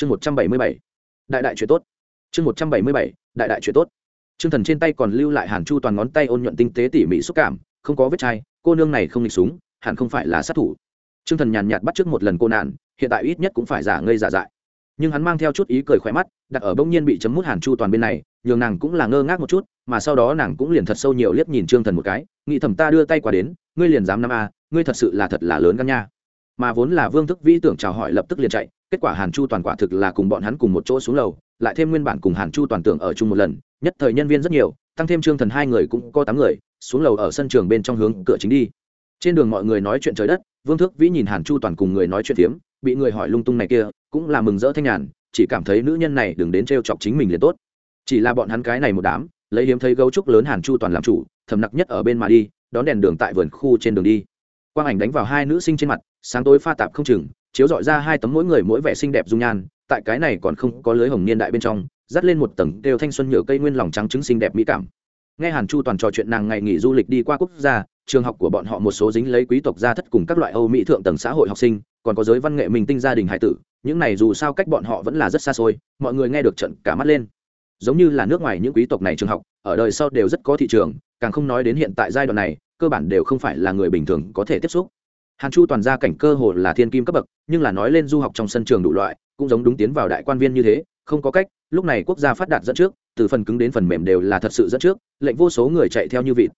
chương một trăm bảy mươi bảy. Đại đại chuyện tốt. Chương một trăm bảy mươi bảy, đại đại chuyện tốt. T r ư ơ n g thần trên tay còn lưu lại hàn chu toàn ngón tay ôn nhuận tinh tế tỉ mỉ xúc cảm, không có vết chai, cô nương này không nghịch súng, hẳn không phải là sát thủ. T r ư ơ n g thần nhàn nhạt bắt trước một lần cô nạn, hiện tại ít nhất cũng phải giả ngây giả dại. Nhưng hắn mang theo chút ý cười khỏe mắt, đặt ở bỗng nhiên bị chấm mút hàn chu toàn bên này, nhường nàng cũng là ngơ ngác một chút, mà sau đó nàng cũng liền thật sâu nhiều liếc nhìn trương thần một cái, nghĩ thầm ta đưa tay qua đến, ngươi liền dám năm a, ngươi thật sự là thật là lớn gan nha. Mà vốn là vương thức vĩ tưởng chào hỏi lập tức liền chạy kết quả hàn chu toàn quả thực là cùng bọn hắn cùng một chỗ xuống lầu, lại thêm nguyên bản cùng hàn chu toàn tưởng ở chung một lần, nhất thời nhân viên rất nhiều, tăng thêm trương thần hai người cũng có tám người, xuống lầu ở sân trường bên trong hướng cửa chính đi. Trên đường mọi người nói chuyện trời đất, vương Thước vĩ nhìn hàn chu toàn cùng người nói chuyện phiếm, bị người hỏi lung tung này kia, cũng là mừng rỡ thanh nhàn, chỉ cảm thấy nữ nhân này đừng đến t chọc chính mình liền tốt. Chỉ là bọn hắn cái này một đám, lấy hiếm thấy gấu trúc lớn hàn chu toàn làm chủ, thầm nặc nhất ở bên mà đi, đón đèn đường tại vườn khu trên đường đi. Quang ảnh đánh vào hai nữ sinh trên mặt, sáng tối pha tạp không chừng chiếu dọi ra hai tấm mỗi người mỗi vẻ xinh đẹp dung nhan, tại cái này còn không có lưới hồng niên đại bên trong, dắt lên một tầng đều thanh xuân nhựa cây nguyên lòng trắng trứng xinh đẹp mỹ cảm. Nghe hàn chu toàn trò chuyện nàng ngày nghỉ du lịch đi qua quốc gia, trường học của bọn họ một số dính lấy quý tộc gia thất cùng các loại âu mỹ thượng tầng xã hội học sinh, còn có giới văn nghệ mình tinh gia đình hải tử, những này dù sao cách bọn họ vẫn là rất xa xôi, mọi người nghe được trận cả mắt lên. Giống như là nước ngoài những quý tộc này trường học, ở đời sau đều rất có thị trường, càng không nói đến hiện tại giai đoạn này, cơ bản đều không phải là người bình thường có thể tiếp xúc hàn chu toàn gia cảnh cơ hồ là thiên kim cấp bậc nhưng là nói lên du học trong sân trường đủ loại cũng giống đúng tiến vào đại quan viên như thế không có cách lúc này quốc gia phát đạt dẫn trước từ phần cứng đến phần mềm đều là thật sự dẫn trước lệnh vô số người chạy theo như vịt.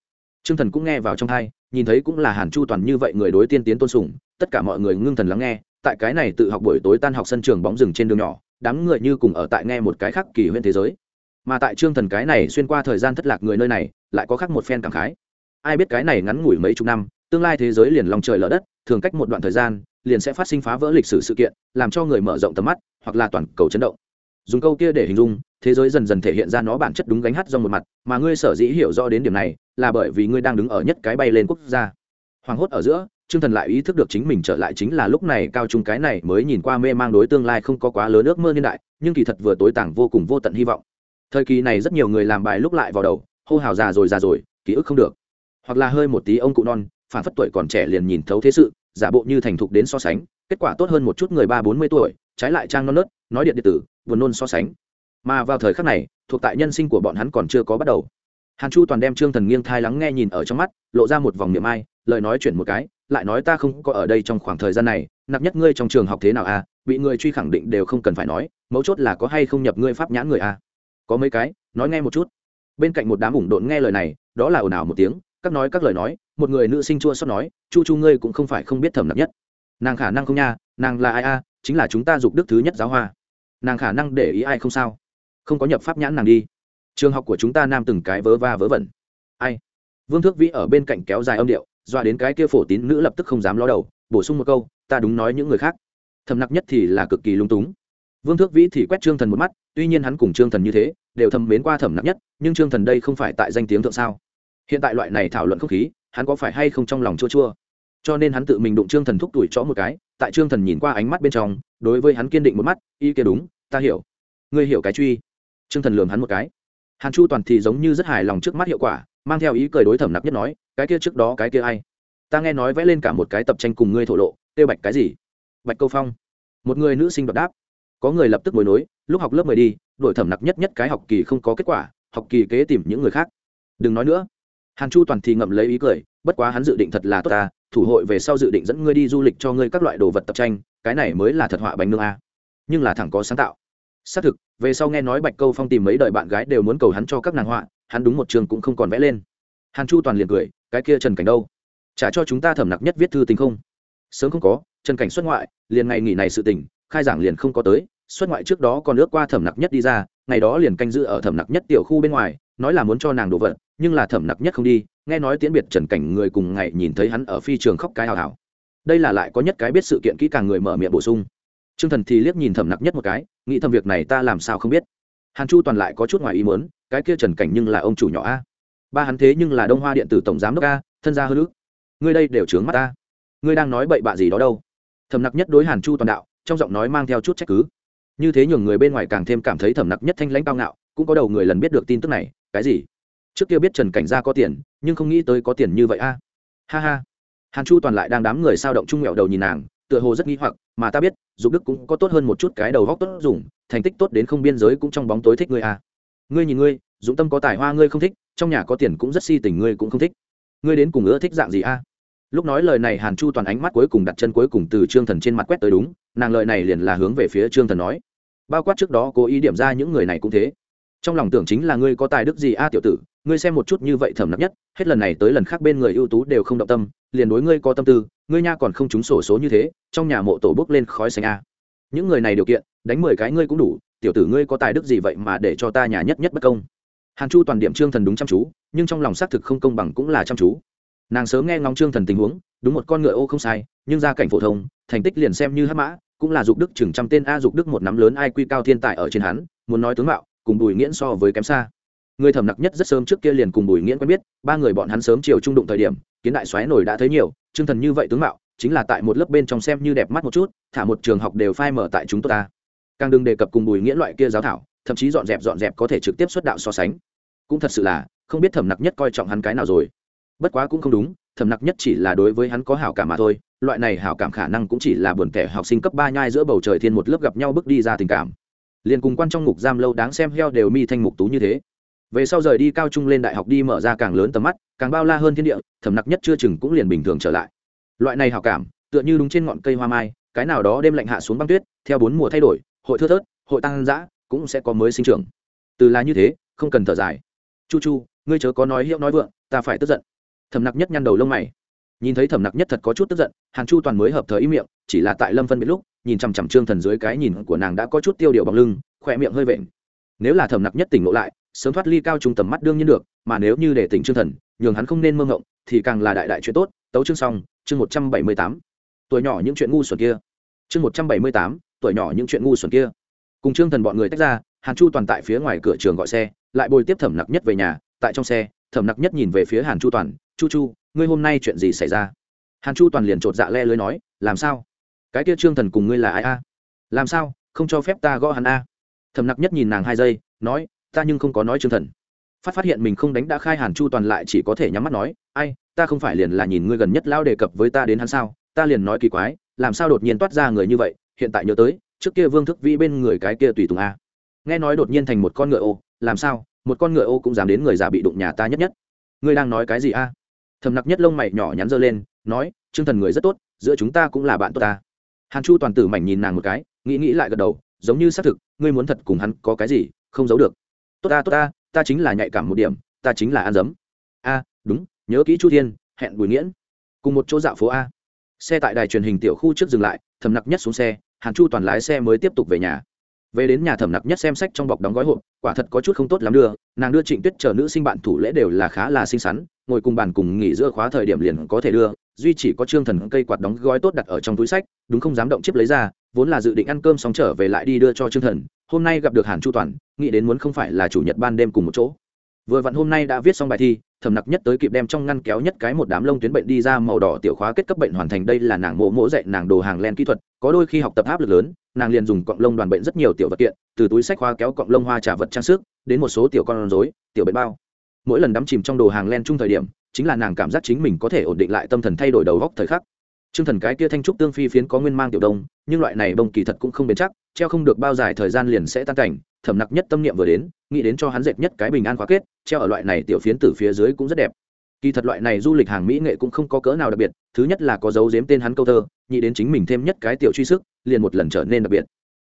Trương r ư ơ n g thần cũng nghe vào trong hai, nhìn thấy cũng là hàn chu toàn như vậy người đối tiên tiến tôn sùng tất cả mọi người ngưng thần lắng nghe tại cái này tự học buổi tối tan học sân trường bóng rừng trên đường nhỏ đám người như cùng ở tại nghe một cái khác kỳ huyên thế giới. Mà tại trương thần cái này xuyên qua thời gian thất lạc người nơi này lại có khác một phen cảm khái. Ai biết cái này ngắn ngủi mấy chục năm tương lai thế giới liền lòng trời lở đất thường cách một đoạn thời gian liền sẽ phát sinh phá vỡ lịch sử sự kiện làm cho người mở rộng tầm mắt hoặc là toàn cầu chấn động dùng câu kia để hình dung thế giới dần dần thể hiện ra nó bản chất đúng gánh hát do một mặt mà ngươi sở dĩ hiểu rõ đến điểm này là bởi vì ngươi đang đứng ở nhất cái bay lên quốc gia hoàng hốt ở giữa Trương Thần lại ý thức được chính mình trở lại chính là lúc này cao trung cái này mới nhìn qua mê mang đối tương lai không có quá lớn ước mơ niên đại, nhưng kỳ thật vừa tối tàng vô cùng vô tận hy vọng. Thời kỳ này rất nhiều người làm bài lúc lại vào đầu, hô hào già rồi già rồi, ký ức không được. Hoặc là hơi một tí ông cụ non, phản phất tuổi còn trẻ liền nhìn thấu thế sự, giả bộ như thành thục đến so sánh kết quả tốt hơn một chút người ba bốn mươi tuổi trái lại trang non nớt nói điện điện tử buồn nôn so sánh. Mà vào thời khắc này thuộc tại nhân sinh của bọn hắn còn chưa có bắt đầu. Hàn chu toàn đem trương thần nghiêng thai lắng nghe nhìn ở trong mắt lộ ra một vòng miệng ai lời nói chuyển một cái lại nói ta không có ở đây trong khoảng thời gian này nặng nhất ngươi trong trường học thế nào à bị người truy khẳng định đều không cần phải nói mấu chốt là có hay không nhập ngươi pháp nhãn người à. Có mấy cái nói nghe một chút. Bên cạnh một đám ủng độn nghe lời này đó là ồn ào một tiếng các nói các lời nói một người nữ sinh chua xót nói, chu chu ngươi cũng không phải không biết thẩm nạp nhất. Nàng khả năng không nha, nàng là ai a, chính là chúng ta dục đức thứ nhất giáo hoa. Nàng khả năng để ý ai không sao? Không có nhập pháp nhãn nàng đi. Trường học của chúng ta nam từng cái vớ va vớ vẩn. Ai? Vương thước vĩ ở bên cạnh kéo dài âm điệu, doa đến cái kia phổ tín nữ lập tức không dám lo đầu, bổ sung một câu, ta đúng nói những người khác. Thầm nặc nhất thì là cực kỳ lung túng. Vương thước vĩ thì quét trương thần một mắt, tuy nhiên hắn cùng trương thần như thế, đều thầm mến qua thẩm nặc nhất, nhưng trương thần đây không phải tại danh tiếng thượng sao? Hiện tại loại này thảo luận không khí hắn có phải hay không trong lòng chua chua? Cho nên hắn tự mình đụng trương thần thúc tuổi chó một cái, tại trương thần nhìn qua ánh mắt bên trong, đối với hắn kiên định một mắt y kia đúng, ta hiểu. Ngươi hiểu cái truy. Trương thần lường hắn một cái. Hàn chu toàn thì giống như rất hài lòng trước mắt hiệu quả, mang theo ý cười đối thẩm nặc nhất nói, cái kia trước đó cái kia ai? Ta nghe nói vẽ lên cả một cái tập tranh cùng ngươi thổ lộ tê bạch cái gì? Bạch câu phong. Một người nữ sinh đọc đáp. Có người lập tức bối nối, lúc học lớp mười đi đội thẩm nặc nhất nhất cái học kỳ không có kết quả, học kỳ kế tìm những người khác. Đừng nói nữa hàn chu toàn thì ngậm lấy ý cười, bất quá hắn dự định thật là tốt ta, thủ hội về sau dự định dẫn ngươi đi du lịch cho ngươi các loại đồ vật tập tranh, cái này mới là thật họa bánh nương a. Nhưng là thẳng có sáng tạo. Xác thực, về sau nghe nói bạch câu phong tìm mấy đời bạn gái đều muốn cầu hắn cho các nàng họa, hắn đúng một trường cũng không còn vẽ lên. Hàn chu toàn liền cười, cái kia trần cảnh đâu? Trả cho chúng ta thẩm nặc nhất viết thư tình không? Sớm không có, trần cảnh xuất ngoại, liền ngày nghỉ này sự tình, khai giảng liền không có tới, xuất ngoại trước đó còn ước qua thẩm nặc nhất đi ra, ngày đó liền canh giữ ở thẩm nặc nhất tiểu khu bên ngoài, nói là muốn cho nàng đồ vật nhưng là thẩm nặc nhất không đi, nghe nói tiễn biệt trần cảnh người cùng ngày nhìn thấy hắn ở phi trường khóc cái hào hào. Đây là lại có nhất cái biết sự kiện kỹ càng người mở miệng bổ sung. T r ư ơ n g thần thì liếc nhìn thẩm nặc nhất một cái, nghĩ thầm việc này ta làm sao không biết. Hàn chu toàn lại có chút ngoài ý mớn cái kia trần cảnh nhưng là ông chủ nhỏ a. Ba hắn thế nhưng là đông hoa điện tử tổng giám đốc a, thân gia hơn ước. Ngươi đây đều trướng mắt ta. Ngươi đang nói bậy bạ gì đó đâu? Thẩm nặc nhất đối hàn chu toàn đạo, trong giọng nói mang theo chút trách cứ. Như thế nhường người bên ngoài càng thêm cảm thấy thẩm nặc nhất thanh lãnh cao ngạo, cũng có đầu người lần biết được tin tức này, cái gì? Trước kia biết trần cảnh gia có tiền, nhưng không nghĩ tới có tiền như vậy a. Ha ha. Hàn chu toàn lại đang đám người sao động chung nghẹo đầu nhìn nàng, tựa hồ rất nghi hoặc, mà ta biết, dục đức cũng có tốt hơn một chút cái đầu góc tốt dùng, thành tích tốt đến không biên giới cũng trong bóng tối thích ngươi à. ngươi nhìn ngươi, dũng tâm có tài hoa ngươi không thích, trong nhà có tiền cũng rất si tình ngươi cũng không thích. Ngươi đến cùng ưa thích dạng gì a? À? lúc nói lời này hàn chu toàn ánh mắt cuối cùng đặt chân cuối cùng từ trương thần trên mặt quét tới đúng, nàng lời này liền là hướng về phía trương thần nói. Bao quát trước đó cố ý điểm ra những người này cũng thế trong lòng tưởng chính là ngươi có tài đức gì a tiểu tử, ngươi xem một chút như vậy thẩm nặng nhất, hết lần này tới lần khác bên người ưu tú đều không động tâm, liền đối ngươi có tâm tư, ngươi nha còn không trúng sổ số như thế, trong nhà mộ tổ bốc lên khói xanh a. Những người này điều kiện, đánh mười cái ngươi cũng đủ, tiểu tử ngươi có tài đức gì vậy mà để cho ta nhà nhất nhất bất công. Hàn chu toàn điểm trương thần đúng chăm chú, nhưng trong lòng xác thực không công bằng cũng là chăm chú. Nàng sớm nghe ngóng trương thần tình huống, đúng một con ngựa ô không sai, nhưng gia cảnh phổ thông, thành tích liền xem như hắc mã, cũng là dục đức chừng trăm tên a dục đức một nắm lớn ai quy cao thiên tài ở trên hắn, muốn nói tướng mạo cùng bùi nghiễn so với kém xa. Người thẩm nặc nhất rất sớm trước kia liền cùng bùi nghiễn quen biết, ba người bọn hắn sớm chiều trung đụng thời điểm, kiến đại xoáy nổi đã thấy nhiều chương thần như vậy tướng mạo, chính là tại một lớp bên trong xem như đẹp mắt một chút, thả một trường học đều phai mở tại chúng tôi ta. Càng đừng đề cập cùng bùi nghiễn loại kia giáo thảo, thậm chí dọn dẹp dọn dẹp có thể trực tiếp xuất đạo so sánh. Cũng thật sự là, không biết thẩm nặc nhất coi trọng hắn cái nào rồi. Bất quá cũng không đúng, thẩm nặc nhất chỉ là đối với hắn có hảo cảm mà thôi, loại này hảo cảm khả năng cũng chỉ là buồn kẻ học sinh cấp ba nhai giữa bầu trời thiên một lớp gặp nhau bước đi ra tình cảm liền cùng quan trong ngục giam lâu đáng xem heo đều mi thanh mục tú như thế. Về sau rời đi cao trung lên đại học đi mở ra càng lớn tầm mắt, càng bao la hơn thiên địa, thẩm nặc nhất chưa chừng cũng liền bình thường trở lại. Loại này hảo cảm, tựa như đúng trên ngọn cây hoa mai, cái nào đó đêm lạnh hạ xuống băng tuyết, theo bốn mùa thay đổi, hội thưa thớt, hội tăng dã, cũng sẽ có mới sinh trưởng. Từ là như thế, không cần thở dài. Chu chu, ngươi chớ có nói hiệu nói vượng, ta phải tức giận. Thẩm nặc nhất nhăn đầu lông mày. Nhìn thấy thẩm nặc nhất thật có chút tức giận, hàn chu toàn mới hợp thời ý miệng, chỉ là tại lâm phân biệt lúc nhìn chằm chằm trương thần dưới cái nhìn của nàng đã có chút tiêu điều bằng lưng, khỏe miệng hơi vện. Nếu là thẩm nặc nhất tỉnh ngộ lại, sớm thoát ly cao trung tầm mắt đương nhiên được, mà nếu như để tỉnh trương thần, nhường hắn không nên mơ ngộng, thì càng là đại đại chuyện tốt. Tấu chương xong, chương một trăm bảy mươi tám. Tuổi nhỏ những chuyện ngu xuẩn kia. Chương một trăm bảy mươi tám, tuổi nhỏ những chuyện ngu xuẩn kia. Cùng trương thần bọn người tách ra, hàn chu toàn tại phía ngoài cửa trường gọi xe, lại bồi tiếp thẩm nặc nhất về nhà. Tại trong xe, thẩm nặc nhất nhìn về phía hàn chu toàn, chu chu, ngươi hôm nay chuyện gì xảy ra? Hàn chu toàn liền chột dạ le lưới nói, làm sao? Cái kia trương thần cùng ngươi là ai a? Làm sao, không cho phép ta gõ hắn a? Thẩm nặc nhất nhìn nàng hai giây, nói, ta nhưng không có nói trương thần. Phát phát hiện mình không đánh đã khai hàn chu toàn lại chỉ có thể nhắm mắt nói, ai, ta không phải liền là nhìn ngươi gần nhất lao đề cập với ta đến hắn sao? Ta liền nói kỳ quái, làm sao đột nhiên toát ra người như vậy? Hiện tại nhớ tới, trước kia vương thức vĩ bên người cái kia tùy tùng a. Nghe nói đột nhiên thành một con ngựa ô, làm sao, một con ngựa ô cũng dám đến người già bị đụng nhà ta nhất nhất. Ngươi đang nói cái gì a? Thầm nặc nhất lông mày nhỏ nhắn dơ lên, nói chương thần người rất tốt, giữa chúng ta cũng là bạn tốt ta hàn chu toàn tử mảnh nhìn nàng một cái, nghĩ nghĩ lại gật đầu, giống như xác thực, ngươi muốn thật cùng hắn có cái gì, không giấu được. Tốt ta tốt ta ta chính là nhạy cảm một điểm, ta chính là ăn dấm. A, đúng, nhớ kỹ chu thiên, hẹn bùi nghiễn. Cùng một chỗ dạo phố a. Xe tại đài truyền hình tiểu khu trước dừng lại, thầm nặc nhất xuống xe, hàn chu toàn lái xe mới tiếp tục về nhà. Về đến nhà thẩm nặc nhất xem sách trong bọc đóng gói hộp, quả thật có chút không tốt lắm đưa, nàng đưa trịnh tuyết chờ nữ sinh bạn thủ lễ đều là khá là xinh xắn, ngồi cùng bàn cùng nghỉ giữa khóa thời điểm liền có thể đưa duy chỉ có trương thần cây quạt đóng gói tốt đặt ở trong túi sách, đúng không dám động chiếc lấy ra, vốn là dự định ăn cơm xong trở về lại đi đưa cho trương thần, hôm nay gặp được hàn chu toàn, nghĩ đến muốn không phải là chủ nhật ban đêm cùng một chỗ. Vừa vặn hôm nay đã viết xong bài thi, thẩm nặc nhất tới kịp đem trong ngăn kéo nhất cái một đám lông tuyến bệnh đi ra màu đỏ tiểu khóa kết cấp bệnh hoàn thành, đây là nàng mộ mỗ dạy nàng đồ hàng len kỹ thuật, có đôi khi học tập áp lực lớn, nàng liền dùng cọng lông đoàn bệnh rất nhiều tiểu vật kiện, từ túi sách hoa kéo cọng lông hoa trà vật trang sức, đến một số tiểu con rối, tiểu bệnh bao. Mỗi lần đắm chìm trong đồ hàng len chung thời điểm chính là nàng cảm giác chính mình có thể ổn định lại tâm thần thay đổi đầu góc thời khắc. Trương thần cái kia thanh trúc tương phi phiến có nguyên mang tiểu đông, nhưng loại này bông kỳ thật cũng không bền chắc, treo không được bao dài thời gian liền sẽ tan cảnh, thẩm nặc nhất tâm niệm vừa đến, nghĩ đến cho hắn dệt nhất cái bình an khóa kết, treo ở loại này tiểu phiến từ phía dưới cũng rất đẹp. Kỳ thật loại này du lịch hàng mỹ nghệ cũng không có cỡ nào đặc biệt, thứ nhất là có dấu giếm tên hắn câu thơ, nghĩ đến chính mình thêm nhất cái tiểu truy sức, liền một lần trở nên đặc biệt.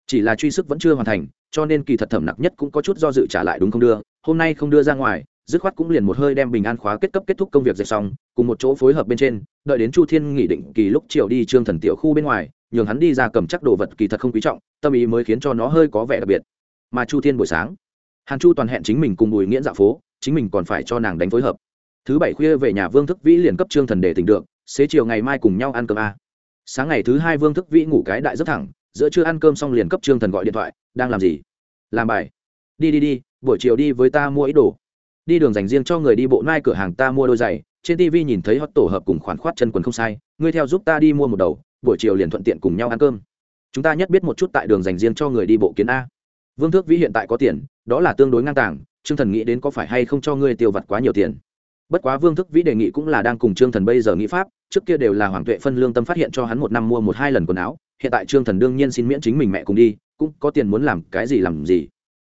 Chỉ là truy sức vẫn chưa hoàn thành, cho nên kỳ thật thẩm nặc nhất cũng có chút do dự trả lại đúng không đưa, hôm nay không đưa ra ngoài dứt khoát cũng liền một hơi đem bình an khóa kết cấp kết thúc công việc dệt xong, cùng một chỗ phối hợp bên trên, đợi đến chu thiên nghỉ định kỳ lúc chiều đi trương thần tiểu khu bên ngoài, nhường hắn đi ra cầm chắc đồ vật kỳ thật không quý trọng, tâm ý mới khiến cho nó hơi có vẻ đặc biệt. Mà chu thiên buổi sáng, hàn chu toàn hẹn chính mình cùng bùi nghiễn dạo phố, chính mình còn phải cho nàng đánh phối hợp. Thứ bảy khuya về nhà vương thức vĩ liền cấp trương thần để tỉnh được, xế chiều ngày mai cùng nhau ăn cơm a. Sáng ngày thứ hai vương thức vĩ ngủ cái đại rất thẳng, giữa trưa ăn cơm xong liền cấp trương thần gọi điện thoại, đang làm gì? Làm bài. Đi đi đi, buổi chiều đi với ta mua ít đồ đi đường dành riêng cho người đi bộ nai cửa hàng ta mua đôi giày, trên tv nhìn thấy hot tổ hợp cùng khoản khoát chân quần không sai, ngươi theo giúp ta đi mua một đầu, buổi chiều liền thuận tiện cùng nhau ăn cơm. Chúng ta nhất biết một chút tại đường dành riêng cho người đi bộ kiến a. Vương thước vĩ hiện tại có tiền, đó là tương đối ngang tàng, trương thần nghĩ đến có phải hay không cho ngươi tiêu vặt quá nhiều tiền. Bất quá vương thức vĩ đề nghị cũng là đang cùng trương thần bây giờ nghĩ pháp, trước kia đều là hoàng tuệ phân lương tâm phát hiện cho hắn một năm mua một hai lần quần áo, hiện tại trương thần đương nhiên xin miễn chính mình mẹ cùng đi, cũng có tiền muốn làm cái gì làm gì.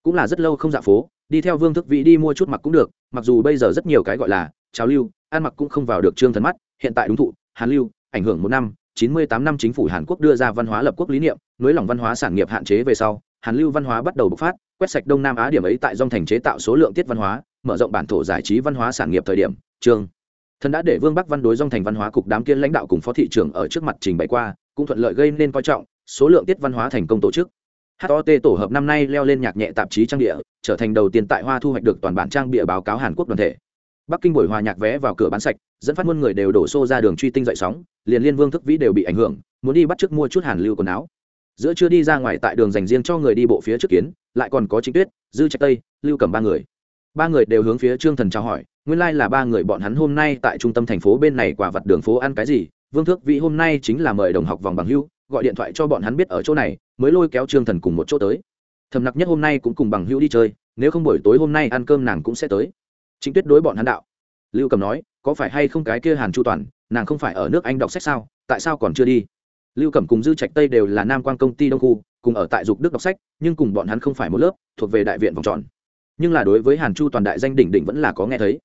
Cũng là rất lâu không dạ phố đi theo vương thức vĩ đi mua chút mặc cũng được, mặc dù bây giờ rất nhiều cái gọi là trào lưu, ăn mặc cũng không vào được trương thần mắt, hiện tại đúng thụ, hàn lưu, ảnh hưởng một năm, chín mươi tám năm chính phủ hàn quốc đưa ra văn hóa lập quốc lý niệm nới lỏng văn hóa sản nghiệp hạn chế về sau, hàn lưu văn hóa bắt đầu bộc phát, quét sạch đông nam á điểm ấy tại dòng thành chế tạo số lượng tiết văn hóa, mở rộng bản thổ giải trí văn hóa sản nghiệp thời điểm, trương thần đã để vương bắc văn đối dòng thành văn hóa cục đám kiên lãnh đạo cùng phó thị trưởng ở trước mặt trình bày qua, cũng thuận lợi gây nên coi trọng số lượng tiết văn hóa thành công tổ chức hot tổ hợp năm nay leo lên nhạc nhẹ tạp chí trang địa, trở thành đầu tiên tại hoa thu hoạch được toàn bản trang bìa báo cáo hàn quốc đoàn thể. Bắc kinh buổi hòa nhạc vé vào cửa bán sạch, dẫn phát muôn người đều đổ xô ra đường truy tinh dậy sóng, liền liên vương thức vĩ đều bị ảnh hưởng, muốn đi bắt trước mua chút hàn lưu quần áo. Giữa chưa đi ra ngoài tại đường dành riêng cho người đi bộ phía trước kiến, lại còn có Trịnh tuyết, dư trạch tây, lưu cầm ba người. Ba người đều hướng phía trương thần chào hỏi, nguyên lai là ba người bọn hắn hôm nay tại trung tâm thành phố bên này quả vật đường phố ăn cái gì, vương thước vĩ hôm nay chính là mời đồng học vòng bằng hưu gọi điện thoại cho bọn hắn biết ở chỗ này, mới lôi kéo trương thần cùng một chỗ tới. Thầm nặc nhất hôm nay cũng cùng bằng hữu đi chơi, nếu không buổi tối hôm nay ăn cơm nàng cũng sẽ tới. Chính tuyết đối bọn hắn đạo. Lưu cầm nói, có phải hay không cái kia hàn chu toàn, nàng không phải ở nước anh đọc sách sao, tại sao còn chưa đi? Lưu cẩm cùng dư trạch tây đều là nam quan công ty đông khu, cùng ở tại dục đức đọc sách, nhưng cùng bọn hắn không phải một lớp, thuộc về đại viện vòng tròn. Nhưng là đối với hàn chu toàn đại danh đỉnh đỉnh vẫn là có nghe thấy.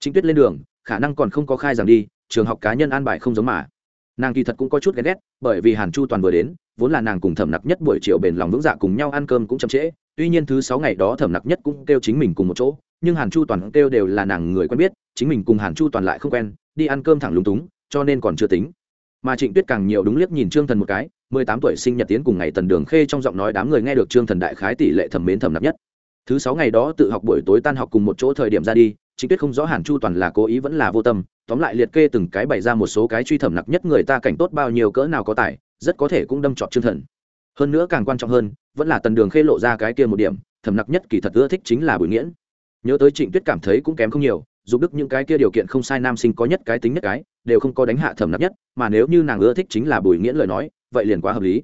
Chính tuyết lên đường, khả năng còn không có khai giảng đi, trường học cá nhân an bài không giống mà nàng kỳ thật cũng có chút ghét ghét, bởi vì hàn chu toàn vừa đến, vốn là nàng cùng thẩm nặc nhất buổi chiều bền lòng vững dạ cùng nhau ăn cơm cũng chậm trễ, tuy nhiên thứ sáu ngày đó thẩm nặc nhất cũng kêu chính mình cùng một chỗ, nhưng hàn chu toàn kêu đều là nàng người quen biết, chính mình cùng hàn chu toàn lại không quen, đi ăn cơm thẳng lúng túng, cho nên còn chưa tính. Mà trịnh tuyết càng nhiều đúng liếc nhìn trương thần một cái, mười tám tuổi sinh nhật tiến cùng ngày tần đường khê trong giọng nói đám người nghe được trương thần đại khái tỷ lệ thẩm mến thẩm nặc nhất. Thứ sáu ngày đó tự học buổi tối tan học cùng một chỗ thời điểm ra đi trịnh tuyết không rõ hàn chu toàn là cố ý vẫn là vô tâm, tóm lại liệt kê từng cái bày ra một số cái truy thẩm nặc nhất người ta cảnh tốt bao nhiêu cỡ nào có tài, rất có thể cũng đâm trọt trương thần. Hơn nữa càng quan trọng hơn, vẫn là tần đường khê lộ ra cái kia một điểm, thẩm nặc nhất kỳ thật ưa thích chính là bùi nghiễn. Nhớ tới trịnh tuyết cảm thấy cũng kém không nhiều, dù đức những cái kia điều kiện không sai nam sinh có nhất cái tính nhất cái, đều không có đánh hạ thẩm nặc nhất, mà nếu như nàng ưa thích chính là bùi nghiễn lời nói, vậy liền quá hợp lý.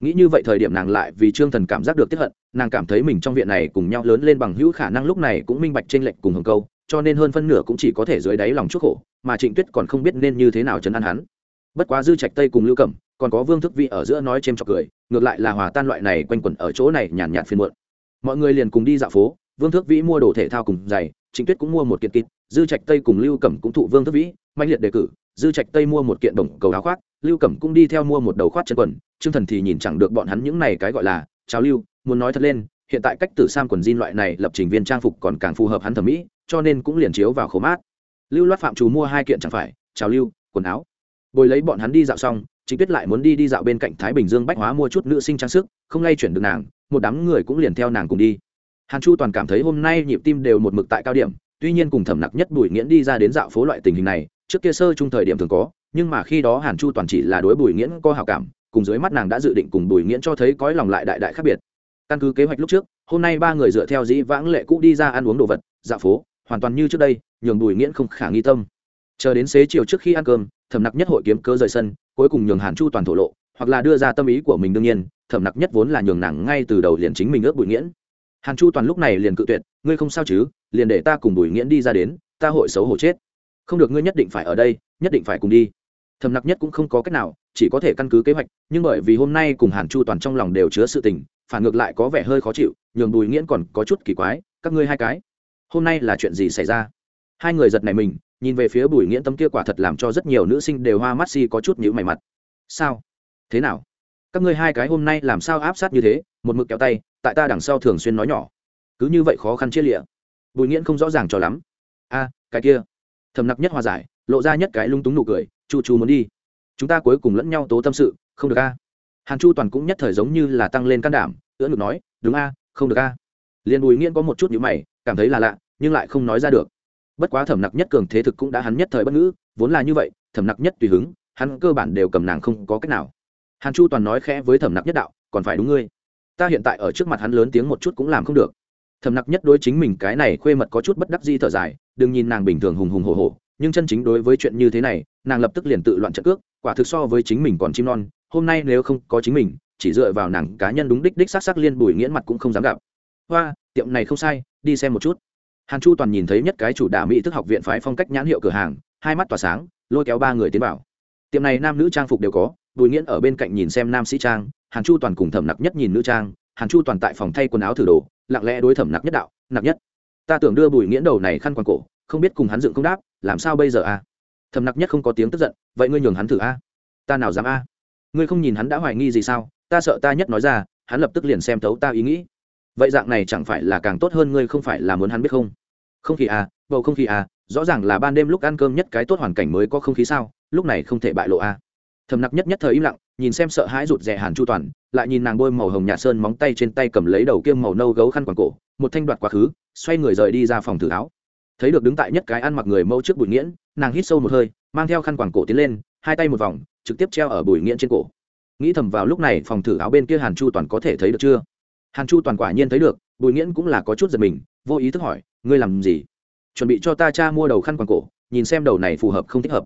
Nghĩ như vậy thời điểm nàng lại vì trương thần cảm giác được tiếp hận, nàng cảm thấy mình trong viện này cùng nhau lớn lên bằng hữu khả năng lúc này cũng minh bạch t r ê n lệch cùng hồng câu cho nên hơn phân nửa cũng chỉ có thể dưới đáy lòng chuốc khổ, mà trịnh tuyết còn không biết nên như thế nào chấn an hắn. Bất quá dư trạch tây cùng lưu cẩm, còn có vương thức vị ở giữa nói c h ê m chọc cười, ngược lại là hòa tan loại này quanh quẩn ở chỗ này nhàn nhạt phiền muộn. Mọi người liền cùng đi dạo phố, vương thước vĩ mua đồ thể thao cùng giày, trịnh tuyết cũng mua một kiện kịt dư trạch tây cùng lưu cẩm cũng thụ vương thước vĩ mạnh liệt đề cử, dư trạch tây mua một kiện bổng cầu áo khoác, lưu cẩm cũng đi theo mua một đầu khoát chân quần, Trương thần thì nhìn chẳng được bọn hắn những này cái gọi là trào lưu, muốn nói thật lên, hiện tại cách tử sam quần jean loại này lập trình viên trang phục còn càng phù hợp hắn thẩm mỹ cho nên cũng liền chiếu vào khổ mát. Lưu loát phạm chú mua hai kiện chẳng phải trào lưu, quần áo. Bồi lấy bọn hắn đi dạo xong chính tuyết lại muốn đi đi dạo bên cạnh thái bình dương bách hóa mua chút nữ sinh trang sức, không lay chuyển được nàng, một đám người cũng liền theo nàng cùng đi. Hàn chu toàn cảm thấy hôm nay nhịp tim đều một mực tại cao điểm, tuy nhiên cùng thẩm nặc nhất bùi nghiễn đi ra đến dạo phố loại tình hình này, trước kia sơ chung thời điểm thường có, nhưng mà khi đó hàn chu toàn chỉ là đối bùi nghiễn có hào cảm, cùng dưới mắt nàng đã dự định cùng bùi nghiễn cho thấy cõi lòng lại đại đại khác biệt. Căn cứ kế hoạch lúc trước, hôm nay ba người dựa theo dĩ vãng lệ cũ đi ra ăn uống đồ vật, dạo phố hoàn toàn như trước đây, nhường bùi nghiễn không khả nghi tâm. Chờ đến xế chiều trước khi ăn cơm, thẩm nặc nhất hội kiếm cơ rời sân, cuối cùng nhường hàn chu toàn thổ lộ, hoặc là đưa ra tâm ý của mình đương nhiên, thẩm nặc nhất vốn là nhường nàng ngay từ đầu liền chính mình ước bùi nghiễn. Hàn chu toàn lúc này liền cự tuyệt, ngươi không sao chứ, liền để ta cùng bùi nghiễn đi ra đến, ta hội xấu hổ chết. Không được, ngươi nhất định phải ở đây, nhất định phải cùng đi. Thầm nặc nhất cũng không có cách nào, chỉ có thể căn cứ kế hoạch, nhưng bởi vì hôm nay cùng hàn chu toàn trong lòng đều chứa sự tình, phản ngược lại có vẻ hơi khó chịu, nhường bùi nghiễn còn có chút kỳ quái, các ngươi hai cái hôm nay là chuyện gì xảy ra? Hai người giật này mình, nhìn về phía bùi nghiễn tâm kia quả thật làm cho rất nhiều nữ sinh đều hoa mắt si có chút nhữ mày mặt. Sao? Thế nào? Các ngươi hai cái hôm nay làm sao áp sát như thế? Một mực kéo tay, tại ta đằng sau thường xuyên nói nhỏ. Cứ như vậy khó khăn chia lịa. Bùi nghiễn không rõ ràng cho lắm. A, cái kia. Thầm nặc nhất hòa giải, lộ ra nhất cái lung túng nụ cười, chu chu muốn đi. Chúng ta cuối cùng lẫn nhau tố tâm sự, không được a. Hàn chu toàn cũng nhất thời giống như là tăng lên can đảm, ưỡn ngực nói, đúng a, không được a. Liền bùi nghiễn có một chút nhữ mày, cảm thấy là lạ nhưng lại không nói ra được. Bất quá thẩm nặc nhất cường thế thực cũng đã hắn nhất thời bất ngữ, vốn là như vậy, thẩm nặc nhất tùy hứng, hắn cơ bản đều cầm nàng không có cách nào. Hàn chu toàn nói khẽ với thẩm nặc nhất đạo, còn phải đúng ngươi. Ta hiện tại ở trước mặt hắn lớn tiếng một chút cũng làm không được. Thẩm nặc nhất đối chính mình cái này khuê mật có chút bất đắc di thở dài, đừng nhìn nàng bình thường hùng hùng hồ hồ nhưng chân chính đối với chuyện như thế này, nàng lập tức liền tự loạn trận cước, quả thực so với chính mình còn chim non, hôm nay nếu không có chính mình, chỉ dựa vào nàng cá nhân đúng đích đích s á c s á c liên bùi nghiễn mặt cũng không dám gặp. Hoa, tiệm này không sai, đi xem một chút hàn chu toàn nhìn thấy nhất cái chủ đà mỹ thức học viện phái phong cách nhãn hiệu cửa hàng, hai mắt tỏa sáng, lôi kéo ba người tiến vào. Tiệm này nam nữ trang phục đều có, bùi nghiễn ở bên cạnh nhìn xem nam sĩ trang, hàn chu toàn cùng thẩm nặc nhất nhìn nữ trang, hàn chu toàn tại phòng thay quần áo thử đồ, lặng lẽ đối thẩm nặc nhất đạo, nặc nhất, ta tưởng đưa bùi nghiễn đầu này khăn quàng cổ, không biết cùng hắn dựng không đáp, làm sao bây giờ a? Thẩm nặc nhất không có tiếng tức giận, vậy ngươi nhường hắn thử a? Ta nào dám a? Ngươi không nhìn hắn đã hoài nghi gì sao? Ta sợ ta nhất nói ra, hắn lập tức liền xem thấu ta ý nghĩ vậy dạng này chẳng phải là càng tốt hơn ngươi không phải là muốn hắn biết không? Không khí à bầu không khí à rõ ràng là ban đêm lúc ăn cơm nhất cái tốt hoàn cảnh mới có không khí sao, lúc này không thể bại lộ à. Thầm nặc nhất nhất thời im lặng, nhìn xem sợ hãi rụt rè hàn chu toàn, lại nhìn nàng bôi màu hồng nhạt sơn móng tay trên tay cầm lấy đầu kiêm màu nâu gấu khăn quàng cổ, một thanh đoạt quá khứ, xoay người rời đi ra phòng thử áo thấy được đứng tại nhất cái ăn mặc người mẫu trước bụi nghiễn, nàng hít sâu một hơi, mang theo khăn quàng cổ tiến lên, hai tay một vòng, trực tiếp treo ở bụi nghiễn trên cổ. Nghĩ thầm vào lúc này phòng thử áo bên kia hàn chu toàn có thể thấy được chưa? Hàn chu toàn quả nhiên thấy được, bùi nghiễn cũng là có chút giật mình, vô ý thức hỏi, ngươi làm gì? Chuẩn bị cho ta cha mua đầu khăn quàng cổ, nhìn xem đầu này phù hợp không thích hợp.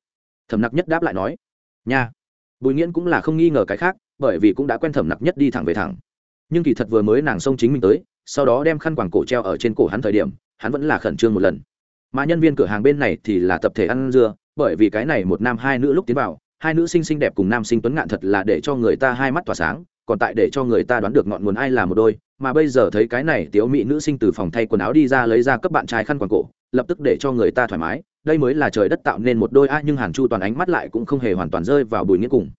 Thẩm nặc nhất đáp lại nói, nha. Bùi nghiễn cũng là không nghi ngờ cái khác, bởi vì cũng đã quen thẩm nặc nhất đi thẳng về thẳng. Nhưng kỳ thật vừa mới nàng xông chính mình tới, sau đó đem khăn quàng cổ treo ở trên cổ hắn thời điểm, hắn vẫn là khẩn trương một lần. Mà nhân viên cửa hàng bên này thì là tập thể ăn dưa, bởi vì cái này một nam hai nữ lúc tiến vào, hai nữ sinh xinh đẹp cùng nam sinh tuấn ngạn thật là để cho người ta hai mắt tỏa sáng còn tại để cho người ta đoán được ngọn nguồn ai là một đôi, mà bây giờ thấy cái này tiếu mỹ nữ sinh từ phòng thay quần áo đi ra lấy ra cấp bạn trai khăn quàng cổ, lập tức để cho người ta thoải mái, đây mới là trời đất tạo nên một đôi a nhưng hàn chu toàn ánh mắt lại cũng không hề hoàn toàn rơi vào bùi nghĩa cùng.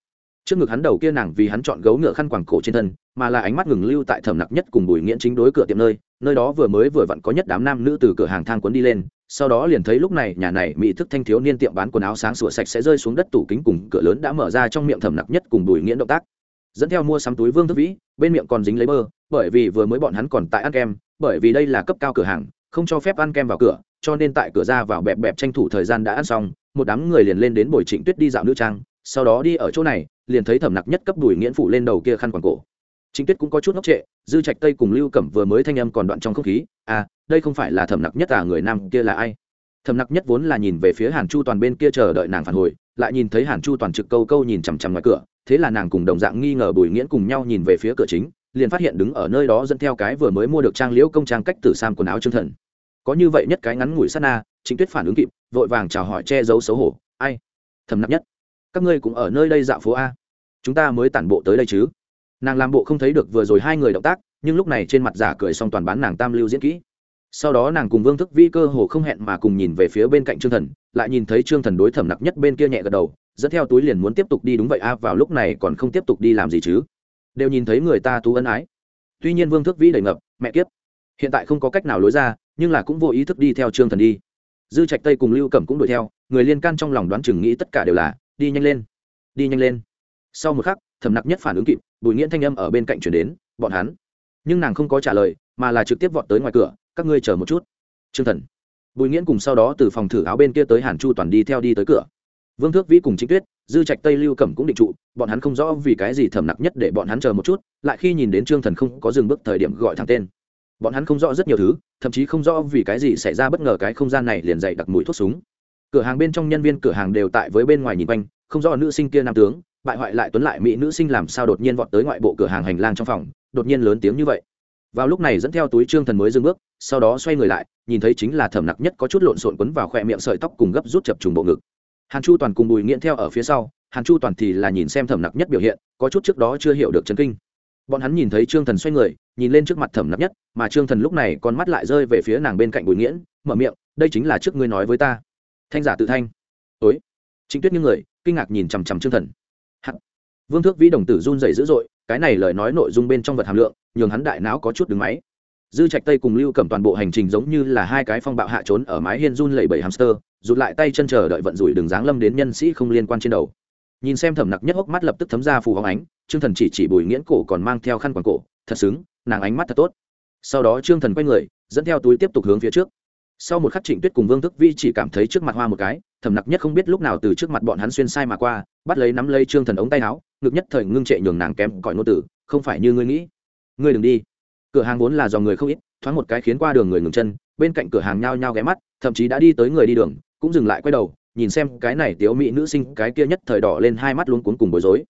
Trước ngực hắn đầu kia nàng vì hắn chọn gấu ngựa khăn quàng cổ trên thân, mà là ánh mắt ngừng lưu tại thẩm nặc nhất cùng bùi nghĩa chính đối cửa tiệm nơi nơi đó vừa mới vừa vặn có nhất đám nam nữ từ cửa hàng thang cuốn đi lên, sau đó liền thấy lúc này nhà này mỹ thức thanh thiếu niên tiệm bán quần áo sáng sủa sạch sẽ rơi xuống đất tủ kính cùng cửa lớn đã mở ra trong miệng thẩm nặc nhất cùng bùi nghĩa động tác dẫn theo mua sắm túi vương thức vĩ, bên miệng còn dính lấy bơ, bởi vì vừa mới bọn hắn còn tại ăn kem, bởi vì đây là cấp cao cửa hàng, không cho phép ăn kem vào cửa, cho nên tại cửa ra vào bẹp bẹp tranh thủ thời gian đã ăn xong, một đám người liền lên đến bồi trịnh tuyết đi dạo nữ trang, sau đó đi ở chỗ này, liền thấy thẩm nặc nhất cấp đùi nghiễn phủ lên đầu kia khăn quàng cổ. Trịnh tuyết cũng có chút ngốc trệ, dư trạch tây cùng lưu cẩm vừa mới thanh âm còn đoạn trong không khí à đây không phải là thẩm nặc nhất à người nam kia là ai? Thẩm nặc nhất vốn là nhìn về phía hàn chu toàn bên kia chờ đợi nàng phản hồi, lại nhìn thấy hàn chu toàn trực câu câu nhìn chằm chằm ngoài cửa thế là nàng cùng đồng dạng nghi ngờ bùi nghiễn cùng nhau nhìn về phía cửa chính, liền phát hiện đứng ở nơi đó dẫn theo cái vừa mới mua được trang liễu công trang cách tử sam quần áo trương thần. Có như vậy nhất cái ngắn ngủi sát na chính tuyết phản ứng kịp, vội vàng chào hỏi che giấu xấu hổ, ai, thầm nặng nhất, các ngươi cũng ở nơi đây dạo phố a? Chúng ta mới tản bộ tới đây chứ? Nàng làm bộ không thấy được vừa rồi hai người động tác, nhưng lúc này trên mặt giả cười xong toàn bán nàng tam lưu diễn kỹ. Sau đó nàng cùng vương thức vi cơ hồ không hẹn mà cùng nhìn về phía bên cạnh trương thần, lại nhìn thấy trương thần đối thẩm nặc nhất bên kia nhẹ gật đầu dẫn theo túi liền muốn tiếp tục đi đúng vậy a, vào lúc này còn không tiếp tục đi làm gì chứ? Đều nhìn thấy người ta tú ân ái. Tuy nhiên vương thức vĩ đầy ngập, mẹ kiếp. Hiện tại không có cách nào lối ra, nhưng là cũng vô ý thức đi theo trương thần đi. Dư trạch tây cùng lưu cẩm cũng đuổi theo, người liên can trong lòng đoán chừng nghĩ tất cả đều là, đi nhanh lên, đi nhanh lên. Sau một khắc thẩm nặc nhất phản ứng kịp, bùi nghiễn thanh âm ở bên cạnh chuyển đến, bọn hắn. Nhưng nàng không có trả lời, mà là trực tiếp vọt tới ngoài cửa, các ngươi chờ một chút, trương thần. Bùi nghiễn cùng sau đó từ phòng thử áo bên kia tới hàn chu toàn đi theo đi tới cửa vương thước vĩ cùng chính tuyết, dư trạch tây lưu cẩm cũng định trụ, bọn hắn không rõ vì cái gì thẩm nặc nhất để bọn hắn chờ một chút, lại khi nhìn đến trương thần không có dừng bước thời điểm gọi thẳng tên. Bọn hắn không rõ rất nhiều thứ, thậm chí không rõ vì cái gì xảy ra bất ngờ cái không gian này liền dày đặc mũi thuốc súng. Cửa hàng bên trong nhân viên cửa hàng đều tại với bên ngoài nhìn quanh, không rõ nữ sinh kia nam tướng, bại hoại lại tuấn lại mỹ nữ sinh làm sao đột nhiên vọt tới ngoại bộ cửa hàng hành lang trong phòng, đột nhiên lớn tiếng như vậy. Vào lúc này dẫn theo túi trương thần mới dừng bước, sau đó xoay người lại, nhìn thấy chính là thẩm nặc nhất có chút lộn xộn quấn vào khoe miệng sợi tóc cùng gấp rút chập trùng bộ ngực hàn chu toàn cùng bùi nghiện theo ở phía sau, hàn chu toàn thì là nhìn xem thẩm nặc nhất biểu hiện, có chút trước đó chưa hiểu được chấn kinh. Bọn hắn nhìn thấy trương thần xoay người, nhìn lên trước mặt thẩm nặc nhất, mà trương thần lúc này con mắt lại rơi về phía nàng bên cạnh bùi nghiễn, mở miệng, đây chính là trước ngươi nói với ta. Thanh giả tự thanh. Ối chính tuyết như người, kinh ngạc nhìn chằm chằm trương thần. Hạt. vương thước vĩ đồng tử run dày dữ dội, cái này lời nói nội dung bên trong vật hàm lượng, nhường hắn đại não có chút đứng máy dư trạch tây cùng lưu cầm toàn bộ hành trình giống như là hai cái phong bạo hạ trốn ở mái hiên run lẩy bẩy hamster, rụt lại tay chân chờ đợi vận rủi đường giáng lâm đến nhân sĩ không liên quan trên đầu. Nhìn xem thẩm nặc nhất hốc mắt lập tức thấm ra phù hóng ánh, trương thần chỉ chỉ bùi nghiễn cổ còn mang theo khăn quàng cổ, thật xứng, nàng ánh mắt thật tốt. Sau đó trương thần quay người, dẫn theo túi tiếp tục hướng phía trước. Sau một khắc trịnh tuyết cùng vương thức vi chỉ cảm thấy trước mặt hoa một cái, thẩm nặc nhất không biết lúc nào từ trước mặt bọn hắn xuyên sai mà qua, bắt lấy nắm lấy trương thần ống tay áo, ngực nhất thời ngưng trệ nhường nàng kém cỏi nô tử không phải như ngươi nghĩ. Ngươi đừng đi cửa hàng vốn là dòng người không ít, thoáng một cái khiến qua đường người ngừng chân, bên cạnh cửa hàng nhao nhao ghé mắt, thậm chí đã đi tới người đi đường, cũng dừng lại quay đầu, nhìn xem cái này tiếu mỹ nữ sinh, cái kia nhất thời đỏ lên hai mắt luống cuốn cùng bối rối.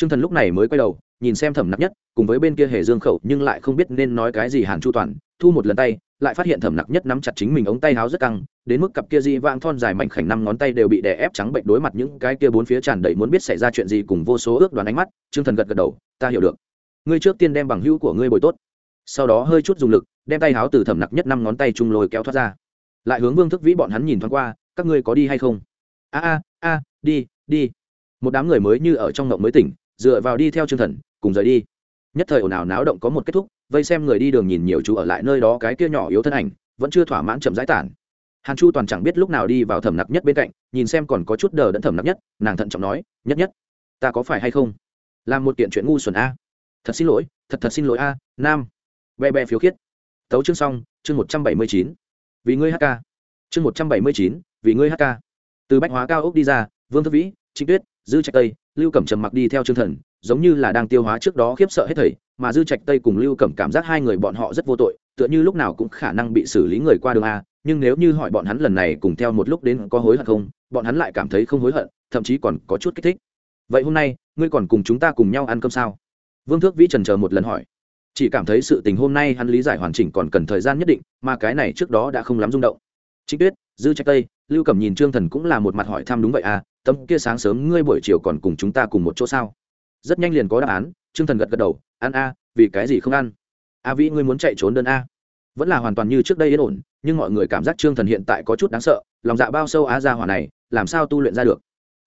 T r ư ơ n g thần lúc này mới quay đầu, nhìn xem thẩm Nặc nhất, cùng với bên kia hề dương khẩu, nhưng lại không biết nên nói cái gì hàn chu toàn, thu một lần tay, lại phát hiện thẩm nặc nhất nắm chặt chính mình ống tay áo rất căng, đến mức cặp kia di vang thon dài mảnh khảnh năm ngón tay đều bị đè ép trắng bệnh đối mặt những cái kia bốn phía tràn đầy muốn biết xảy ra chuyện gì cùng vô số ước đoán ánh mắt, trương thần gật gật đầu, ta hiểu được. Ngươi trước tiên đem bằng hữu của ngươi bồi tốt sau đó hơi chút dùng lực, đem tay háo từ thẩm nặc nhất năm ngón tay chung lồi kéo thoát ra. Lại hướng vương thức vĩ bọn hắn nhìn thoáng qua, các ngươi có đi hay không? A a a, đi đi. Một đám người mới như ở trong ngộng mới tỉnh, dựa vào đi theo chương thần, cùng rời đi. Nhất thời ồn ào náo động có một kết thúc, vây xem người đi đường nhìn nhiều chú ở lại nơi đó cái kia nhỏ yếu thân ảnh, vẫn chưa thỏa mãn chậm rãi tản. Hàn chu toàn chẳng biết lúc nào đi vào thẩm nặc nhất bên cạnh, nhìn xem còn có chút đờ đẫn thẩm nặc nhất, nàng thận trọng nói, nhất nhất, ta có phải hay không? Làm một kiện chuyện ngu xuẩn a. Thật xin lỗi, thật thật xin lỗi a, nam be be phiếu khiết. Tấu chương xong, chương một trăm bảy mươi chín. Vì ngươi hk chương một trăm bảy mươi chín, vì ngươi hk từ bách hóa cao ốc đi ra, vương thất vĩ, trịnh tuyết, dư trạch tây, lưu cẩm trầm mặc đi theo chương thần, giống như là đang tiêu hóa trước đó khiếp sợ hết thảy mà dư trạch tây cùng lưu cẩm cảm giác hai người bọn họ rất vô tội, tựa như lúc nào cũng khả năng bị xử lý người qua đường a, nhưng nếu như hỏi bọn hắn lần này cùng theo một lúc đến có hối hận không, bọn hắn lại cảm thấy không hối hận, thậm chí còn có chút kích thích. Vậy hôm nay, ngươi còn cùng chúng ta cùng nhau ăn cơm sao? Vương thước vĩ trần chờ một lần hỏi chỉ cảm thấy sự tình hôm nay hắn lý giải hoàn chỉnh còn cần thời gian nhất định, mà cái này trước đó đã không lắm rung động. Trích tuyết, dư trạch tây, lưu cẩm nhìn trương thần cũng là một mặt hỏi thăm đúng vậy à tấm kia sáng sớm ngươi buổi chiều còn cùng chúng ta cùng một chỗ sao? Rất nhanh liền có đáp án, trương thần gật gật đầu, ăn a, vì cái gì không ăn? A vĩ ngươi muốn chạy trốn đơn a. Vẫn là hoàn toàn như trước đây yên ổn, nhưng mọi người cảm giác trương thần hiện tại có chút đáng sợ, lòng dạ bao sâu á ra hỏa này, làm sao tu luyện ra được?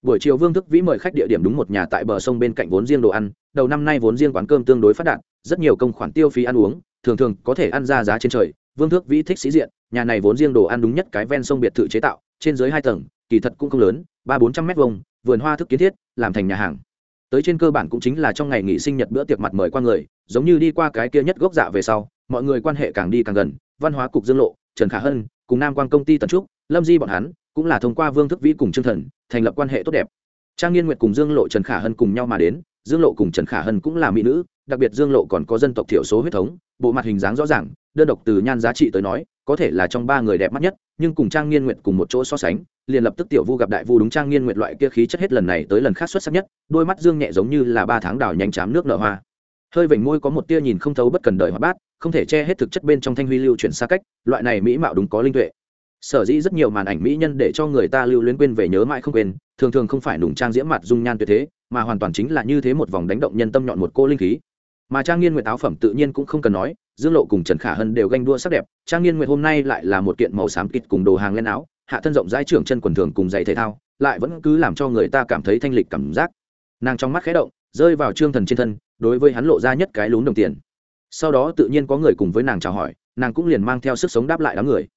Buổi chiều vương thức vĩ mời khách địa điểm đúng một nhà tại bờ sông bên cạnh vốn riêng đồ ăn. Đầu năm nay vốn riêng quán cơm tương đối phát đạt, rất nhiều công khoản tiêu phí ăn uống, thường thường có thể ăn ra giá trên trời. Vương thước vĩ thích sĩ diện, nhà này vốn riêng đồ ăn đúng nhất cái ven sông biệt thự chế tạo, trên dưới hai tầng, kỳ thật cũng không lớn, ba bốn trăm mét vuông, vườn hoa thức kiến thiết, làm thành nhà hàng. Tới trên cơ bản cũng chính là trong ngày nghỉ sinh nhật bữa tiệc mặt mời qua người, giống như đi qua cái kia nhất gốc dạ về sau, mọi người quan hệ càng đi càng gần, văn hóa cục dương lộ, trần khả hân, cùng nam quan công ty tần trúc, lâm di bọn hắn cũng là thông qua vương thức vĩ cùng chương thần, thành lập quan hệ tốt đẹp. Trang nghiên nguyệt cùng dương lộ trần khả hân cùng nhau mà đến, dương lộ cùng trần khả hân cũng là mỹ nữ, đặc biệt dương lộ còn có dân tộc thiểu số huyết thống, bộ mặt hình dáng rõ ràng, đơn độc từ nhan giá trị tới nói, có thể là trong ba người đẹp mắt nhất, nhưng cùng trang nghiên nguyệt cùng một chỗ so sánh, liền lập tức tiểu vu gặp đại vu đúng trang nghiên nguyệt loại kia khí chất hết lần này tới lần khác xuất sắc nhất, đôi mắt dương nhẹ giống như là ba tháng đào nhanh chám nước nở hoa. Hơi vểnh môi có một tia nhìn không thấu bất cần đời hoa bát, không thể che hết thực chất bên trong thanh huy lưu chuyển xa cách, loại này mỹ mạo đúng có linh tuệ sở dĩ rất nhiều màn ảnh mỹ nhân để cho người ta lưu luyến quên về nhớ mãi không quên, thường thường không phải nùng trang diễm mặt dung nhan tuyệt thế, mà hoàn toàn chính là như thế một vòng đánh động nhân tâm nhọn một cô linh khí. Mà trang nghiên nguyệt áo phẩm tự nhiên cũng không cần nói, dương lộ cùng trần khả hân đều ganh đua sắc đẹp, trang nghiên nguyệt hôm nay lại là một kiện màu xám kịt cùng đồ hàng lên áo, hạ thân rộng rãi trưởng chân quần thường cùng giày thể thao, lại vẫn cứ làm cho người ta cảm thấy thanh lịch cảm giác. Nàng trong mắt khẽ động, rơi vào trương thần trên thân, đối với hắn lộ ra nhất cái lún đồng tiền. Sau đó tự nhiên có người cùng với nàng chào hỏi, nàng cũng liền mang theo sức sống đáp lại đám người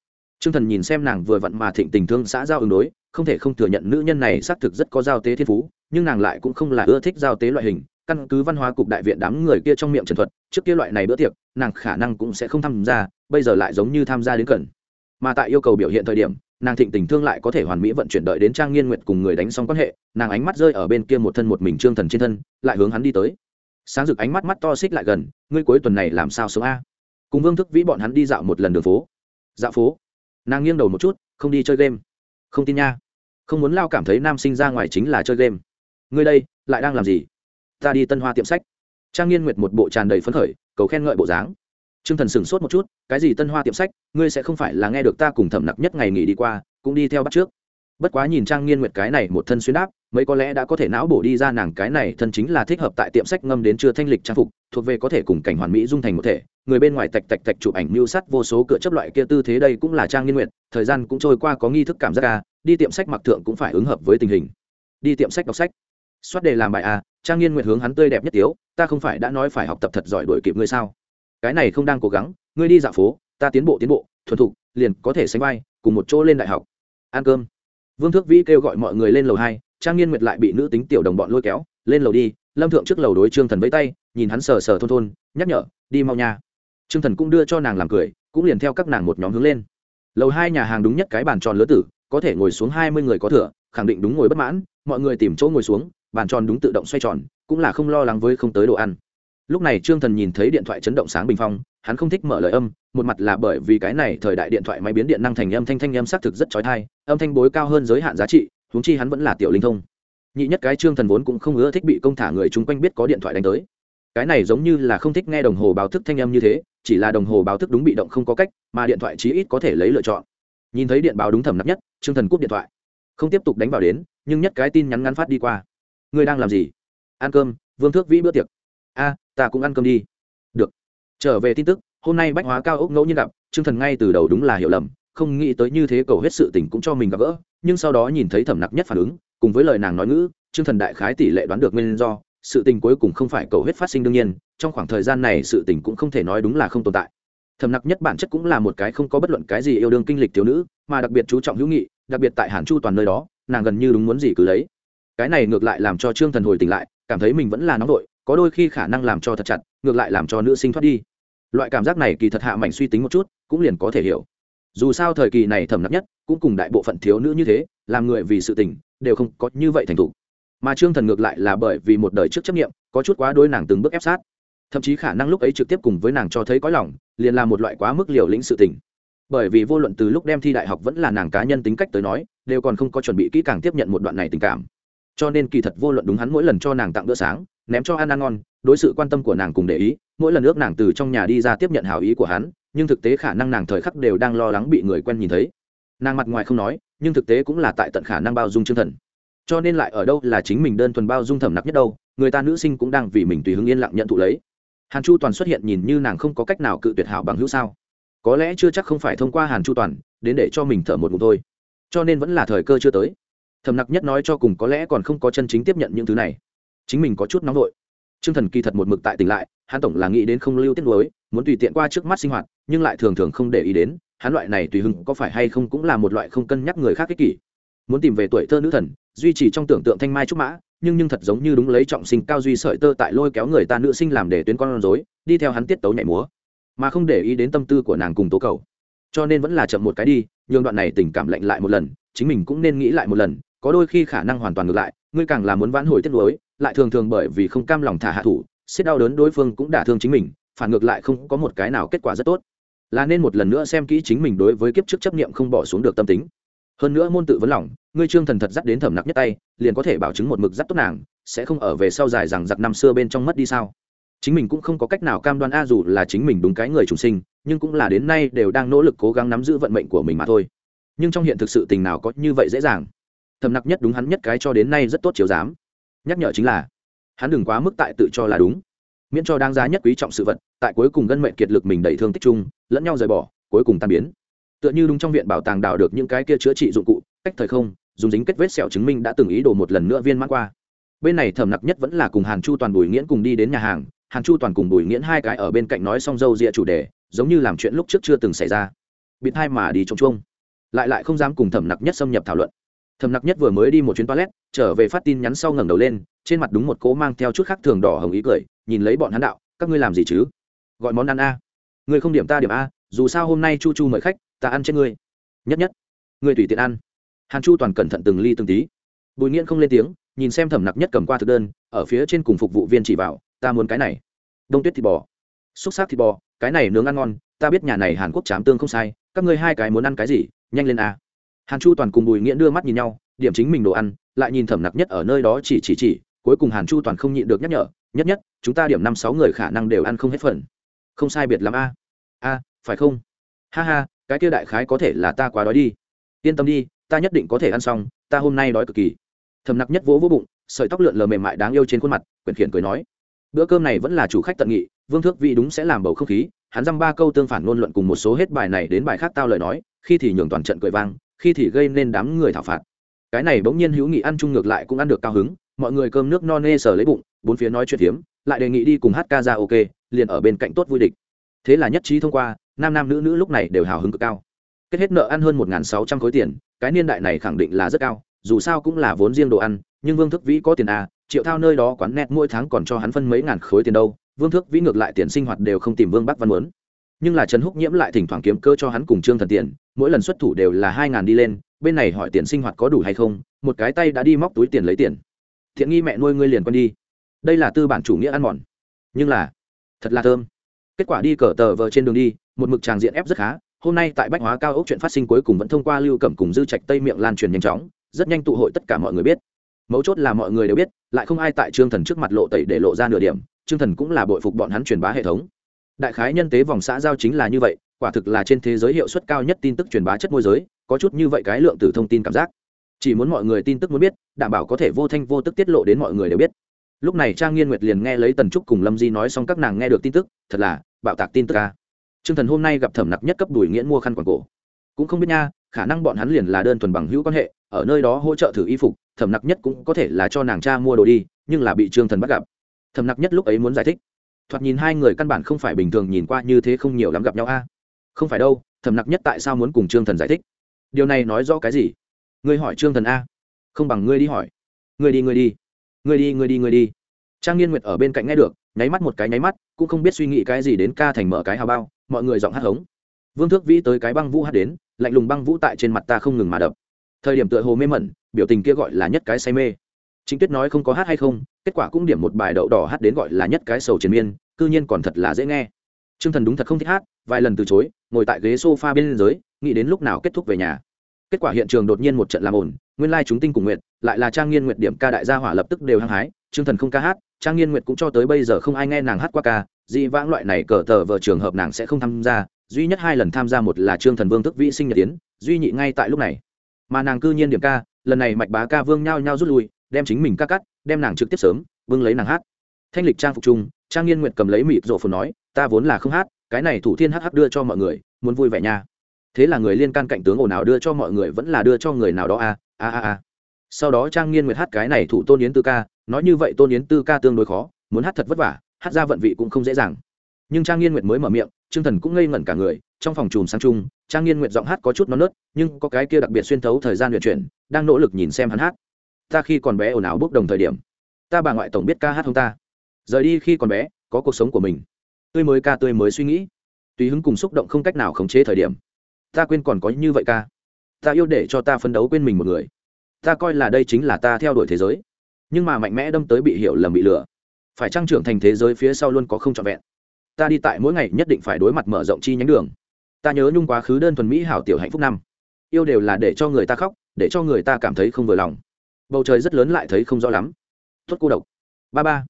trương thần nhìn xem nàng vừa vặn mà thịnh tình thương xã giao ứng đối, không thể không thừa nhận nữ nhân này xác thực rất có giao tế thiên phú, nhưng nàng lại cũng không là ưa thích giao tế loại hình, căn cứ văn hóa cục đại viện đám người kia trong miệng trần thuật, trước kia loại này bữa tiệc, nàng khả năng cũng sẽ không tham gia, bây giờ lại giống như tham gia đến cận. mà tại yêu cầu biểu hiện thời điểm, nàng thịnh tình thương lại có thể hoàn mỹ vận chuyển đợi đến trang nghiên Nguyệt cùng người đánh xong quan hệ, nàng ánh mắt rơi ở bên kia một thân một mình trương thần trên thân, lại hướng hắn đi tới. Sáng rực ánh mắt mắt to xích lại gần, ngươi cuối tuần này làm sao sống a? Cùng vương thức vĩ bọn hắn đi dạo một lần đường phố. Dạo phố? Nàng nghiêng đầu một chút, không đi chơi game. Không tin nha. Không muốn lao cảm thấy nam sinh ra ngoài chính là chơi game. Ngươi đây, lại đang làm gì? Ta đi tân hoa tiệm sách. Trang nghiên nguyệt một bộ tràn đầy phấn khởi, cầu khen ngợi bộ dáng. T r ư ơ n g thần sửng sốt một chút, cái gì tân hoa tiệm sách, ngươi sẽ không phải là nghe được ta cùng thẩm nặc nhất ngày nghỉ đi qua, cũng đi theo bắt trước bất quá nhìn trang nghiên nguyệt cái này một thân xuyên đáp mấy có lẽ đã có thể não bổ đi ra nàng cái này thân chính là thích hợp tại tiệm sách ngâm đến chưa thanh lịch trang phục, thuộc về có thể cùng cảnh hoàn mỹ dung thành một thể. Người bên ngoài tạch tạch tạch chụp ảnh mưu sắt vô số cửa chấp loại kia tư thế đây cũng là trang nghiên nguyệt, thời gian cũng trôi qua có nghi thức cảm giác ca đi tiệm sách mặc thượng cũng phải ứng hợp với tình hình. Đi tiệm sách đọc sách. Soát đề làm bài à trang nghiên nguyệt hướng hắn tươi đẹp nhất tiếu, ta không phải đã nói phải học tập thật giỏi đuổi kịp ngươi sao? Cái này không đang cố gắng, ngươi đi dạo phố, ta tiến bộ tiến bộ, thuần thục, liền có thể sánh vai, cùng một chỗ lên đại học. Ăn cơm vương thước vĩ kêu gọi mọi người lên lầu hai, trang nghiên nguyệt lại bị nữ tính tiểu đồng bọn lôi kéo, lên lầu đi, lâm thượng trước lầu đối trương thần vẫy tay, nhìn hắn sờ sờ thôn thôn, nhắc nhở, đi mau nha. Trương thần cũng đưa cho nàng làm cười, cũng liền theo các nàng một nhóm hướng lên. Lầu hai nhà hàng đúng nhất cái bàn tròn lứa tử, có thể ngồi xuống hai mươi người có thừa, khẳng định đúng ngồi bất mãn, mọi người tìm chỗ ngồi xuống, bàn tròn đúng tự động xoay tròn, cũng là không lo lắng với không tới đồ ăn. Lúc này trương thần nhìn thấy điện thoại chấn động sáng bình phong hắn không thích mở lời âm, một mặt là bởi vì cái này thời đại điện thoại máy biến điện năng thành âm thanh thanh âm xác thực rất trói thai, âm thanh bối cao hơn giới hạn giá trị, huống chi hắn vẫn là tiểu linh thông. Nhị nhất cái trương thần vốn cũng không ưa thích bị công thả người chung quanh biết có điện thoại đánh tới. Cái này giống như là không thích nghe đồng hồ báo thức thanh âm như thế, chỉ là đồng hồ báo thức đúng bị động không có cách, mà điện thoại chí ít có thể lấy lựa chọn. Nhìn thấy điện báo đúng thẩm nắp nhất, trương thần cúp điện thoại. Không tiếp tục đánh vào đến, nhưng nhất cái tin nhắn ngắn phát đi qua. Ngươi đang làm gì? Ăn cơm, vương thước vĩ bữa tiệc. A, ta cũng ăn cơm đi trở về tin tức, hôm nay bách hóa cao ốc ngẫu nhiên gặp chương thần ngay từ đầu đúng là hiểu lầm, không nghĩ tới như thế cầu hết sự tình cũng cho mình gặp gỡ, nhưng sau đó nhìn thấy thẩm nặc nhất phản ứng, cùng với lời nàng nói ngữ chương thần đại khái tỷ lệ đoán được nguyên do, sự tình cuối cùng không phải cầu hết phát sinh đương nhiên, trong khoảng thời gian này sự tình cũng không thể nói đúng là không tồn tại. Thẩm nặc nhất bản chất cũng là một cái không có bất luận cái gì yêu đương kinh lịch thiếu nữ, mà đặc biệt chú trọng hữu nghị, đặc biệt tại hàn chu toàn nơi đó, nàng gần như đúng muốn gì cứ lấy. Cái này ngược lại làm cho trương thần hồi tỉnh lại, cảm thấy mình vẫn là nóng đội có đôi khi khả năng làm cho thật chặt, ngược lại làm cho nữ sinh thoát đi loại cảm giác này kỳ thật hạ mảnh suy tính một chút, cũng liền có thể hiểu. Dù sao thời kỳ này thầm nặng nhất, cũng cùng đại bộ phận thiếu nữ như thế, làm người vì sự tình, đều không có như vậy thành thủ. mà trương thần ngược lại là bởi vì một đời trước chấp nghiệm có chút quá đôi nàng từng bước ép sát. Thậm chí khả năng lúc ấy trực tiếp cùng với nàng cho thấy có lòng, liền là một loại quá mức liều lĩnh sự tình. Bởi vì vô luận từ lúc đem thi đại học vẫn là nàng cá nhân tính cách tới nói, đều còn không có chuẩn bị kỹ càng tiếp nhận một đoạn này tình cảm. Cho nên kỳ thật vô luận đúng hắn mỗi lần cho nàng tặng bữa sáng, ném cho ăn ăn ngon đối sự quan tâm của nàng cùng để ý, mỗi lần ước nàng từ trong nhà đi ra tiếp nhận hào ý của hắn, nhưng thực tế khả năng nàng thời khắc đều đang lo lắng bị người quen nhìn thấy. Nàng mặt ngoài không nói, nhưng thực tế cũng là tại tận khả năng bao dung chương thần. Cho nên lại ở đâu là chính mình đơn thuần bao dung thầm nặc nhất đâu, người ta nữ sinh cũng đang vì mình tùy hứng yên lặng nhận thụ lấy. Hàn chu toàn xuất hiện nhìn như nàng không có cách nào cự tuyệt hảo bằng hữu sao. Có lẽ chưa chắc không phải thông qua hàn chu toàn, đến để cho mình thở một ngụm thôi. Cho nên vẫn là thời cơ chưa tới. Thầm nặc nhất nói cho cùng có lẽ còn không có chân chính tiếp nhận những thứ này. Chính mình có chút nóng vội. Trương thần kỳ thật một mực tại tỉnh lại hắn tổng là nghĩ đến không lưu tiết lối muốn tùy tiện qua trước mắt sinh hoạt nhưng lại thường thường không để ý đến hắn loại này tùy hứng, có phải hay không cũng là một loại không cân nhắc người khác ích kỷ. Muốn tìm về tuổi thơ nữ thần duy trì trong tưởng tượng thanh mai trúc mã nhưng nhưng thật giống như đúng lấy trọng sinh cao duy sợi tơ tại lôi kéo người ta nữ sinh làm để tuyến con rối đi theo hắn tiết tấu nhảy múa. Mà không để ý đến tâm tư của nàng cùng tố cầu. Cho nên vẫn là chậm một cái đi nhường đoạn này tình cảm lạnh lại một lần chính mình cũng nên nghĩ lại một lần có đôi khi khả năng hoàn toàn ngược lại ngươi càng là muốn vãn hồi tiết lối lại thường thường bởi vì không cam lòng thả hạ thủ, xiết đau đớn đối phương cũng đả thương chính mình, phản ngược lại không có một cái nào kết quả rất tốt. Là nên một lần nữa xem kỹ chính mình đối với kiếp trước chấp niệm không bỏ xuống được tâm tính. Hơn nữa môn tự vấn lòng, ngươi trương thần thật dắt đến thẩm nặc nhất tay, liền có thể bảo chứng một mực dắt tốt nàng, sẽ không ở về sau dài rằng giặc năm xưa bên trong mất đi sao? Chính mình cũng không có cách nào cam đoan a dù là chính mình đúng cái người trùng sinh, nhưng cũng là đến nay đều đang nỗ lực cố gắng nắm giữ vận mệnh của mình mà thôi. Nhưng trong hiện thực sự tình nào có như vậy dễ dàng? Thầm nặc nhất đúng hắn nhất cái cho đến nay rất tốt chiếu giám, nhắc nhở chính là hắn đừng quá mức tại tự cho là đúng. Miễn cho đáng giá nhất quý trọng sự vật tại cuối cùng gân mệnh kiệt lực mình đẩy thương tích chung lẫn nhau rời bỏ cuối cùng tan biến. Tựa như đúng trong viện bảo tàng đào được những cái kia chữa trị dụng cụ cách thời không dùng dính kết vết sẹo chứng minh đã từng ý đồ một lần nữa viên mãn qua. Bên này thầm nặc nhất vẫn là cùng hàn chu toàn bùi nghiễn cùng đi đến nhà hàng. Hàn chu toàn cùng bùi nghiễn hai cái ở bên cạnh nói xong dâu rịa chủ đề giống như làm chuyện lúc trước chưa từng xảy ra. Bịt hai mà đi trông chuông. Lại lại không dám cùng thẩm nặc nhất xâm nhập thảo luận thầm nặc nhất vừa mới đi một chuyến toilet, trở về phát tin nhắn sau ngẩng đầu lên, trên mặt đúng một cỗ mang theo chút khác thường đỏ hồng ý cười, nhìn lấy bọn hắn đạo, các ngươi làm gì chứ? Gọi món ăn a. Ngươi không điểm ta điểm a, dù sao hôm nay chu chu mời khách, ta ăn trên ngươi. Nhất nhất, ngươi tùy tiện ăn. Hàn chu toàn cẩn thận từng ly từng tí. Bùi nghiễn không lên tiếng, nhìn xem thẩm nặc nhất cầm qua thực đơn, ở phía trên cùng phục vụ viên chỉ vào ta muốn cái này. Đông tuyết thịt bò. Xúc xác thịt bò, cái này nướng ăn ngon, ta biết nhà này hàn quốc chám tương không sai, các ngươi hai cái muốn ăn cái gì, nhanh lên a hàn chu toàn cùng bùi nghĩa đưa mắt nhìn nhau, điểm chính mình đồ ăn, lại nhìn thẩm nặc nhất ở nơi đó chỉ chỉ chỉ, cuối cùng hàn chu toàn không nhịn được nhắc nhở, nhất nhất, chúng ta điểm năm sáu người khả năng đều ăn không hết phần. Không sai biệt lắm a. A, phải không? Ha ha, cái kia đại khái có thể là ta quá đói đi. Yên tâm đi, ta nhất định có thể ăn xong, ta hôm nay đói cực kỳ. Thầm nặc nhất vỗ vỗ bụng, sợi tóc lượn lờ mềm mại đáng yêu trên khuôn mặt, quyển khiển cười nói, bữa cơm này vẫn là chủ khách tận nghị, vương thước vị đúng sẽ làm bầu không khí. Hắn dăm ba câu tương phản ngôn luận cùng một số hết bài này đến bài khác tao lời nói, khi thì nhường toàn trận cười vang khi thì gây nên đám người thảo phạt. Cái này bỗng nhiên hữu nghị ăn chung ngược lại cũng ăn được cao hứng, mọi người cơm nước no nê sờ lấy bụng, bốn phía nói chuyện hiếm, lại đề nghị đi cùng hát ca ra ok, liền ở bên cạnh tốt vui địch. Thế là nhất trí thông qua, nam nam nữ nữ lúc này đều hào hứng cực cao. Kết hết nợ ăn hơn một sáu trăm khối tiền, cái niên đại này khẳng định là rất cao, dù sao cũng là vốn riêng đồ ăn, nhưng vương thức vĩ có tiền à triệu thao nơi đó quán nét mỗi tháng còn cho hắn phân mấy ngàn khối tiền đâu, vương thức vĩ ngược lại tiền sinh hoạt đều không tìm vương bắc văn muốn nhưng là trần húc nhiễm lại thỉnh thoảng kiếm cơ cho hắn cùng trương thần tiền, mỗi lần xuất thủ đều là hai ngàn đi lên, bên này hỏi tiền sinh hoạt có đủ hay không, một cái tay đã đi móc túi tiền lấy tiền. Thiện nghi mẹ nuôi ngươi liền con đi. Đây là tư bản chủ nghĩa ăn mòn. Nhưng là, thật là thơm. Kết quả đi cờ tờ vờ trên đường đi, một mực tràng diện ép rất khá, hôm nay tại bách hóa cao ốc chuyện phát sinh cuối cùng vẫn thông qua lưu cẩm cùng dư trạch tây miệng lan truyền nhanh chóng, rất nhanh tụ hội tất cả mọi người biết. Mấu chốt là mọi người đều biết, lại không ai tại trương thần trước mặt lộ tẩy để lộ ra nửa điểm, trương thần cũng là bội phục bọn hắn truyền bá hệ thống đại khái nhân tế vòng xã giao chính là như vậy, quả thực là trên thế giới hiệu suất cao nhất tin tức truyền bá chất môi giới, có chút như vậy cái lượng từ thông tin cảm giác. Chỉ muốn mọi người tin tức muốn biết, đảm bảo có thể vô thanh vô tức tiết lộ đến mọi người đều biết. Lúc này trang nghiên nguyệt liền nghe lấy tần trúc cùng lâm di nói xong các nàng nghe được tin tức, thật là, bạo tạc tin tức ca t r ư ơ n g thần hôm nay gặp thẩm nặc nhất cấp đùi nghĩa mua khăn quảng cổ. Cũng không biết nha, khả năng bọn hắn liền là đơn thuần bằng hữu quan hệ, ở nơi đó hỗ trợ thử y phục, thẩm nặc nhất cũng có thể là cho nàng cha mua đồ đi, nhưng là bị trương thần bắt gặp. Thẩm nặc nhất lúc ấy muốn giải thích thoạt nhìn hai người căn bản không phải bình thường nhìn qua như thế không nhiều lắm gặp nhau a. Không phải đâu, thẩm nặc nhất tại sao muốn cùng trương thần giải thích? Điều này nói rõ cái gì? Ngươi hỏi trương thần a. Không bằng ngươi đi hỏi. Ngươi đi ngươi đi. Ngươi đi ngươi đi ngươi đi. Trang nghiên nguyệt ở bên cạnh nghe được, nháy mắt một cái nháy mắt, cũng không biết suy nghĩ cái gì đến ca thành mở cái hào bao, mọi người giọng hát hống. Vương thước vĩ tới cái băng vũ hát đến, lạnh lùng băng vũ tại trên mặt ta không ngừng mà đập. Thời điểm tựa hồ mê mẩn, biểu tình kia gọi là nhất cái say mê. Trịnh tuyết nói không có hát hay không kết quả cũng điểm một bài đậu đỏ hát đến gọi là nhất cái sầu triền miên cư nhiên còn thật là dễ nghe. Trương thần đúng thật không thích hát vài lần từ chối ngồi tại ghế sofa bên dưới, nghĩ đến lúc nào kết thúc về nhà. Kết quả hiện trường đột nhiên một trận làm ồn, nguyên lai chúng tinh cùng nguyện lại là trang nghiên Nguyệt điểm ca đại gia hỏa lập tức đều hăng hái Trương thần không ca hát trang nghiên Nguyệt cũng cho tới bây giờ không ai nghe nàng hát qua ca dị vãng loại này cờ tờ vợ trường hợp nàng sẽ không tham gia duy nhất hai lần tham gia một là trương thần vương tức vĩ sinh nhật tiến duy nhị ngay tại lúc này. Mà nàng cư nhiên điểm ca lần này mạch bá ca vương nhao nhao rút lui đem chính mình ca cắt, đem nàng trực tiếp sớm, bưng lấy nàng hát. Thanh lịch trang phục chung, trang nghiên nguyện cầm lấy mịt rổ phồn nói, ta vốn là không hát, cái này thủ thiên hh đưa cho mọi người, muốn vui vẻ nha. Thế là người liên can cạnh tướng ồn nào đưa cho mọi người vẫn là đưa cho người nào đó a a a a sau đó trang nghiên nguyệt hát cái này thủ tôn yến tư ca, nói như vậy tôn yến tư ca tương đối khó, muốn hát thật vất vả, hát ra vận vị cũng không dễ dàng. Nhưng trang nghiên nguyệt mới mở miệng, trương thần cũng ngây ngẩn cả người, trong phòng chùm sang chung, trang nghiên nguyệt giọng hát có chút non nớt, nhưng có cái kia đặc biệt xuyên thấu thời gian luyện chuyển, đang nỗ lực nhìn xem hắn hát ta khi còn bé ồn ào bốc đồng thời điểm. Ta bà ngoại tổng biết ca hát không ta. Rời đi khi còn bé, có cuộc sống của mình. Tươi mới ca tươi mới suy nghĩ. Tùy hứng cùng xúc động không cách nào khống chế thời điểm. Ta quên còn có như vậy ca. Ta yêu để cho ta phấn đấu quên mình một người. Ta coi là đây chính là ta theo đuổi thế giới. Nhưng mà mạnh mẽ đâm tới bị hiểu lầm bị lừa. Phải trang trưởng thành thế giới phía sau luôn có không trọn vẹn? Ta đi tại mỗi ngày nhất định phải đối mặt mở rộng chi nhánh đường. Ta nhớ nhung quá khứ đơn thuần mỹ hảo tiểu hạnh phúc năm. Yêu đều là để cho người ta khóc, để cho người ta cảm thấy không vừa lòng bầu trời rất lớn lại thấy không rõ lắm. Tuất cô độc. Ba ba.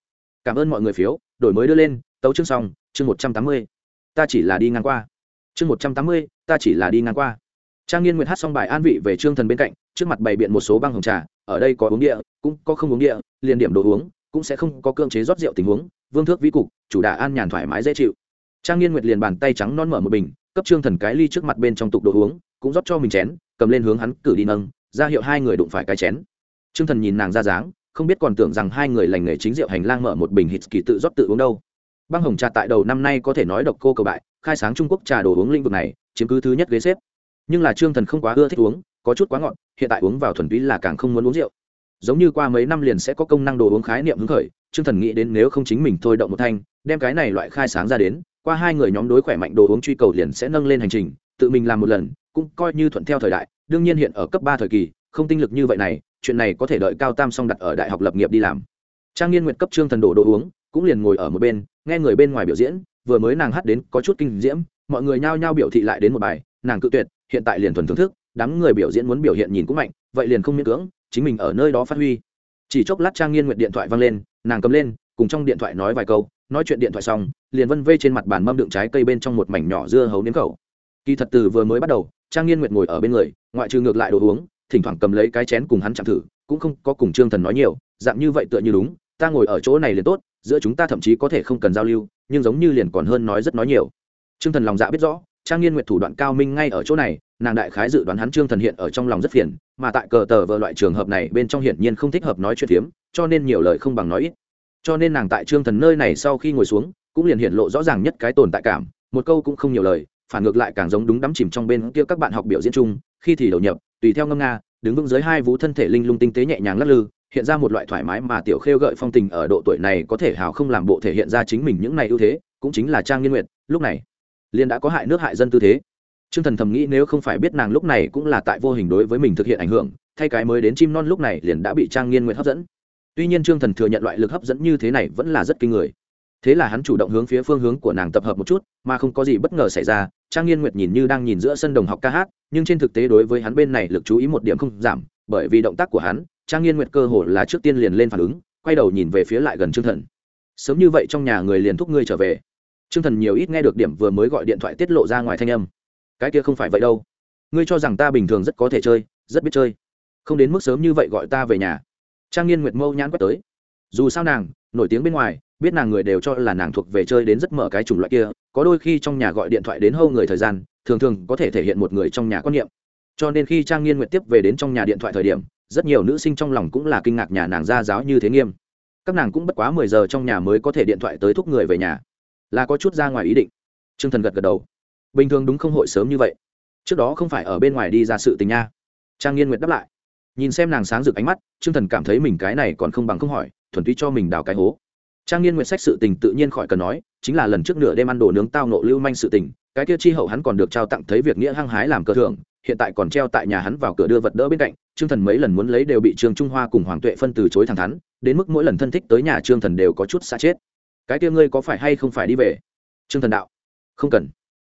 Cảm ơn mọi người phiếu, đổi mới đưa lên, tấu chương xong, chương một trăm tám mươi. Ta chỉ là đi ngang qua. Chương một trăm tám mươi, ta chỉ là đi ngang qua. Trang nghiên nguyệt hát xong bài an vị về trương thần bên cạnh, trước mặt bày biện một số băng hồng trà, ở đây có uống địa, cũng có không uống địa, liền điểm đồ uống, cũng sẽ không có cưỡng chế rót rượu tình huống, vương thước vĩ cục, chủ đà an nhàn thoải mái dễ chịu. Trang nghiên nguyệt liền bàn tay trắng non mở một bình, cấp trương thần cái ly trước mặt bên trong tục đồ uống, cũng rót cho mình chén, cầm lên hướng hắn cử đi nâng, ra hiệu hai người đụng phải cái chén trương thần nhìn nàng ra dáng, không biết còn tưởng rằng hai người lành nghề chính rượu hành lang mở một bình hít kỳ tự rót tự uống đâu. Băng hồng trà tại đầu năm nay có thể nói độc cô cầu bại, khai sáng trung quốc trà đồ uống lĩnh vực này, chiếm cứ thứ nhất ghế xếp. Nhưng là trương thần không quá ưa thích uống, có chút quá ngọt, hiện tại uống vào thuần túy là càng không muốn uống rượu. Giống như qua mấy năm liền sẽ có công năng đồ uống khái niệm hứng khởi, trương thần nghĩ đến nếu không chính mình thôi động một thanh, đem cái này loại khai sáng ra đến, qua hai người nhóm đối khỏe mạnh đồ uống truy cầu liền sẽ nâng lên hành trình, tự mình làm một lần, cũng coi như thuận theo thời đại, đương nhiên hiện ở cấp ba thời kỳ, không tinh lực như vậy này chuyện này có thể đợi cao tam xong đặt ở đại học lập nghiệp đi làm. Trang nghiên nguyện cấp trương thần đồ đồ uống, cũng liền ngồi ở một bên, nghe người bên ngoài biểu diễn, vừa mới nàng hát đến có chút kinh diễm, mọi người nhao nhao biểu thị lại đến một bài, nàng cự tuyệt, hiện tại liền thuần thưởng thức, đám người biểu diễn muốn biểu hiện nhìn cũng mạnh, vậy liền không miễn cưỡng, chính mình ở nơi đó phát huy. Chỉ chốc lát trang nghiên nguyện điện thoại văng lên, nàng cầm lên, cùng trong điện thoại nói vài câu, nói chuyện điện thoại xong, liền vân vê trên mặt bàn mâm đựng trái cây bên trong một mảnh nhỏ dưa hấu nếm khẩu. Kỳ thật từ vừa mới bắt đầu, trang nghiên nguyện ngồi ở bên người, ngoại trừ ngược lại đồ uống thỉnh thoảng cầm lấy cái chén cùng hắn chạm thử, cũng không có cùng trương thần nói nhiều, dạng như vậy tựa như đúng, ta ngồi ở chỗ này liền tốt, giữa chúng ta thậm chí có thể không cần giao lưu, nhưng giống như liền còn hơn nói rất nói nhiều. Trương thần lòng dạ biết rõ, trang nghiên nguyệt thủ đoạn cao minh ngay ở chỗ này, nàng đại khái dự đoán hắn trương thần hiện ở trong lòng rất phiền, mà tại cờ tờ vợ loại trường hợp này bên trong hiển nhiên không thích hợp nói chuyện phiếm, cho nên nhiều lời không bằng nói ít. Cho nên nàng tại trương thần nơi này sau khi ngồi xuống, cũng liền hiện lộ rõ ràng nhất cái tồn tại cảm, một câu cũng không nhiều lời, phản ngược lại càng giống đúng đắm chìm trong bên kia các bạn học biểu diễn chung, khi thì đầu nhập tùy theo ngâm nga, đứng vững dưới hai vú thân thể linh lung tinh tế nhẹ nhàng lắc lư, hiện ra một loại thoải mái mà tiểu khêu gợi phong tình ở độ tuổi này có thể hào không làm bộ thể hiện ra chính mình những này ưu thế, cũng chính là trang nghiên nguyệt, lúc này, liền đã có hại nước hại dân tư thế. T r ư ơ n g thần thầm nghĩ nếu không phải biết nàng lúc này cũng là tại vô hình đối với mình thực hiện ảnh hưởng, thay cái mới đến chim non lúc này liền đã bị trang nghiên nguyệt hấp dẫn. Tuy nhiên trương thần thừa nhận loại lực hấp dẫn như thế này vẫn là rất kinh người. Thế là hắn chủ động hướng phía phương hướng của nàng tập hợp một chút, mà không có gì bất ngờ xảy ra trang nghiên nguyệt nhìn như đang nhìn giữa sân đồng học ca hát, nhưng trên thực tế đối với hắn bên này lực chú ý một điểm không giảm, bởi vì động tác của hắn, trang nghiên nguyệt cơ hồ là trước tiên liền lên phản ứng, quay đầu nhìn về phía lại gần trương thần. Sớm như vậy trong nhà người liền thúc ngươi trở về. Trương thần nhiều ít nghe được điểm vừa mới gọi điện thoại tiết lộ ra ngoài thanh âm. Cái kia không phải vậy đâu. Ngươi cho rằng ta bình thường rất có thể chơi, rất biết chơi. Không đến mức sớm như vậy gọi ta về nhà. Trang nghiên nguyệt mâu nhãn quét tới. Dù sao nàng, nổi tiếng bên ngoài, biết nàng người đều cho là nàng thuộc về chơi đến rất mở cái chủng loại kia có đôi khi trong nhà gọi điện thoại đến hâu người thời gian, thường thường có thể thể hiện một người trong nhà quan niệm. Cho nên khi trang nghiên nguyện tiếp về đến trong nhà điện thoại thời điểm, rất nhiều nữ sinh trong lòng cũng là kinh ngạc nhà nàng ra giáo như thế nghiêm. Các nàng cũng bất quá mười giờ trong nhà mới có thể điện thoại tới thúc người về nhà. Là có chút ra ngoài ý định. T r ư ơ n g thần gật gật đầu. Bình thường đúng không hội sớm như vậy. Trước đó không phải ở bên ngoài đi ra sự tình nha. Trang nghiên nguyện đáp lại. Nhìn xem nàng sáng rực ánh mắt t r ư ơ n g thần cảm thấy mình cái này còn không bằng không hỏi, thuần túy cho mình đào cái hố trang nghiên nguyện sách sự tình tự nhiên khỏi cần nói, chính là lần trước nửa đêm ăn đồ nướng tao nộ lưu manh sự tình, cái kia chi hậu hắn còn được trao tặng thấy việc nghĩa hăng hái làm cờ thưởng, hiện tại còn treo tại nhà hắn vào cửa đưa vật đỡ bên cạnh, trương thần mấy lần muốn lấy đều bị trương trung hoa cùng hoàng tuệ phân từ chối thẳng thắn, đến mức mỗi lần thân thích tới nhà trương thần đều có chút xa chết. Cái kia ngươi có phải hay không phải đi về? Trương thần đạo. Không cần.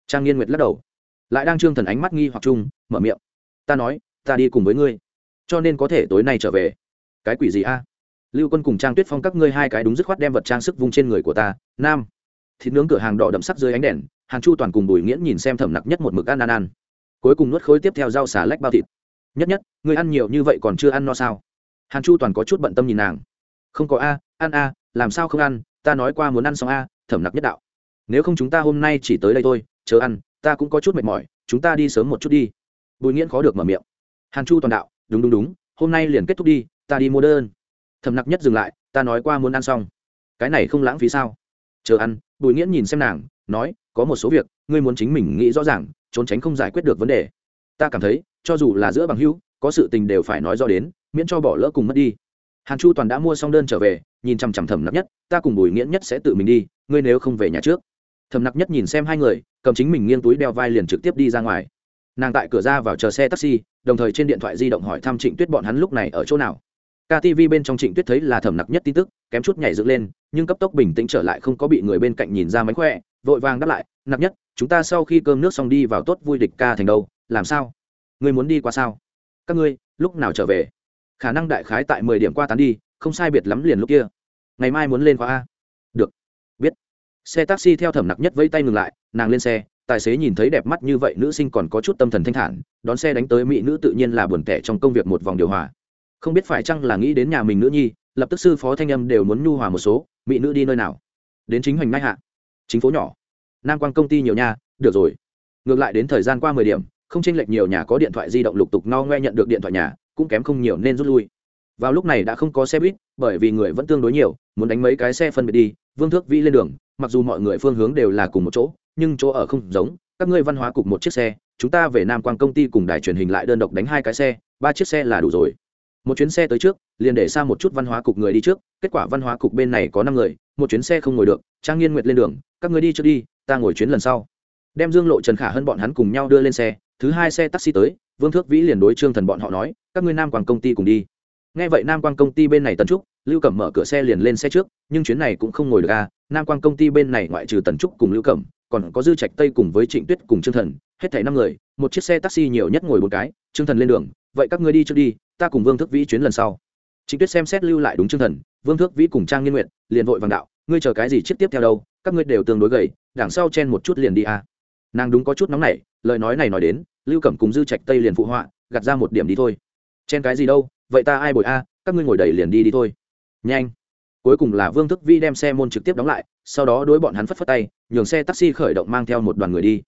Trang nghiên nguyệt lắc đầu. Lại đang trương thần ánh mắt nghi hoặc chung, mở miệng. Ta nói, ta đi cùng với ngươi. Cho nên có thể tối nay trở về. Cái quỷ gì a? Lưu quân cùng trang tuyết phong các ngươi hai cái đúng dứt khoát đem vật trang sức vung trên người của ta, nam. Thịt nướng cửa hàng đỏ đậm sắc dưới ánh đèn hàng chu toàn cùng bùi nghiễn nhìn xem thẩm nặc nhất một mực ăn ăn ăn. Cuối cùng nuốt khối tiếp theo rau xà lách bao thịt. Nhất nhất, ngươi ăn nhiều như vậy còn chưa ăn no sao? Hàn chu toàn có chút bận tâm nhìn nàng. Không có a, ăn a, làm sao không ăn? Ta nói qua muốn ăn xong a, thẩm nặc nhất đạo. Nếu không chúng ta hôm nay chỉ tới đây thôi, chờ ăn, ta cũng có chút mệt mỏi, chúng ta đi sớm một chút đi. Bùi nghiễn khó được mở miệng. Hàn chu toàn đạo, đúng đúng đúng, hôm nay liền kết thúc đi, ta đi mua đơn thẩm nặc nhất dừng lại, ta nói qua muốn ăn xong. Cái này không lãng phí sao? Chờ ăn. Bùi nghĩa nhìn xem nàng, nói, có một số việc, ngươi muốn chính mình nghĩ rõ ràng, trốn tránh không giải quyết được vấn đề. Ta cảm thấy, cho dù là giữa bằng hữu, có sự tình đều phải nói rõ đến, miễn cho bỏ lỡ cùng mất đi. Hàn chu toàn đã mua xong đơn trở về, nhìn chằm chằm thẩm nặc nhất, ta cùng bùi nghĩa nhất sẽ tự mình đi, ngươi nếu không về nhà trước. Thẩm nặc nhất nhìn xem hai người, cầm chính mình nghiêng túi đeo vai liền trực tiếp đi ra ngoài. Nàng tại cửa ra vào chờ xe taxi, đồng thời trên điện thoại di động hỏi thăm trịnh tuyết bọn hắn lúc này ở chỗ nào. KTV bên trong Trịnh Tuyết thấy là thẩm nặc nhất tin tức, kém chút nhảy dựng lên, nhưng cấp tốc bình tĩnh trở lại không có bị người bên cạnh nhìn ra mánh khỏe, vội vàng đáp lại, nặc nhất, chúng ta sau khi cơm nước xong đi vào tốt vui địch ca thành đâu, làm sao? Ngươi muốn đi qua sao? Các ngươi, lúc nào trở về? Khả năng đại khái tại mười điểm qua tán đi, không sai biệt lắm liền lúc kia. Ngày mai muốn lên khóa a. Được. Biết. Xe taxi theo thẩm nặc nhất vẫy tay ngừng lại, nàng lên xe, tài xế nhìn thấy đẹp mắt như vậy nữ sinh còn có chút tâm thần thanh thản, đón xe đánh tới mỹ nữ tự nhiên là buồn tẻ trong công việc một vòng điều hòa không biết phải chăng là nghĩ đến nhà mình nữ nhi, lập tức sư phó thanh âm đều muốn nhu hòa một số mỹ nữ đi nơi nào? Đến chính hoành nai hạ. Chính phố nhỏ. Nam quan công ty nhiều nhà được rồi. Ngược lại đến thời gian qua mười điểm, không tranh lệch nhiều nhà có điện thoại di động lục tục no ngoe nhận được điện thoại nhà, cũng kém không nhiều nên rút lui. Vào lúc này đã không có xe buýt, bởi vì người vẫn tương đối nhiều, muốn đánh mấy cái xe phân biệt đi, vương thước vĩ lên đường, mặc dù mọi người phương hướng đều là cùng một chỗ, nhưng chỗ ở không giống, các ngươi văn hóa cục một chiếc xe, chúng ta về nam quan công ty cùng đài truyền hình lại đơn độc đánh hai cái xe, ba chiếc xe là đủ rồi một chuyến xe tới trước, liền để xa một chút văn hóa cục người đi trước, kết quả văn hóa cục bên này có năm người, một chuyến xe không ngồi được, trang nghiên nguyệt lên đường, các người đi trước đi, ta ngồi chuyến lần sau. Đem dương lộ, trần khả hơn bọn hắn cùng nhau đưa lên xe, thứ hai xe taxi tới, vương thước vĩ liền đối trương thần bọn họ nói, các ngươi nam quang công ty cùng đi. Nghe vậy nam quang công ty bên này tần trúc, lưu cẩm mở cửa xe liền lên xe trước, nhưng chuyến này cũng không ngồi được à nam quang công ty bên này ngoại trừ tần trúc cùng lưu cẩm, còn có dư trạch tây cùng với trịnh tuyết cùng trương thần, hết thảy năm người, một chiếc xe taxi nhiều nhất ngồi một cái, trương thần lên đường vậy các ngươi đi trước đi, ta cùng vương thước vĩ chuyến lần sau. Chính tuyết xem xét lưu lại đúng chương thần, vương thước vĩ cùng trang nghiên nguyện liền vội vàng đạo, ngươi chờ cái gì chiếc tiếp theo đâu, các ngươi đều tương đối gầy, đằng sau chen một chút liền đi à. nàng đúng có chút nóng nảy, lời nói này nói đến, lưu cẩm cùng dư trạch tây liền phụ họa, gạt ra một điểm đi thôi. Chen cái gì đâu, vậy ta ai bồi a, các ngươi ngồi đầy liền đi đi thôi. Nhanh. Cuối cùng là vương thức vi đem xe môn trực tiếp đóng lại, sau đó đối bọn hắn phất phất tay, nhường xe taxi khởi động mang theo một đoàn người đi.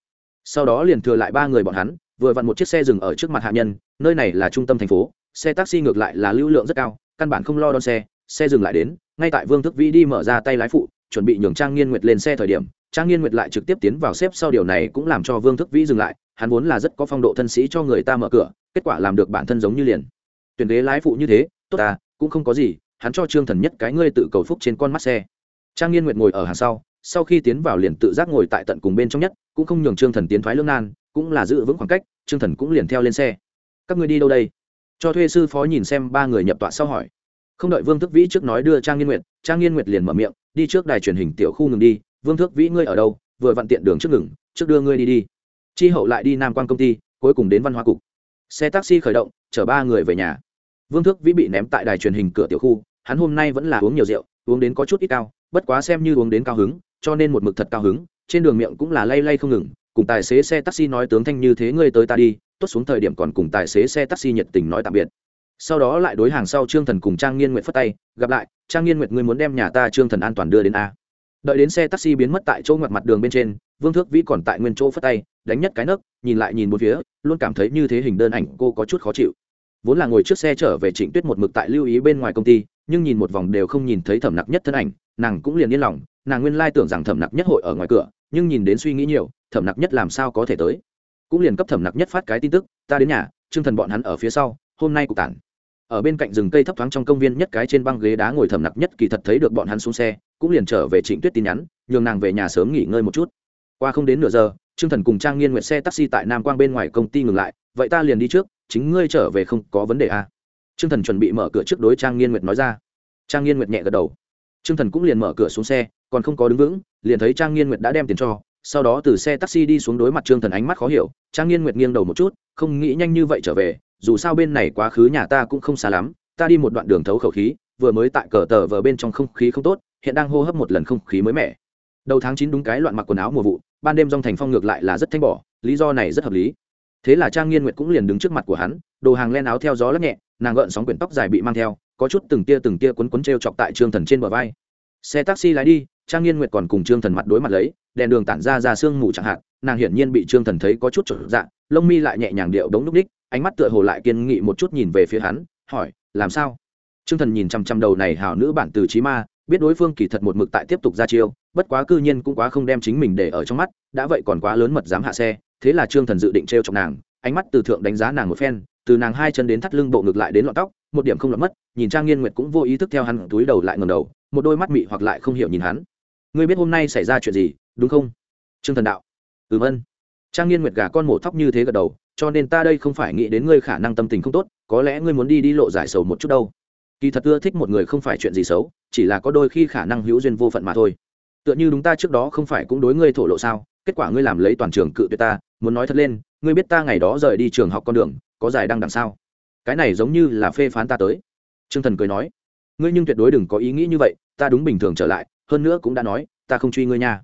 Sau đó liền thừa lại ba người bọn hắn vừa vặn một chiếc xe dừng ở trước mặt hạ nhân, nơi này là trung tâm thành phố, xe taxi ngược lại là lưu lượng rất cao, căn bản không lo đón xe xe dừng lại đến, ngay tại vương thức vĩ đi mở ra tay lái phụ, chuẩn bị nhường trang nghiên nguyệt lên xe thời điểm, trang nghiên nguyệt lại trực tiếp tiến vào xếp sau điều này cũng làm cho vương thức vĩ dừng lại, hắn vốn là rất có phong độ thân sĩ cho người ta mở cửa, kết quả làm được bản thân giống như liền. Tuyển ghế lái phụ như thế, tốt à cũng không có gì, hắn cho trương thần nhất cái ngươi tự cầu phúc trên con mắt xe. Trang nghiên nguyệt ngồi ở hàng sau sau khi tiến vào liền tự giác ngồi tại tận cùng bên trong nhất, cũng không nhường trương thần tiến thoái lương nan cũng là giữ vững khoảng cách, trương thần cũng liền theo lên xe. Các ngươi đi đâu đây? Cho thuê sư phó nhìn xem ba người nhập tọa sau hỏi. Không đợi vương thức vĩ trước nói đưa trang nghiên nguyệt, trang nghiên nguyệt liền mở miệng, đi trước đài truyền hình tiểu khu ngừng đi. Vương thức vĩ, ngươi ở đâu? Vừa vặn tiện đường trước ngừng, trước đưa ngươi đi đi. Chi hậu lại đi nam quan công ty, cuối cùng đến văn hóa cục. Xe taxi khởi động, chở ba người về nhà. Vương thức vĩ bị ném tại đài truyền hình cửa tiểu khu, hắn hôm nay vẫn là uống nhiều rượu, uống đến có chút ít cao, bất quá xem như uống đến cao hứng, cho nên một mực thật cao hứng, trên đường miệng cũng là lay lay không ngừng cùng tài xế xe taxi nói tướng thanh như thế ngươi tới ta đi, tốt xuống thời điểm còn cùng tài xế xe taxi nhiệt tình nói tạm biệt. Sau đó lại đối hàng sau trương thần cùng trang nghiên nguyện phất tay, gặp lại, trang nghiên nguyện ngươi muốn đem nhà ta trương thần an toàn đưa đến a. Đợi đến xe taxi biến mất tại chỗ ngoặt mặt đường bên trên, vương thước vĩ còn tại nguyên chỗ phất tay, đánh nhất cái nấc, nhìn lại nhìn một phía, luôn cảm thấy như thế hình đơn ảnh cô có chút khó chịu. Vốn là ngồi trước xe trở về trịnh tuyết một mực tại lưu ý bên ngoài công ty, nhưng nhìn một vòng đều không nhìn thấy thẩm nặc nhất thân ảnh, nàng cũng liền yên lòng, nàng nguyên lai tưởng rằng thẩm nặc nhất hội ở ngoài cửa nhưng nhìn đến suy nghĩ nhiều, thẩm nặc nhất làm sao có thể tới. Cũng liền cấp thẩm nặc nhất phát cái tin tức, ta đến nhà chương thần bọn hắn ở phía sau, hôm nay cục tản. Ở bên cạnh rừng cây thấp thoáng trong công viên nhất cái trên băng ghế đá ngồi thẩm nặc nhất kỳ thật thấy được bọn hắn xuống xe, cũng liền trở về trịnh tuyết tin nhắn, nhường nàng về nhà sớm nghỉ ngơi một chút. Qua không đến nửa giờ, trương thần cùng trang nghiên nguyện xe taxi tại nam quang bên ngoài công ty ngừng lại, vậy ta liền đi trước, chính ngươi trở về không có vấn đề à. trương thần chuẩn bị mở cửa trước đối trang nghiên nguyệt nói ra. Trang nghiên nguyệt nhẹ gật đầu. Trương thần cũng liền mở cửa xuống xe, còn không có đứng vững liền thấy trang nghiên nguyệt đã đem tiền cho, sau đó từ xe taxi đi xuống đối mặt trương thần ánh mắt khó hiểu, trang nghiên nguyệt nghiêng đầu một chút, không nghĩ nhanh như vậy trở về, dù sao bên này quá khứ nhà ta cũng không xa lắm, ta đi một đoạn đường thấu khẩu khí, vừa mới tại cờ tờ vờ bên trong không khí không tốt, hiện đang hô hấp một lần không khí mới mẻ. Đầu tháng chín đúng cái loạn mặc quần áo mùa vụ, ban đêm dòng thành phong ngược lại là rất thanh bỏ, lý do này rất hợp lý. Thế là trang nghiên nguyệt cũng liền đứng trước mặt của hắn, đồ hàng len áo theo gió lắc nhẹ, nàng gợn sóng quyển tóc dài bị mang theo, có chút từng tia từng tia quấn quấn t r e o chọc tại trương thần trên bờ vai. Xe taxi lái đi trang nghiên nguyệt còn cùng trương thần mặt đối mặt lấy, đèn đường tản ra ra sương mù chẳng hạn, nàng hiển nhiên bị trương thần thấy có chút trở dạ lông mi lại nhẹ nhàng điệu đống núc ních, ánh mắt tựa hồ lại kiên nghị một chút nhìn về phía hắn, hỏi, làm sao? Trương thần nhìn chằm chằm đầu này hảo nữ bản từ trí ma, biết đối phương kỳ thật một mực tại tiếp tục ra chiêu, bất quá cư nhiên cũng quá không đem chính mình để ở trong mắt, đã vậy còn quá lớn mật dám hạ xe, thế là trương thần dự định t r chọc nàng, ánh mắt từ thượng đánh giá nàng một phen, từ nàng hai chân đến thắt lưng bộ ngực lại đến lọn tóc, một điểm không lọt mất, nhìn trang nghiên nguyệt cũng vô ý thức theo hắn túi đầu lại ngầm đầu, một đôi mắt mị hoặc lại không hiểu nhìn hắn ngươi biết hôm nay xảy ra chuyện gì, đúng không? Trương thần đạo. Ừm ân. Trang nghiên nguyệt gà con mổ thóc như thế gật đầu, cho nên ta đây không phải nghĩ đến ngươi khả năng tâm tình không tốt, có lẽ ngươi muốn đi đi lộ giải sầu một chút đâu. Kỳ thật ưa thích một người không phải chuyện gì xấu, chỉ là có đôi khi khả năng hữu duyên vô phận mà thôi. Tựa như đúng ta trước đó không phải cũng đối ngươi thổ lộ sao, kết quả ngươi làm lấy toàn trường cự tuyệt ta, muốn nói thật lên, ngươi biết ta ngày đó rời đi trường học con đường, có giải đăng đằng sao? Cái này giống như là phê phán ta tới. T r ư ơ n g thần cười nói, ngươi nhưng tuyệt đối đừng có ý nghĩ như vậy, ta đúng bình thường trở lại hơn nữa cũng đã nói, ta không truy ngươi nha.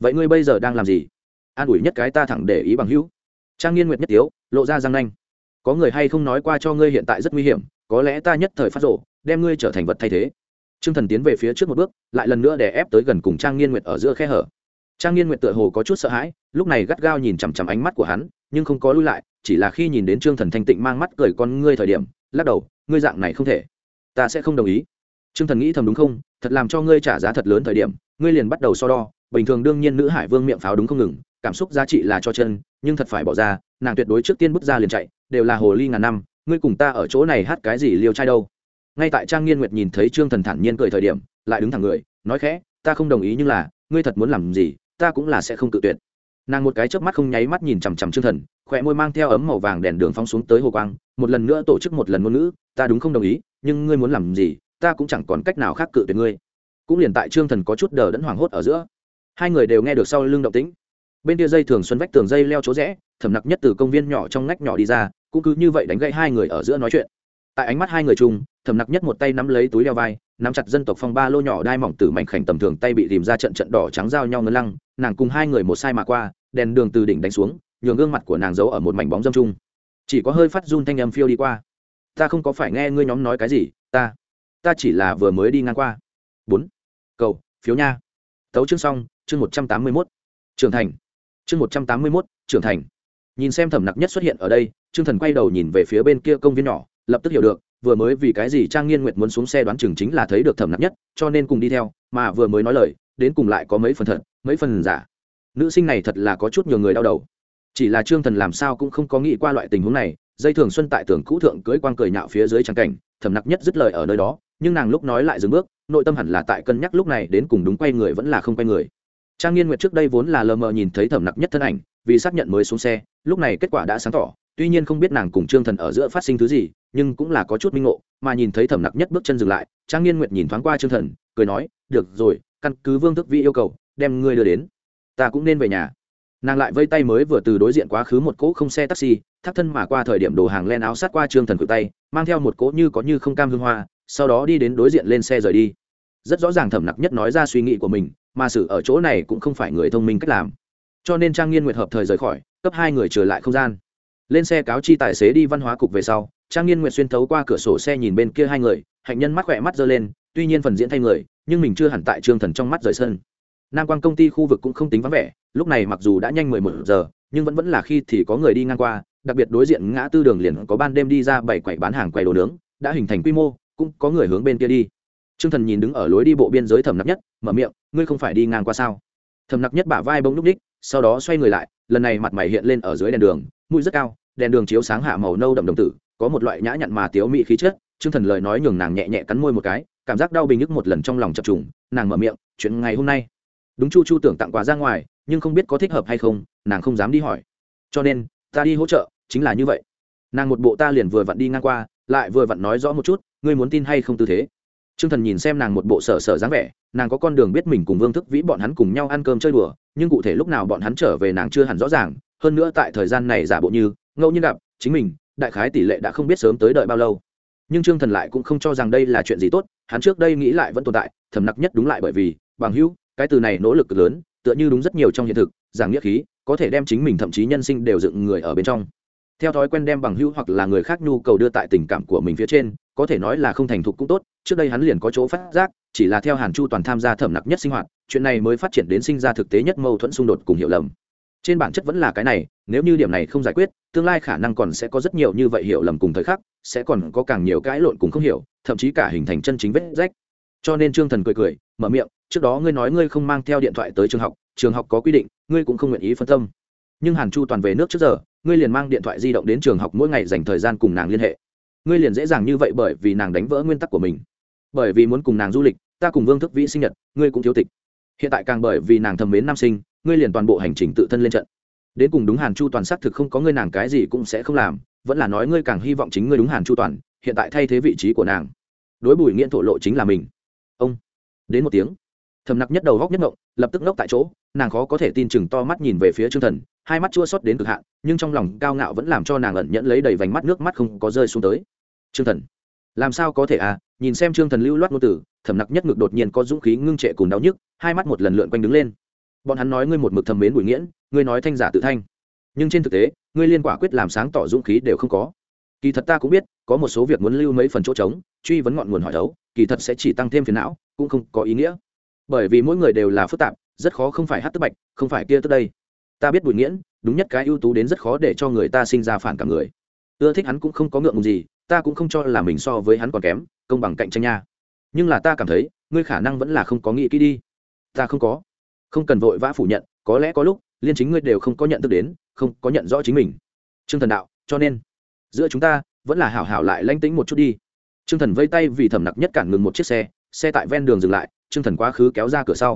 Vậy ngươi bây giờ đang làm gì? An ủi nhất cái ta thẳng để ý bằng hữu. Trang nghiên nguyệt nhất tiếu, lộ ra răng nanh. Có người hay không nói qua cho ngươi hiện tại rất nguy hiểm, có lẽ ta nhất thời phát rộ đem ngươi trở thành vật thay thế. T r ư ơ n g thần tiến về phía trước một bước, lại lần nữa để ép tới gần cùng trang nghiên nguyệt ở giữa khe hở. Trang nghiên nguyệt tựa hồ có chút sợ hãi, lúc này gắt gao nhìn chằm chằm ánh mắt của hắn, nhưng không có lui lại, chỉ là khi nhìn đến trương thần thanh tịnh mang mắt cười con ngươi thời điểm, lắc đầu, ngươi dạng này không thể. Ta sẽ không đồng ý trương thần nghĩ thầm đúng không? Thật làm cho ngươi trả giá thật lớn thời điểm, ngươi liền bắt đầu so đo. Bình thường đương nhiên nữ hải vương miệng pháo đúng không ngừng, cảm xúc giá trị là cho chân, nhưng thật phải bỏ ra, nàng tuyệt đối trước tiên bước ra liền chạy, đều là hồ ly ngàn năm, ngươi cùng ta ở chỗ này hát cái gì liêu trai đâu? Ngay tại trang nghiên nguyệt nhìn thấy trương thần thản nhiên cười thời điểm, lại đứng thẳng người, nói khẽ, ta không đồng ý nhưng là, ngươi thật muốn làm gì, ta cũng là sẽ không tự tuyệt. Nàng một cái chớp mắt không nháy mắt nhìn chằm chằm trương thần khóe môi mang theo ấm màu vàng đèn đường phóng xuống tới hồ quang, một lần nữa tổ chức một lần ngôn ngữ, ta đúng không đồng ý, nhưng ngươi muốn làm gì ta cũng chẳng còn cách nào khác cự tuyệt ngươi. Cũng liền tại trương thần có chút đờ đẫn hoảng hốt ở giữa, hai người đều nghe được sau lưng động tĩnh. Bên kia dây thường xuân vách tường dây leo chỗ rẽ, thẩm nặc nhất từ công viên nhỏ trong ngách nhỏ đi ra, cũng cứ như vậy đánh gậy hai người ở giữa nói chuyện. Tại ánh mắt hai người chung, thẩm nặc nhất một tay nắm lấy túi đeo vai, nắm chặt dân tộc phong ba lô nhỏ đai mỏng từ mảnh khảnh tầm thường tay bị tìm ra trận trận đỏ trắng giao nhau ngân lăng, nàng cùng hai người một sai mà qua, đèn đường từ đỉnh đánh xuống, nhường gương mặt của nàng giấu ở một mảnh bóng dâm chung. Chỉ có hơi phát run thanh âm phiêu đi qua. Ta không có phải nghe ngươi nhóm nói cái gì, ta ta chỉ là vừa mới đi ngang qua. Bốn. Cầu, phiếu nha. Tấu chương xong, chương một trăm tám mươi mốt. Trưởng thành. Chương một trăm tám mươi mốt, trưởng thành. Nhìn xem thẩm nặc nhất xuất hiện ở đây, trương thần quay đầu nhìn về phía bên kia công viên nhỏ, lập tức hiểu được, vừa mới vì cái gì trang nghiên nguyệt muốn xuống xe đoán chừng chính là thấy được thẩm nặc nhất, cho nên cùng đi theo, mà vừa mới nói lời, đến cùng lại có mấy phần thật, mấy phần giả. Nữ sinh này thật là có chút nhiều người đau đầu. Chỉ là trương thần làm sao cũng không có nghĩ qua loại tình huống này, dây thường xuân tại tường cũ thượng cưỡi quang cười nhạo phía dưới trang cảnh, thẩm nặc nhất dứt lời ở nơi đó nhưng nàng lúc nói lại dừng bước, nội tâm hẳn là tại cân nhắc lúc này đến cùng đúng quay người vẫn là không quay người. Trang nghiên nguyệt trước đây vốn là lờ mờ nhìn thấy thẩm nặc nhất thân ảnh, vì xác nhận mới xuống xe, lúc này kết quả đã sáng tỏ, tuy nhiên không biết nàng cùng trương thần ở giữa phát sinh thứ gì, nhưng cũng là có chút minh ngộ, mà nhìn thấy thẩm nặc nhất bước chân dừng lại, trang nghiên nguyệt nhìn thoáng qua trương thần, cười nói, được rồi, căn cứ vương thức vi yêu cầu, đem ngươi đưa đến. Ta cũng nên về nhà. Nàng lại vây tay mới vừa từ đối diện quá khứ một cỗ không xe taxi, thắt thân mà qua thời điểm đồ hàng len áo sát qua trương thần cự tay, mang theo một cỗ như có như không cam hương hoa sau đó đi đến đối diện lên xe rời đi. Rất rõ ràng thẩm nặc nhất nói ra suy nghĩ của mình, mà xử ở chỗ này cũng không phải người thông minh cách làm. Cho nên trang nghiên nguyệt hợp thời rời khỏi, cấp hai người trở lại không gian. Lên xe cáo chi tài xế đi văn hóa cục về sau, trang nghiên nguyệt xuyên thấu qua cửa sổ xe nhìn bên kia hai người, hạnh nhân mắt khỏe mắt giơ lên, tuy nhiên phần diễn thay người, nhưng mình chưa hẳn tại trương thần trong mắt rời sân. Nam quan công ty khu vực cũng không tính vắng vẻ, lúc này mặc dù đã nhanh mười một giờ, nhưng vẫn vẫn là khi thì có người đi ngang qua, đặc biệt đối diện ngã tư đường liền có ban đêm đi ra bảy quầy bán hàng quầy đồ nướng, đã hình thành quy mô cũng có người hướng bên kia đi. Trương thần nhìn đứng ở lối đi bộ biên giới thẩm nặc nhất, mở miệng, ngươi không phải đi ngang qua sao? Thẩm nặc nhất bả vai bông núp ních, sau đó xoay người lại, lần này mặt mày hiện lên ở dưới đèn đường, mũi rất cao, đèn đường chiếu sáng hạ màu nâu đậm đồng tử, có một loại nhã nhặn mà tiếu mị khí chất. Trương thần lời nói nhường nàng nhẹ nhẹ cắn môi một cái, cảm giác đau bình nhức một lần trong lòng chập trùng, nàng mở miệng, chuyện ngày hôm nay. Đúng chu chu tưởng tặng quà ra ngoài, nhưng không biết có thích hợp hay không, nàng không dám đi hỏi. Cho nên, ta đi hỗ trợ, chính là như vậy. Nàng một bộ ta liền vừa vặn đi ngang qua lại vừa vặn nói rõ một chút, ngươi muốn tin hay không tư thế. T r ư ơ n g thần nhìn xem nàng một bộ sở sở dáng vẻ, nàng có con đường biết mình cùng vương thức vĩ bọn hắn cùng nhau ăn cơm chơi đùa, nhưng cụ thể lúc nào bọn hắn trở về nàng chưa hẳn rõ ràng, hơn nữa tại thời gian này giả bộ như, ngẫu nhiên gặp, chính mình, đại khái tỷ lệ đã không biết sớm tới đợi bao lâu. Nhưng trương thần lại cũng không cho rằng đây là chuyện gì tốt, hắn trước đây nghĩ lại vẫn tồn tại, thầm nặc nhất đúng lại bởi vì, bằng hữu, cái từ này nỗ lực cực lớn, tựa như đúng rất nhiều trong hiện thực, giảng nghĩa khí, có thể đem chính mình thậm chí nhân sinh đều dựng người ở bên trong theo thói quen đem bằng hữu hoặc là người khác nhu cầu đưa tại tình cảm của mình phía trên, có thể nói là không thành thục cũng tốt, trước đây hắn liền có chỗ phát giác, chỉ là theo hàn chu toàn tham gia thẩm nặc nhất sinh hoạt, chuyện này mới phát triển đến sinh ra thực tế nhất mâu thuẫn xung đột cùng hiểu lầm. Trên bản chất vẫn là cái này, nếu như điểm này không giải quyết, tương lai khả năng còn sẽ có rất nhiều như vậy hiểu lầm cùng thời khắc, sẽ còn có càng nhiều cãi lộn cùng không hiểu, thậm chí cả hình thành chân chính vết rách. Cho nên trương thần cười cười, mở miệng, trước đó ngươi nói ngươi không mang theo điện thoại tới trường học trường học có quy định, ngươi cũng không nguyện ý phân tâm. Nhưng hàn chu toàn về nước trước giờ ngươi liền mang điện thoại di động đến trường học mỗi ngày dành thời gian cùng nàng liên hệ. Ngươi liền dễ dàng như vậy bởi vì nàng đánh vỡ nguyên tắc của mình. Bởi vì muốn cùng nàng du lịch, ta cùng vương thức vĩ sinh nhật, ngươi cũng thiếu tịch. Hiện tại càng bởi vì nàng thầm mến nam sinh, ngươi liền toàn bộ hành trình tự thân lên trận. Đến cùng đúng hàn chu toàn xác thực không có ngươi nàng cái gì cũng sẽ không làm, vẫn là nói ngươi càng hy vọng chính ngươi đúng hàn chu toàn, hiện tại thay thế vị trí của nàng. Đối bùi nghiện thổ lộ chính là mình. Ông, đến một tiếng. Thầm nặc nhất đầu góc nhất ngộng, lập tức ngốc tại chỗ nàng khó có thể tin chừng to mắt nhìn về phía trương thần, hai mắt chua xót đến cực hạn, nhưng trong lòng cao ngạo vẫn làm cho nàng ẩn nhẫn lấy đầy vành mắt nước mắt không có rơi xuống tới. Trương thần, làm sao có thể à? Nhìn xem trương thần lưu loát ngôn tử thầm nặc nhất ngực đột nhiên có dũng khí ngưng trệ cùng đau nhức, hai mắt một lần lượn quanh đứng lên. Bọn hắn nói ngươi một mực thầm mến bùi nghiễn, ngươi nói thanh giả tự thanh. Nhưng trên thực tế, ngươi liên quả quyết làm sáng tỏ dũng khí đều không có. Kỳ thật ta cũng biết, có một số việc muốn lưu mấy phần chỗ trống, truy vấn ngọn nguồn hỏi đấu, kỳ thật sẽ chỉ tăng thêm phiền não, cũng không có ý nghĩa. Bởi vì mỗi người đều là phức tạp rất khó không phải hát tức bạch, không phải kia tức đây. Ta biết bùi nghiễn, đúng nhất cái ưu tú đến rất khó để cho người ta sinh ra phản cảm người. Ưa thích hắn cũng không có ngượng ngùng gì, ta cũng không cho là mình so với hắn còn kém, công bằng cạnh tranh nha. Nhưng là ta cảm thấy, ngươi khả năng vẫn là không có nghĩ kỹ đi. Ta không có. Không cần vội vã phủ nhận, có lẽ có lúc, liên chính ngươi đều không có nhận thức đến, không có nhận rõ chính mình. T r ư ơ n g thần đạo, cho nên, giữa chúng ta, vẫn là hảo hảo lại lanh tính một chút đi. T r ư ơ n g thần vây tay vì thẩm nặc nhất cản ngừng một chiếc xe xe tại ven đường dừng lại t r ư ơ n g thần quá khứ kéo ra cửa sau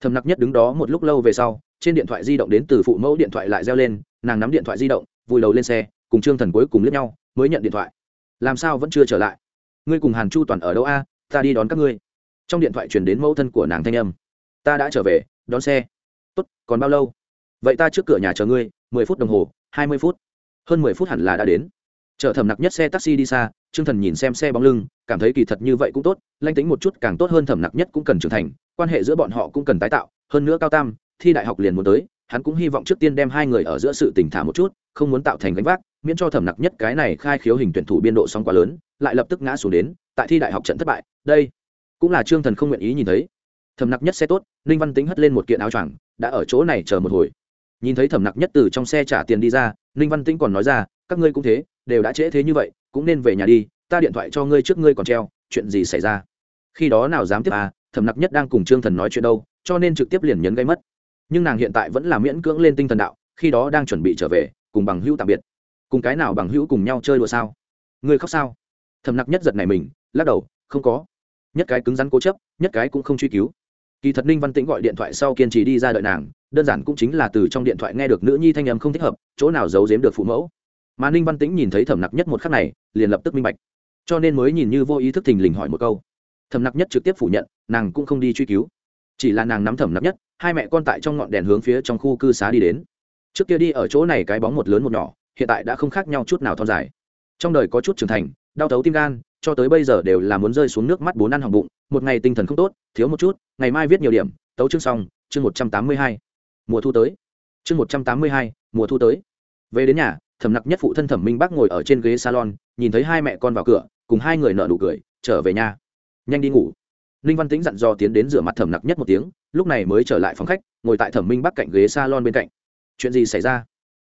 thầm nặc nhất đứng đó một lúc lâu về sau, trên điện thoại di động đến từ phụ mẫu điện thoại lại reo lên, nàng nắm điện thoại di động, vùi đầu lên xe, cùng trương thần cuối cùng lướt nhau, mới nhận điện thoại. Làm sao vẫn chưa trở lại? Ngươi cùng hàn chu toàn ở đâu a? Ta đi đón các ngươi. Trong điện thoại truyền đến mẫu thân của nàng thanh âm. Ta đã trở về, đón xe. Tốt, còn bao lâu? Vậy ta trước cửa nhà chờ ngươi, mười phút đồng hồ, hai mươi phút. Hơn mười phút hẳn là đã đến chợ thầm nặc nhất xe taxi đi xa, trương thần nhìn xem xe bóng lưng, cảm thấy kỳ thật như vậy cũng tốt, lanh tính một chút càng tốt hơn thẩm nặc nhất cũng cần trưởng thành, quan hệ giữa bọn họ cũng cần tái tạo, hơn nữa cao tam, thi đại học liền muốn tới, hắn cũng hy vọng trước tiên đem hai người ở giữa sự tình thả một chút, không muốn tạo thành gánh vác, miễn cho thẩm nặc nhất cái này khai khiếu hình tuyển thủ biên độ sóng quá lớn, lại lập tức ngã xuống đến, tại thi đại học trận thất bại, đây cũng là trương thần không nguyện ý nhìn thấy. Thẩm nặc nhất xe tốt, ninh văn tính hất lên một kiện áo choàng, đã ở chỗ này chờ một hồi. Nhìn thấy thẩm nặc nhất từ trong xe trả tiền đi ra, ninh văn tính còn nói ra, các ngươi cũng thế đều đã trễ thế như vậy, cũng nên về nhà đi, ta điện thoại cho ngươi trước ngươi còn treo, chuyện gì xảy ra? Khi đó nào dám tiếp à thẩm nặc nhất đang cùng trương thần nói chuyện đâu, cho nên trực tiếp liền nhấn gây mất. Nhưng nàng hiện tại vẫn là miễn cưỡng lên tinh thần đạo, khi đó đang chuẩn bị trở về, cùng bằng hữu tạm biệt. Cùng cái nào bằng hữu cùng nhau chơi đùa sao? Người khóc sao? Thầm nặc nhất giật này mình, lắc đầu, không có. Nhất cái cứng rắn cố chấp, nhất cái cũng không truy cứu. Kỳ thật ninh văn tĩnh gọi điện thoại sau kiên trì đi ra đợi nàng, đơn giản cũng chính là từ trong điện thoại nghe được nữ nhi thanh âm không thích hợp, chỗ nào giấu giếm được phụ mẫu mà ninh văn tĩnh nhìn thấy thẩm nặc nhất một khắc này, liền lập tức minh bạch. cho nên mới nhìn như vô ý thức thình lình hỏi một câu. thẩm nặc nhất trực tiếp phủ nhận, nàng cũng không đi truy cứu. chỉ là nàng nắm thẩm nặc nhất, hai mẹ con tại trong ngọn đèn hướng phía trong khu cư xá đi đến. trước kia đi ở chỗ này cái bóng một lớn một nhỏ, hiện tại đã không khác nhau chút nào thon dài. trong đời có chút trưởng thành, đau thấu tim gan, cho tới bây giờ đều là muốn rơi xuống nước mắt bốn ăn hỏng bụng, một ngày tinh thần không tốt, thiếu một chút, ngày mai viết nhiều điểm, tấu chương xong, chương một trăm tám mươi hai. mùa thu tới. chương một trăm tám mươi hai, mùa thu tới. về đến nhà thẩm nặc nhất phụ thân thẩm minh bác ngồi ở trên ghế salon, nhìn thấy hai mẹ con vào cửa, cùng hai người nợ nụ cười, trở về nhà. Nhanh đi ngủ. Ninh văn tĩnh dặn dò tiến đến rửa mặt thẩm nặc nhất một tiếng, lúc này mới trở lại phòng khách, ngồi tại thẩm minh bắc cạnh ghế salon bên cạnh. Chuyện gì xảy ra?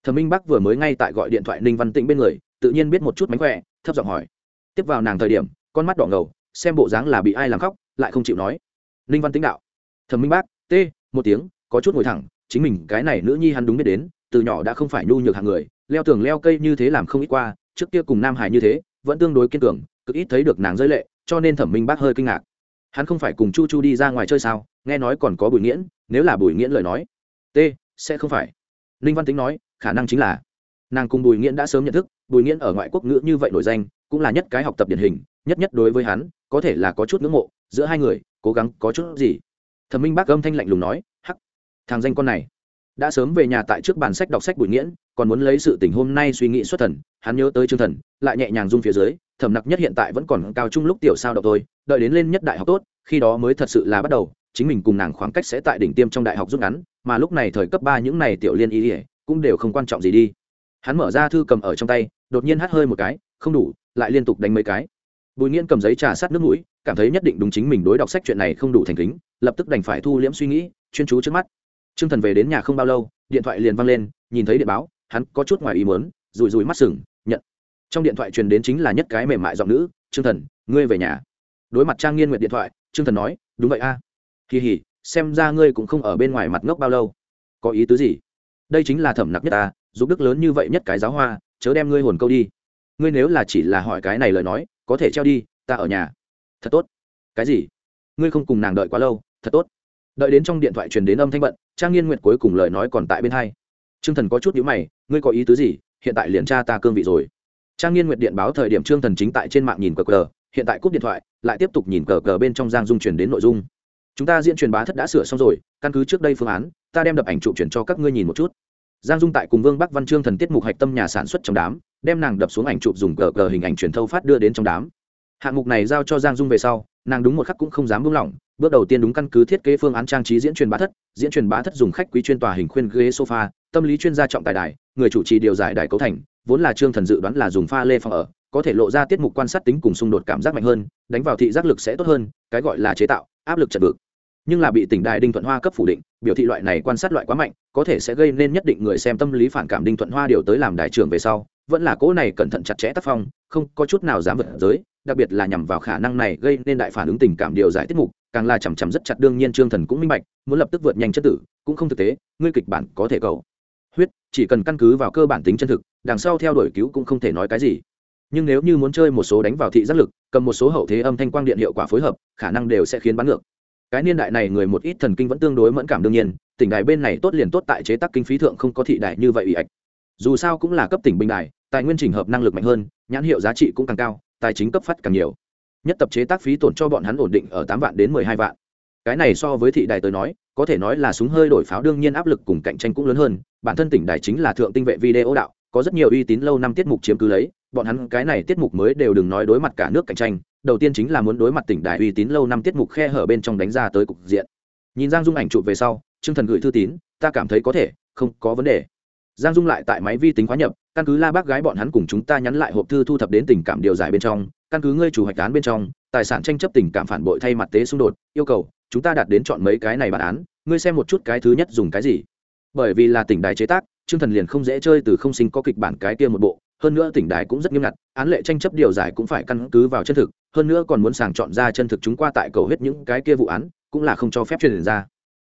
Thẩm minh bắc vừa mới ngay tại gọi điện thoại ninh văn tĩnh bên người, tự nhiên biết một chút mánh khỏe, thấp giọng hỏi. Tiếp vào nàng thời điểm, con mắt đỏ ngầu, xem bộ dáng là bị ai làm khóc, lại không chịu nói. Ninh văn tĩnh đạo. Thẩm minh bác t một tiếng, có chút ngồi thẳng, chính mình, cái này nữ nhi hắn đúng biết đến, từ nhỏ đã không phải nhu nhược hàng người leo tường leo cây như thế làm không ít qua, trước kia cùng nam hải như thế, vẫn tương đối kiên cường, cực ít thấy được nàng rơi lệ, cho nên thẩm minh bác hơi kinh ngạc. Hắn không phải cùng chu chu đi ra ngoài chơi sao, nghe nói còn có bùi nghiễn, nếu là bùi nghiễn lời nói, t, sẽ không phải. Ninh văn tính nói, khả năng chính là, nàng cùng bùi nghiễn đã sớm nhận thức, bùi nghiễn ở ngoại quốc ngữ như vậy nổi danh, cũng là nhất cái học tập điển hình, nhất nhất đối với hắn, có thể là có chút ngưỡng mộ, giữa hai người cố gắng có chút gì. Thẩm minh bác âm thanh lạnh lùng nói, hắc, thằng danh con này đã sớm về nhà tại trước bàn sách đọc sách bụi nghiễn, còn muốn lấy sự tình hôm nay suy nghĩ xuất thần, hắn nhớ tới chương thần, lại nhẹ nhàng rung phía dưới, thẩm nặc nhất hiện tại vẫn còn cao trung lúc tiểu sao đọc thôi, đợi đến lên nhất đại học tốt, khi đó mới thật sự là bắt đầu, chính mình cùng nàng khoảng cách sẽ tại đỉnh tiêm trong đại học rút ngắn, mà lúc này thời cấp ba những này tiểu liên ý ỉa cũng đều không quan trọng gì đi. Hắn mở ra thư cầm ở trong tay, đột nhiên hắt hơi một cái, không đủ, lại liên tục đánh mấy cái. Bùi nghiễn cầm giấy trà sát nước mũi, cảm thấy nhất định đúng chính mình đối đọc sách chuyện này không đủ thành kính, lập tức đành phải thu liễm suy nghĩ, chuyên chú trước mắt. Trương thần về đến nhà không bao lâu, điện thoại liền vang lên, nhìn thấy điện báo, hắn có chút ngoài ý muốn, rủi rủi mắt sừng, nhận. Trong điện thoại truyền đến chính là nhất cái mềm mại giọng nữ, Trương thần, ngươi về nhà. Đối mặt trang nghiên Nguyệt điện thoại, Trương thần nói, đúng vậy a. À. kỳ hỉ, xem ra ngươi cũng không ở bên ngoài mặt ngốc bao lâu. Có ý tứ gì? Đây chính là thẩm nặc nhất ta, giúp đức lớn như vậy nhất cái giáo hoa, chớ đem ngươi hồn câu đi. Ngươi nếu là chỉ là hỏi cái này lời nói, có thể treo đi, ta ở nhà. Thật tốt. Cái gì? Ngươi không cùng nàng đợi quá lâu, thật tốt. Đợi đến trong điện thoại truyền đến âm thanh bận trang nghiên nguyệt cuối cùng lời nói còn tại bên hai. Trương thần có chút nhữ mày, ngươi có ý tứ gì? Hiện tại liền tra ta cương vị rồi. Trang nghiên nguyệt điện báo thời điểm trương thần chính tại trên mạng nhìn cờ cờ, hiện tại cúp điện thoại, lại tiếp tục nhìn cờ cờ bên trong giang dung truyền đến nội dung. Chúng ta diễn truyền bá thất đã sửa xong rồi, căn cứ trước đây phương án, ta đem đập ảnh trụ chuyển cho các ngươi nhìn một chút. Giang dung tại cùng vương bắc văn trương thần tiết mục hạch tâm nhà sản xuất trong đám, đem nàng đập xuống ảnh chụp dùng cờ cờ hình ảnh truyền thâu phát đưa đến trong đám. Hạng mục này giao cho giang dung về sau, nàng đúng một khắc cũng không dám buông lỏng bước đầu tiên đúng căn cứ thiết kế phương án trang trí diễn truyền bá thất, diễn truyền bá thất dùng khách quý chuyên tòa hình khuyên ghế sofa, tâm lý chuyên gia trọng tài đài, người chủ trì điều giải đài cấu thành, vốn là trương thần dự đoán là dùng pha lê phòng ở, có thể lộ ra tiết mục quan sát tính cùng xung đột cảm giác mạnh hơn, đánh vào thị giác lực sẽ tốt hơn, cái gọi là chế tạo, áp lực chật vực nhưng là bị tỉnh đài đinh thuận hoa cấp phủ định, biểu thị loại này quan sát loại quá mạnh, có thể sẽ gây nên nhất định người xem tâm lý phản cảm đinh thuận hoa điều tới làm đại trưởng về sau, vẫn là cỗ này cẩn thận chặt chẽ tác phong, không có chút nào dám vượt giới đặc biệt là nhằm vào khả năng này gây nên đại phản ứng tình cảm điều giải tiết mục, càng là chằm chằm rất chặt đương nhiên trương thần cũng minh bạch, muốn lập tức vượt nhanh chất tử, cũng không thực tế, ngươi kịch bản có thể cầu. Huyết, chỉ cần căn cứ vào cơ bản tính chân thực, đằng sau theo đuổi cứu cũng không thể nói cái gì. Nhưng nếu như muốn chơi một số đánh vào thị giác lực, cầm một số hậu thế âm thanh quang điện hiệu quả phối hợp, khả năng đều sẽ khiến bắn ngược. Cái niên đại này người một ít thần kinh vẫn tương đối mẫn cảm đương nhiên, tỉnh đài bên này tốt liền tốt tại chế tác kinh phí thượng không có thị đại như vậy ủy ạch dù sao cũng là cấp tỉnh bình đài, tài nguyên trình hợp năng lực mạnh hơn, nhãn hiệu giá trị cũng càng cao tài chính cấp phát càng nhiều. Nhất tập chế tác phí tổn cho bọn hắn ổn định ở tám vạn đến mười hai vạn. Cái này so với thị đài tới nói, có thể nói là súng hơi đổi pháo đương nhiên áp lực cùng cạnh tranh cũng lớn hơn. Bản thân tỉnh đài chính là thượng tinh vệ video đạo, có rất nhiều uy tín lâu năm tiết mục chiếm cứ lấy. Bọn hắn cái này tiết mục mới đều đừng nói đối mặt cả nước cạnh tranh, đầu tiên chính là muốn đối mặt tỉnh đài uy tín lâu năm tiết mục khe hở bên trong đánh ra tới cục diện. Nhìn giang dung ảnh chụp về sau, trương thần gửi thư tín, ta cảm thấy có thể, không có vấn đề. Giang dung lại tại máy vi tính khóa nhập căn cứ la bác gái bọn hắn cùng chúng ta nhắn lại hộp thư thu thập đến tình cảm điều giải bên trong, căn cứ ngươi chủ hoạch án bên trong, tài sản tranh chấp tình cảm phản bội thay mặt tế xung đột, yêu cầu, chúng ta đạt đến chọn mấy cái này bản án, ngươi xem một chút cái thứ nhất dùng cái gì. Bởi vì là tỉnh đài chế tác chương thần liền không dễ chơi từ không sinh có kịch bản cái kia một bộ, hơn nữa tỉnh đài cũng rất nghiêm ngặt, án lệ tranh chấp điều giải cũng phải căn cứ vào chân thực, hơn nữa còn muốn sàng chọn ra chân thực chúng qua tại cầu hết những cái kia vụ án, cũng là không cho phép truyền ra.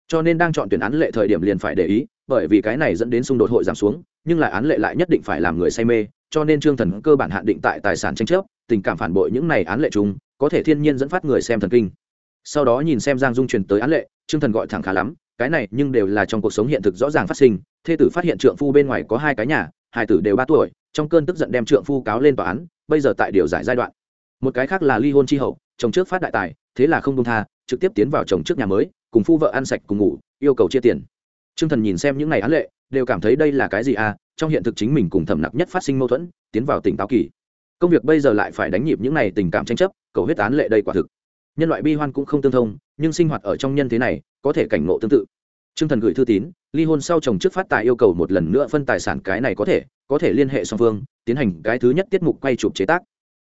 Cho nên đang chọn tuyển án lệ thời điểm liền phải để ý, bởi vì cái này dẫn đến xung đột hội giảm xuống nhưng lại án lệ lại nhất định phải làm người say mê, cho nên trương thần cơ bản hạn định tại tài sản tranh chấp, tình cảm phản bội những này án lệ chung, có thể thiên nhiên dẫn phát người xem thần kinh. Sau đó nhìn xem giang dung truyền tới án lệ, trương thần gọi thẳng khá lắm, cái này nhưng đều là trong cuộc sống hiện thực rõ ràng phát sinh, thê tử phát hiện trượng phu bên ngoài có hai cái nhà, hai tử đều ba tuổi, trong cơn tức giận đem trượng phu cáo lên tòa án, bây giờ tại điều giải giai đoạn. Một cái khác là ly hôn tri hậu, chồng trước phát đại tài, thế là không công tha, trực tiếp tiến vào chồng trước nhà mới, cùng phu vợ ăn sạch cùng ngủ, yêu cầu chia tiền t r ư ơ n g thần nhìn xem những ngày án lệ đều cảm thấy đây là cái gì à trong hiện thực chính mình cùng thẩm nặc nhất phát sinh mâu thuẫn tiến vào tỉnh táo kỳ công việc bây giờ lại phải đánh nhịp những n à y tình cảm tranh chấp cầu huyết án lệ đây quả thực nhân loại bi hoan cũng không tương thông nhưng sinh hoạt ở trong nhân thế này có thể cảnh ngộ tương tự Trương Thần gửi thư tín, ly hôn sau chồng trước phát tài yêu cầu một lần nữa phân tài sản cái này có thể, có thể liên hệ song phương, tiến hành cái thứ nhất tiết mục quay chụp chế tác.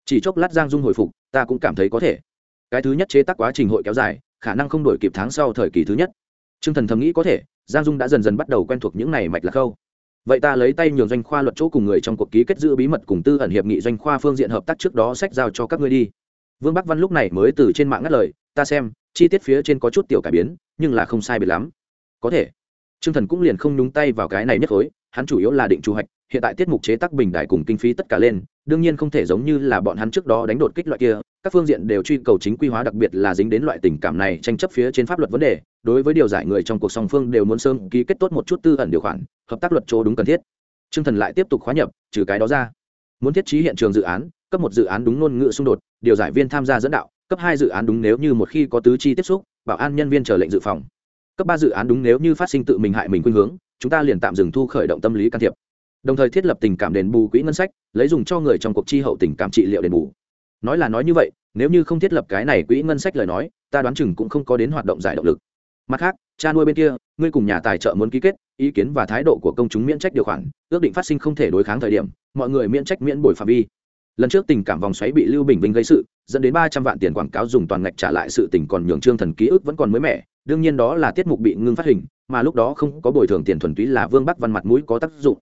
Chỉ chốc lát Giang Dung hồi phục, ta cũng cảm thấy có thể. Cái thứ nhất chế tác quá trình hội kéo dài, khả năng không đổi kịp tháng sau thời kỳ thứ nhất. Trương Thần thầm nghĩ có thể, Giang Dung đã dần dần bắt đầu quen thuộc những này mạch lạc khâu. Vậy ta lấy tay nhường doanh khoa luật chỗ cùng người trong cuộc ký kết giữ bí mật cùng tư ẩn hiệp nghị doanh khoa phương diện hợp tác trước đó sách giao cho các ngươi đi. Vương Bắc Văn lúc này mới từ trên mạng ngắt lời, ta xem, chi tiết phía trên có chút tiểu cải biến, nhưng là không sai biệt lắm. Có thể Trương Thần cũng liền không nhúng tay vào cái này nhất khối, hắn chủ yếu là định chủ hoạch, hiện tại tiết mục chế tác bình đại cùng kinh phí tất cả lên, đương nhiên không thể giống như là bọn hắn trước đó đánh đột kích loại kia, các phương diện đều truy cầu chính quy hóa đặc biệt là dính đến loại tình cảm này tranh chấp phía trên pháp luật vấn đề, đối với điều giải người trong cuộc song phương đều muốn sớm ký kết tốt một chút tư ẩn điều khoản, hợp tác luật chỗ đúng cần thiết. Trương Thần lại tiếp tục khóa nhập, trừ cái đó ra, muốn thiết trí hiện trường dự án, cấp một dự án đúng ngôn ngữ xung đột, điều giải viên tham gia dẫn đạo, cấp hai dự án đúng nếu như một khi có tứ chi tiếp xúc, bảo an nhân viên chờ lệnh dự phòng. Cấp ba dự án đúng nếu như phát sinh tự mình hại mình khuynh hướng chúng ta liền tạm dừng thu khởi động tâm lý can thiệp. Đồng thời thiết lập tình cảm đền bù quỹ ngân sách lấy dùng cho người trong cuộc chi hậu tình cảm trị liệu đền bù nói là nói như vậy, nếu như không thiết lập cái này quỹ ngân sách lời nói, ta đoán chừng cũng không có đến hoạt động giải động lực. Mặt khác, cha nuôi bên kia, ngươi cùng nhà tài trợ muốn ký kết, ý kiến và thái độ của công chúng miễn trách điều khoản, ước định phát sinh không thể đối kháng thời điểm, mọi người miễn trách miễn bồi phạm vi. Lần trước tình cảm vòng xoáy bị lưu bình vinh gây sự, dẫn đến ba trăm vạn tiền quảng cáo dùng toàn ngạch trả lại sự tình còn nhường trương thần ký ức vẫn còn mới mẻ, đương nhiên đó là tiết mục bị ngưng phát hình, mà lúc đó không có bồi thường tiền thuần túy là vương bắc văn mặt mũi có tác dụng.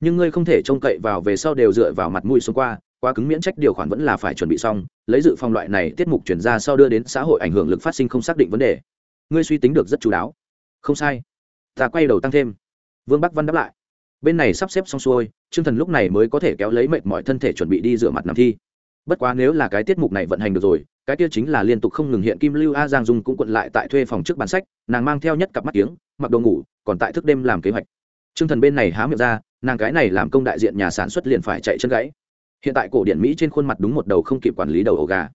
Nhưng ngươi không thể trông cậy vào về sau đều dựa vào mặt mũi xung qua quá cứng miễn trách điều khoản vẫn là phải chuẩn bị xong, lấy dự phòng loại này, tiết mục chuyển ra sau đưa đến xã hội ảnh hưởng lực phát sinh không xác định vấn đề. Ngươi suy tính được rất chú đáo. Không sai. Ta quay đầu tăng thêm. Vương bắc văn đáp lại. Bên này sắp xếp xong xuôi chương thần lúc này mới có thể kéo lấy mệt mọi thân thể chuẩn bị đi rửa mặt nằm thi. Bất quá nếu là cái tiết mục này vận hành được rồi, cái kia chính là liên tục không ngừng hiện kim lưu a giang dung cũng quận lại tại thuê phòng trước bàn sách, nàng mang theo nhất cặp mắt tiếng mặc đồ ngủ, còn tại thức đêm làm kế hoạch. T r ư ơ n g thần bên này há miệng ra, nàng cái này làm công đại diện nhà sản xuất liền phải chạy chân gãy hiện tại cổ điện mỹ trên khuôn mặt đúng một đầu không kịp quản lý đầu ổ gà.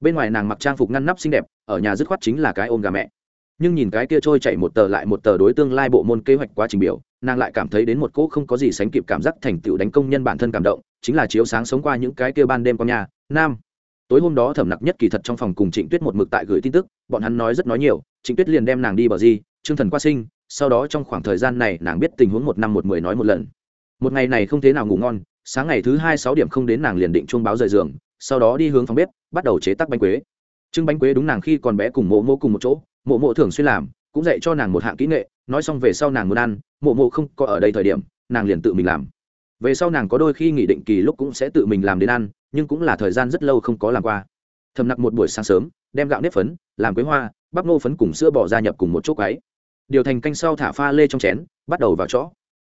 Bên ngoài nàng mặc trang phục ngăn nắp xinh đẹp, ở nhà dứt khoát chính là cái ôm gà mẹ. Nhưng nhìn cái kia trôi chạy một tờ lại một tờ đối tương lai bộ môn kế hoạch quá trình biểu, nàng lại cảm thấy đến một cỗ không có gì sánh kịp cảm giác thành tựu đánh công nhân bản thân cảm động, chính là chiếu sáng sống qua những cái kia ban đêm con nhà. Nam, tối hôm đó thẩm nặc nhất kỳ thật trong phòng cùng trịnh tuyết một mực tại gửi tin tức, bọn hắn nói rất nói nhiều, trịnh tuyết liền đem nàng đi bờ di chương thần qua sinh, sau đó trong khoảng thời gian này nàng biết tình huống một năm một mười nói một lần. Một ngày này không thế nào ngủ ngon sáng ngày thứ hai sáu điểm không đến nàng liền định chuông báo rời giường, sau đó đi hướng phòng bếp, bắt đầu chế tác bánh quế. Trưng bánh quế đúng nàng khi còn bé cùng mộ mộ cùng một chỗ, mộ mộ thường xuyên làm, cũng dạy cho nàng một hạng kỹ nghệ, nói xong về sau nàng muốn ăn, mộ mộ không có ở đây thời điểm, nàng liền tự mình làm. Về sau nàng có đôi khi nghỉ định kỳ lúc cũng sẽ tự mình làm đến ăn, nhưng cũng là thời gian rất lâu không có làm qua. Thầm nặc một buổi sáng sớm, đem gạo nếp phấn, làm quế hoa, bắp nô phấn cùng sữa bỏ gia nhập cùng một chốc quáy điều thành canh sau thả pha lê trong chén, bắt đầu vào chõ.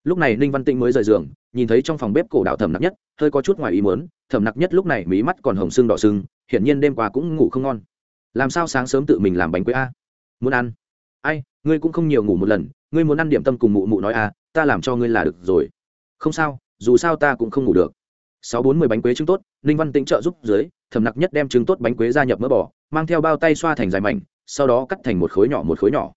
Lúc này ninh văn tĩnh mới rời giường nhìn thấy trong phòng bếp cổ đạo thầm nặc nhất, hơi có chút ngoài ý muốn thầm nặc nhất lúc này mí mắt còn hồng sưng đỏ sưng, hiển nhiên đêm qua cũng ngủ không ngon. Làm sao sáng sớm tự mình làm bánh quế a? Muốn ăn? Ai, ngươi cũng không nhiều ngủ một lần, ngươi muốn ăn điểm tâm cùng mụ mụ nói a, ta làm cho ngươi là được rồi. Không sao, dù sao ta cũng không ngủ được. Sáu bốn mươi bánh quế trứng tốt, ninh văn tĩnh trợ giúp dưới thầm nặc nhất đem trứng tốt bánh quế ra nhập mỡ bỏ mang theo bao tay xoa thành dài mảnh, sau đó cắt thành một khối nhỏ một khối nhỏ.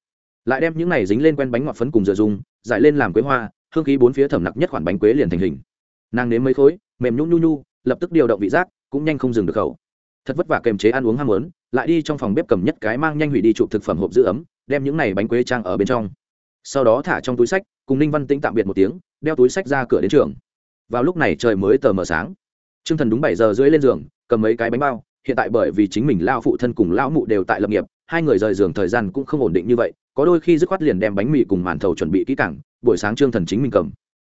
Lại đem những này dính lên quen bánh ngọt phấn cùng dừa dùng giải lên làm quế hoa hương khí bốn phía thẩm nặc nhất khoản bánh quế liền thành hình. Nàng nếm mấy khối, mềm nhũ nhu nhu, lập tức điều động vị giác, cũng nhanh không dừng được khẩu. Thật vất vả kềm chế ăn uống ham muốn, lại đi trong phòng bếp cầm nhất cái mang nhanh hủy đi chụp thực phẩm hộp giữ ấm, đem những này bánh quế trang ở bên trong. Sau đó thả trong túi sách, cùng ninh văn tĩnh tạm biệt một tiếng, đeo túi sách ra cửa đến trường. Vào lúc này trời mới tờ mờ sáng. T r ư ơ n g thần đúng bảy giờ rưỡi lên giường, cầm mấy cái bánh bao, hiện tại bởi vì chính mình lao phụ thân cùng lão mụ đều tại lập nghiệp, hai người rời giường thời gian cũng không ổn định như vậy, có đôi khi dứt khoát liền đem bánh mì cùng màn thầu chuẩn bị kỹ cảng buổi sáng trương thần chính mình cầm.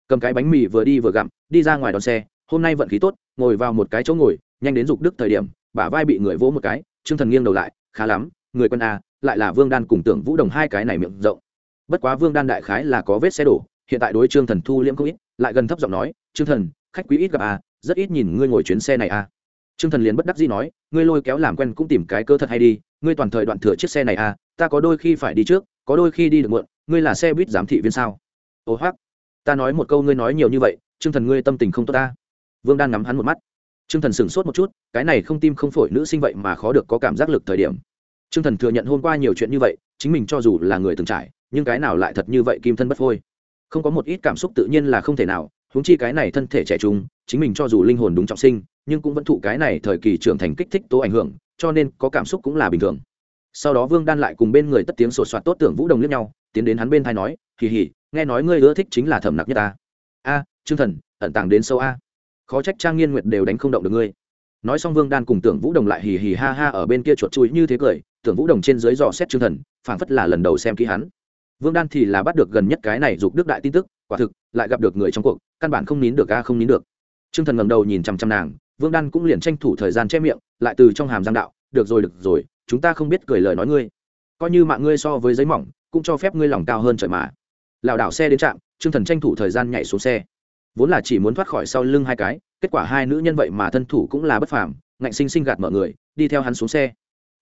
Cầm cái bánh mì vừa đi vừa gặm, đi ra ngoài đón xe, hôm nay vận khí tốt, ngồi vào một cái chỗ ngồi, nhanh đến dục đức thời điểm, bả vai bị người vỗ một cái, trương thần nghiêng đầu lại, khá lắm, người quân a, lại là vương đan cùng tưởng vũ đồng hai cái này miệng rộng. Bất quá vương đan đại khái là có vết xe đổ, hiện tại đối trương thần thu liễm không ít, lại gần thấp giọng nói, trương thần, khách quý ít gặp a, rất ít nhìn ngươi ngồi chuyến xe này a. Trương thần liền bất đắc dĩ nói, ngươi lôi kéo làm quen cũng tìm cái cơ thật hay đi, ngươi toàn thời đoạn thừa chiếc xe này a, ta có đôi khi phải đi trước, có đôi khi đi được muộn, ngươi là xe buýt giám thị viên sao? Ô hoác ta nói một câu ngươi nói nhiều như vậy, trương thần ngươi tâm tình không tốt ta. Vương Đan ngắm hắn một mắt. Trương thần sửng sốt một chút, cái này không tim không phổi nữ sinh vậy mà khó được có cảm giác lực thời điểm. Trương thần thừa nhận hôm qua nhiều chuyện như vậy, chính mình cho dù là người từng trải, nhưng cái nào lại thật như vậy kim thân bất phôi. Không có một ít cảm xúc tự nhiên là không thể nào, huống chi cái này thân thể trẻ trung, chính mình cho dù linh hồn đúng trọng sinh, nhưng cũng vẫn thụ cái này thời kỳ trưởng thành kích thích tố ảnh hưởng, cho nên có cảm xúc cũng là bình thường. Sau đó vương đan lại cùng bên người tất tiếng sột soạt tốt tưởng vũ đồng liếc nhau, tiến đến hắn bên thai nói kỳ hì nghe nói ngươi ưa thích chính là thẩm nặc nhất ta. A à, chương thần ẩn tàng đến sâu a. Khó trách trang nghiên nguyệt đều đánh không động được ngươi. Nói xong vương đan cùng tưởng vũ đồng lại hì hì ha ha ở bên kia chuột chui như thế cười tưởng vũ đồng trên dưới dò xét chương thần phảng phất là lần đầu xem kỹ hắn. Vương đan thì là bắt được gần nhất cái này dục đức đại tin tức quả thực lại gặp được người trong cuộc căn bản không nín được a không nín được. Chương thần ngẩng đầu nhìn chằm chằm nàng vương đan cũng liền tranh thủ thời gian che miệng lại từ trong hàm giang đạo được rồi được rồi chúng ta không biết cười lời nói ngươi. Coi như mạng ngươi so với giấy mỏng cũng cho phép ngươi lòng cao hơn trời mà lảo đảo xe đến trạm, trương thần tranh thủ thời gian nhảy xuống xe. Vốn là chỉ muốn thoát khỏi sau lưng hai cái, kết quả hai nữ nhân vậy mà thân thủ cũng là bất phàm, ngạnh sinh sinh gạt mở người, đi theo hắn xuống xe.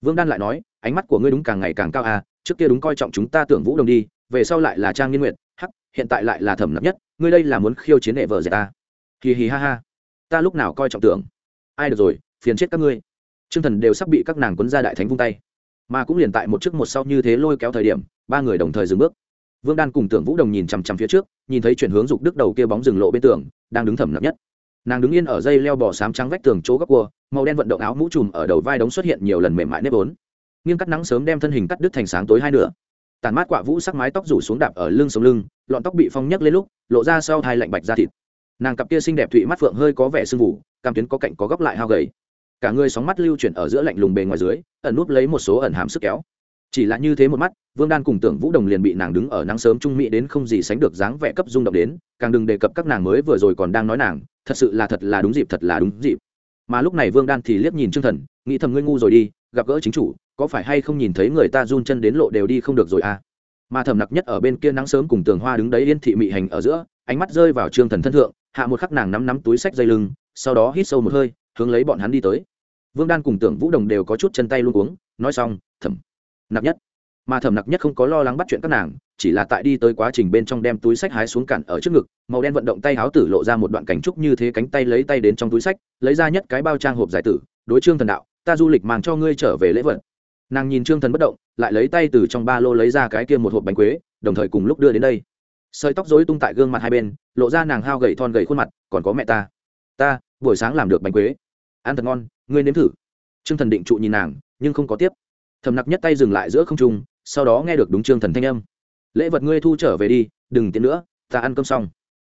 Vương đan lại nói, ánh mắt của ngươi đúng càng ngày càng cao à trước kia đúng coi trọng chúng ta tưởng vũ đồng đi, về sau lại là trang nghiên nguyệt, hắc, hiện tại lại là thẩm nặng nhất, ngươi đây là muốn khiêu chiến hệ vợ dạy ta. Hì hì ha ha, ta lúc nào coi trọng tưởng? Ai được rồi, phiền chết các ngươi. T r ư ơ n g thần đều sắp bị các nàng quấn ra đại thánh vung tay. Mà cũng liền tại một trước một sau như thế lôi kéo thời điểm, ba người đồng thời dừng bước vương đan cùng tưởng vũ đồng nhìn chằm chằm phía trước, nhìn thấy chuyển hướng dục đức đầu kia bóng rừng lộ bên tường, đang đứng thẩm nặng nhất. Nàng đứng yên ở dây leo bò sám trắng vách tường chỗ góc cua, màu đen vận động áo mũ trùm ở đầu vai đống xuất hiện nhiều lần mềm mại nếp vốn. Nghiêng cắt nắng sớm đem thân hình cắt đứt thành sáng tối hai nửa. Tàn mát quạ vũ sắc mái tóc rủ xuống đạp ở lưng sống lưng, lọn tóc bị phong nhấc lên lúc, lộ ra sau hai lạnh bạch da thịt. Nàng cặp kia xinh đẹp thụy mắt phượng hơi có vẻ sưng vụ cam tuyến có cạnh có góc lại hao gầy. Cả người sóng mắt lưu chuyển ở giữa lạnh lùng bề ngoài dưới, ẩn núp lấy một số ẩn hàm sức kéo chỉ là như thế một mắt, vương đan cùng tưởng vũ đồng liền bị nàng đứng ở nắng sớm trung mỹ đến không gì sánh được dáng vẻ cấp rung động đến, càng đừng đề cập các nàng mới vừa rồi còn đang nói nàng, thật sự là thật là đúng dịp, thật là đúng dịp. Mà lúc này vương đan thì liếc nhìn trương thần, nghĩ thầm ngươi ngu rồi đi, gặp gỡ chính chủ, có phải hay không nhìn thấy người ta run chân đến lộ đều đi không được rồi à? Mà thầm nặc nhất ở bên kia nắng sớm cùng tường hoa đứng đấy yên thị mị hành ở giữa, ánh mắt rơi vào trương thần thân thượng, hạ một khắc nàng nắm nắm túi sách dây lưng, sau đó hít sâu một hơi, hướng lấy bọn hắn đi tới. Vương đan cùng tưởng vũ đồng đều có chút chân tay luôn cuống, nói xong thầm nặc nhất. Mà thầm nặc nhất không có lo lắng bắt chuyện các nàng, chỉ là tại đi tới quá trình bên trong đem túi sách hái xuống cản ở trước ngực, màu đen vận động tay háo tử lộ ra một đoạn cảnh trúc như thế cánh tay lấy tay đến trong túi sách, lấy ra nhất cái bao trang hộp giải tử, đối trương thần đạo, ta du lịch mang cho ngươi trở về lễ vật. Nàng nhìn trương thần bất động, lại lấy tay từ trong ba lô lấy ra cái kia một hộp bánh quế, đồng thời cùng lúc đưa đến đây. Sợi tóc dối tung tại gương mặt hai bên, lộ ra nàng hao gầy thon gầy khuôn mặt, còn có mẹ ta. Ta, buổi sáng làm được bánh quế. Ăn thật ngon, ngươi nếm thử. Trương thần định trụ nhìn nàng, nhưng không có tiếp thầm nặc nhất tay dừng lại giữa không trung, sau đó nghe được đúng trương thần thanh âm. Lễ vật ngươi thu trở về đi, đừng tiến nữa, ta ăn cơm xong.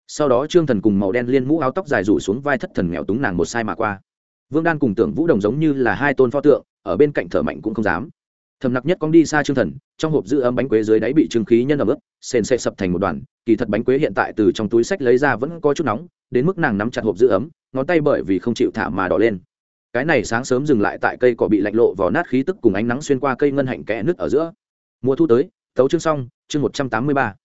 Sau đó trương thần cùng màu đen liên mũ áo tóc dài rủ xuống vai thất thần nghèo túng nàng một sai mà qua. Vương đan cùng tưởng vũ đồng giống như là hai tôn pho tượng, ở bên cạnh thở mạnh cũng không dám. Thầm nặc nhất cong đi xa trương thần, trong hộp giữ ấm bánh quế dưới đáy bị trương khí nhân ẩm ướp sền sệ sập thành một đoàn, kỳ thật bánh quế hiện tại từ trong túi sách lấy ra vẫn có chút nóng, đến mức nàng nắm chặt hộp giữ ấm, ngón tay bởi vì không chịu thả mà đỏ lên cái này sáng sớm dừng lại tại cây cỏ bị lạnh lộ vào nát khí tức cùng ánh nắng xuyên qua cây ngân hạnh kẽ nước ở giữa. Mùa thu tới tấu chương xong, chương một trăm tám mươi ba.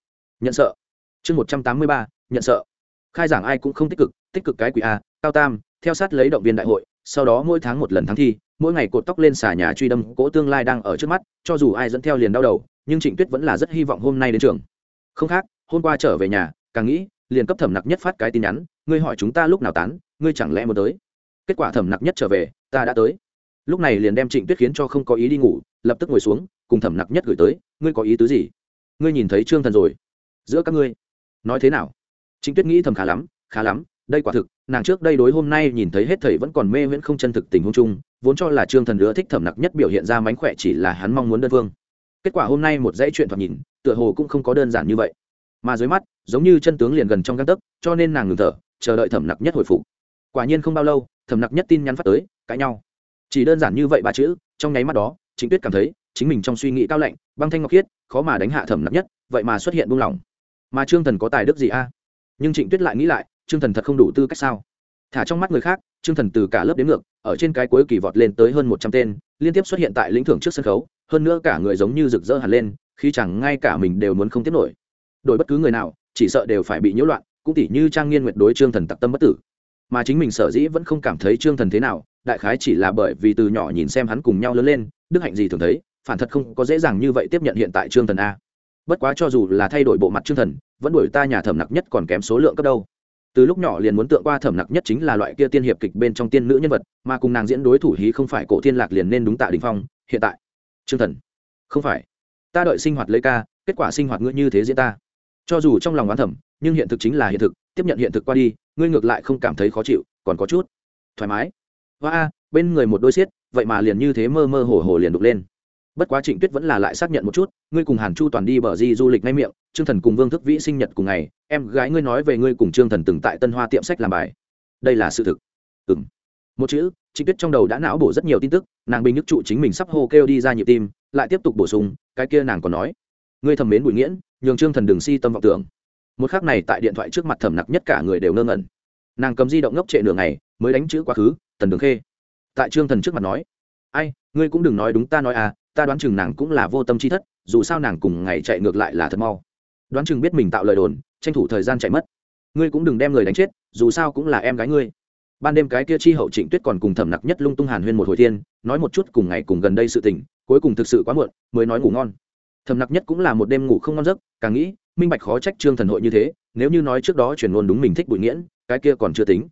Nhận sợ. Chương một trăm tám mươi ba, nhận sợ. Khai giảng ai cũng không tích cực tích cực cái quỷ a, cao tam, theo sát lấy động viên đại hội, sau đó mỗi tháng một lần thắng thi, mỗi ngày cột tóc lên xà nhà truy đâm, cỗ tương lai đang ở trước mắt, cho dù ai dẫn theo liền đau đầu, nhưng trịnh tuyết vẫn là rất hy vọng hôm nay đến trường. Không khác, hôm qua trở về nhà, càng nghĩ, liền cấp thẩm nặc nhất phát cái tin nhắn, ngươi hỏi chúng ta lúc nào tán, ngươi chẳng lẽ muốn tới? Kết quả thẩm nặc nhất trở về, ta đã tới. Lúc này liền đem trịnh tuyết khiến cho không có ý đi ngủ, lập tức ngồi xuống, cùng thẩm nặc nhất gửi tới, ngươi có ý tứ gì? Ngươi nhìn thấy trương thần rồi. Giữa các ngươi. Nói thế nào? Trịnh tuyết nghĩ thầm khá lắm khá lắm, đây quả thực, nàng trước đây đối hôm nay nhìn thấy hết thầy vẫn còn mê viễn không chân thực tình huống chung, vốn cho là trương thần nữa thích thẩm nặc nhất biểu hiện ra mánh khỏe chỉ là hắn mong muốn đơn phương. Kết quả hôm nay một dãy chuyện thoạt nhìn, tựa hồ cũng không có đơn giản như vậy. Mà dưới mắt, giống như chân tướng liền gần trong găng tấc, cho nên nàng ngừng thở, chờ đợi thẩm nặc nhất hồi phục. Quả nhiên không bao lâu thẩm nặc nhất tin nhắn phát tới, cãi nhau. Chỉ đơn giản như vậy ba chữ, trong nháy mắt đó chính tuyết cảm thấy, chính mình trong suy nghĩ cao lạnh, băng thanh ngọc khiết, khó mà đánh hạ thẩm nặc nhất, vậy mà xuất hiện buông lỏng. Mà trương thần có tài đức gì a? Nhưng trịnh tuyết lại nghĩ lại, trương thần thật không đủ tư cách sao? Thả trong mắt người khác, trương thần từ cả lớp đến ngược, ở trên cái cuối kỳ vọt lên tới hơn một trăm tên, liên tiếp xuất hiện tại lĩnh thưởng trước sân khấu, hơn nữa cả người giống như rực rỡ hẳn lên, khi chẳng ngay cả mình đều muốn không tiếp nổi. Đổi bất cứ người nào, chỉ sợ đều phải bị nhiễu loạn, cũng tỉ như trang nghiên nguyệt đối trương thần tặc tâm bất tử mà chính mình sở dĩ vẫn không cảm thấy trương thần thế nào, đại khái chỉ là bởi vì từ nhỏ nhìn xem hắn cùng nhau lớn lên, đức hạnh gì thường thấy, phản thật không có dễ dàng như vậy tiếp nhận hiện tại trương thần a. Bất quá cho dù là thay đổi bộ mặt trương thần, vẫn đuổi ta nhà thẩm nặc nhất còn kém số lượng cấp đâu. Từ lúc nhỏ liền muốn tượng qua thẩm nặc nhất chính là loại kia tiên hiệp kịch bên trong tiên nữ nhân vật, mà cùng nàng diễn đối thủ hí không phải cổ thiên lạc liền nên đúng tạ đình phong, hiện tại. Trương thần. Không phải. Ta đợi sinh hoạt lấy ca, kết quả sinh hoạt ngữ như thế diễn ta. Cho dù trong lòng oán thẩm nhưng hiện thực chính là hiện thực tiếp nhận hiện thực qua đi, ngươi ngược lại không cảm thấy khó chịu, còn có chút thoải mái. Và a, bên người một đôi xiết, vậy mà liền như thế mơ mơ hồ hồ liền đục lên. Bất quá trịnh tuyết vẫn là lại xác nhận một chút, ngươi cùng hàn chu toàn đi bờ di du lịch ngay miệng, trương thần cùng vương thức vĩ sinh nhật cùng ngày, em gái ngươi nói về ngươi cùng trương thần từng tại tân hoa tiệm sách làm bài. Đây là sự thực. Ừ m một chữ, trịnh tuyết trong đầu đã não bổ rất nhiều tin tức, nàng bình nhức trụ chính mình sắp hô kêu đi ra nhịp tim, lại tiếp tục bổ sung, cái kia nàng còn nói. Ngươi thầm mến bụi nghiễn, nhường trương thần đừng si tâm vọng tưởng một khác này tại điện thoại trước mặt thẩm nặc nhất cả người đều ngơ ngẩn. Nàng cầm di động ngốc trệ nửa ngày, mới đánh chữ quá khứ, tần đường khê. Tại trương thần trước mặt nói, ai, ngươi cũng đừng nói đúng ta nói à ta đoán chừng nàng cũng là vô tâm chi thất, dù sao nàng cùng ngày chạy ngược lại là thật mau. Đoán chừng biết mình tạo lời đồn, tranh thủ thời gian chạy mất. Ngươi cũng đừng đem người đánh chết, dù sao cũng là em gái ngươi. Ban đêm cái kia chi hậu trịnh tuyết còn cùng thẩm nặc nhất lung tung hàn huyên một hồi thiên, nói một chút cùng ngày cùng gần đây sự tình, cuối cùng thực sự quá muộn, mới nói ngủ ngon. Thẩm nặc nhất cũng là một đêm ngủ không ngon giấc, càng nghĩ minh bạch khó trách trương thần hội như thế, nếu như nói trước đó chuyển ngôn đúng mình thích bụi nghiễn, cái kia còn chưa tính.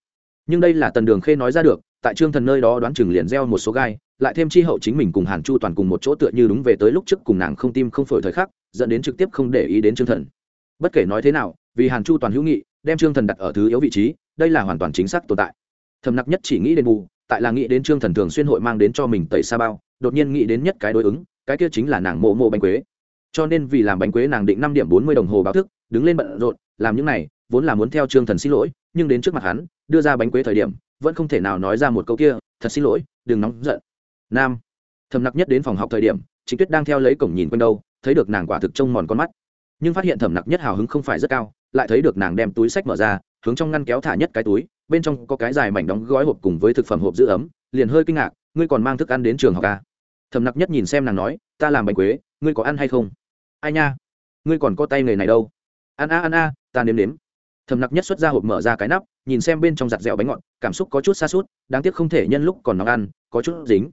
Nhưng đây là tần đường khê nói ra được, tại trương thần nơi đó đoán chừng liền gieo một số gai, lại thêm chi hậu chính mình cùng hàn chu toàn cùng một chỗ tựa như đúng về tới lúc trước cùng nàng không tim không phổi thời khắc, dẫn đến trực tiếp không để ý đến trương thần. Bất kể nói thế nào, vì hàn chu toàn hữu nghị, đem trương thần đặt ở thứ yếu vị trí, đây là hoàn toàn chính xác tồn tại. Thầm nặc nhất chỉ nghĩ đến bù, tại là nghĩ đến trương thần thường xuyên hội mang đến cho mình tẩy sa bao, đột nhiên nghĩ đến nhất cái đối ứng, cái kia chính là nàng mộ mộ bánh quế cho nên vì làm bánh quế nàng định năm điểm bốn mươi đồng hồ báo thức, đứng lên bận rộn, làm những này, vốn là muốn theo trương thần xin lỗi, nhưng đến trước mặt hắn, đưa ra bánh quế thời điểm, vẫn không thể nào nói ra một câu kia, thật xin lỗi, đừng nóng giận nam, thầm nặc nhất đến phòng học thời điểm chính tuyết đang theo lấy cổng nhìn quanh đâu, thấy được nàng quả thực trông mòn con mắt nhưng phát hiện thẩm nặc nhất hào hứng không phải rất cao, lại thấy được nàng đem túi sách mở ra, hướng trong ngăn kéo thả nhất cái túi, bên trong có cái dài mảnh đóng gói hộp cùng với thực phẩm hộp giữ ấm, liền hơi kinh ngạc, ngươi còn mang thức ăn đến trường học à? thầm nặc nhất nhìn xem nàng nói, ta làm bánh quế ngươi có ăn hay không? Ai nha ngươi còn có tay nghề này đâu. Ăn a ăn a ta nếm nếm. Thầm nặc nhất xuất ra hộp mở ra cái nắp nhìn xem bên trong giặt dẻo bánh ngọt cảm xúc có chút xa suốt đáng tiếc không thể nhân lúc còn nóng ăn có chút dính.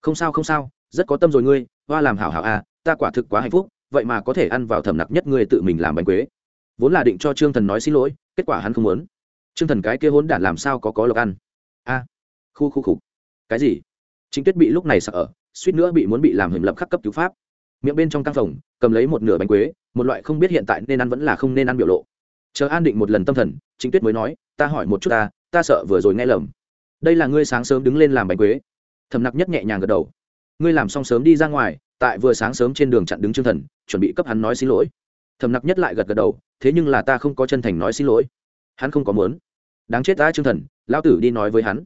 Không sao không sao rất có tâm rồi ngươi hoa làm hảo hảo à, ta quả thực quá hạnh phúc vậy mà có thể ăn vào thầm nặc nhất ngươi tự mình làm bánh quế. Vốn là định cho trương thần nói xin lỗi kết quả hắn không muốn. Trương thần cái kia hốn đản làm sao có có lộc ăn? A khu khu khục. Cái gì? Chính tuyết bị lúc này sợ suýt nữa bị muốn bị làm hình lập khắc cấp cứu pháp miệng bên trong căng phòng cầm lấy một nửa bánh quế, một loại không biết hiện tại nên ăn vẫn là không nên ăn biểu lộ. Chờ an định một lần tâm thần chính tuyết mới nói, ta hỏi một chút ta ta sợ vừa rồi nghe lầm. Đây là ngươi sáng sớm đứng lên làm bánh quế. Thầm nặc nhất nhẹ nhàng gật đầu. Ngươi làm xong sớm đi ra ngoài, tại vừa sáng sớm trên đường chặn đứng chương thần, chuẩn bị cấp hắn nói xin lỗi. Thầm nặc nhất lại gật gật đầu, thế nhưng là ta không có chân thành nói xin lỗi. Hắn không có muốn. Đáng chết ta chương thần, lão tử đi nói với hắn.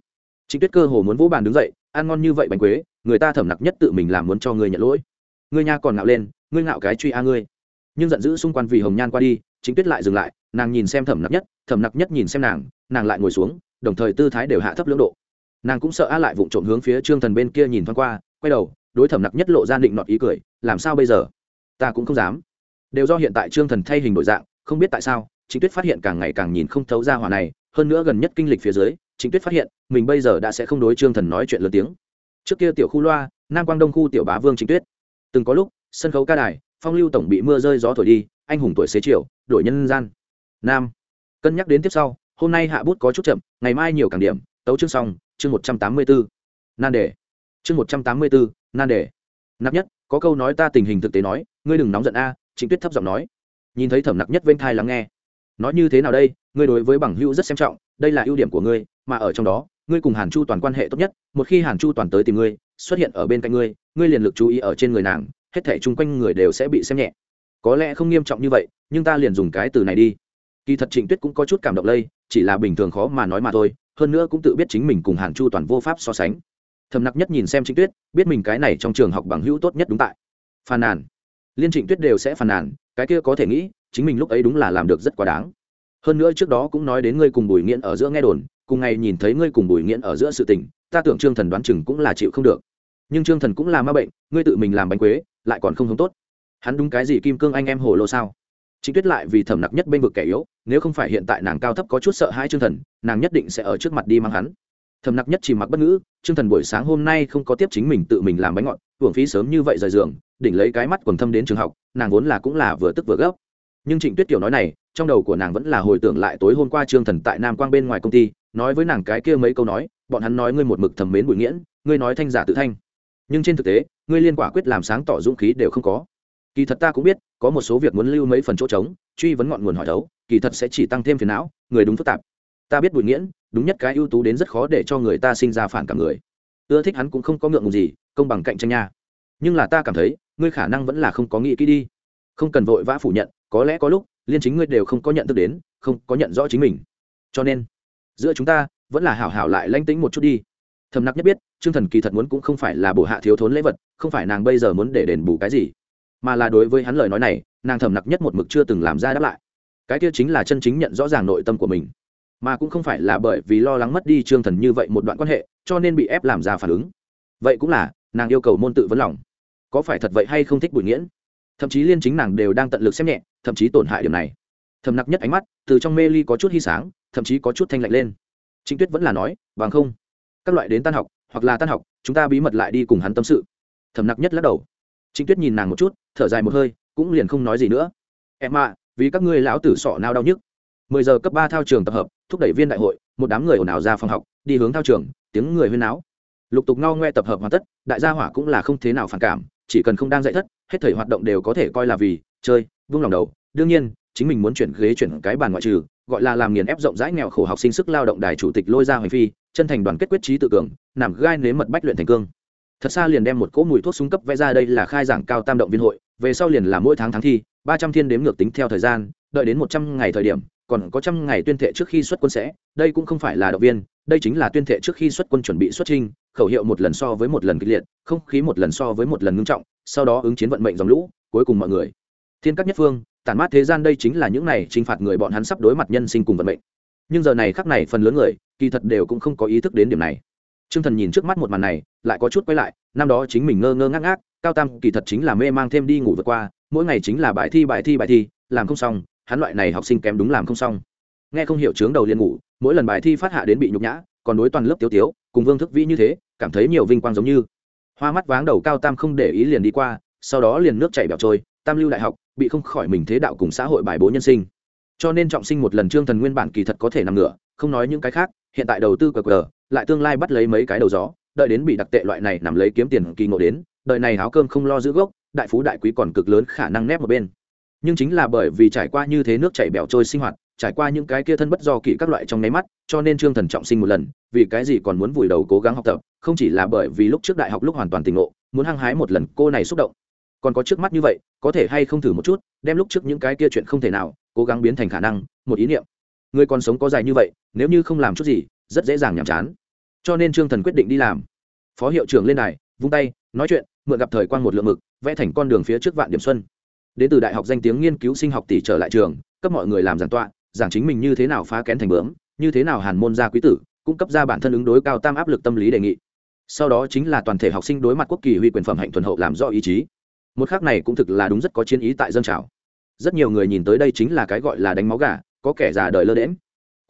Chính tuyết cơ hồ muốn vỗ bàn đứng dậy, ăn ngon như vậy bánh quế, người ta thầm nặc nhất tự mình làm muốn cho ngươi nhận lỗi ngươi nha còn ngạo lên, ngươi ngạo cái truy a ngươi. Nhưng giận dữ xung quanh vì hồng nhan qua đi, chính tuyết lại dừng lại, nàng nhìn xem thẩm nặc nhất, thẩm nặc nhất nhìn xem nàng nàng lại ngồi xuống, đồng thời tư thái đều hạ thấp lưỡng độ. Nàng cũng sợ a lại vụng trộm hướng phía trương thần bên kia nhìn thoáng qua, quay đầu, đối thẩm nặc nhất lộ ra định nọt ý cười, làm sao bây giờ? Ta cũng không dám. Đều do hiện tại trương thần thay hình đổi dạng, không biết tại sao, chính tuyết phát hiện càng ngày càng nhìn không thấu ra hỏa này, hơn nữa gần nhất kinh lịch phía dưới, chính tuyết phát hiện, mình bây giờ đã sẽ không đối trương thần nói chuyện lớn tiếng. Trước kia tiểu khu loa, nam quang đông khu tiểu bá vương chính tuyết từng có lúc, sân khấu ca đài, phong lưu tổng bị mưa rơi gió thổi đi, anh hùng tuổi xế chiều, đổi nhân gian. Nam. Cân nhắc đến tiếp sau, hôm nay hạ bút có chút chậm, ngày mai nhiều càng điểm, tấu chương xong, chương một trăm tám mươi bốn nan đề. Chương một trăm tám mươi bốn nan đề. Nặng nhất, có câu nói ta tình hình thực tế nói, ngươi đừng nóng giận a chính tuyết thấp giọng nói. Nhìn thấy thẩm nặc nhất vênh thai lắng nghe. Nói như thế nào đây, ngươi đối với bằng hữu rất xem trọng, đây là ưu điểm của ngươi, mà ở trong đó, ngươi cùng hàn chu toàn quan hệ tốt nhất, một khi hàn chu toàn tới tìm ngươi xuất hiện ở bên cạnh ngươi ngươi liền lực chú ý ở trên người nàng, hết thể chung quanh người đều sẽ bị xem nhẹ. Có lẽ không nghiêm trọng như vậy, nhưng ta liền dùng cái từ này đi. Kỳ thật trịnh tuyết cũng có chút cảm động lây, chỉ là bình thường khó mà nói mà thôi, hơn nữa cũng tự biết chính mình cùng hàn chu toàn vô pháp so sánh. Thầm nặc nhất nhìn xem trịnh tuyết, biết mình cái này trong trường học bằng hữu tốt nhất đúng tại. Phàn nàn. Liên trịnh tuyết đều sẽ phàn nàn, cái kia có thể nghĩ, chính mình lúc ấy đúng là làm được rất quá đáng. Hơn nữa trước đó cũng nói đến ngươi cùng bùi nghiễn ở giữa nghe đồn, cùng ngày nhìn thấy ngươi cùng bùi nghiễn ở giữa sự tình ta tưởng trương thần đoán chừng cũng là chịu không được. Nhưng trương thần cũng là ma bệnh, ngươi tự mình làm bánh quế, lại còn không hống tốt. Hắn đúng cái gì kim cương anh em hồ lô sao? Chính tuyết lại vì thẩm nặc nhất bên vực kẻ yếu, nếu không phải hiện tại nàng cao thấp có chút sợ hai trương thần, nàng nhất định sẽ ở trước mặt đi mang hắn. Thẩm nặc nhất chỉ mặc bất ngữ, trương thần buổi sáng hôm nay không có tiếp chính mình tự mình làm bánh ngọt, hưởng phí sớm như vậy rời giường, đỉnh lấy cái mắt quần thâm đến trường học, nàng vốn là cũng là vừa tức vừa gấp. Nhưng trịnh tuyết tiểu nói này, trong đầu của nàng vẫn là hồi tưởng lại tối hôm qua trương thần tại nam quang bên ngoài công ty nói với nàng cái kia mấy câu nói, bọn hắn nói ngươi một mực thầm mến bụi nghiễn, ngươi nói thanh giả tự thanh. Nhưng trên thực tế, ngươi liên quả quyết làm sáng tỏ dũng khí đều không có. Kỳ thật ta cũng biết, có một số việc muốn lưu mấy phần chỗ trống, truy vấn ngọn nguồn hỏi thấu, kỳ thật sẽ chỉ tăng thêm phiền não, người đúng phức tạp. Ta biết bụi nghiễn, đúng nhất cái ưu tú đến rất khó để cho người ta sinh ra phản cảm người. Ưa thích hắn cũng không có ngượng ngùng gì, công bằng cạnh tranh nha. Nhưng là ta cảm thấy, ngươi khả năng vẫn là không có nghĩ kỹ đi. Không cần vội vã phủ nhận, có lẽ có lúc, liên chính ngươi đều không có nhận thức đến, không có nhận rõ chính mình. Cho nên giữa chúng ta vẫn là hảo hảo lại lanh tĩnh một chút đi. Thầm nặc nhất biết chương thần kỳ thật muốn cũng không phải là bổ hạ thiếu thốn lễ vật, không phải nàng bây giờ muốn để đền bù cái gì. Mà là đối với hắn lời nói này, nàng thầm nặc nhất một mực chưa từng làm ra đáp lại. Cái kia chính là chân chính nhận rõ ràng nội tâm của mình. Mà cũng không phải là bởi vì lo lắng mất đi trương thần như vậy một đoạn quan hệ, cho nên bị ép làm ra phản ứng. Vậy cũng là, nàng yêu cầu môn tự vấn lòng. Có phải thật vậy hay không thích bùi nghiễn? Thậm chí liên chính nàng đều đang tận lực xem nhẹ, thậm chí tổn hại điểm này. Thầm nặc nhất ánh mắt, từ trong mê ly có chút hy sáng thậm chí có chút thanh lạnh lên. Trịnh tuyết vẫn là nói, bằng không, các loại đến tan học, hoặc là tan học, chúng ta bí mật lại đi cùng hắn tâm sự. Thầm nặc nhất lắc đầu. Trịnh tuyết nhìn nàng một chút, thở dài một hơi, cũng liền không nói gì nữa. Em ạ, vì các ngươi lão tử sọ nao đau nhức. Mười giờ cấp ba thao trường tập hợp, thúc đẩy viên đại hội, một đám người ồn ào ra phòng học, đi hướng thao trường, tiếng người huyên náo. Lục tục ngao ngoe tập hợp hoàn tất, đại gia hỏa cũng là không thế nào phản cảm, chỉ cần không đang dạy thất, hết thời hoạt động đều có thể coi là vì chơi, vung lòng đầu. Đương nhiên chính mình muốn chuyển ghế chuyển cái bàn ngoại trừ, gọi là làm nghiền ép rộng rãi nghèo khổ học sinh sức lao động đài chủ tịch lôi ra hoành phi, chân thành đoàn kết quyết trí tự cường, nằm gai nếm mật bách luyện thành cương. Thật xa liền đem một cỗ mùi thuốc súng cấp vẽ ra đây là khai giảng cao tam động viên hội, về sau liền là mỗi tháng tháng thi, ba trăm thiên đếm ngược tính theo thời gian, đợi đến một trăm ngày thời điểm, còn có trăm ngày tuyên thệ trước khi xuất quân sẽ, đây cũng không phải là động viên, đây chính là tuyên thệ trước khi xuất quân chuẩn bị xuất trinh khẩu hiệu một lần so với một lần kịch liệt, không khí một lần so với một lần ngưng trọng, sau đó ứng chiến vận mệnh dòng lũ, cuối cùng mọi người. Thiên các nhất phương tản mát thế gian đây chính là những này trinh phạt người bọn hắn sắp đối mặt nhân sinh cùng vận mệnh nhưng giờ này khắc này phần lớn người kỳ thật đều cũng không có ý thức đến điểm này Trương Thần nhìn trước mắt một màn này, lại có chút quay lại, năm đó chính mình ngơ ngơ ngác ngác, cao tam kỳ thật chính là mê mang thêm đi ngủ vượt qua, mỗi ngày chính là bài thi bài thi bài thi, làm không xong, hắn loại này học sinh kém đúng làm không xong. Nghe không hiểu chướng đầu liền ngủ, mỗi lần bài thi phát hạ đến bị nhục nhã, còn đối toàn lớp tiếu tiếu, cùng Vương Thức Vĩ như thế, cảm thấy nhiều vinh quang giống như. Hoa mắt váng đầu cao tam không để ý liền đi qua, sau đó liền nước chảy bèo trôi, tam lưu đại học, bị không khỏi mình thế đạo cùng xã hội bài bố nhân sinh. Cho nên trọng sinh một lần Trương Thần nguyên bản kỳ thật có thể nằm ngửa, không nói những cái khác, hiện tại đầu tư cờ cờ, lại tương lai bắt lấy mấy cái đầu gió đợi đến bị đặc tệ loại này nằm lấy kiếm tiền kỳ ngộ đến đợi này háo cơm không lo giữ gốc đại phú đại quý còn cực lớn khả năng nép một bên nhưng chính là bởi vì trải qua như thế nước chảy bẻo trôi sinh hoạt trải qua những cái kia thân bất do kỵ các loại trong nháy mắt cho nên trương thần trọng sinh một lần vì cái gì còn muốn vùi đầu cố gắng học tập không chỉ là bởi vì lúc trước đại học lúc hoàn toàn tình ngộ muốn hăng hái một lần cô này xúc động còn có trước mắt như vậy, có thể hay không thử một chút, đem lúc trước những cái kia chuyện không thể nào, cố gắng biến thành khả năng, một ý niệm. Người còn sống có dài như vậy, nếu như không làm chút gì, rất dễ dàng nhàm chán. Cho nên trương thần quyết định đi làm. Phó hiệu trưởng lên đài, vung tay, nói chuyện, mượn gặp thời quan một lượng mực, vẽ thành con đường phía trước vạn điểm xuân. Đến từ đại học danh tiếng nghiên cứu sinh học tỷ trở lại trường, cấp mọi người làm giảng tọa, giảng chính mình như thế nào phá kén thành bướm, như thế nào hàn môn gia quý tử, cung cấp ra bản thân ứng đối cao tam áp lực tâm lý đề nghị. Sau đó chính là toàn thể học sinh đối mặt quốc kỳ huy quyền phẩm hạnh thuần hậu làm rõ ý chí một khác này cũng thực là đúng rất có chiến ý tại dân trào. Rất nhiều người nhìn tới đây chính là cái gọi là đánh máu gà, có kẻ già đời lơ đễm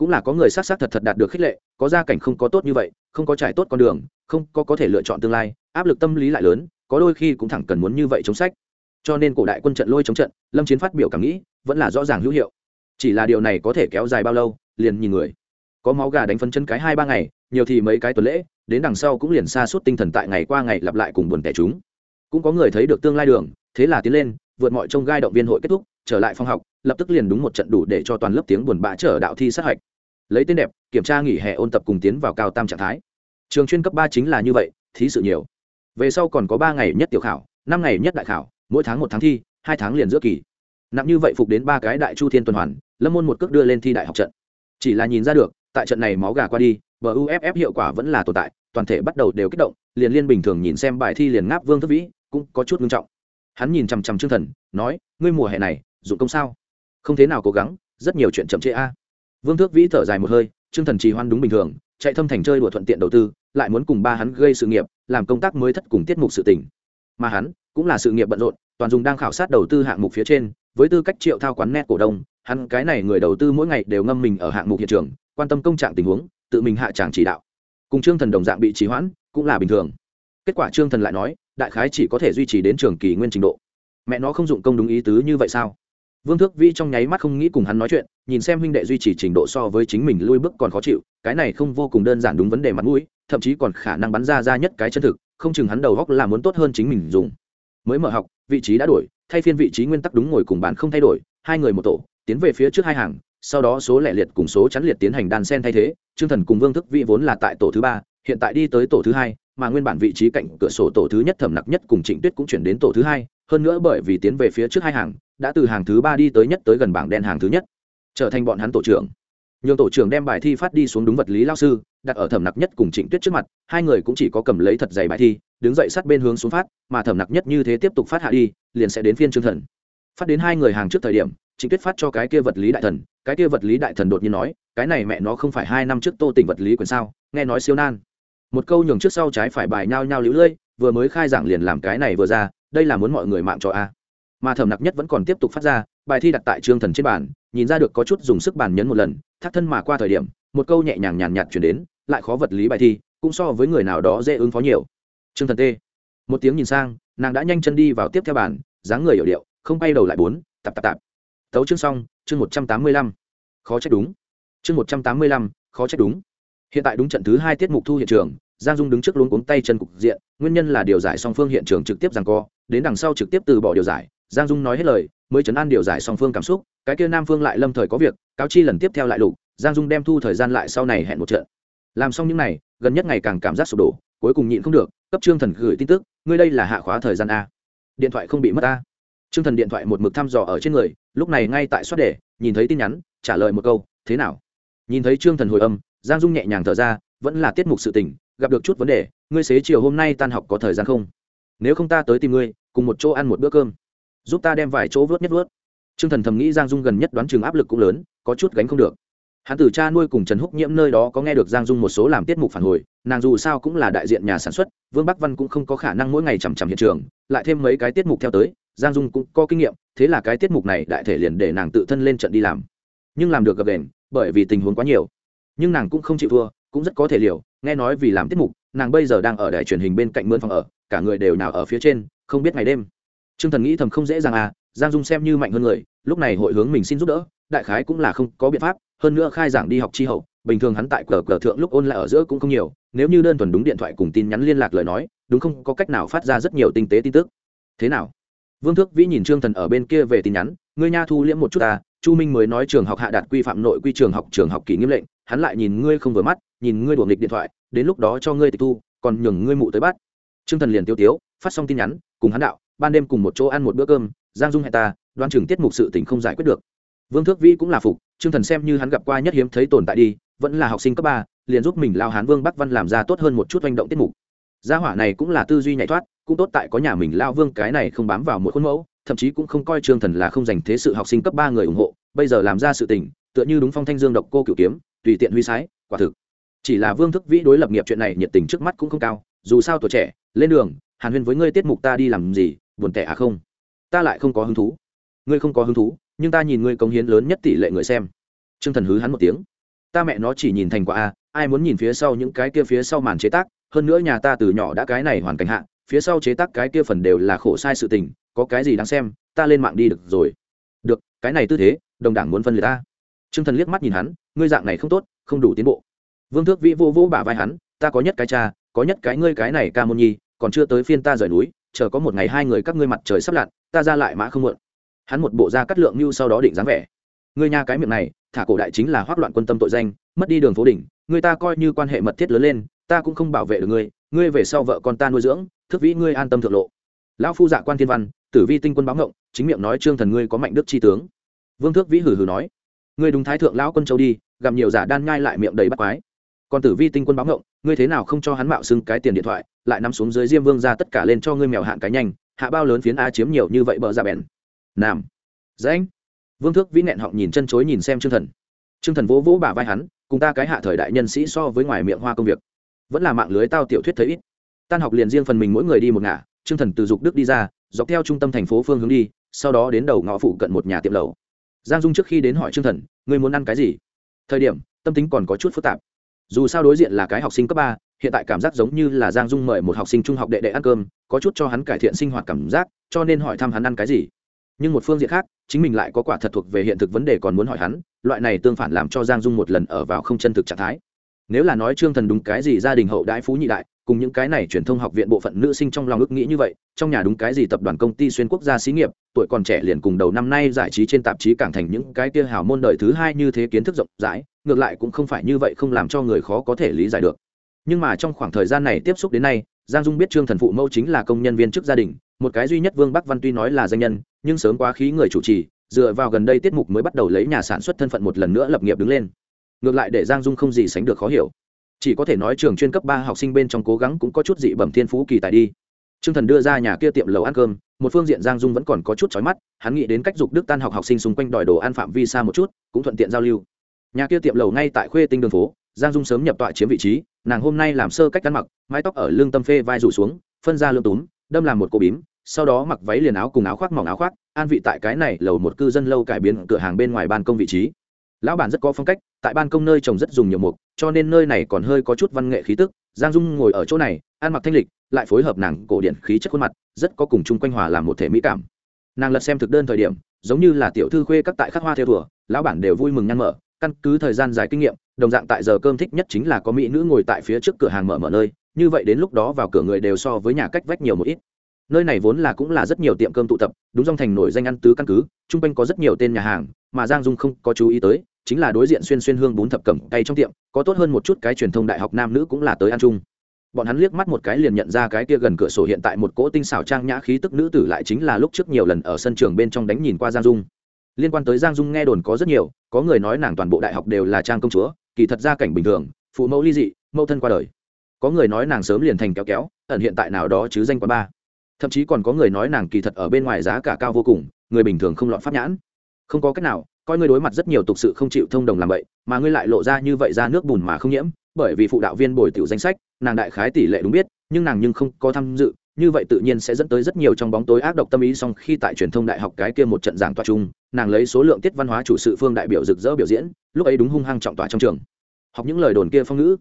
cũng là có người s á c s á c thật thật đạt được khích lệ, có gia cảnh không có tốt như vậy, không có trải tốt con đường, không có có thể lựa chọn tương lai, áp lực tâm lý lại lớn, có đôi khi cũng thẳng cần muốn như vậy chống sách. Cho nên cổ đại quân trận lôi chống trận, lâm chiến phát biểu cảm nghĩ, vẫn là rõ ràng hữu hiệu. Chỉ là điều này có thể kéo dài bao lâu, liền nhìn người. Có máu gà đánh phân chân cái hai ba ngày, nhiều thì mấy cái tuần lễ, đến đằng sau cũng liền xa suốt tinh thần tại ngày qua ngày lặp lại cùng buồn tẻ chúng cũng có người thấy được tương lai đường, thế là tiến lên, vượt mọi trông gai động viên hội kết thúc, trở lại phòng học, lập tức liền đúng một trận đủ để cho toàn lớp tiếng buồn bã trở đạo thi sát hạch. Lấy tên đẹp, kiểm tra nghỉ hè ôn tập cùng tiến vào cao tam trạng thái. Trường chuyên cấp ba chính là như vậy, thí sự nhiều. Về sau còn có ba ngày nhất tiểu khảo, năm ngày nhất đại khảo, mỗi tháng một tháng thi, hai tháng liền giữa kỳ. Nặng như vậy phục đến ba cái đại chu thiên tuần hoàn, lâm môn một cước đưa lên thi đại học trận. Chỉ là nhìn ra được, tại trận này máu gà qua đi, bờ uff hiệu quả vẫn là tồn tại, toàn thể bắt đầu đều kích động, liền liên bình thường nhìn xem bài thi liền ngáp vương thất vĩ cũng có chút nghiêm trọng. Hắn nhìn chằm chằm chương thần, nói, ngươi mùa hè này, dụng công sao? Không thế nào cố gắng, rất nhiều chuyện chậm trễ a. Vương thước vĩ thở dài một hơi chương thần trì hoan đúng bình thường, chạy thâm thành chơi đùa thuận tiện đầu tư, lại muốn cùng ba hắn gây sự nghiệp, làm công tác mới thất cùng tiết mục sự tỉnh mà hắn cũng là sự nghiệp bận rộn, toàn dùng đang khảo sát đầu tư hạng mục phía trên, với tư cách triệu thao quán net cổ đông, hắn cái này người đầu tư mỗi ngày đều ngâm mình ở hạng mục hiện trường, quan tâm công trạng tình huống, tự mình hạ tràng chỉ đạo. Cùng trương thần đồng dạng bị trì hoãn, cũng là bình thường. Kết quả trương thần lại nói đại khái chỉ có thể duy trì đến trường kỳ nguyên trình độ. Mẹ nó không dụng công đúng ý tứ như vậy sao? Vương thước vi trong nháy mắt không nghĩ cùng hắn nói chuyện, nhìn xem huynh đệ duy trì trình độ so với chính mình lui bước còn khó chịu, cái này không vô cùng đơn giản đúng vấn đề mặt mũi, thậm chí còn khả năng bắn ra ra nhất cái chân thực, không chừng hắn đầu góc là muốn tốt hơn chính mình dùng. Mới mở học, vị trí đã đổi, thay phiên vị trí nguyên tắc đúng ngồi cùng bàn không thay đổi, hai người một tổ, tiến về phía trước hai hàng, sau đó số lẻ liệt cùng số chắn liệt tiến hành đàn sen thay thế, trương thần cùng vương thức vị vốn là tại tổ thứ ba, hiện tại đi tới tổ thứ hai mà nguyên bản vị trí cạnh cửa sổ tổ thứ nhất thẩm nặc nhất cùng trịnh tuyết cũng chuyển đến tổ thứ hai, hơn nữa bởi vì tiến về phía trước hai hàng, đã từ hàng thứ ba đi tới nhất tới gần bảng đen hàng thứ nhất, trở thành bọn hắn tổ trưởng. Nhường tổ trưởng đem bài thi phát đi xuống đúng vật lý lao sư, đặt ở thẩm nặc nhất cùng trịnh tuyết trước mặt, hai người cũng chỉ có cầm lấy thật dày bài thi, đứng dậy sát bên hướng xuống phát, mà thẩm nặc nhất như thế tiếp tục phát hạ đi, liền sẽ đến phiên trương thần. Phát đến hai người hàng trước thời điểm, trịnh tuyết phát cho cái kia vật lý đại thần, cái kia vật lý đại thần đột nhiên nói, cái này mẹ nó không phải hai năm trước tô tỉnh vật lý quyền sao? Nghe nói siêu nan một câu nhường trước sau trái phải bài nhao nhao lũ lưỡi vừa mới khai giảng liền làm cái này vừa ra, đây là muốn mọi người mạng cho a. Mà thẩm nặc nhất vẫn còn tiếp tục phát ra, bài thi đặt tại trương thần trên bàn, nhìn ra được có chút dùng sức bàn nhấn một lần, thắt thân mà qua thời điểm, một câu nhẹ nhàng nhàn nhạt chuyển đến, lại khó vật lý bài thi, cũng so với người nào đó dễ ứng phó nhiều. Trương thần tê một tiếng nhìn sang, nàng đã nhanh chân đi vào tiếp theo bàn, dáng người hiểu điệu, không bay đầu lại bốn, tạp tạp tạp. Tấu chương xong, chương một trăm tám mươi lăm. Khó trách đúng. Chương một trăm tám mươi lăm, khó trách đúng hiện tại đúng trận thứ hai tiết mục thu hiện trường, giang dung đứng trước luống cuống tay chân cục diện, nguyên nhân là điều giải song phương hiện trường trực tiếp rằng co, đến đằng sau trực tiếp từ bỏ điều giải. Giang dung nói hết lời, mới chấn an điều giải song phương cảm xúc, cái kia nam phương lại lâm thời có việc, cáo chi lần tiếp theo lại lục, giang dung đem thu thời gian lại sau này hẹn một trận. Làm xong những n à y gần nhất ngày càng cảm giác sụp đổ, cuối cùng nhịn không được, cấp trương thần gửi tin tức, ngươi đây là hạ khóa thời gian a. Điện thoại không bị mất a. Trương thần điện thoại một mực thăm dò ở trên người, lúc này ngay tại soát đề, nhìn thấy tin nhắn, trả lời một câu, thế nào? Nhìn thấy trương thần hồi âm giang dung nhẹ nhàng thở ra, vẫn là tiết mục sự tình, gặp được chút vấn đề, ngươi xế chiều hôm nay tan học có thời gian không? Nếu không ta tới tìm ngươi, cùng một chỗ ăn một bữa cơm. Giúp ta đem vài chỗ vớt nhất vớt. Trương thần thầm nghĩ giang dung gần nhất đoán chừng áp lực cũng lớn, có chút gánh không được. Hãn tử cha nuôi cùng trần húc nhiễm nơi đó có nghe được giang dung một số làm tiết mục phản hồi, nàng dù sao cũng là đại diện nhà sản xuất, vương bắc văn cũng không có khả năng mỗi ngày chằm chằm hiện trường, lại thêm mấy cái tiết mục theo tới, giang dung cũng có kinh nghiệm, thế là cái tiết mục này đại thể liền để nàng tự thân lên trận đi làm. Nhưng làm được gập đền, bởi vì tình huống quá nhiều nhưng nàng cũng không chịu thua, cũng rất có thể liều, nghe nói vì làm tiết mục, nàng bây giờ đang ở đài truyền hình bên cạnh mướn phòng ở, cả người đều nào ở phía trên, không biết ngày đêm. T r ư ơ n g thần nghĩ thầm không dễ dàng à giang dung xem như mạnh hơn người, lúc này hội hướng mình xin giúp đỡ, đại khái cũng là không có biện pháp, hơn nữa khai giảng đi học tri hậu, bình thường hắn tại cờ cờ thượng lúc ôn lại ở giữa cũng không nhiều, nếu như đơn thuần đúng điện thoại cùng tin nhắn liên lạc lời nói, đúng không có cách nào phát ra rất nhiều tinh tế tin tức. Thế nào? Vương thước vĩ nhìn trương thần ở bên kia về tin nhắn, ngươi nha thu liễm một chút ta, chu minh mới nói trường học hạ đạt quy phạm nội quy trường học trường học kỷ nghiêm lệnh hắn lại nhìn ngươi không vừa mắt, nhìn ngươi đuổi nghịch điện thoại, đến lúc đó cho ngươi tịch thu, còn nhường ngươi mụ tới bắt. Trương thần liền tiêu tiếu, phát xong tin nhắn, cùng hắn đạo, ban đêm cùng một chỗ ăn một bữa cơm, giang dung hẹn ta, đoan chừng tiết mục sự tình không giải quyết được. Vương thước vĩ cũng là phục, trương thần xem như hắn gặp qua nhất hiếm thấy tồn tại đi, vẫn là học sinh cấp ba, liền giúp mình lao hán vương bắc văn làm ra tốt hơn một chút hành động tiết mục. Gia hỏa này cũng là tư duy nhảy thoát, cũng tốt tại có nhà mình lao vương cái này không bám vào một khuôn mẫu, thậm chí cũng không coi trương thần là không dành thế sự học sinh cấp ba người ủng hộ, bây giờ làm ra sự tình, tựa như đúng phong thanh dương độc cô cửu kiếm tùy tiện huy sái, quả thực. Chỉ là vương thức vĩ đối lập nghiệp chuyện này nhiệt tình trước mắt cũng không cao, dù sao tuổi trẻ, lên đường, hàn huyên với ngươi tiết mục ta đi làm gì, buồn tẻ à không? Ta lại không có hứng thú. Ngươi không có hứng thú, nhưng ta nhìn ngươi cống hiến lớn nhất tỷ lệ người xem. T r ư ơ n g thần hứ hắn một tiếng. Ta mẹ nó chỉ nhìn thành quả a, ai muốn nhìn phía sau những cái kia phía sau màn chế tác, hơn nữa nhà ta từ nhỏ đã cái này hoàn cảnh hạ, phía sau chế tác cái kia phần đều là khổ sai sự tình, có cái gì đáng xem, ta lên mạng đi được rồi. Được, cái này tư thế, đồng đảng muốn phân liệt ta. Trương thần liếc mắt nhìn hắn, ngươi dạng này không tốt, không đủ tiến bộ. Vương thước vĩ vô vô bả vai hắn, ta có nhất cái cha, có nhất cái ngươi cái này ca môn nhi, còn chưa tới phiên ta rời núi, chờ có một ngày hai người các ngươi mặt trời sắp lặn, ta ra lại mã không mượn. Hắn một bộ ra cắt lượng như sau đó định dáng vẻ. Ngươi nha cái miệng này, thả cổ đại chính là hoắc loạn quân tâm tội danh, mất đi đường phố đỉnh, người ta coi như quan hệ mật thiết lớn lên, ta cũng không bảo vệ được ngươi ngươi về sau vợ con ta nuôi dưỡng, Thước vĩ ngươi an tâm thượng lộ. Lão phu dạ quan thiên văn, tử vi tinh quân báo ngộng, chính miệng nói trương thần ngươi có mạnh đức chi tướng. Vương thước vĩ hừ hừ nói ngươi đúng thái thượng lão quân châu đi, gặp nhiều giả đan nhai lại miệng đầy bắt quái. Còn tử vi tinh quân báo ngộng, ngươi thế nào không cho hắn mạo xưng cái tiền điện thoại, lại nắm xuống dưới diêm vương ra tất cả lên cho ngươi mèo hạn cái nhanh, hạ bao lớn phiến a chiếm nhiều như vậy bờ ra bèn. Nam. Dễ vương thước vĩ nẹn họng nhìn chân chối nhìn xem chương thần. Chương thần vỗ vỗ bả vai hắn, cùng ta cái hạ thời đại nhân sĩ so với ngoài miệng hoa công việc. Vẫn là mạng lưới tao tiểu thuyết thấy ít. Tan học liền riêng phần mình mỗi người đi một ngả chương thần từ dục đức đi ra, dọc theo trung tâm thành phố phương hướng đi, sau đó đến đầu ngõ phụ cận một nhà tiệm lầu giang dung trước khi đến hỏi chương thần, ngươi muốn ăn cái gì? Thời điểm, tâm tính còn có chút phức tạp. Dù sao đối diện là cái học sinh cấp ba, hiện tại cảm giác giống như là giang dung mời một học sinh trung học đệ đệ ăn cơm, có chút cho hắn cải thiện sinh hoạt cảm giác, cho nên hỏi thăm hắn ăn cái gì. Nhưng một phương diện khác, chính mình lại có quả thật thuộc về hiện thực vấn đề còn muốn hỏi hắn, loại này tương phản làm cho giang dung một lần ở vào không chân thực trạng thái. Nếu là nói trương thần đúng cái gì gia đình hậu đãi phú nhị đại cùng những cái này truyền thông học viện bộ phận nữ sinh trong lòng ước nghĩ như vậy, trong nhà đúng cái gì tập đoàn công ty xuyên quốc gia xí nghiệp, tuổi còn trẻ liền cùng đầu năm nay giải trí trên tạp chí cảng thành những cái kia hào môn đời thứ hai như thế kiến thức rộng rãi, ngược lại cũng không phải như vậy không làm cho người khó có thể lý giải được. Nhưng mà trong khoảng thời gian này tiếp xúc đến nay, giang dung biết trương thần phụ mẫu chính là công nhân viên chức gia đình, một cái duy nhất vương bắc văn tuy nói là danh nhân, nhưng sớm quá khí người chủ trì, dựa vào gần đây tiết mục mới bắt đầu lấy nhà sản xuất thân phận một lần nữa lập nghiệp đứng lên. Ngược lại để giang dung không gì sánh được khó hiểu chỉ có thể nói trường chuyên cấp ba học sinh bên trong cố gắng cũng có chút dị bẩm thiên phú kỳ tài đi Trương Thần đưa ra nhà kia tiệm lầu ăn cơm, một phương diện Giang Dung vẫn còn có chút chói mắt, hắn nghĩ đến cách dục đức tan học học sinh xung quanh đòi đồ ăn phạm vi xa một chút, cũng thuận tiện giao lưu. Nhà kia tiệm lầu ngay tại Khuê Tinh đường phố, Giang Dung sớm nhập tọa chiếm vị trí, nàng hôm nay làm sơ cách ăn mặc, mái tóc ở lưng tâm phê vai rủ xuống, phân ra lưng túm, đâm làm một cô bím, sau đó mặc váy liền áo cùng áo khoác mỏng áo khoác, an vị tại cái này lầu một cư dân lâu cải biến cửa hàng bên ngoài ban công vị trí. Lão bản rất có phong cách, tại ban công nơi trồng rất dùng nhiều mục, cho nên nơi này còn hơi có chút văn nghệ khí tức. Giang Dung ngồi ở chỗ này, ăn mặc thanh lịch, lại phối hợp nàng cổ điển khí chất khuôn mặt rất có cùng chung quanh hòa làm một thể mỹ cảm nàng lật xem thực đơn thời điểm giống như là tiểu thư khuê các tại khắc hoa theo thùa lão bản đều vui mừng nhăn mở căn cứ thời gian dài kinh nghiệm đồng dạng tại giờ cơm thích nhất chính là có mỹ nữ ngồi tại phía trước cửa hàng mở mở nơi như vậy đến lúc đó vào cửa người đều so với nhà cách vách nhiều một ít nơi này vốn là cũng là rất nhiều tiệm cơm tụ tập đúng dòng thành nổi danh ăn tứ căn cứ chung quanh có rất nhiều tên nhà hàng mà giang dung không có chú ý tới chính là đối diện xuyên xuyên hương bún thập cẩm tay trong tiệm, có tốt hơn một chút cái truyền thông đại học nam nữ cũng là tới ăn chung. Bọn hắn liếc mắt một cái liền nhận ra cái kia gần cửa sổ hiện tại một cỗ tinh xảo trang nhã khí tức nữ tử lại chính là lúc trước nhiều lần ở sân trường bên trong đánh nhìn qua giang dung. Liên quan tới giang dung nghe đồn có rất nhiều, có người nói nàng toàn bộ đại học đều là trang công chúa, kỳ thật gia cảnh bình thường, phụ mẫu ly dị, mẫu thân qua đời. Có người nói nàng sớm liền thành kéo kéo, ẩn hiện tại nào đó chứ danh quá ba. Thậm chí còn có người nói nàng kỳ thật ở bên ngoài giá cả cao vô cùng, người bình thường không lọt pháp nhãn. Không có cách nào coi ngươi đối mặt rất nhiều tục sự không chịu thông đồng làm vậy, mà ngươi lại lộ ra như vậy ra nước bùn mà không nhiễm, bởi vì phụ đạo viên bồi tiểu danh sách, nàng đại khái tỷ lệ đúng biết, nhưng nàng nhưng không có tham dự, như vậy tự nhiên sẽ dẫn tới rất nhiều trong bóng tối ác độc tâm ý, song khi tại truyền thông đại học cái kia một trận giảng tòa chung, nàng lấy số lượng tiết văn hóa chủ sự phương đại biểu rực rỡ biểu diễn, lúc ấy đúng hung hăng trọng tòa trong trường. Học những lời đồn kia phong ngữ.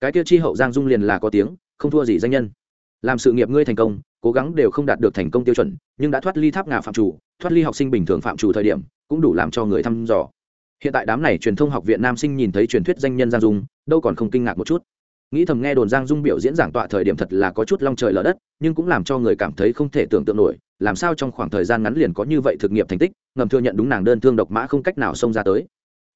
Cái kia chi hậu giang dung liền là có tiếng, không thua gì danh nhân làm sự nghiệp ngươi thành công, cố gắng đều không đạt được thành công tiêu chuẩn, nhưng đã thoát ly tháp ngà phạm chủ, thoát ly học sinh bình thường phạm chủ thời điểm, cũng đủ làm cho người thăm dò. Hiện tại đám này truyền thông học viện nam sinh nhìn thấy truyền thuyết danh nhân giang dung, đâu còn không kinh ngạc một chút. Nghĩ thầm nghe đồn giang dung biểu diễn giảng tọa thời điểm thật là có chút long trời lở đất, nhưng cũng làm cho người cảm thấy không thể tưởng tượng nổi, làm sao trong khoảng thời gian ngắn liền có như vậy thực nghiệp thành tích, ngầm thừa nhận đúng nàng đơn thương độc mã không cách nào xông ra tới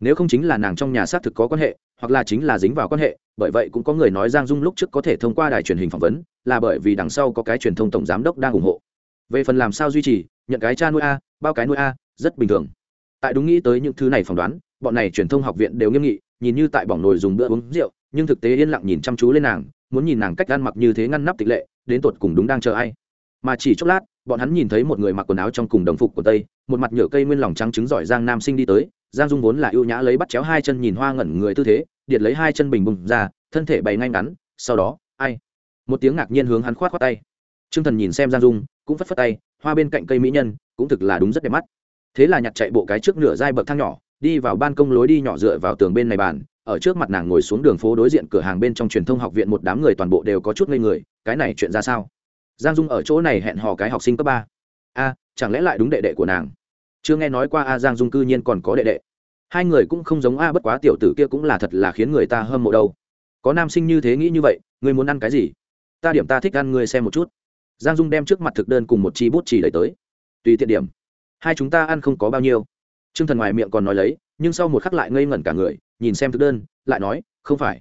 nếu không chính là nàng trong nhà xác thực có quan hệ, hoặc là chính là dính vào quan hệ, bởi vậy cũng có người nói giang dung lúc trước có thể thông qua đài truyền hình phỏng vấn, là bởi vì đằng sau có cái truyền thông tổng giám đốc đang ủng hộ. Về phần làm sao duy trì, nhận cái cha nuôi a, bao cái nuôi a, rất bình thường. Tại đúng nghĩ tới những thứ này phỏng đoán, bọn này truyền thông học viện đều nghiêm nghị, nhìn như tại bỏng nồi dùng bữa uống rượu, nhưng thực tế yên lặng nhìn chăm chú lên nàng, muốn nhìn nàng cách ăn mặc như thế ngăn nắp tịch lệ, đến tột cùng đúng đang chờ ai. Mà chỉ chốc lát, bọn hắn nhìn thấy một người mặc quần áo trong cùng đồng phục của tây, một mặt nhựa cây nguyên lòng trắng trứng giỏi giang nam sinh đi tới giang dung vốn là ưu nhã lấy bắt chéo hai chân nhìn hoa ngẩn người tư thế điệt lấy hai chân bình bùng ra, thân thể bày ngay ngắn, sau đó, ai? Một tiếng ngạc nhiên hướng hắn khoát khoát tay. T r ư ơ n g thần nhìn xem giang dung, cũng phất phất tay, hoa bên cạnh cây mỹ nhân, cũng thực là đúng rất đẹp mắt. Thế là nhặt chạy bộ cái trước nửa dai bậc thang nhỏ, đi vào ban công lối đi nhỏ dựa vào tường bên này bàn, ở trước mặt nàng ngồi xuống đường phố đối diện cửa hàng bên trong truyền thông học viện một đám người toàn bộ đều có chút ngây người, cái này chuyện ra sao? Giang dung ở chỗ này hẹn hò cái học sinh cấp ba. A, chẳng lẽ lại đúng đệ đệ của nàng? Chưa nghe nói qua a giang dung cư nhiên còn có đệ đệ hai người cũng không giống a bất quá tiểu tử kia cũng là thật là khiến người ta hâm mộ đâu có nam sinh như thế nghĩ như vậy ngươi muốn ăn cái gì ta điểm ta thích ăn ngươi xem một chút giang dung đem trước mặt thực đơn cùng một chi bút chỉ đẩy tới tùy tiện điểm hai chúng ta ăn không có bao nhiêu t r ư ơ n g thần ngoài miệng còn nói lấy nhưng sau một khắc lại ngây ngẩn cả người nhìn xem thực đơn lại nói không phải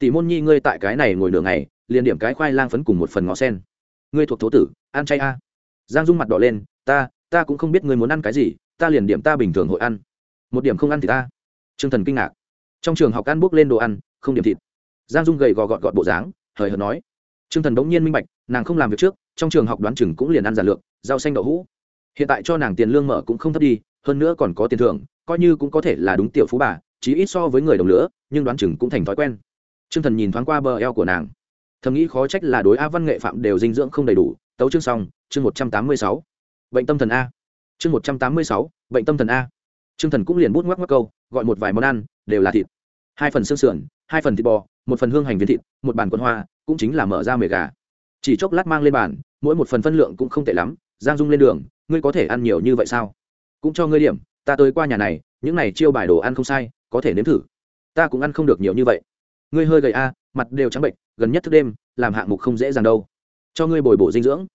tỷ môn nhi ngươi tại cái này ngồi nửa ngày liền điểm cái khoai lang phấn cùng một phần ngó sen ngươi thuộc thố tử ăn chay a giang dung mặt đỏ lên ta ta cũng không biết ngươi muốn ăn cái gì ta liền điểm ta bình thường hội ăn. Một điểm không ăn thì ta. T r ư ơ n g thần kinh ngạc. Trong trường học ăn bốc lên đồ ăn, không điểm thịt. Giang dung gầy gò gọt gọt bộ dáng, hời hợt nói. T r ư ơ n g thần bỗng nhiên minh bạch, nàng không làm việc trước, trong trường học đoán chừng cũng liền ăn giả lược rau xanh đậu hũ. Hiện tại cho nàng tiền lương mở cũng không thấp đi, hơn nữa còn có tiền thưởng, coi như cũng có thể là đúng tiểu phú bà, chí ít so với người đồng lửa nhưng đoán chừng cũng thành thói quen. T r ư ơ n g thần nhìn thoáng qua bờ eo của nàng. Thầm nghĩ khó trách là đối a văn nghệ phạm đều dinh dưỡng không đầy đủ, tấu chương xong, chương một trăm tám mươi sáu. Bệnh tâm thần a chương một trăm tám mươi sáu, bệnh tâm thần a. T r ư ơ n g thần cũng liền bút ngoắc ngoắc câu, gọi một vài món ăn, đều là thịt. Hai phần xương sườn, hai phần thịt bò, một phần hương hành viên thịt, một bàn quân hoa, cũng chính là mở ra mề gà. Chỉ chốc lát mang lên bàn, mỗi một phần phân lượng cũng không tệ lắm, giang dung lên đường, ngươi có thể ăn nhiều như vậy sao? Cũng cho ngươi điểm, ta tới qua nhà này, những này chiêu bài đồ ăn không sai, có thể nếm thử. Ta cũng ăn không được nhiều như vậy. Ngươi hơi gầy a, mặt đều trắng bệnh, gần nhất thức đêm, làm hạng mục không dễ dàng đâu. Cho ngươi bồi bổ dinh dưỡng.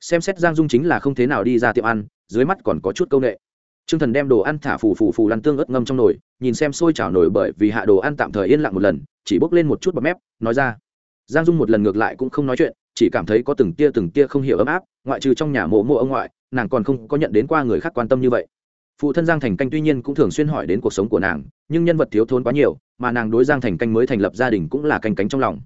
Xem xét giang dung chính là không thế nào đi ra tiệm ăn dưới mắt còn có chút c â u n ệ t r ư ơ n g thần đem đồ ăn thả phù phù phù lăn tương ớt ngâm trong nồi, nhìn xem sôi chảo nồi bởi vì hạ đồ ăn tạm thời yên lặng một lần, chỉ bốc lên một chút bọt mép, nói ra. Giang dung một lần ngược lại cũng không nói chuyện, chỉ cảm thấy có từng tia từng tia không hiểu ấm áp, ngoại trừ trong nhà mộ mộ ông ngoại, nàng còn không có nhận đến qua người khác quan tâm như vậy. Phụ thân giang thành canh tuy nhiên cũng thường xuyên hỏi đến cuộc sống của nàng, nhưng nhân vật thiếu thốn quá nhiều, mà nàng đối giang thành canh mới thành lập gia đình cũng là canh cánh trong lòng.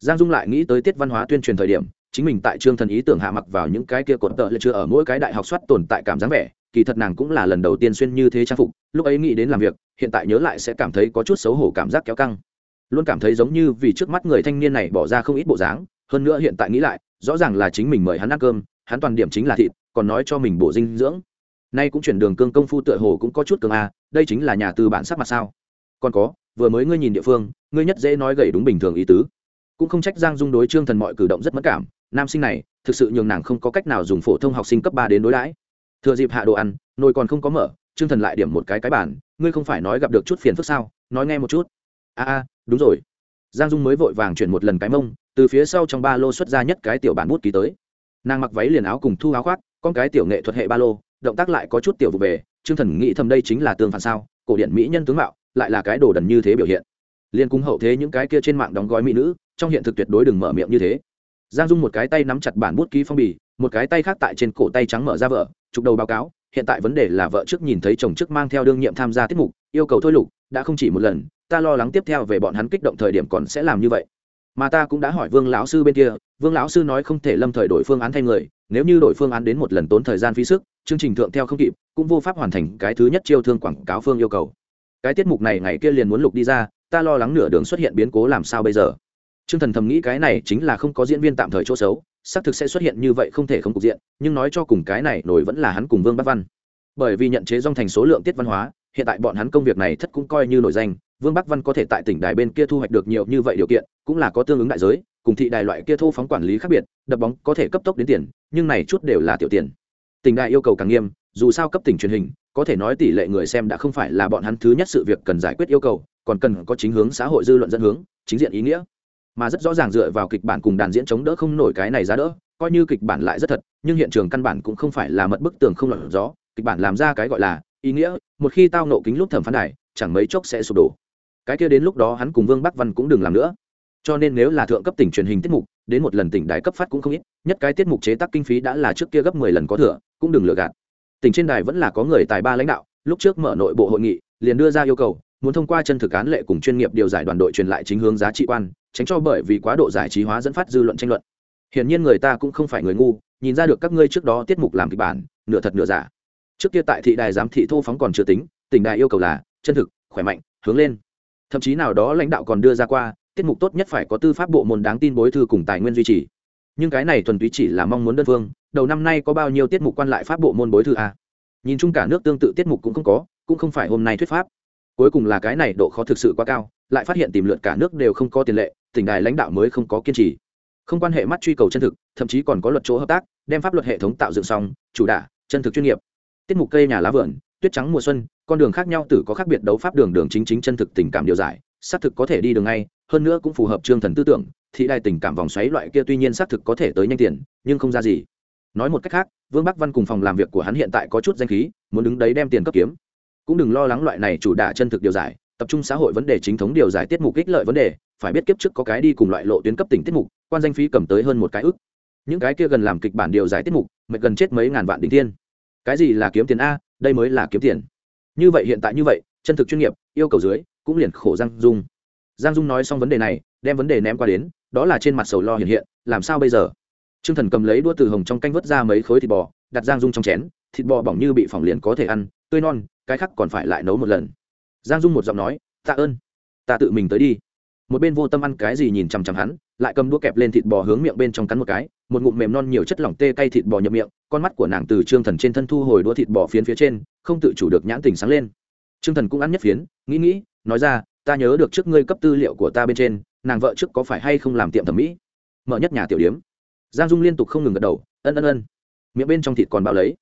Giang dung lại nghĩ tới tiết văn hóa tuyên truyền thời điểm chính mình tại trương thần ý tưởng hạ mặc vào những cái kia cột tợ là chưa ở mỗi cái đại học soát tồn tại cảm dáng vẻ, kỳ thật nàng cũng là lần đầu tiên xuyên như thế trang phục, lúc ấy nghĩ đến làm việc, hiện tại nhớ lại sẽ cảm thấy có chút xấu hổ cảm giác kéo căng. Luôn cảm thấy giống như vì trước mắt người thanh niên này bỏ ra không ít bộ dáng, hơn nữa hiện tại nghĩ lại, rõ ràng là chính mình mời hắn ăn cơm, hắn toàn điểm chính là thịt, còn nói cho mình bổ dinh dưỡng. Nay cũng chuyển đường cương công phu tựa hồ cũng có chút cường a, đây chính là nhà tư bản sắc mặt sao? Còn có, vừa mới ngươi nhìn địa phương, ngươi nhất dễ nói gầy đúng bình thường ý tứ. Cũng không trách giang dung đối trương thần mọi cử động rất mất cảm nam sinh này, thực sự nhường nàng không có cách nào dùng phổ thông học sinh cấp ba đến đối đãi. Thừa dịp hạ đồ ăn, nồi còn không có mở, trương thần lại điểm một cái cái bản ngươi không phải nói gặp được chút phiền phức sao, nói nghe một chút. A a, đúng rồi. Giang dung mới vội vàng chuyển một lần cái mông, từ phía sau trong ba lô xuất ra nhất cái tiểu bản bút ký tới. Nàng mặc váy liền áo cùng thu áo khoác, con cái tiểu nghệ thuật hệ ba lô, động tác lại có chút tiểu vụ về, trương thần nghĩ thầm đây chính là tương phản sao, cổ điển mỹ nhân tướng mạo, lại là cái đồ đần như thế biểu hiện. Liên cung hậu thế những cái kia trên mạng đóng gói mỹ nữ, trong hiện thực tuyệt đối đừng mở miệng như thế giang dung một cái tay nắm chặt bản bút ký phong bì, một cái tay khác tại trên cổ tay trắng mở ra vợ, chụp đầu báo cáo, hiện tại vấn đề là vợ trước nhìn thấy chồng trước mang theo đương nhiệm tham gia tiết mục, yêu cầu thôi lục, đã không chỉ một lần, ta lo lắng tiếp theo về bọn hắn kích động thời điểm còn sẽ làm như vậy. Mà ta cũng đã hỏi vương lão sư bên kia, vương lão sư nói không thể lâm thời đổi phương án thay người, nếu như đổi phương án đến một lần tốn thời gian phí sức, chương trình thượng theo không kịp, cũng vô pháp hoàn thành cái thứ nhất chiêu thương quảng cáo phương yêu cầu. Cái tiết mục này ngày kia liền muốn lục đi ra, ta lo lắng nửa đường xuất hiện biến cố làm sao bây giờ? Trương Thần thầm nghĩ cái này chính là không có diễn viên tạm thời chỗ xấu, xác thực sẽ xuất hiện như vậy không thể không cục diện, nhưng nói cho cùng cái này nổi vẫn là hắn cùng Vương Bắc Văn. Bởi vì nhận chế dòng thành số lượng tiết văn hóa, hiện tại bọn hắn công việc này thất cũng coi như nổi danh, Vương Bắc Văn có thể tại tỉnh đài bên kia thu hoạch được nhiều như vậy điều kiện, cũng là có tương ứng đại giới, cùng thị đài loại kia thu phóng quản lý khác biệt, đập bóng có thể cấp tốc đến tiền, nhưng này chút đều là tiểu tiền. Tỉnh đài yêu cầu càng nghiêm, dù sao cấp tỉnh truyền hình, có thể nói tỷ lệ người xem đã không phải là bọn hắn thứ nhất sự việc cần giải quyết yêu cầu, còn cần có chính hướng xã hội dư luận dẫn hướng, chính diện ý nghĩa mà rất rõ ràng dựa vào kịch bản cùng đàn diễn chống đỡ không nổi cái này giá đỡ, coi như kịch bản lại rất thật, nhưng hiện trường căn bản cũng không phải là mật bức tường không lọt gió, kịch bản làm ra cái gọi là ý nghĩa, một khi tao nộ kính lúc thẩm phán này chẳng mấy chốc sẽ sụp đổ. Cái kia đến lúc đó hắn cùng vương bắc văn cũng đừng làm nữa. Cho nên nếu là thượng cấp tỉnh truyền hình tiết mục, đến một lần tỉnh đài cấp phát cũng không ít, nhất cái tiết mục chế tác kinh phí đã là trước kia gấp mười lần có thừa, cũng đừng lừa gạt. Tỉnh trên đài vẫn là có người tài ba lãnh đạo, lúc trước mở nội bộ hội nghị, liền đưa ra yêu cầu muốn thông qua chân thực án lệ cùng chuyên nghiệp điều giải đoàn đội truyền lại chính hướng giá trị quan, tránh cho bởi vì quá độ giải trí hóa dẫn phát dư luận tranh luận. Hiển nhiên người ta cũng không phải người ngu, nhìn ra được các ngươi trước đó tiết mục làm kịch bản, nửa thật nửa giả. Trước kia tại thị đài giám thị thu phóng còn chưa tính, tỉnh đài yêu cầu là chân thực, khỏe mạnh, hướng lên. Thậm chí nào đó lãnh đạo còn đưa ra qua, tiết mục tốt nhất phải có tư pháp bộ môn đáng tin bối thư cùng tài nguyên duy trì. Nhưng cái này thuần túy chỉ là mong muốn đơn phương, đầu năm nay có bao nhiêu tiết mục quan lại pháp bộ môn bối thư à? nhìn chung cả nước tương tự tiết mục cũng không có, cũng không phải hôm nay thuyết pháp cuối cùng là cái này độ khó thực sự quá cao, lại phát hiện tìm lượt cả nước đều không có tiền lệ, tỉnh đài lãnh đạo mới không có kiên trì. Không quan hệ mắt truy cầu chân thực, thậm chí còn có luật chỗ hợp tác, đem pháp luật hệ thống tạo dựng xong, chủ đả, chân thực chuyên nghiệp. Tiết mục cây nhà lá vườn, tuyết trắng mùa xuân, con đường khác nhau tử có khác biệt đấu pháp đường đường chính chính chân thực tình cảm điều giải, xác thực có thể đi đường ngay, hơn nữa cũng phù hợp trương thần tư tưởng thị đài tình cảm vòng xoáy loại kia tuy nhiên xác thực có thể tới nhanh tiền, nhưng không ra gì. Nói một cách khác, vương bắc văn cùng phòng làm việc của hắn hiện tại có chút danh khí, muốn đứng đấy đem tiền cấp kiếm cũng đừng lo lắng loại này chủ đả chân thực điều giải, tập trung xã hội vấn đề chính thống điều giải tiết mục ích lợi vấn đề, phải biết kiếp trước có cái đi cùng loại lộ tuyến cấp tỉnh tiết mục, quan danh phí cầm tới hơn một cái ức. Những cái kia gần làm kịch bản điều giải tiết mục, mệt gần chết mấy ngàn vạn đỉnh thiên. Cái gì là kiếm tiền a, đây mới là kiếm tiền. Như vậy hiện tại như vậy, chân thực chuyên nghiệp, yêu cầu dưới, cũng liền khổ giang dung. Giang dung nói xong vấn đề này, đem vấn đề ném qua đến, đó là trên mặt sầu lo hiện hiện, làm sao bây giờ? T r ư ơ n g thần cầm lấy đua từ hồng trong canh vớt ra mấy khối thịt bò, đặt giang dung trong chén, thịt bò bỏng như bị phỏng liền có thể ăn, tươi non cái khác còn phải lại nấu một lần. Giang dung một giọng nói, tạ ơn, ta tự mình tới đi. Một bên vô tâm ăn cái gì nhìn chằm chằm hắn, lại cầm đũa kẹp lên thịt bò hướng miệng bên trong cắn một cái, một ngụm mềm non nhiều chất lỏng tê cay thịt bò nhập miệng, con mắt của nàng từ trương thần trên thân thu hồi đũa thịt bò phiến phía trên, không tự chủ được nhãn tình sáng lên. Trương thần cũng ăn nhất phiến, nghĩ nghĩ, nói ra, ta nhớ được trước ngươi cấp tư liệu của ta bên trên, nàng vợ trước có phải hay không làm tiệm thẩm mỹ? Mở nhất nhà tiểu điếm. Giang dung liên tục không ngừng gật đầu, ân ân ân. Miệng bên trong thịt còn bao lấy.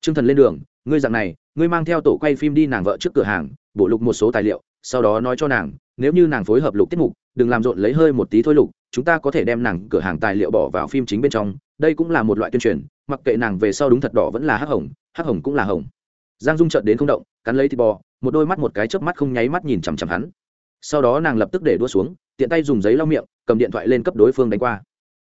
Trương thần lên đường, ngươi dạng này ngươi mang theo tổ quay phim đi nàng vợ trước cửa hàng, bổ lục một số tài liệu, sau đó nói cho nàng, nếu như nàng phối hợp lục tiết mục, đừng làm rộn lấy hơi một tí thôi lục, chúng ta có thể đem nàng cửa hàng tài liệu bỏ vào phim chính bên trong, đây cũng là một loại tuyên truyền, mặc kệ nàng về sau đúng thật đỏ vẫn là hắc hồng hắc hồng cũng là hồng. Giang dung trợt đến không động, cắn lấy thịt bò, một đôi mắt một cái chớp mắt không nháy mắt nhìn chằm chằm hắn. Sau đó nàng lập tức để đua xuống, tiện tay dùng giấy lau miệng, cầm điện thoại lên cấp đối phương đánh qua.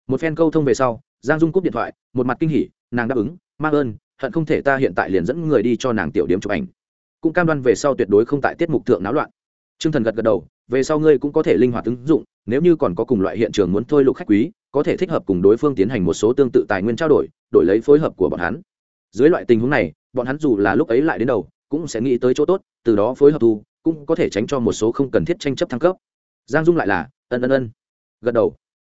Một phen câu thông về sau, giang dung cúp điện thoại, một mặt kinh hỉ, nàng đáp ứng, mang ơn hận không thể ta hiện tại liền dẫn người đi cho nàng tiểu điểm chụp ảnh. Cũng cam đoan về sau tuyệt đối không tại tiết mục thượng náo loạn. T r ư ơ n g thần gật gật đầu, về sau ngươi cũng có thể linh hoạt ứng dụng, nếu như còn có cùng loại hiện trường muốn thôi lục khách quý, có thể thích hợp cùng đối phương tiến hành một số tương tự tài nguyên trao đổi đổi lấy phối hợp của bọn hắn. Dưới loại tình huống này, bọn hắn dù là lúc ấy lại đến đầu, cũng sẽ nghĩ tới chỗ tốt, từ đó phối hợp thu, cũng có thể tránh cho một số không cần thiết tranh chấp thăng cấp. Giang dung lại là, ân ân ân. Gật đầu.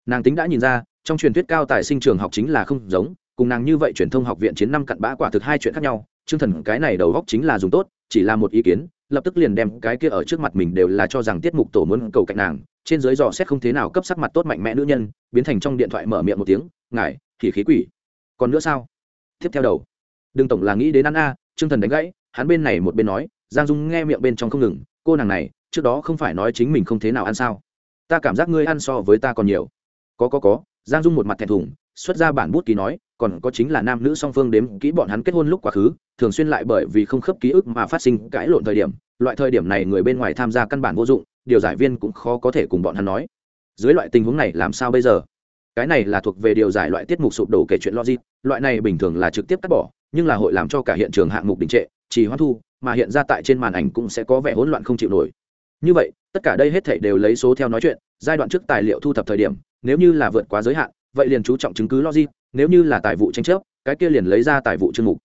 Nàng tính đã nhìn ra, trong truyền thuyết cao tài sinh trường học chính là không giống cùng nàng như vậy truyền thông học viện chiến năm cặn bã quả thực hai chuyện khác nhau chương thần cái này đầu góc chính là dùng tốt, chỉ là một ý kiến, lập tức liền đem cái kia ở trước mặt mình đều là cho rằng tiết mục tổ muốn cầu cạnh nàng, trên dưới dò xét không thế nào cấp sắc mặt tốt mạnh mẽ nữ nhân, biến thành trong điện thoại mở miệng một tiếng, ngài, thì khí quỷ. Còn nữa sao? Tiếp theo đầu. Đừng tổng là nghĩ đến ăn a chương thần đánh gãy, hắn bên này một bên nói, giang dung nghe miệng bên trong không ngừng, cô nàng này, trước đó không phải nói chính mình không thế nào ăn sao? Ta cảm giác ngươi ăn so với ta còn nhiều. Có có có. Giang dung một mặt thẹn thùng xuất ra bản bút ký nói, còn có chính là nam nữ song phương đếm kỹ bọn hắn kết hôn lúc quá khứ, thường xuyên lại bởi vì không khớp ký ức mà phát sinh cãi lộn thời điểm, loại thời điểm này người bên ngoài tham gia căn bản vô dụng, điều giải viên cũng khó có thể cùng bọn hắn nói. Dưới loại tình huống này làm sao bây giờ? Cái này là thuộc về điều giải loại tiết mục sụp đổ kể chuyện logic, loại này bình thường là trực tiếp cắt bỏ, nhưng là hội làm cho cả hiện trường hạng mục đình trệ, chỉ hoãn thu, mà hiện ra tại trên màn ảnh cũng sẽ có vẻ hỗn loạn không chịu nổi. Như vậy, tất cả đây hết thảy đều lấy số theo nói chuyện, giai đoạn trước tài liệu thu thập thời điểm, nếu như là vượt quá giới hạn vậy liền chú trọng chứng cứ logic, nếu như là tài vụ tranh chấp, cái kia liền lấy ra tài vụ chương mục.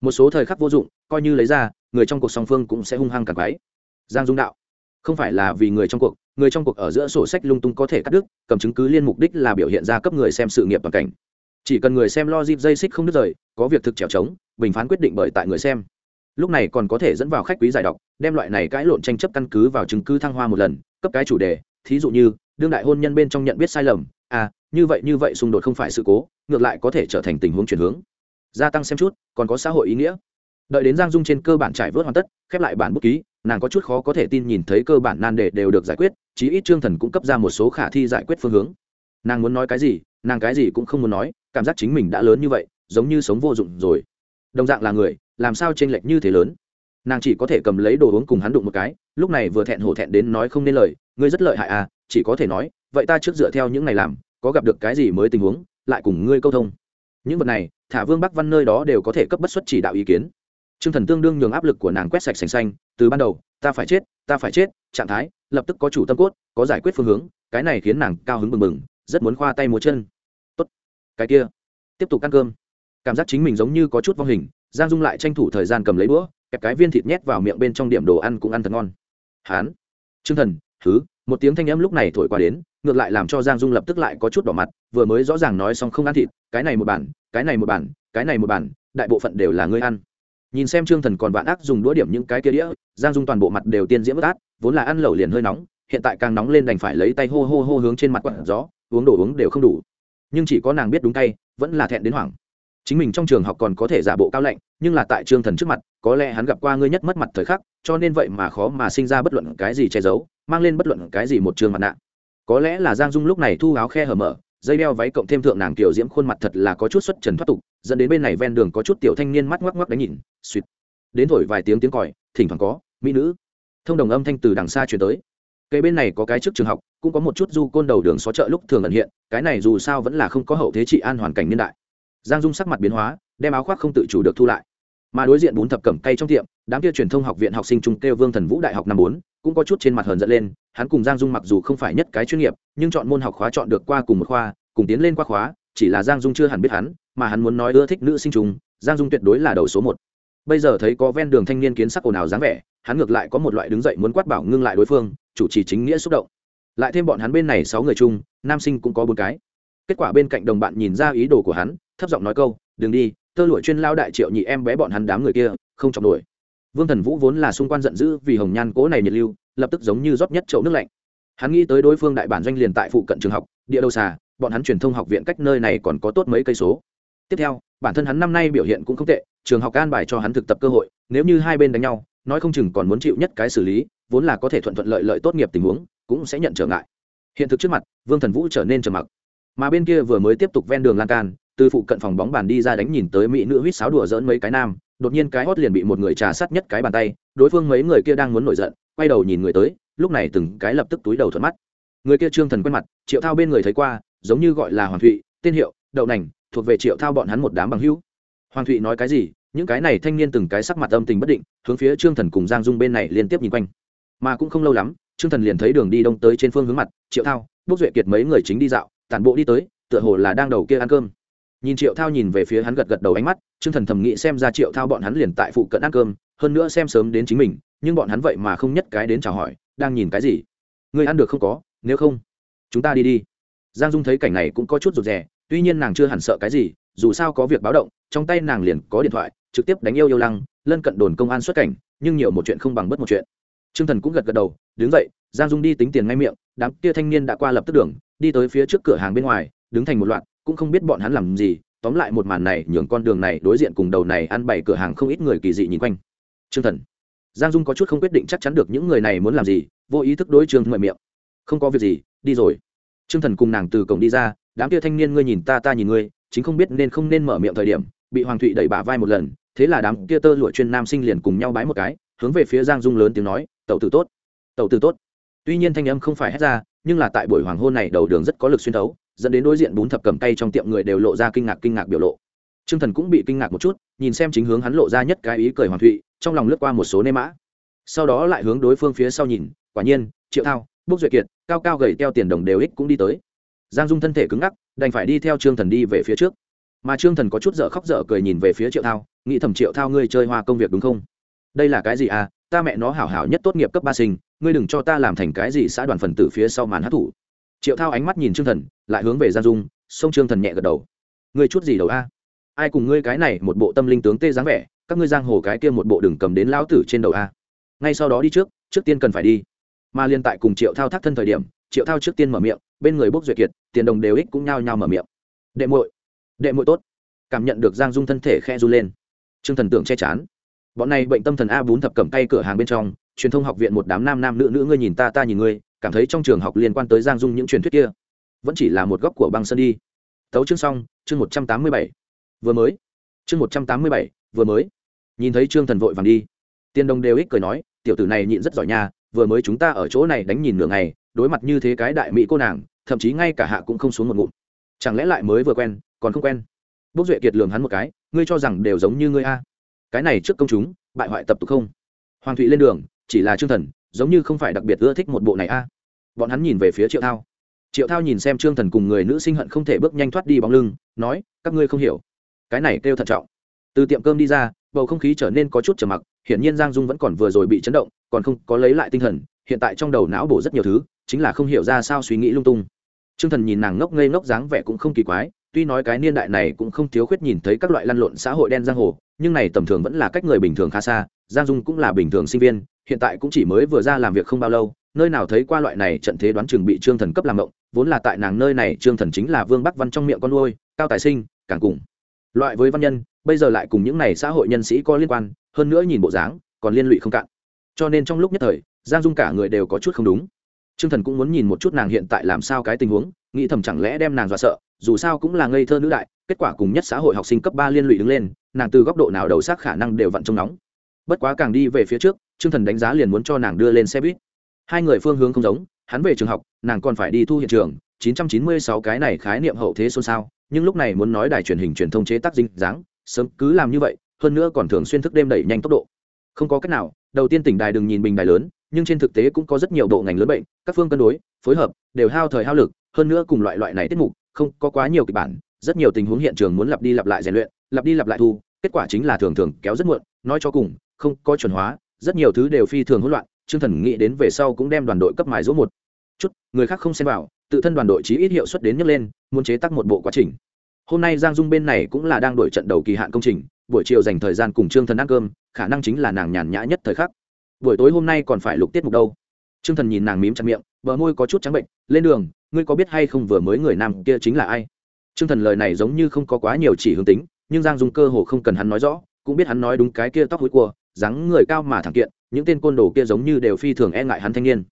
Một số thời khắc vô dụng, coi như lấy ra, người trong cuộc song phương cũng sẽ hung hăng càng quái. Giang dung đạo, không phải là vì người trong cuộc, người trong cuộc ở giữa sổ sách lung tung có thể cắt đứt, cầm chứng cứ liên mục đích là biểu hiện ra cấp người xem sự nghiệp toàn cảnh. Chỉ cần người xem lo dịp dây xích không đứt rời, có việc thực trèo trống, bình phán quyết định bởi tại người xem. Lúc này còn có thể dẫn vào khách quý giải đọc, đem loại này cãi lộn tranh chấp căn cứ vào chứng cứ thăng hoa một lần, cấp cái chủ đề, thí dụ như đương đại hôn nhân bên trong nhận biết sai lầm à như vậy như vậy xung đột không phải sự cố, ngược lại có thể trở thành tình huống chuyển hướng. Gia tăng xem chút, còn có xã hội ý nghĩa. Đợi đến giang dung trên cơ bản trải vớt hoàn tất, khép lại bản bút ký, nàng có chút khó có thể tin nhìn thấy cơ bản nan đề đều được giải quyết, chí ít trương thần cũng cấp ra một số khả thi giải quyết phương hướng. Nàng muốn nói cái gì, nàng cái gì cũng không muốn nói, cảm giác chính mình đã lớn như vậy, giống như sống vô dụng rồi. Đồng dạng là người, làm sao t r ê n lệch như thế lớn? Nàng chỉ có thể cầm lấy đồ uống cùng hắn đụng một cái, lúc này vừa thẹn hổ thẹn đến nói không nên lời, ngươi rất lợi hại à chỉ có thể nói, vậy ta trước dựa theo những ngày làm, có gặp được cái gì mới tình huống, lại cùng ngươi câu thông. Những vật này, thả vương bắc văn nơi đó đều có thể cấp bất xuất chỉ đạo ý kiến. T r ư ơ n g thần tương đương nhường áp lực của nàng quét sạch sành xanh, từ ban đầu, ta phải chết, ta phải chết, trạng thái, lập tức có chủ tâm cốt, có giải quyết phương hướng, cái này khiến nàng cao hứng bừng bừng, rất muốn khoa tay múa chân. Tốt. Cái kia. Tiếp tục ăn cơm. Cảm giác chính mình giống như có chút vong hình, giang dung lại tranh thủ thời gian cầm lấy đũa, kẹp cái viên thịt nhét vào miệng bên trong điểm đồ ăn cũng ăn thật ngon. Hán. T r ư ơ n g thần, thứ một tiếng thanh âm lúc này thổi qua đến, ngược lại làm cho giang dung lập tức lại có chút đỏ mặt, vừa mới rõ ràng nói xong không ăn thịt, cái này một bản, cái này một bản, cái này một bản, đại bộ phận đều là ngươi ăn. Nhìn xem trương thần còn vạn ác dùng đũa điểm những cái kia đĩa, giang dung toàn bộ mặt đều tiên diễm bất át, vốn là ăn lẩu liền hơi nóng, hiện tại càng nóng lên đành phải lấy tay hô hô hô hướng trên mặt quặn gió, uống đồ uống đều không đủ. Nhưng chỉ có nàng biết đúng tay, vẫn là thẹn đến hoảng chính mình trong trường học còn có thể giả bộ cao lạnh, nhưng là tại trương thần trước mặt, có lẽ hắn gặp qua ngươi nhất mất mặt thời khắc, cho nên vậy mà khó mà sinh ra bất luận cái gì che giấu, mang lên bất luận cái gì một trường mặt nạ. Có lẽ là giang dung lúc này thu áo khe hở mở, dây đeo váy cộng thêm thượng nàng tiểu diễm khuôn mặt thật là có chút xuất trần thoát tục, dẫn đến bên này ven đường có chút tiểu thanh niên mắt ngoắc ngoắc đánh nhìn, suýt. Đến thổi vài tiếng tiếng còi, thỉnh thoảng có, mỹ nữ. Thông đồng âm thanh từ đằng xa chuyển tới. Cây bên này có cái trước trường học, cũng có một chút du côn đầu đường xó chợ lúc thường ẩn hiện, cái này dù sao vẫn là không có hậu thế trị an hoàn cảnh niên đại giang dung sắc mặt biến hóa, đem áo khoác không tự chủ được thu lại. Mà đối diện bốn thập cẩm cây trong tiệm, đám kia truyền thông học viện học sinh trung kêu vương thần vũ đại học năm bốn, cũng có chút trên mặt hờn dẫn lên, hắn cùng giang dung mặc dù không phải nhất cái chuyên nghiệp, nhưng chọn môn học khóa chọn được qua cùng một khoa, cùng tiến lên qua khóa, chỉ là giang dung chưa hẳn biết hắn, mà hắn muốn nói ưa thích nữ sinh trùng giang dung tuyệt đối là đầu số một. Bây giờ thấy có ven đường thanh niên kiến sắc ồn ào dáng vẻ, hắn ngược lại có một loại đứng dậy muốn quát bảo ngưng lại đối phương, chủ trì chính nghĩa xúc động. Lại thêm bọn hắn bên này sáu người chung, nam sinh cũng có bốn cái. Kết quả bên cạnh đồng bạn nhìn ra ý đồ của hắn thấp giọng nói câu, đừng đi, tơ lụa chuyên lao đại triệu nhị em bé bọn hắn đám người kia, không chọc nổi. Vương thần vũ vốn là xung quanh giận dữ vì hồng nhan cố này nhiệt lưu, lập tức giống như rót nhất chậu nước lạnh. Hắn nghĩ tới đối phương đại bản doanh liền tại phụ cận trường học, địa đâu xà, bọn hắn truyền thông học viện cách nơi này còn có tốt mấy cây số. Tiếp theo, bản thân hắn năm nay biểu hiện cũng không tệ, trường học an bài cho hắn thực tập cơ hội, nếu như hai bên đánh nhau, nói không chừng còn muốn chịu nhất cái xử lý, vốn là có thể thuận thuận lợi lợi tốt nghiệp tình huống, cũng sẽ nhận trở ngại. Hiện thực trước mặt, vương thần vũ trở nên trầm mặc. Mà bên kia vừa mới tiếp tục ven đường lan can từ phụ cận phòng bóng bàn đi ra đánh nhìn tới mỹ nữ huýt sáo đùa dỡn mấy cái nam, đột nhiên cái hót liền bị một người trà sát nhất cái bàn tay, đối phương mấy người kia đang muốn nổi giận, quay đầu nhìn người tới, lúc này từng cái lập tức túi đầu thuận mắt. Người kia trương thần quen mặt, triệu thao bên người thấy qua, giống như gọi là hoàng thụy, tên hiệu, đậu nành, thuộc về triệu thao bọn hắn một đám bằng hữu. Hoàng thụy nói cái gì, những cái này thanh niên từng cái sắc mặt âm tình bất định, hướng phía trương thần cùng giang dung bên này liên tiếp nhìn quanh. Mà cũng không lâu lắm, trương thần liền thấy đường đi đông tới trên phương hướng mặt, triệu thao, bốc duệ kiệt mấy người chính đi dạo, tản bộ đi tới, tựa hồ là đang đầu kia ăn cơm nhìn triệu thao nhìn về phía hắn gật gật đầu ánh mắt, trương thần thầm nghĩ xem ra triệu thao bọn hắn liền tại phụ cận ăn cơm, hơn nữa xem sớm đến chính mình, nhưng bọn hắn vậy mà không nhất cái đến chào hỏi, đang nhìn cái gì? Người ăn được không có, nếu không, chúng ta đi đi. Giang dung thấy cảnh này cũng có chút rụt rè, tuy nhiên nàng chưa hẳn sợ cái gì, dù sao có việc báo động, trong tay nàng liền có điện thoại, trực tiếp đánh yêu yêu lăng, lân cận đồn công an xuất cảnh, nhưng nhiều một chuyện không bằng bất một chuyện. T r ư ơ n g thần cũng gật gật đầu, đứng dậy, giang dung đi tính tiền ngay miệng, đám kia thanh niên đã qua lập tức đường, đi tới phía trước cửa hàng bên ngoài, đứng thành một loạt cũng không biết bọn hắn làm gì, tóm lại một màn này, nhường con đường này đối diện cùng đầu này ăn bảy cửa hàng không ít người kỳ dị nhìn quanh. Trương thần. Giang dung có chút không quyết định chắc chắn được những người này muốn làm gì, vô ý thức đối trương ngoại miệng. Không có việc gì, đi rồi. T r ư ơ n g thần cùng nàng từ cổng đi ra, đám kia thanh niên ngươi nhìn ta ta nhìn ngươi, chính không biết nên không nên mở miệng thời điểm, bị hoàng thụy đẩy bả vai một lần, thế là đám kia tơ lụa chuyên nam sinh liền cùng nhau bái một cái, hướng về phía giang dung lớn tiếng nói, tẩu tử tốt, tẩu tử tốt. Tuy nhiên thanh âm không phải hét ra, nhưng là tại buổi hoàng hôn này đầu đường rất có lực xuyên thấu dẫn đến đối diện bún thập cầm tay trong tiệm người đều lộ ra kinh ngạc kinh ngạc biểu lộ. Trương thần cũng bị kinh ngạc một chút, nhìn xem chính hướng hắn lộ ra nhất cái ý cười hoàng thụy, trong lòng lướt qua một số nê mã. Sau đó lại hướng đối phương phía sau nhìn, quả nhiên, triệu thao bốc duệ kiệt, cao cao gầy teo tiền đồng đều ích cũng đi tới. Giang dung thân thể cứng ngắc, đành phải đi theo trương thần đi về phía trước. Mà trương thần có chút dở khóc dở cười nhìn về phía triệu thao, nghĩ thầm triệu thao ngươi chơi hoa công việc đúng không? Đây là cái gì à ta mẹ nó hảo hảo nhất tốt nghiệp cấp ba sinh, ngươi đừng cho ta làm thành cái gì xã đoàn phần tử phía sau màn hát thủ triệu thao ánh mắt nhìn trương thần, lại hướng về giang dung xông trương thần nhẹ gật đầu. Ngươi chút gì đầu a? Ai cùng ngươi cái này một bộ tâm linh tướng tê dáng vẻ, các ngươi giang hồ cái kia một bộ đừng cầm đến lão tử trên đầu a. Ngay sau đó đi trước trước tiên cần phải đi. Mà liên tại cùng triệu thao thác thân thời điểm, triệu thao trước tiên mở miệng, bên người bốc duyệt kiệt, tiền đồng đều ích cũng nhao nhao mở miệng. Đệ muội đệ muội tốt. Cảm nhận được giang dung thân thể khe run lên. T r ư ơ n g thần tưởng che chán. Bọn này bệnh tâm thần a bốn thập cầm tay cửa hàng bên trong, truyền thông học viện một đám nam nam nữ nữ, ngươi nhìn ta ta nhìn ngươi cảm thấy trong trường học liên quan tới giang dung những truyền thuyết kia. Vẫn chỉ là một góc của băng sơn đi. Tấu chương xong, chương một trăm tám mươi bảy. Vừa mới. Chương một trăm tám mươi bảy, vừa mới. Nhìn thấy trương thần vội vàng đi. Tiên Đông đều ích cười nói, tiểu tử này nhịn rất giỏi nha, vừa mới chúng ta ở chỗ này đánh nhìn nửa ngày, đối mặt như thế cái đại mỹ cô nàng, thậm chí ngay cả hạ cũng không xuống một ngụm. Chẳng lẽ lại mới vừa quen, còn không quen? Bốc duệ kiệt lường hắn một cái, ngươi cho rằng đều giống như ngươi a? Cái này trước công chúng, bại hoại tập tục không? Hoàng thụy lên đường, chỉ là Trương thần giống như không phải đặc biệt ưa thích một bộ này a. Bọn hắn nhìn về phía triệu thao. Triệu thao nhìn xem trương thần cùng người nữ sinh hận không thể bước nhanh thoát đi bóng lưng, nói, các ngươi không hiểu. Cái này kêu thận trọng. Từ tiệm cơm đi ra, bầu không khí trở nên có chút trầm mặc, hiển nhiên giang dung vẫn còn vừa rồi bị chấn động, còn không có lấy lại tinh thần, hiện tại trong đầu não bổ rất nhiều thứ, chính là không hiểu ra sao suy nghĩ lung tung. Trương thần nhìn nàng ngốc ngây ngốc dáng vẻ cũng không kỳ quái, tuy nói cái niên đại này cũng không thiếu khuyết nhìn thấy các loại lăn lộn xã hội đen giang hồ, nhưng này tầm thường vẫn là cách người bình thường khá xa, giang dung cũng là bình thường sinh viên hiện tại cũng chỉ mới vừa ra làm việc không bao lâu, nơi nào thấy qua loại này trận thế đoán chừng bị trương thần cấp làm động, vốn là tại nàng nơi này, trương thần chính là vương bắc văn trong miệng con nuôi, cao tài sinh, càng cùng. Loại với văn nhân, bây giờ lại cùng những này xã hội nhân sĩ có liên quan, hơn nữa nhìn bộ dáng, còn liên lụy không cạn. Cho nên trong lúc nhất thời, giang dung cả người đều có chút không đúng. Trương thần cũng muốn nhìn một chút nàng hiện tại làm sao cái tình huống, nghĩ thầm chẳng lẽ đem nàng dọa sợ, dù sao cũng là ngây thơ nữ đại, kết quả cùng nhất xã hội học sinh cấp ba liên lụy đứng lên, nàng từ góc độ nào đầu xác khả năng đều vặn trong nóng. Bất quá càng đi về phía trước Trương thần đánh giá liền muốn cho nàng đưa lên xe buýt. Hai người phương hướng không giống, hắn về trường học, nàng còn phải đi thu hiện trường 996 cái này khái niệm hậu thế xôn xao, nhưng lúc này muốn nói đài truyền hình truyền thông chế tác dinh dáng, sớm cứ làm như vậy, hơn nữa còn thường xuyên thức đêm đẩy nhanh tốc độ. Không có cách nào, đầu tiên tỉnh đài đừng nhìn bình đài lớn, nhưng trên thực tế cũng có rất nhiều bộ ngành lớn bệnh, các phương cân đối, phối hợp, đều hao thời hao lực, hơn nữa cùng loại loại này tiết mục, không có quá nhiều kịch bản, rất nhiều tình huống hiện trường muốn lặp đi lặp lại rèn luyện, lặp đi lặp lại thu, kết quả chính là thường thường kéo rất muộn, nói cho cùng, không có chuẩn hóa rất nhiều thứ đều phi thường hỗn loạn chương thần nghĩ đến về sau cũng đem đoàn đội cấp mài dỗ một chút, người khác không xem vào, tự thân đoàn đội chí ít hiệu suất đến nhấc lên, muốn chế tác một bộ quá trình. Hôm nay giang dung bên này cũng là đang đổi trận đầu kỳ hạn công trình, buổi chiều dành thời gian cùng trương thần ăn cơm, khả năng chính là nàng nhàn nhã nhất thời khắc. Buổi tối hôm nay còn phải lục tiết mục đâu? Trương thần nhìn nàng mím chặt miệng, bờ môi có chút trắng bệnh, lên đường, ngươi có biết hay không vừa mới người nam kia chính là ai? Trương thần lời này giống như không có quá nhiều chỉ hướng tính, nhưng giang dung cơ hồ không cần hắn nói rõ, cũng biết hắn nói đúng cái kia tóc hối cua dáng người cao mà thẳng kiện, những tên côn đồ kia giống như đều phi thường e ngại hắn thanh niên.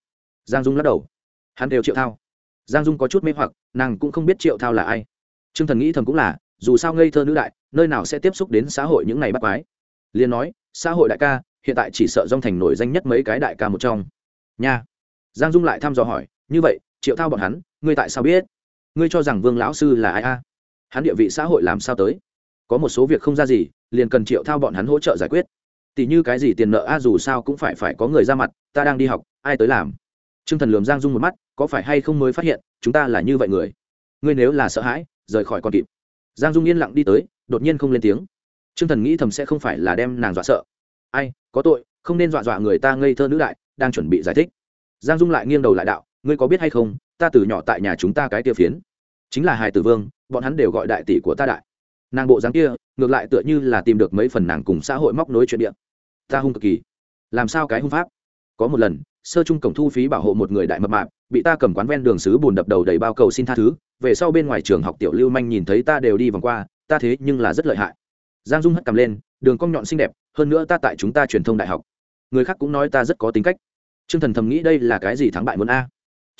Giang dung lắc đầu. Hắn đều triệu thao. Giang dung có chút mê hoặc, nàng cũng không biết triệu thao là ai. T r ư ơ n g thần nghĩ thầm cũng là, dù sao ngây thơ nữ đại, nơi nào sẽ tiếp xúc đến xã hội những ngày bắt quái. Liền nói, xã hội đại ca, hiện tại chỉ sợ dong thành nổi danh nhất mấy cái đại ca một trong. Nha. Giang dung lại thăm dò hỏi, như vậy, triệu thao bọn hắn, ngươi tại sao biết? Ngươi cho rằng vương lão sư là ai a? Hắn địa vị xã hội làm sao tới? Có một số việc không ra gì, liền cần triệu thao bọn hắn hỗ trợ giải quyết tỷ như cái gì tiền nợ a, dù sao cũng phải phải có người ra mặt, ta đang đi học, ai tới làm? T r ư ơ n g thần lườm giang dung một mắt, có phải hay không mới phát hiện, chúng ta là như vậy người? Ngươi nếu là sợ hãi, rời khỏi con kịp. Giang dung yên lặng đi tới, đột nhiên không lên tiếng. T r ư ơ n g thần nghĩ thầm sẽ không phải là đem nàng dọa sợ. Ai, có tội, không nên dọa dọa người ta ngây thơ nữ đại, đang chuẩn bị giải thích. Giang dung lại nghiêng đầu lại đạo, ngươi có biết hay không, ta từ nhỏ tại nhà chúng ta cái tiêu phiến, chính là hài tử vương, bọn hắn đều gọi đại tỷ của ta đại. Nàng bộ dáng kia, ngược lại tựa như là tìm được mấy phần nàng cùng xã hội móc nối chuyện điện ta hung cực kỳ. Làm sao cái hung pháp? Có một lần, sơ trung cổng thu phí bảo hộ một người đại mập mạp, bị ta cầm quán ven đường xứ bùn đập đầu đầy bao cầu xin tha thứ, về sau bên ngoài trường học tiểu lưu manh nhìn thấy ta đều đi vòng qua, ta thế nhưng là rất lợi hại. Giang dung hất cầm lên, đường cong nhọn xinh đẹp, hơn nữa ta tại chúng ta truyền thông đại học. Người khác cũng nói ta rất có tính cách. T r ư ơ n g thần thầm nghĩ đây là cái gì thắng bại muốn a?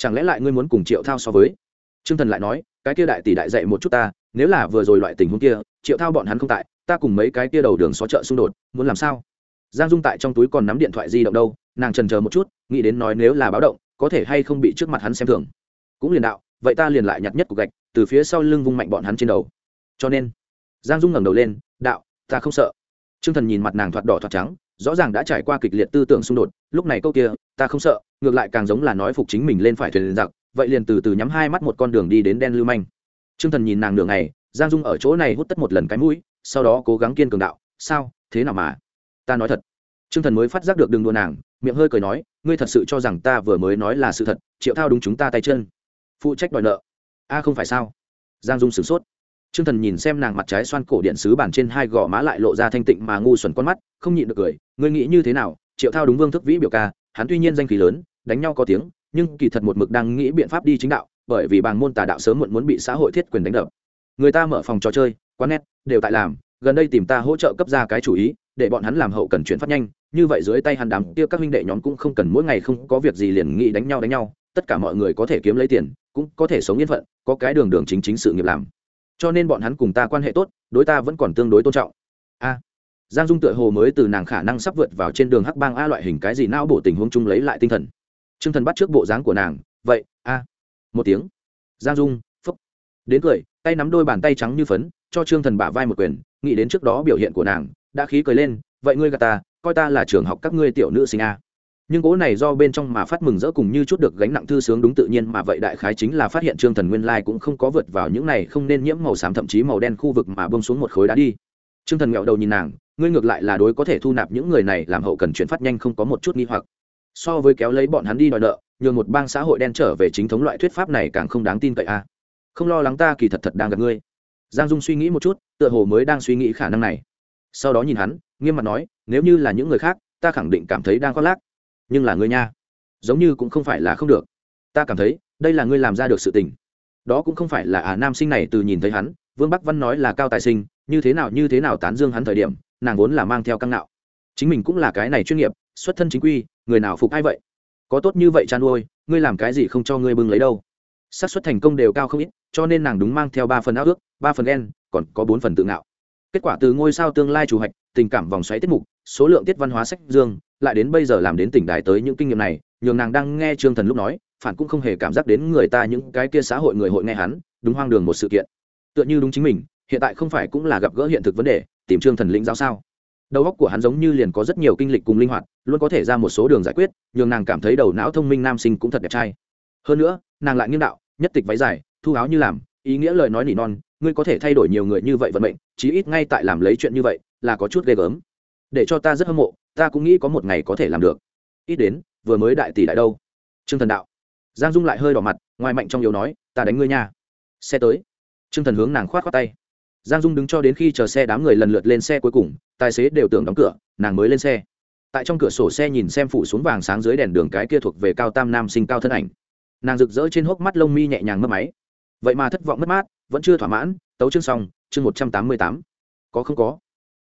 Chẳng lẽ lại ngươi muốn cùng triệu thao so với? T r ư ơ n g thần lại nói, cái kia đại tỷ đại dạy một chút ta, nếu là vừa rồi loại tình huống kia, triệu thao bọn hắn không tại, ta cùng mấy cái kia đầu đường xó chợ xung đột, muốn làm sao? Giang dung tại trong túi còn nắm điện thoại di động đâu, nàng trần chờ một chút, nghĩ đến nói nếu là báo động, có thể hay không bị trước mặt hắn xem thường. Cũng liền đạo, vậy ta liền lại nhặt nhất cục gạch, từ phía sau lưng vung mạnh bọn hắn trên đầu. Cho nên, giang dung ngẩng đầu lên, đạo, ta không sợ. T r ư ơ n g thần nhìn mặt nàng thoạt đỏ thoạt trắng, rõ ràng đã trải qua kịch liệt tư tưởng xung đột, lúc này câu kia, ta không sợ, ngược lại càng giống là nói phục chính mình lên phải thuyền giặc, vậy liền từ từ nhắm hai mắt một con đường đi đến đen lưu manh. T r ư ơ n g thần nhìn nàng đường này giang dung ở chỗ này hút tất một lần cái mũi, sau đó cố gắng kiên cường đạo, sao, thế nào mà? Ta nói thật. T r ư ơ n g thần mới phát giác được đường đùa nàng, miệng hơi cười nói, ngươi thật sự cho rằng ta vừa mới nói là sự thật, triệu thao đúng chúng ta tay chân. Phụ trách đòi nợ. A, không phải sao? Giang dung sửng sốt. T r ư ơ n g thần nhìn xem nàng mặt trái xoan cổ điện sứ bản trên hai gò má lại lộ ra thanh tịnh mà ngu xuẩn con mắt, không nhịn được cười, ngươi nghĩ như thế nào? Triệu thao đúng vương thức vĩ biểu ca, hắn tuy nhiên danh khí lớn, đánh nhau có tiếng, nhưng kỳ thật một mực đang nghĩ biện pháp đi chính đạo, bởi vì bàng môn tà đạo sớm muộn muốn bị xã hội thiết quyền đánh đập. Người ta mở phòng trò chơi, quán net, đều tại làm gần đây tìm ta hỗ trợ cấp ra cái chủ ý, để bọn hắn làm hậu cần chuyển phát nhanh, như vậy dưới tay hắn đám kia các huynh đệ nhóm cũng không cần mỗi ngày không có việc gì liền nghĩ đánh nhau đánh nhau, tất cả mọi người có thể kiếm lấy tiền, cũng có thể sống yên phận, có cái đường đường chính chính sự nghiệp làm. Cho nên bọn hắn cùng ta quan hệ tốt, đối ta vẫn còn tương đối tôn trọng. A. Giang dung tựa hồ mới từ nàng khả năng sắp vượt vào trên đường hắc bang a loại hình cái gì não bộ tình huống chung lấy lại tinh thần. T r ư ơ n g thần bắt trước bộ dáng của nàng, vậy, a. Một tiếng. Giang dung, phúc. Đến cười, tay nắm đôi bàn tay trắng như phấn, cho trương thần bả vai một quyền nghĩ đến trước đó biểu hiện của nàng, đã khí cười lên, vậy ngươi gà ta, coi ta là trường học các ngươi tiểu nữ sinh a. Nhưng cố này do bên trong mà phát mừng rỡ cùng như chút được gánh nặng thư sướng đúng tự nhiên mà vậy đại khái chính là phát hiện trương thần nguyên lai cũng không có vượt vào những này không nên nhiễm màu xám thậm chí màu đen khu vực mà bông xuống một khối đá đi. Trương thần nghẹo đầu nhìn nàng, ngươi ngược lại là đối có thể thu nạp những người này làm hậu cần chuyển phát nhanh không có một chút nghi hoặc. So với kéo lấy bọn hắn đi đòi nợ, nhường một bang xã hội đen trở về chính thống loại thuyết pháp này càng không đáng tin cậy a. Không lo lắng ta kỳ thật thật đang gặp ngươi giang dung suy nghĩ một chút, tựa hồ mới đang suy nghĩ khả năng này. Sau đó nhìn hắn, nghiêm mặt nói, nếu như là những người khác, ta khẳng định cảm thấy đang khoác lác. Nhưng là ngươi nha, giống như cũng không phải là không được. Ta cảm thấy, đây là ngươi làm ra được sự tình. Đó cũng không phải là à nam sinh này từ nhìn thấy hắn, vương bắc văn nói là cao tài sinh, như thế nào, như thế nào tán dương hắn thời điểm, nàng vốn là mang theo căng nạo. Chính mình cũng là cái này chuyên nghiệp, xuất thân chính quy, người nào phục ai vậy? Có tốt như vậy chăn nuôi, ngươi làm cái gì không cho ngươi bưng lấy đâu? Xác suất thành công đều cao không ít, cho nên nàng đúng mang theo ba phần áo ước, ba phần đen, còn có bốn phần tự ngạo. Kết quả từ ngôi sao tương lai chủ hạch tình cảm vòng xoáy tiết mục, số lượng tiết văn hóa sách dương, lại đến bây giờ làm đến tỉnh đài tới những kinh nghiệm này, nhường nàng đang nghe trương thần lúc nói, phản cũng không hề cảm giác đến người ta những cái kia xã hội người hội nghe hắn, đúng hoang đường một sự kiện. Tựa như đúng chính mình, hiện tại không phải cũng là gặp gỡ hiện thực vấn đề, tìm trương thần lĩnh giáo sao? Đầu óc của hắn giống như liền có rất nhiều kinh lịch cùng linh hoạt, luôn có thể ra một số đường giải quyết, nhường nàng cảm thấy đầu não thông minh nam sinh cũng thật đẹp trai hơn nữa, nàng lại nghiêm đạo, nhất tịch váy dài, thu áo như làm, ý nghĩa lời nói nỉ non, ngươi có thể thay đổi nhiều người như vậy vận mệnh, chí ít ngay tại làm lấy chuyện như vậy, là có chút ghê gớm. Để cho ta rất hâm mộ, ta cũng nghĩ có một ngày có thể làm được. Ít đến, vừa mới đại tỷ đại đâu? Trương thần đạo. Giang dung lại hơi đỏ mặt, ngoài mạnh trong yếu nói, ta đánh ngươi nha. Xe tới. Trương thần hướng nàng khoát khoát tay. Giang dung đứng cho đến khi chờ xe đám người lần lượt lên xe cuối cùng, tài xế đều tưởng đóng cửa, nàng mới lên xe. Tại trong cửa sổ xe nhìn xem phủ xuống vàng sáng dưới đèn đường cái kia thuộc về cao tam nam sinh cao thân ảnh nàng rực rỡ trên hốc mắt lông mi nhẹ nhàng mất máy. Vậy mà thất vọng mất mát, vẫn chưa thỏa mãn, tấu chương xong, chương một trăm tám mươi tám. Có không có?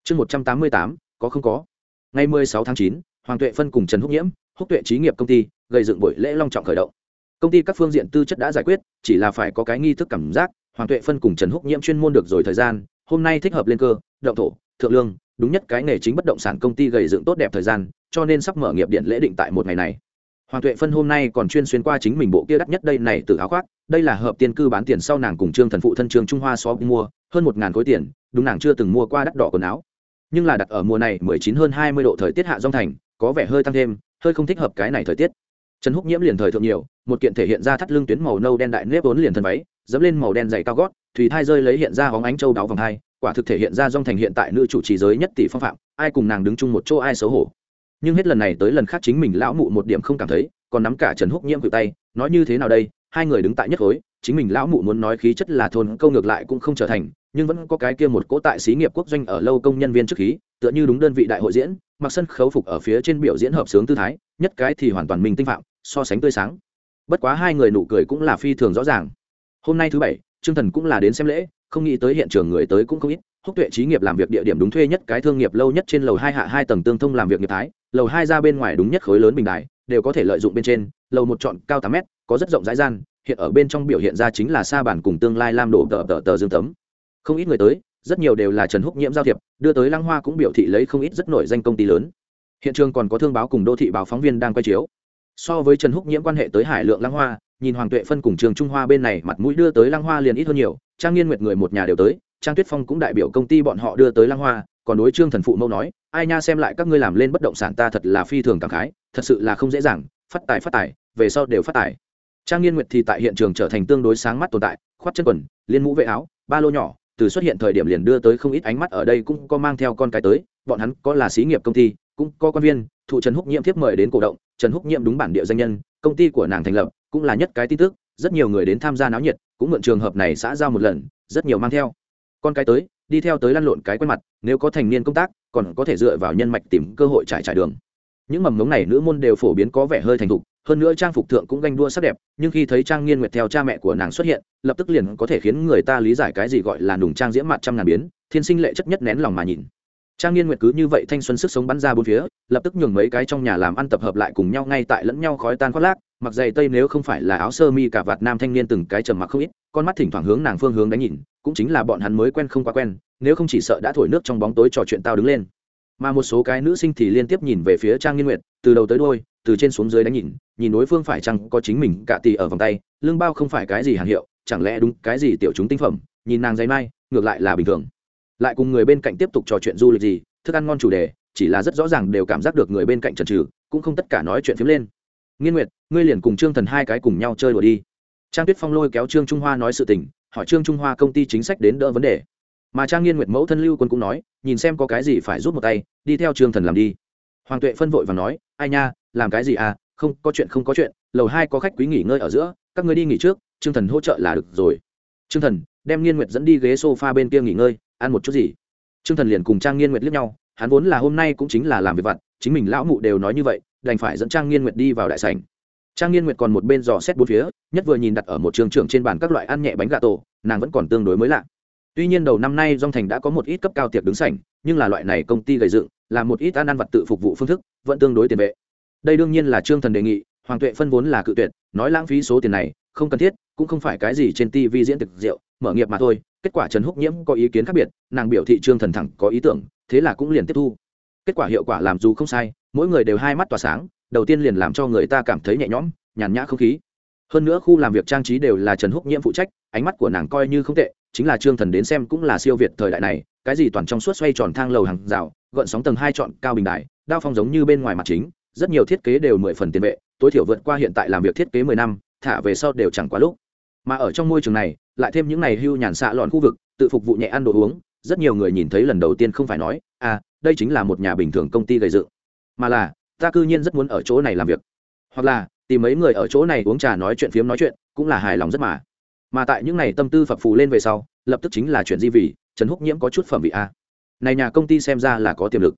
Chương một trăm tám mươi tám, có không có? Ngày mười sáu tháng chín, hoàng tuệ phân cùng trần húc nhiễm, húc tuệ trí nghiệp công ty, gây dựng buổi lễ long trọng khởi động. Công ty các phương diện tư chất đã giải quyết, chỉ là phải có cái nghi thức cảm giác, hoàng tuệ phân cùng trần húc nhiễm chuyên môn được rồi thời gian, hôm nay thích hợp lên cơ, động thổ, thượng lương, đúng nhất cái nghề chính bất động sản công ty gây dựng tốt đẹp thời gian, cho nên sắp mở nghiệp điện lễ định tại một ngày này hoàng tuệ phân hôm nay còn chuyên xuyên qua chính mình bộ kia đắt nhất đây này từ áo khoác, đây là hợp tiên cư bán tiền sau nàng cùng trương thần phụ thân trương trung hoa xó mua, hơn một ngàn khối tiền, đúng nàng chưa từng mua qua đắt đỏ quần áo. Nhưng là đặt ở mùa này mười chín hơn hai mươi độ thời tiết hạ dong thành, có vẻ hơi tăng thêm, hơi không thích hợp cái này thời tiết. Trần húc nhiễm liền thời thượng nhiều, một kiện thể hiện ra thắt lưng tuyến màu nâu đen đại nếp vốn liền thân váy, dẫm lên màu đen dày cao gót thủy thai rơi lấy hiện ra hóng ánh châu đáo vòng hai, quả thực thể hiện ra dong thành hiện tại nữ chủ trì giới nhất tỷ phong phạm, ai cùng nàng đứng chung một chỗ ai xấu hổ nhưng hết lần này tới lần khác chính mình lão mụ một điểm không cảm thấy, còn nắm cả trần húc nhiễm cự tay, nói như thế nào đây, hai người đứng tại nhất khối, chính mình lão mụ muốn nói khí chất là thôn câu ngược lại cũng không trở thành, nhưng vẫn có cái kia một cỗ tại xí nghiệp quốc doanh ở lâu công nhân viên trước khí, tựa như đúng đơn vị đại hội diễn, mặc sân khấu phục ở phía trên biểu diễn hợp sướng tư thái, nhất cái thì hoàn toàn minh tinh phạm, so sánh tươi sáng. Bất quá hai người nụ cười cũng là phi thường rõ ràng. Hôm nay thứ bảy, trương thần cũng là đến xem lễ, không nghĩ tới hiện trường người tới cũng không ít, húc tuệ trí nghiệp làm việc địa điểm đúng thuê nhất cái thương nghiệp lâu nhất trên lầu hai hạ hai tầng tương thông làm việc nghiệp thái lầu hai ra bên ngoài đúng nhất khối lớn bình đài, đều có thể lợi dụng bên trên, lầu một chọn cao tám mét, có rất rộng rãi gian, hiện ở bên trong biểu hiện ra chính là sa bản cùng tương lai lam đổ tờ tờ tờ dương tấm. Không ít người tới, rất nhiều đều là trần húc nhiễm giao thiệp, đưa tới lăng hoa cũng biểu thị lấy không ít rất nổi danh công ty lớn. Hiện trường còn có thương báo cùng đô thị báo phóng viên đang quay chiếu. So với trần húc nhiễm quan hệ tới hải lượng lăng hoa, nhìn hoàng tuệ phân cùng trường trung hoa bên này mặt mũi đưa tới lăng hoa liền ít hơn nhiều, trang nghiên nguyệt người một nhà đều tới, trang tuyết phong cũng đại biểu công ty bọn họ đưa tới lăng hoa, còn đối trương thần phụ mâu nói ai nha xem lại các ngươi làm lên bất động sản ta thật là phi thường cảm khái, thật sự là không dễ dàng, phát tài phát tài, về sau đều phát tài. Trang nghiên nguyệt thì tại hiện trường trở thành tương đối sáng mắt tồn tại khoát chân quần, liên mũ vệ áo, ba lô nhỏ, từ xuất hiện thời điểm liền đưa tới không ít ánh mắt ở đây cũng có mang theo con cái tới, bọn hắn có là xí nghiệp công ty, cũng có quan viên, thụ trần húc nhiệm tiếp mời đến cổ động, trần húc nhiệm đúng bản địa danh nhân, công ty của nàng thành lập cũng là nhất cái tin tức, rất nhiều người đến tham gia náo nhiệt, cũng mượn trường hợp này xã giao một lần, rất nhiều mang theo. Con cái tới đi theo tới lăn lộn cái quen mặt, nếu có thành niên công tác, còn có thể dựa vào nhân mạch tìm cơ hội trải trải đường. Những mầm ngống này nữ môn đều phổ biến có vẻ hơi thành thục, hơn nữa trang phục thượng cũng ganh đua sắc đẹp, nhưng khi thấy trang nghiên nguyệt theo cha mẹ của nàng xuất hiện, lập tức liền có thể khiến người ta lý giải cái gì gọi là nùng trang diễm mặt trăm ngàn biến, thiên sinh lệ chất nhất nén lòng mà nhìn. Trang nghiên nguyệt cứ như vậy thanh xuân sức sống bắn ra bốn phía, lập tức nhường mấy cái trong nhà làm ăn tập hợp lại cùng nhau ngay tại lẫn nhau khói tan khoác lác, mặc giày tây nếu không phải là áo sơ mi cả vạt nam thanh niên từng cái trầm mặc không ít con mắt thỉnh thoảng hướng nàng phương hướng đánh nhìn, cũng chính là bọn hắn mới quen không quá quen, nếu không chỉ sợ đã thổi nước trong bóng tối trò chuyện tao đứng lên. Mà một số cái nữ sinh thì liên tiếp nhìn về phía trang nghiên nguyệt, từ đầu tới đôi từ trên xuống dưới đánh nhìn nhìn đối phương phải chăng có chính mình cả tì ở vòng tay lương bao không phải cái gì hàng hiệu, chẳng lẽ đúng cái gì tiểu chúng tinh phẩm, nhìn nàng dây mai, ngược lại là bình thường. Lại cùng người bên cạnh tiếp tục trò chuyện du lịch gì, thức ăn ngon chủ đề, chỉ là rất rõ ràng đều cảm giác được người bên cạnh trần trừ cũng không tất cả nói chuyện phiếm lên. Nghiên nguyệt, ngươi liền cùng trương thần hai cái cùng nhau chơi đùa đi trang tuyết phong lôi kéo trương trung hoa nói sự tình, hỏi trương trung hoa công ty chính sách đến đỡ vấn đề. Mà trang nghiên nguyệt mẫu thân lưu quân cũng nói, nhìn xem có cái gì phải rút một tay, đi theo trương thần làm đi. Hoàng tuệ phân vội và nói, ai nha, làm cái gì à? Không, có chuyện không có chuyện, lầu hai có khách quý nghỉ ngơi ở giữa, các người đi nghỉ trước, trương thần hỗ trợ là được rồi. Trương thần đem nghiên nguyệt dẫn đi ghế s o f a bên kia nghỉ ngơi, ăn một chút gì. Trương thần liền cùng trang nghiên nguyệt liếc nhau, hắn vốn là hôm nay cũng chính là làm việc vặt, chính mình lão mụ đều nói như vậy, đành phải dẫn trang nghiên nguyệt đi vào đại sảnh trang nghiên nguyệt còn một bên dò xét bốn phía, nhất vừa nhìn đặt ở một trường trưởng trên bàn các loại ăn nhẹ bánh gà tổ, nàng vẫn còn tương đối mới lạ. Tuy nhiên đầu năm nay dong thành đã có một ít cấp cao tiệc đứng sảnh, nhưng là loại này công ty gây dựng, là một ít ăn ăn vật tự phục vụ phương thức, vẫn tương đối tiền vệ. Đây đương nhiên là trương thần đề nghị, hoàng tuệ phân vốn là cự tuyệt, nói lãng phí số tiền này, không cần thiết, cũng không phải cái gì trên tv diễn thực rượu, mở nghiệp mà thôi, kết quả trần húc nhiễm có ý kiến khác biệt, nàng biểu thị trương thần thẳng có ý tưởng, thế là cũng liền tiếp thu. Kết quả hiệu quả làm dù không sai, mỗi người đều hai mắt tỏa sáng đầu tiên liền làm cho người ta cảm thấy nhẹ nhõm, nhàn nhã không khí. Hơn nữa khu làm việc trang trí đều là trần húc nhiễm phụ trách, ánh mắt của nàng coi như không tệ, chính là trương thần đến xem cũng là siêu việt thời đại này, cái gì toàn trong suốt xoay tròn thang lầu hàng rào gợn sóng tầng hai chọn cao bình đài, đao phong giống như bên ngoài mặt chính, rất nhiều thiết kế đều mười phần tiền vệ, tối thiểu vượt qua hiện tại làm việc thiết kế mười năm, thả về sau đều chẳng quá lúc. Mà ở trong môi trường này, lại thêm những này hưu nhàn xạ lọn khu vực, tự phục vụ nhẹ ăn đồ uống, rất nhiều người nhìn thấy lần đầu tiên không phải nói à đây chính là một nhà bình thường công ty gây dựng. Mà là ta cư nhiên rất muốn ở chỗ này làm việc. Hoặc là, tìm mấy người ở chỗ này uống trà nói chuyện phiếm nói chuyện, cũng là hài lòng rất mà. Mà tại những ngày tâm tư phập phù lên về sau, lập tức chính là chuyện di vì, trần húc nhiễm có chút phẩm vị a. Này nhà công ty xem ra là có tiềm lực.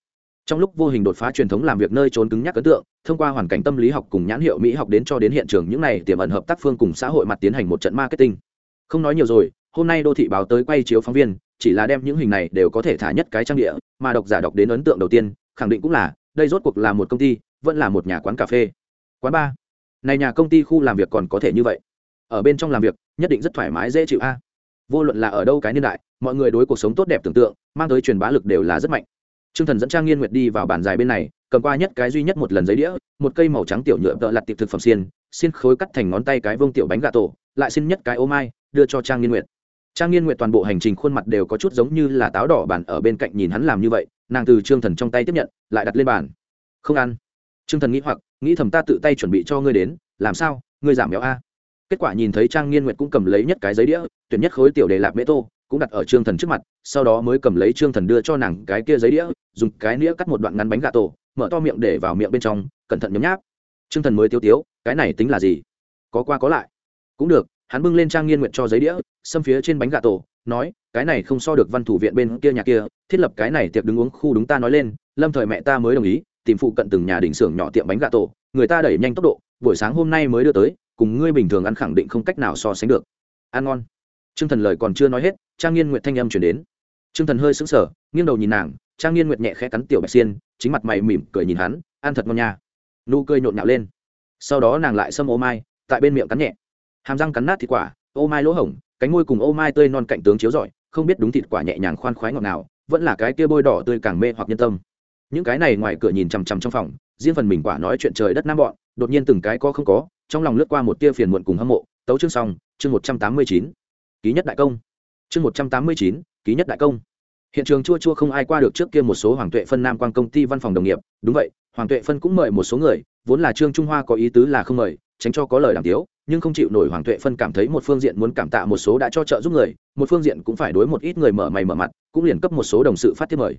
Trong lúc vô hình đột phá truyền thống làm việc nơi trốn cứng nhắc ấn tượng, thông qua hoàn cảnh tâm lý học cùng nhãn hiệu mỹ học đến cho đến hiện trường những này tiềm ẩn hợp tác phương cùng xã hội mặt tiến hành một trận marketing. Không nói nhiều rồi, hôm nay đô thị báo tới quay chiếu phóng viên, chỉ là đem những hình này đều có thể thả nhất cái trang địa, mà độc giả đọc đến ấn tượng đầu tiên, khẳng định cũng là đây rốt cuộc là một công ty, vẫn là một nhà quán cà phê. Quán ba. Này nhà công ty khu làm việc còn có thể như vậy. Ở bên trong làm việc, nhất định rất thoải mái, dễ chịu a. Vô luận là ở đâu cái niên đại, mọi người đối cuộc sống tốt đẹp tưởng tượng, mang tới truyền bá lực đều là rất mạnh. T r ư ơ n g thần dẫn trang nghiên nguyệt đi vào bàn dài bên này, cầm qua nhất cái duy nhất một lần giấy đĩa, một cây màu trắng tiểu nhựa vợ lặt tiệp thực phẩm xiên xiên khối cắt thành ngón tay cái vương tiểu bánh gà tổ, lại xin nhất cái ô mai, đưa cho trang nghiên nguyệt. Trang nghiên nguyệt toàn bộ hành trình khuôn mặt đều có chút giống như là táo đỏ bàn ở bên cạnh nhìn hắn làm như vậy nàng từ trương thần trong tay tiếp nhận, lại đặt lên bàn. Không ăn. Trương thần nghĩ hoặc, nghĩ thầm ta tự tay chuẩn bị cho ngươi đến, làm sao, ngươi giảm béo a. Kết quả nhìn thấy trang nghiên nguyệt cũng cầm lấy nhất cái giấy đĩa, tuyển nhất khối tiểu đề lạp mễ tô, cũng đặt ở trương thần trước mặt, sau đó mới cầm lấy trương thần đưa cho nàng cái kia giấy đĩa, dùng cái nĩa cắt một đoạn ngắn bánh gà tổ, mở to miệng để vào miệng bên trong, cẩn thận nhấm nháp. Trương thần mới tiêu tiếu, cái này tính là gì? Có qua có lại. Cũng được hắn bưng lên trang nghiên nguyện cho giấy đĩa, xâm phía trên bánh gà tổ, nói, cái này không so được văn thủ viện bên kia nhà kia, thiết lập cái này tiệc đứng uống khu đúng ta nói lên, lâm thời mẹ ta mới đồng ý, tìm phụ cận từng nhà đỉnh xưởng nhỏ tiệm bánh gà tổ, người ta đẩy nhanh tốc độ, buổi sáng hôm nay mới đưa tới, cùng ngươi bình thường ăn khẳng định không cách nào so sánh được. Ăn ngon. T r ư ơ n g thần lời còn chưa nói hết, trang nghiên nguyện thanh âm chuyển đến. T r ư ơ n g thần hơi sững sờ, nghiêng đầu nhìn nàng, trang nghiên nguyện nhẹ khẽ cắn tiểu bạch xiên, chính mặt mày mỉm cười nhìn hắn, ăn thật ngon nha. Nụ cười nhộn nhạo lên. Sau đó nàng lại xâm ô mai, tại bên miệng cắn nhẹ hàm răng cắn nát thịt quả, ô mai lỗ hổng, cánh môi cùng ô mai tươi non cạnh tướng chiếu rọi, không biết đúng thịt quả nhẹ nhàng khoan khoái ngọt nào vẫn là cái kia bôi đỏ tươi càng mê hoặc nhân tâm. Những cái này ngoài cửa nhìn chằm chằm trong phòng, riêng phần mình quả nói chuyện trời đất nam bọn, đột nhiên từng cái có không có, trong lòng lướt qua một tia phiền muộn cùng hâm mộ. Tấu chương xong, chương một trăm tám mươi chín. Ký nhất đại công. Chương một trăm tám mươi chín, ký nhất đại công. Hiện trường chua chua không ai qua được trước kia một số hoàng tuệ phân nam quan công ty văn phòng đồng nghiệp. Đúng vậy, hoàng tuệ phân cũng mời một số người, vốn là trương trung hoa có ý tứ là không mời, tránh cho có lời đàm tiếu nhưng không chịu nổi hoàng tuệ phân cảm thấy một phương diện muốn cảm tạ một số đã cho trợ giúp người, một phương diện cũng phải đối một ít người mở mày mở mặt, cũng liền cấp một số đồng sự phát thiết mời.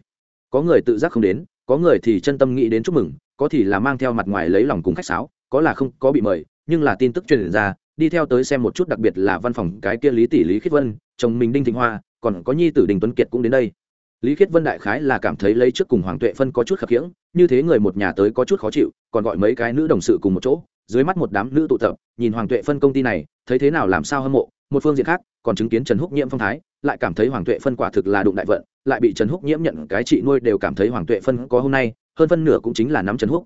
Có người tự giác không đến, có người thì chân tâm nghĩ đến chúc mừng, có thì là mang theo mặt ngoài lấy lòng cùng khách sáo, có là không, có bị mời, nhưng là tin tức truyền ra, đi theo tới xem một chút đặc biệt là văn phòng cái kia lý tỷ lý khiết vân, chồng mình đinh thịnh hoa, còn có nhi tử đình tuấn kiệt cũng đến đây. Lý khiết vân đại khái là cảm thấy lấy trước cùng hoàng tuệ phân có chút khập khiễng, như thế người một nhà tới có chút khó chịu, còn gọi mấy cái nữ đồng sự cùng một chỗ dưới mắt một đám nữ tụ tập, nhìn hoàng tuệ phân công ty này, thấy thế nào làm sao hâm mộ, một phương diện khác, còn chứng kiến trần húc nhiễm phong thái, lại cảm thấy hoàng tuệ phân quả thực là đụng đại vận, lại bị trần húc nhiễm nhận cái chị nuôi đều cảm thấy hoàng tuệ phân có hôm nay, hơn phân nửa cũng chính là nắm trần húc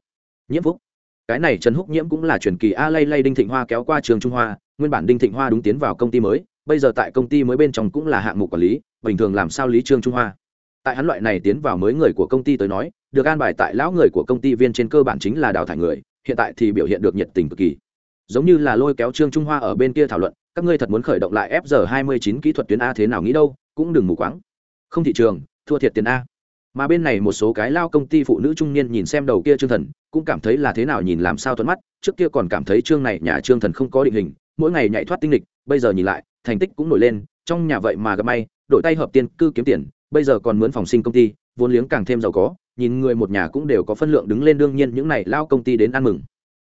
nhiễm phúc. Cái này trần húc nhiễm cũng là truyền kỳ a lay lay đinh thịnh hoa kéo qua trường trung hoa, nguyên bản đinh thịnh hoa đúng tiến vào công ty mới, bây giờ tại công ty mới bên trong cũng là hạng mục quản lý, bình thường làm sao lý trương trung hoa. Tại hắn loại này tiến vào mới người của công ty tới nói, được an bài tại lão người của công ty viên trên cơ bản chính là đào thải người hiện tại thì biểu hiện được nhiệt tình cực kỳ. Giống như là lôi kéo trương trung hoa ở bên kia thảo luận, các ngươi thật muốn khởi động lại fg 29 kỹ thuật tuyến a thế nào nghĩ đâu, cũng đừng mù quáng. Không thị trường, thua thiệt tiền a. Mà bên này một số cái lao công ty phụ nữ trung niên nhìn xem đầu kia trương thần, cũng cảm thấy là thế nào nhìn làm sao thuận mắt, trước kia còn cảm thấy trương này nhà trương thần không có định hình, mỗi ngày nhảy thoát tinh lịch, bây giờ nhìn lại, thành tích cũng nổi lên, trong nhà vậy mà gặp may, đổi tay hợp tiên cư kiếm tiền, bây giờ còn mướn phòng sinh công ty, vốn liếng càng thêm giàu có nhìn người một nhà cũng đều có phân lượng đứng lên đương nhiên những này lao công ty đến ăn mừng.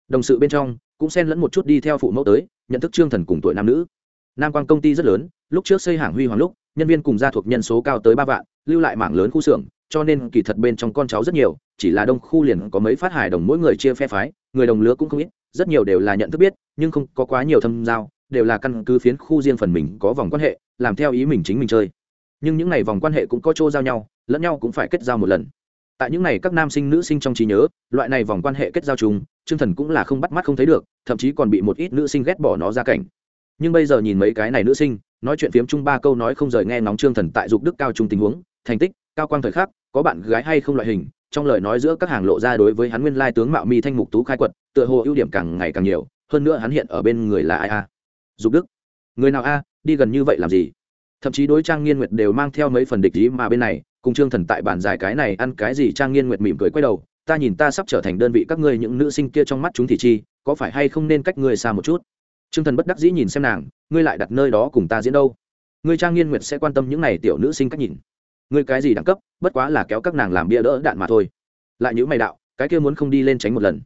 Đồng sự bên trong, cũng xen lẫn một chút đi theo phụ mẫu tới, nhận thức trương thần cùng tuổi nam nữ. Nam quan công ty rất lớn, lúc trước xây hàng huy hoàng lúc, nhân viên cùng gia thuộc nhân số cao tới ba vạn, lưu lại mảng lớn khu xưởng, cho nên kỳ thật bên trong con cháu rất nhiều, chỉ là đông khu liền có mấy phát hải đồng mỗi người chia phe phái, người đồng lứa cũng không ít, rất nhiều đều là nhận thức biết, nhưng không có quá nhiều thâm giao, đều là căn cứ phiến khu riêng phần mình có vòng quan hệ, làm theo ý mình chính mình chơi. Nhưng những n à y vòng quan hệ cũng có chỗ giao nhau, lẫn nhau cũng phải kết giao một lần tại những n à y các nam sinh, nữ sinh trong trí nhớ, loại này vòng quan hệ kết giao chung chương thần cũng là không bắt mắt không thấy được, thậm chí còn bị một ít nữ sinh ghét bỏ nó ra cảnh. Nhưng bây giờ nhìn mấy cái này nữ sinh, nói chuyện phiếm chung ba câu nói không rời nghe nóng trương thần tại dục đức cao trung tình huống, thành tích, cao quang thời khắc, có bạn gái hay không loại hình, trong lời nói giữa các hàng lộ ra đối với hắn nguyên lai tướng mạo mi thanh mục tú khai quật, tựa hồ ưu điểm càng ngày càng nhiều, hơn nữa hắn hiện ở bên người là ai a? Dục đức. Người nào a? Đi gần như vậy làm gì? Thậm chí đối trang nghiên nguyệt đều mang theo mấy phần địch ý mà bên này cùng trương thần tại bàn giải cái này ăn cái gì trang nghiên nguyệt mỉm cười quay đầu, ta nhìn ta sắp trở thành đơn vị các ngươi những nữ sinh kia trong mắt chúng thì chi, có phải hay không nên cách ngươi xa một chút? Trương thần bất đắc dĩ nhìn xem nàng, ngươi lại đặt nơi đó cùng ta diễn đâu? Ngươi trang nghiên nguyệt sẽ quan tâm những này tiểu nữ sinh cách nhìn. Ngươi cái gì đẳng cấp, bất quá là kéo các nàng làm bia đỡ đạn mà thôi. Lại những mày đạo, cái kia muốn không đi lên tránh một lần.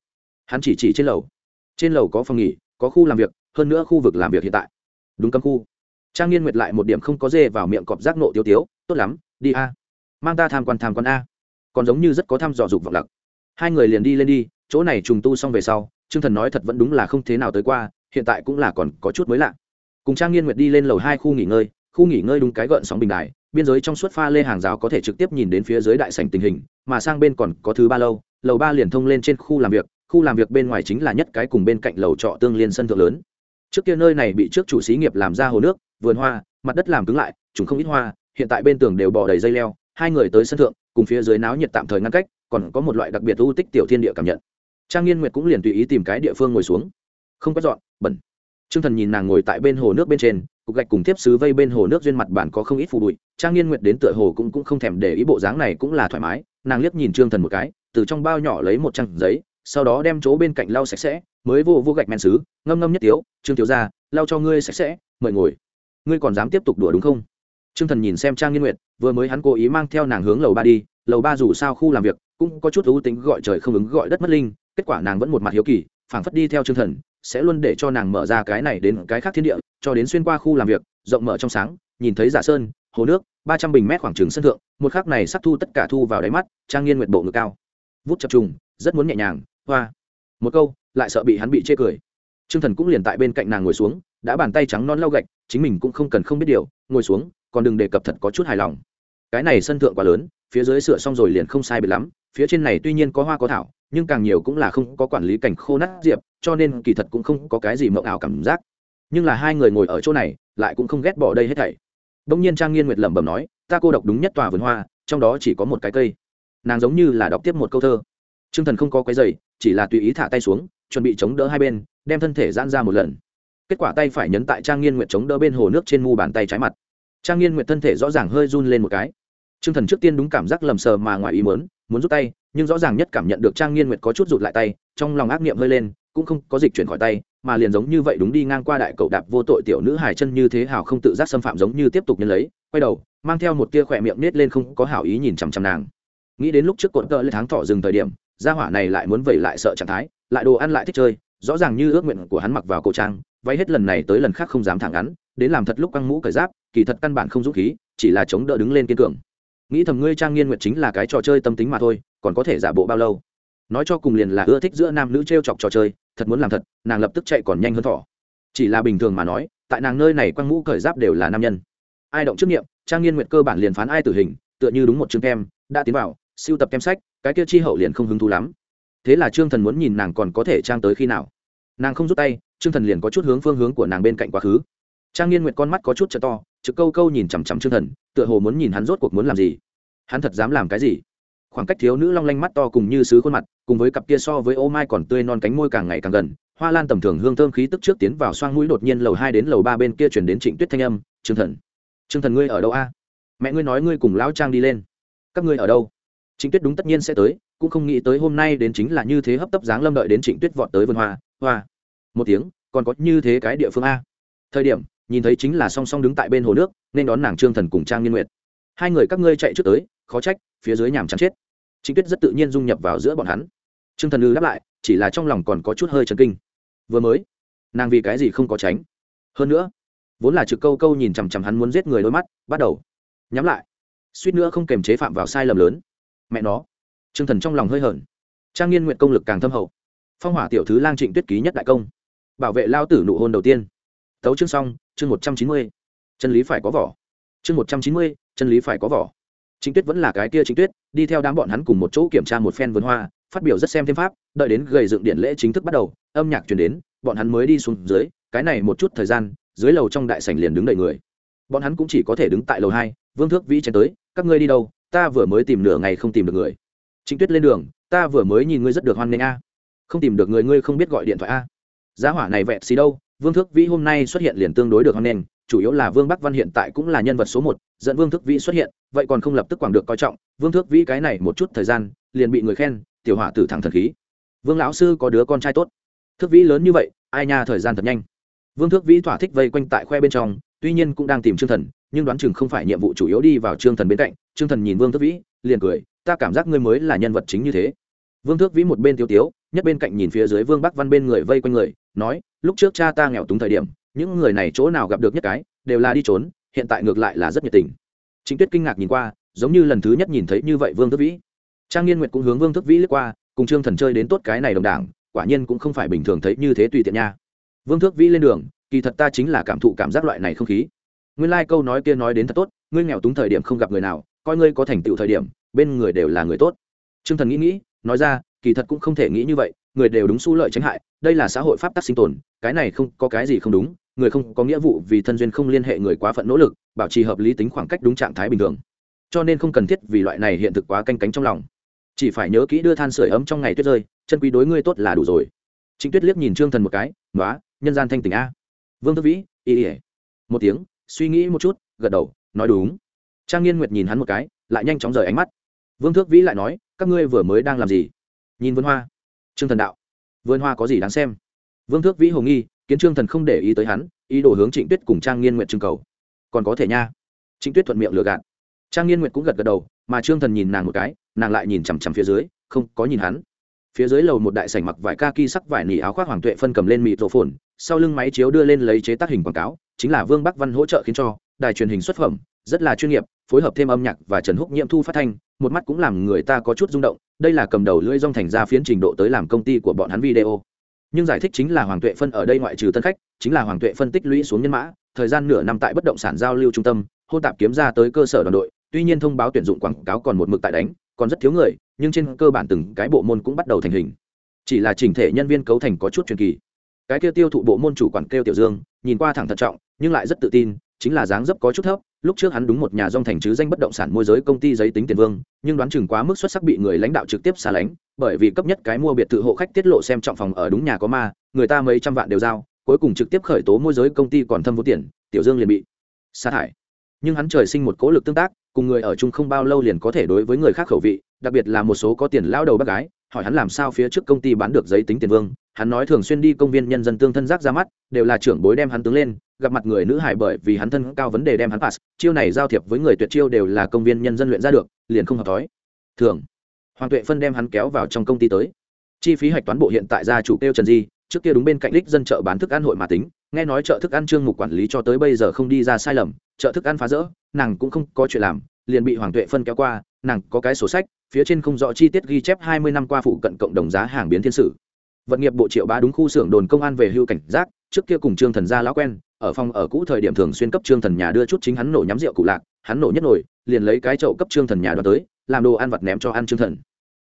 Hắn chỉ chỉ trên lầu. Trên lầu có phòng nghỉ, có khu làm việc, hơn nữa khu vực làm việc hiện tại. Đúng cấm khu. Trang nghiên nguyệt lại một điểm không có dê vào miệng cọp giác nộ tiêu tiếu, tốt lắm, đi a mang ta tham quan tham quan a. Còn giống như rất có thăm dò dục vọng lặc. Hai người liền đi lên đi, chỗ này trùng tu xong về sau chương thần nói thật vẫn đúng là không thế nào tới qua, hiện tại cũng là còn có chút mới lạ. Cùng trang nghiên nguyệt đi lên lầu hai khu nghỉ ngơi, khu nghỉ ngơi đúng cái gợn sóng bình đài, biên giới trong suốt pha lê hàng rào có thể trực tiếp nhìn đến phía dưới đại sảnh tình hình, mà sang bên còn có thứ ba lâu, lầu ba liền thông lên trên khu làm việc, khu làm việc bên ngoài chính là nhất cái cùng bên cạnh lầu trọ tương liên sân thượng lớn. Trước kia nơi này bị trước chủ xí nghiệp làm ra hồ nước, vườn hoa, mặt đất làm cứng lại chúng không ít hoa, hiện tại bên tường đều bỏ đầy dây leo hai người tới sân thượng cùng phía dưới náo nhiệt tạm thời ngăn cách còn có một loại đặc biệt ưu tích tiểu thiên địa cảm nhận. Trang nghiên nguyệt cũng liền tùy ý tìm cái địa phương ngồi xuống. Không quét dọn bẩn. T r ư ơ n g thần nhìn nàng ngồi tại bên hồ nước bên trên cục gạch cùng tiếp xứ vây bên hồ nước duyên mặt bản có không ít phù bụi trang nghiên nguyệt đến tựa hồ cũng, cũng không thèm để ý bộ dáng này cũng là thoải mái nàng liếc nhìn trương thần một cái từ trong bao nhỏ lấy một trang giấy sau đó đem chỗ bên cạnh lau sạch sẽ mới vô vô gạch men xứ ngâm ngâm nhất tiếu trương thiếu ra lau cho ngươi sạch sẽ mời ngồi. Ngươi còn dám tiếp tục đùa đúng không? Trương Thần nhìn xem Trang Nghiên Nguyệt, vừa mới hắn cố ý mang theo nàng hướng lầu ba đi, lầu ba dù sao khu làm việc, cũng có chút ưu tính gọi trời không ứng gọi đất mất linh, kết quả nàng vẫn một mặt hiếu kỳ, phảng phất đi theo Trương Thần, sẽ luôn để cho nàng mở ra cái này đến cái khác thiên địa, cho đến xuyên qua khu làm việc, rộng mở trong sáng, nhìn thấy giả sơn, hồ nước, ba trăm bình mét khoảng trường sân thượng, một khắc này sắp thu tất cả thu vào đáy mắt, Trang Nghiên Nguyệt bộ ngực cao, vút chập trùng, rất muốn nhẹ nhàng, hoa. Một câu, lại sợ bị hắn bị chê cười. Trương Thần cũng liền tại bên cạnh nàng ngồi xuống, đã bàn tay trắng non lau gạch, chính mình cũng không cần không biết điều, ngồi xuống, còn đừng đề cập thật có chút hài lòng. Cái này sân thượng quá lớn, phía dưới sửa xong rồi liền không sai biệt lắm, phía trên này tuy nhiên có hoa có thảo, nhưng càng nhiều cũng là không có quản lý cảnh khô nát diệp, cho nên kỳ thật cũng không có cái gì mộng ảo cảm giác. Nhưng là hai người ngồi ở chỗ này, lại cũng không ghét bỏ đây hết thảy. Đông nhiên trang nghiên nguyệt lẩm bẩm nói, ta cô độc đúng nhất tòa vườn hoa, trong đó chỉ có một cái cây. Nàng giống như là đọc tiếp một câu thơ. T r ư ơ n g thần không có cái giày chỉ là tùy ý thả tay xuống, chuẩn bị chống đỡ hai bên, đem thân thể giãn ra một lần. Kết quả tay phải nhấn tại trang nghiên nguyệt chống đỡ bên hồ nước trên mu bàn tay trái mặt trang nghiên nguyệt thân thể rõ ràng hơi run lên một cái. T r ư ơ n g thần trước tiên đúng cảm giác lầm sờ mà ngoài ý mớn muốn rút tay, nhưng rõ ràng nhất cảm nhận được trang nghiên nguyệt có chút rụt lại tay, trong lòng ác nghiệm hơi lên, cũng không có dịch chuyển khỏi tay, mà liền giống như vậy đúng đi ngang qua đại cậu đạp vô tội tiểu nữ hài chân như thế hào không tự giác xâm phạm giống như tiếp tục nhân lấy, quay đầu, mang theo một tia khỏe miệng nết lên không có hảo ý nhìn chằm chằm nàng. Nghĩ đến lúc trước cột tợ lên tháng thọ dừng thời điểm, gia hỏa này lại muốn vẩy lại sợ trạng thái, lại đồ ăn lại thích chơi, rõ ràng như ước nguyện của hắn mặc vào cổ trang, váy hết lần này tới lần khác không dám thẳng ngắn đến làm thật lúc căng mũ cởi giáp, kỳ thật căn bản không dũng khí, chỉ là chống đỡ đứng lên kiên cường. Nghĩ thầm ngươi trang nghiên nguyện chính là cái trò chơi tâm tính mà thôi, còn có thể giả bộ bao lâu? Nói cho cùng liền là ưa thích giữa nam nữ t r e o chọc trò chơi, thật muốn làm thật, nàng lập tức chạy còn nhanh hơn thỏ. Chỉ là bình thường mà nói, tại nàng nơi này quăng mũ cởi giáp đều là nam nhân. Ai động trước nghiệm, trang nghiên nguyện cơ bản liền phán ai tử hình, tựa như đúng một chương kem, đã tiến vào, siêu tập kem sách, cái kia chi hậu liền không hứng thú lắm. Thế là trương thần muốn nhìn nàng còn có thể trang tới khi nào. Nàng không rút tay, trương thần liền có chút hướng phương hướng của nàng bên cạnh quá khứ trang nghiên nguyệt con mắt có chút chợ to, trực câu câu nhìn chằm chằm chương thần, tựa hồ muốn nhìn hắn rốt cuộc muốn làm gì. Hắn thật dám làm cái gì? Khoảng cách thiếu nữ long lanh mắt to cùng như sứ khuôn mặt, cùng với cặp kia so với ô mai còn tươi non cánh môi càng ngày càng gần, hoa lan tầm thường hương thơm khí tức trước tiến vào xoang mũi đột nhiên lầu hai đến lầu ba bên kia chuyển đến trịnh tuyết thanh âm, trương thần trương thần ngươi ở đâu a? Mẹ ngươi nói ngươi cùng lão trang đi lên. Các ngươi ở đâu? Trịnh tuyết đúng tất nhiên sẽ tới, cũng không nghĩ tới hôm nay đến chính là như thế hấp tấp dáng lâm đợi đến trịnh tuyết vọt tới vườn hoa. Hoa. Một tiếng, còn có như thế cái địa phương a? Thời điểm nhìn thấy chính là song song đứng tại bên hồ nước, nên đón nàng trương thần cùng trang nghiên nguyệt. Hai người các ngươi chạy trước tới, khó trách, phía dưới nhàm chán chết. Chính tuyết rất tự nhiên dung nhập vào giữa bọn hắn. Trương thần ư đáp lại, chỉ là trong lòng còn có chút hơi chấn kinh. Vừa mới, nàng vì cái gì không có tránh? Hơn nữa, vốn là trực câu câu nhìn chằm chằm hắn muốn giết người đôi mắt, bắt đầu. Nhắm lại. Suýt nữa không kềm chế phạm vào sai lầm lớn. Mẹ nó. Trương thần trong lòng hơi hởn trang nghiên nguyện công lực càng thâm hậu. Phong hỏa tiểu thứ lang trịnh tuyết ký nhất đại công. Bảo vệ lao tử nụ hôn đầu tiên. Tấu chương xong chương một trăm chín mươi, chân lý phải có vỏ. Chương một trăm chín mươi, chân lý phải có vỏ. Chính tuyết vẫn là cái kia chính tuyết, đi theo đám bọn hắn cùng một chỗ kiểm tra một phen vườn hoa, phát biểu rất xem thêm pháp, đợi đến gầy dựng điện lễ chính thức bắt đầu, âm nhạc chuyển đến, bọn hắn mới đi xuống dưới, cái này một chút thời gian, dưới lầu trong đại sảnh liền đứng đầy người. Bọn hắn cũng chỉ có thể đứng tại lầu hai, vương thước vĩ chen tới, các ngươi đi đâu? Ta vừa mới tìm nửa ngày không tìm được người. Chính tuyết lên đường, ta vừa mới nhìn ngươi rất được hoan nghênh a. Không tìm được người ngươi không biết gọi điện thoại a. Giá hỏa này vẹn xì đâu? Vương Thước vĩ hôm nay xuất hiện liền tương đối được hơn nên, chủ yếu là vương bắc văn hiện tại cũng là nhân vật số một dẫn vương Thước vĩ xuất hiện vậy còn không lập tức quảng được coi trọng. Vương Thước vĩ cái này một chút thời gian liền bị người khen tiểu hỏa tử thẳng thần khí. Vương lão sư có đứa con trai tốt. Thước vĩ lớn như vậy ai nha thời gian thật nhanh. Vương Thước vĩ thỏa thích vây quanh tại khoe bên trong tuy nhiên cũng đang tìm trương thần nhưng đoán chừng không phải nhiệm vụ chủ yếu đi vào trương thần bên cạnh. Trương thần nhìn vương Thước vĩ liền cười ta cảm giác ngươi mới là nhân vật chính như thế. Vương thước vĩ một bên tiêu tiếu nhất bên cạnh nhìn phía dưới vương bắc văn bên người vây quanh người nói, lúc trước cha ta nghèo túng thời điểm, những người này chỗ nào gặp được nhất cái, đều là đi trốn, hiện tại ngược lại là rất nhiệt tình. Chính tuyết kinh ngạc nhìn qua, giống như lần thứ nhất nhìn thấy như vậy vương Thức vĩ. Trang nghiên nguyệt cũng hướng vương Thức vĩ lướt qua, cùng trương thần chơi đến tốt cái này đồng đảng, quả nhiên cũng không phải bình thường thấy như thế tùy tiện nha. Vương thước vĩ lên đường, kỳ thật ta chính là cảm thụ cảm giác loại này không khí. Nguyên lai、like、câu nói kia nói đến thật tốt, ngươi nghèo túng thời điểm không gặp người nào, coi ngươi có thành tựu thời điểm, bên người đều là người tốt. T r ư ơ n g thần nghĩ nghĩ, nói ra, kỳ thật cũng không thể nghĩ như vậy người đều đúng xu lợi tránh hại, đây là xã hội pháp tắc sinh tồn, cái này không có cái gì không đúng, người không có nghĩa vụ vì thân duyên không liên hệ người quá phận nỗ lực, bảo trì hợp lý tính khoảng cách đúng trạng thái bình thường. Cho nên không cần thiết vì loại này hiện thực quá canh cánh trong lòng. Chỉ phải nhớ kỹ đưa than sửa ấm trong ngày tuyết rơi, chân quý đối ngươi tốt là đủ rồi. Trịnh tuyết liếc nhìn trương thần một cái nói nhân gian thanh tình a. Vương thức vĩ, y ỉa một tiếng, suy nghĩ một chút, gật đầu, nói đúng. Trang nghiên nguyệt nhìn hắn một cái, lại nhanh chóng rời ánh mắt. Vương thước vĩ lại nói, các ngươi vừa mới đang làm gì? Nhìn vân hoa trương thần đạo. Vườn hoa có gì đáng xem? Vương thước vĩ hồ nghi, kiến trương thần không để ý tới hắn, ý đồ hướng trịnh tuyết cùng trang nghiên nguyệt trưng cầu. Còn có thể nha. Trịnh tuyết thuận miệng lừa gạt. Trang nghiên nguyệt cũng gật gật đầu, mà trương thần nhìn nàng một cái, nàng lại nhìn chằm chằm phía dưới, không có nhìn hắn. Phía dưới lầu một đại sảnh mặc vải ca ki sắc vải nỉ áo khoác hoàng tuệ phân cầm lên mịt rổ phồn, sau lưng máy chiếu đưa lên lấy chế tác hình quảng cáo, chính là vương bắc văn hỗ trợ khiến cho, đài truyền hình xuất phẩm, rất là chuyên nghiệp phối hợp thêm âm nhạc và trần húc nhiễm thu phát thanh, một mắt cũng làm người ta có chút rung động, đây là cầm đầu lưỡi rong thành ra phiến trình độ tới làm công ty của bọn hắn video. Nhưng giải thích chính là hoàng tuệ phân ở đây ngoại trừ tân khách, chính là hoàng tuệ phân tích lũy xuống nhân mã, thời gian nửa năm tại bất động sản giao lưu trung tâm, hôn tạp kiếm ra tới cơ sở đoàn đội, tuy nhiên thông báo tuyển dụng quảng cáo còn một mực tại đánh, còn rất thiếu người, nhưng trên cơ bản từng cái bộ môn cũng bắt đầu thành hình. Chỉ là chỉnh thể nhân viên cấu thành có chút truyền kỳ. Cái kia tiêu thụ bộ môn chủ quản kêu tiểu dương, nhìn qua thẳng thận trọng, nhưng lại rất tự tin chính là dáng dấp có chút thấp, lúc trước hắn đúng một nhà dong thành chứ danh bất động sản môi giới công ty giấy tính tiền vương, nhưng đoán chừng quá mức xuất sắc bị người lãnh đạo trực tiếp xa lánh, bởi vì cấp nhất cái mua biệt thự hộ khách tiết lộ xem trọng phòng ở đúng nhà có ma, người ta mấy trăm vạn đều giao, cuối cùng trực tiếp khởi tố môi giới công ty còn thâm vô tiền, tiểu dương liền bị sa thải. Nhưng hắn trời sinh một cố lực tương tác, cùng người ở chung không bao lâu liền có thể đối với người khác khẩu vị, đặc biệt là một số có tiền lao đầu bác gái, hỏi hắn làm sao phía trước công ty bán được giấy tính tiền vương, hắn nói thường xuyên đi công viên nhân dân tương thân giác ra mắt, đều là trưởng bối đem hắn tướng lên gặp mặt người nữ hải bởi vì hắn thân cao vấn đề đem hắn pass, chiêu này giao thiệp với người tuyệt chiêu đều là công viên nhân dân luyện ra được, liền không hợp thói. Thường, hoàng tuệ phân đem hắn kéo vào trong công ty tới. Chi phí hạch toán bộ hiện tại gia chủ kêu trần di, trước kia đúng bên cạnh đích dân chợ bán thức ăn hội mà tính, nghe nói chợ thức ăn trương mục quản lý cho tới bây giờ không đi ra sai lầm, chợ thức ăn phá rỡ, nàng cũng không có chuyện làm, liền bị hoàng tuệ phân kéo qua, nàng có cái sổ sách, phía trên không rõ chi tiết ghi chép hai mươi năm qua phụ cận cộng đồng giá hàng biến thiên sử. Vận nghiệp bộ triệu bá đúng khu xưởng đồn công an về hưu cảnh giác trước kia cùng trương thần gia lão quen, ở phòng ở cũ thời điểm thường xuyên cấp trương thần nhà đưa chút chính hắn nổ nhắm rượu cụ lạc, hắn nổ nhất nổi liền lấy cái chậu cấp trương thần nhà đoạt tới, làm đồ ăn vặt ném cho ăn trương thần.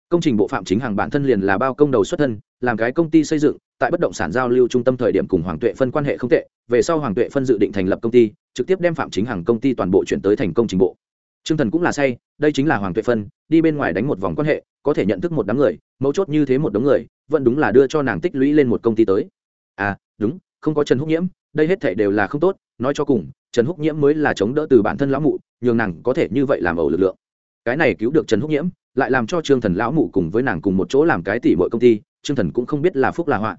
Công trình bộ phạm chính hàng bản thân liền là bao công đầu xuất thân, làm cái công ty xây dựng, tại bất động sản giao lưu trung tâm thời điểm cùng hoàng tuệ phân quan hệ không tệ, về sau hoàng tuệ phân dự định thành lập công ty, trực tiếp đem phạm chính hàng công ty toàn bộ chuyển tới thành công trình bộ. Trương thần cũng là say, đây chính là hoàng tuệ phân, đi bên ngoài đánh một vòng quan hệ, có thể nhận thức một đám người, mấu chốt như thế một đống người, vẫn đúng là đưa cho nàng tích lũy lên một công ty tới. À đúng không có trần húc nhiễm, đây hết thể đều là không tốt, nói cho cùng, trần húc nhiễm mới là chống đỡ từ bản thân lão mụ, nhường nàng có thể như vậy làm ẩu lực lượng. Cái này cứu được trần húc nhiễm, lại làm cho trương thần lão mụ cùng với nàng cùng một chỗ làm cái tỷ mọi công ty, trương thần cũng không biết là phúc là họa.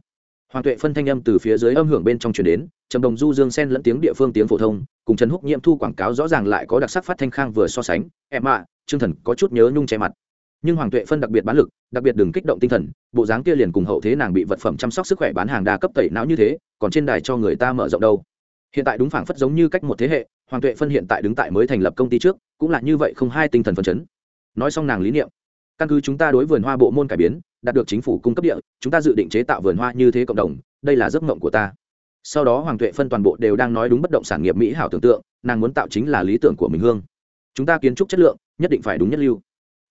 Hoàng tuệ phân thanh âm từ phía dưới âm hưởng bên trong chuyển đến, trầm đồng du dương sen lẫn tiếng địa phương tiếng phổ thông, cùng trần húc nhiễm thu quảng cáo rõ ràng lại có đặc sắc phát thanh khang vừa so sánh. Em ạ, trương thần có chút nhớ nhung che mặt nhưng hoàng tuệ phân đặc biệt bán lực, đặc biệt đừng kích động tinh thần, bộ dáng kia liền cùng hậu thế nàng bị vật phẩm chăm sóc sức khỏe bán hàng đa cấp tẩy não như thế, còn trên đài cho người ta mở rộng đâu. Hiện tại đúng phảng phất giống như cách một thế hệ, hoàng tuệ phân hiện tại đứng tại mới thành lập công ty trước, cũng là như vậy không hai tinh thần phấn chấn. Nói xong nàng lý niệm. Căn cứ chúng ta đối vườn hoa bộ môn cải biến, đạt được chính phủ cung cấp địa, chúng ta dự định chế tạo vườn hoa như thế cộng đồng, đây là giấc mộng của ta. Sau đó hoàng tuệ phân toàn bộ đều đang nói đúng bất động sản nghiệp mỹ hảo tưởng tượng, nàng muốn tạo chính là lý tưởng của mình hương. Chúng ta kiến trúc chất lượng, nhất định phải đúng nhất lưu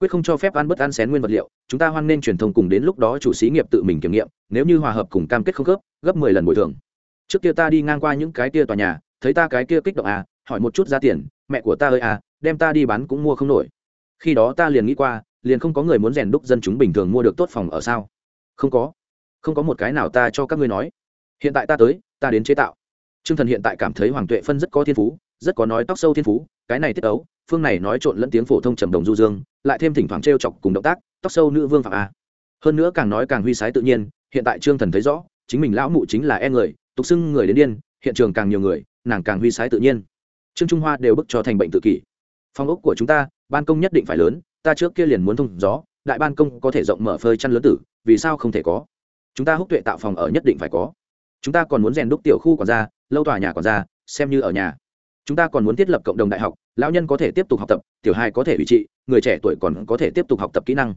quyết không cho phép ăn bất ăn xén nguyên vật liệu, chúng ta hoan nên truyền thông cùng đến lúc đó chủ xí nghiệp tự mình kiểm nghiệm, nếu như hòa hợp cùng cam kết không khớp, gấp mười lần bồi thường. Trước kia ta đi ngang qua những cái kia tòa nhà, thấy ta cái kia kích động à hỏi một chút giá tiền, mẹ của ta ơi à đem ta đi bán cũng mua không nổi. Khi đó ta liền nghĩ qua, liền không có người muốn rèn đúc dân chúng bình thường mua được tốt phòng ở sao? Không có. Không có một cái nào ta cho các ngươi nói. Hiện tại ta tới, ta đến chế tạo. T r ư ơ n g thần hiện tại cảm thấy hoàng tuệ phân rất có thiên phú, rất có nói tóc sâu thiên phú, cái này tiết ấu phương này nói trộn lẫn tiếng phổ thông trầm đồng du dương, lại thêm thỉnh thoảng t r e o chọc cùng động tác, tóc sâu nữ vương phạm a. Hơn nữa càng nói càng huy sái tự nhiên, hiện tại trương thần thấy rõ, chính mình lão mụ chính là e người, tục xưng người đến điên, hiện trường càng nhiều người, nàng càng huy sái tự nhiên. Trương trung hoa đều bức cho thành bệnh tự kỷ. Phong ốc của chúng ta, ban công nhất định phải lớn, ta trước kia liền muốn thông gió, đại ban công có thể rộng mở phơi chăn lớn tử, vì sao không thể có? Chúng ta húc tuệ tạo phòng ở nhất định phải có. Chúng ta còn muốn rèn đúc tiểu khu còn ra, lâu tòa nhà còn ra, xem như ở nhà. Chúng ta còn muốn thiết lập cộng đồng đại học lão nhân có thể tiếp tục học tập, tiểu hai có thể bị trị, người trẻ tuổi còn có thể tiếp tục học tập kỹ năng.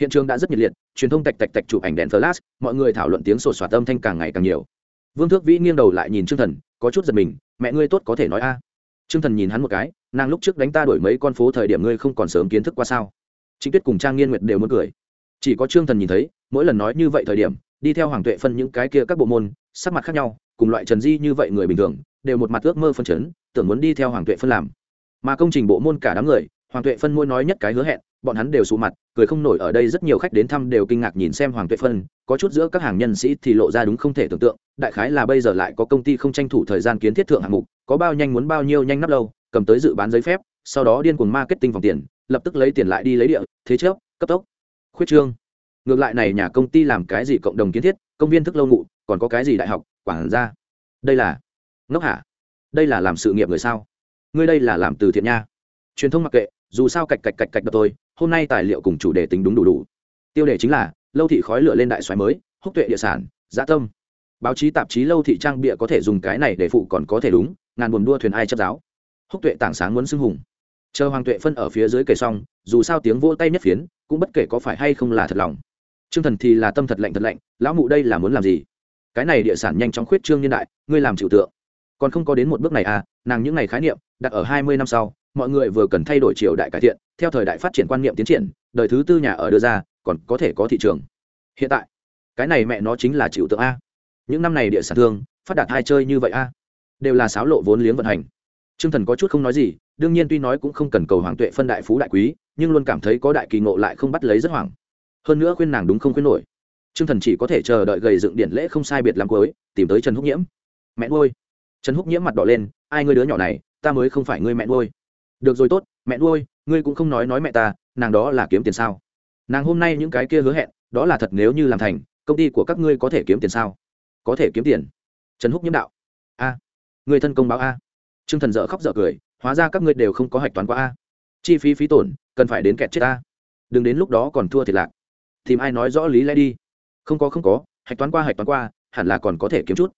Hiện trường đã rất nhiệt liệt, truyền thông tạch tạch tạch chụp ảnh đèn flash, mọi người thảo luận tiếng sột soạt âm thanh càng ngày càng nhiều. Vương thước vĩ nghiêng đầu lại nhìn trương thần, có chút giật mình, mẹ ngươi tốt có thể nói a. À. trương thần nhìn hắn một cái, nàng lúc trước đánh ta đổi mấy con phố thời điểm ngươi không còn sớm kiến thức qua sao? Chính tuyết cùng trang nghiên nguyệt đều muốn cười. Chỉ có trương thần nhìn thấy, mỗi lần nói như vậy thời điểm, đi theo hoàng tuệ phân những cái kia các bộ môn, sắc mặt khác nhau, cùng loại trần di như vậy người bình thường, đều một mặt ước mơ phân chấn, tưởng muốn đi theo hoàng tuệ phân làm mà công trình bộ môn cả đám người, hoàng tuệ phân môi nói nhất cái hứa hẹn, bọn hắn đều sụ mặt, cười không nổi ở đây rất nhiều khách đến thăm đều kinh ngạc nhìn xem hoàng tuệ phân, có chút giữa các hàng nhân sĩ thì lộ ra đúng không thể tưởng tượng, đại khái là bây giờ lại có công ty không tranh thủ thời gian kiến thiết thượng hạng mục, có bao nhanh muốn bao nhiêu nhanh nắp lâu, cầm tới dự bán giấy phép, sau đó điên cuồng marketing vòng tiền, lập tức lấy tiền lại đi lấy địa, thế chấp, cấp tốc. Khuyết trương. Ngược lại này nhà công ty làm cái gì cộng đồng kiến thiết, công viên thức lâu ngụ, còn có cái gì đại học, quản gia. Đây là. Ngốc hả? Đây là làm sự nghiệp người sao? Ngươi đây là làm từ thiện nha. Truyền thông mặc kệ, dù sao cạch cạch cạch cạch đập tôi, hôm nay tài liệu cùng chủ đề tính đúng đủ đủ. Tiêu đề chính là, lâu thị khói lửa lên đại xoáy mới, húc tuệ địa sản giá tâm. Báo chí tạp chí lâu thị trang bịa có thể dùng cái này để phụ còn có thể đúng, ngàn buồn đua thuyền ai chấp giáo. Húc tuệ tảng sáng muốn xưng hùng. Chờ hoàng tuệ phân ở phía dưới kề xong, dù sao tiếng vỗ tay nhất phiến, cũng bất kể có phải hay không là thật lòng. T r ư ơ n g thần thì là tâm thật lạnh thật lạnh, lão mụ đây là muốn làm gì? Cái này địa sản nhanh chóng khuyết trương nhân đại, ngươi làm trừu tượng còn không có đến một bước này à nàng những ngày khái niệm, đặt ở hai mươi năm sau, mọi người vừa cần thay đổi triều đại cải thiện, theo thời đại phát triển quan niệm tiến triển, đời thứ tư nhà ở đưa ra, còn có thể có thị trường. Hiện tại, cái này mẹ nó chính là chịu tượng a. Những năm này địa sản thương, phát đạt hai chơi như vậy a. Đều là sáo lộ vốn liếng vận hành. T r ư ơ n g thần có chút không nói gì, đương nhiên tuy nói cũng không cần cầu hoàng tuệ phân đại phú đại quý, nhưng luôn cảm thấy có đại kỳ ngộ lại không bắt lấy rất hoảng. Hơn nữa khuyên nàng đúng không khuyên nổi. T r ư ơ n g thần chỉ có thể chờ đợi gầy dựng điện lễ không sai biệt làm cuối, tìm tới trần húc nhiễm. Mẹ nuôi trần húc nhiễm mặt đỏ lên, ai ngươi đứa nhỏ này, ta mới không phải ngươi mẹ nuôi. Được rồi tốt, mẹ nuôi, ngươi cũng không nói nói mẹ ta, nàng đó là kiếm tiền sao? Nàng hôm nay những cái kia hứa hẹn, đó là thật nếu như làm thành, công ty của các ngươi có thể kiếm tiền sao? Có thể kiếm tiền. Trần húc nhiễm đạo. A, người thân công báo a. T r ư ơ n g thần dợ khóc dợ cười, hóa ra các ngươi đều không có hạch toán qua a. Chi phí phí tổn, cần phải đến kẹt chết a. Đừng đến lúc đó còn thua thiệt lạc. Tìm ai nói rõ lý lẽ đi. Không có không có, hạch toán qua, hạch toán qua, hẳn là còn có thể kiếm chút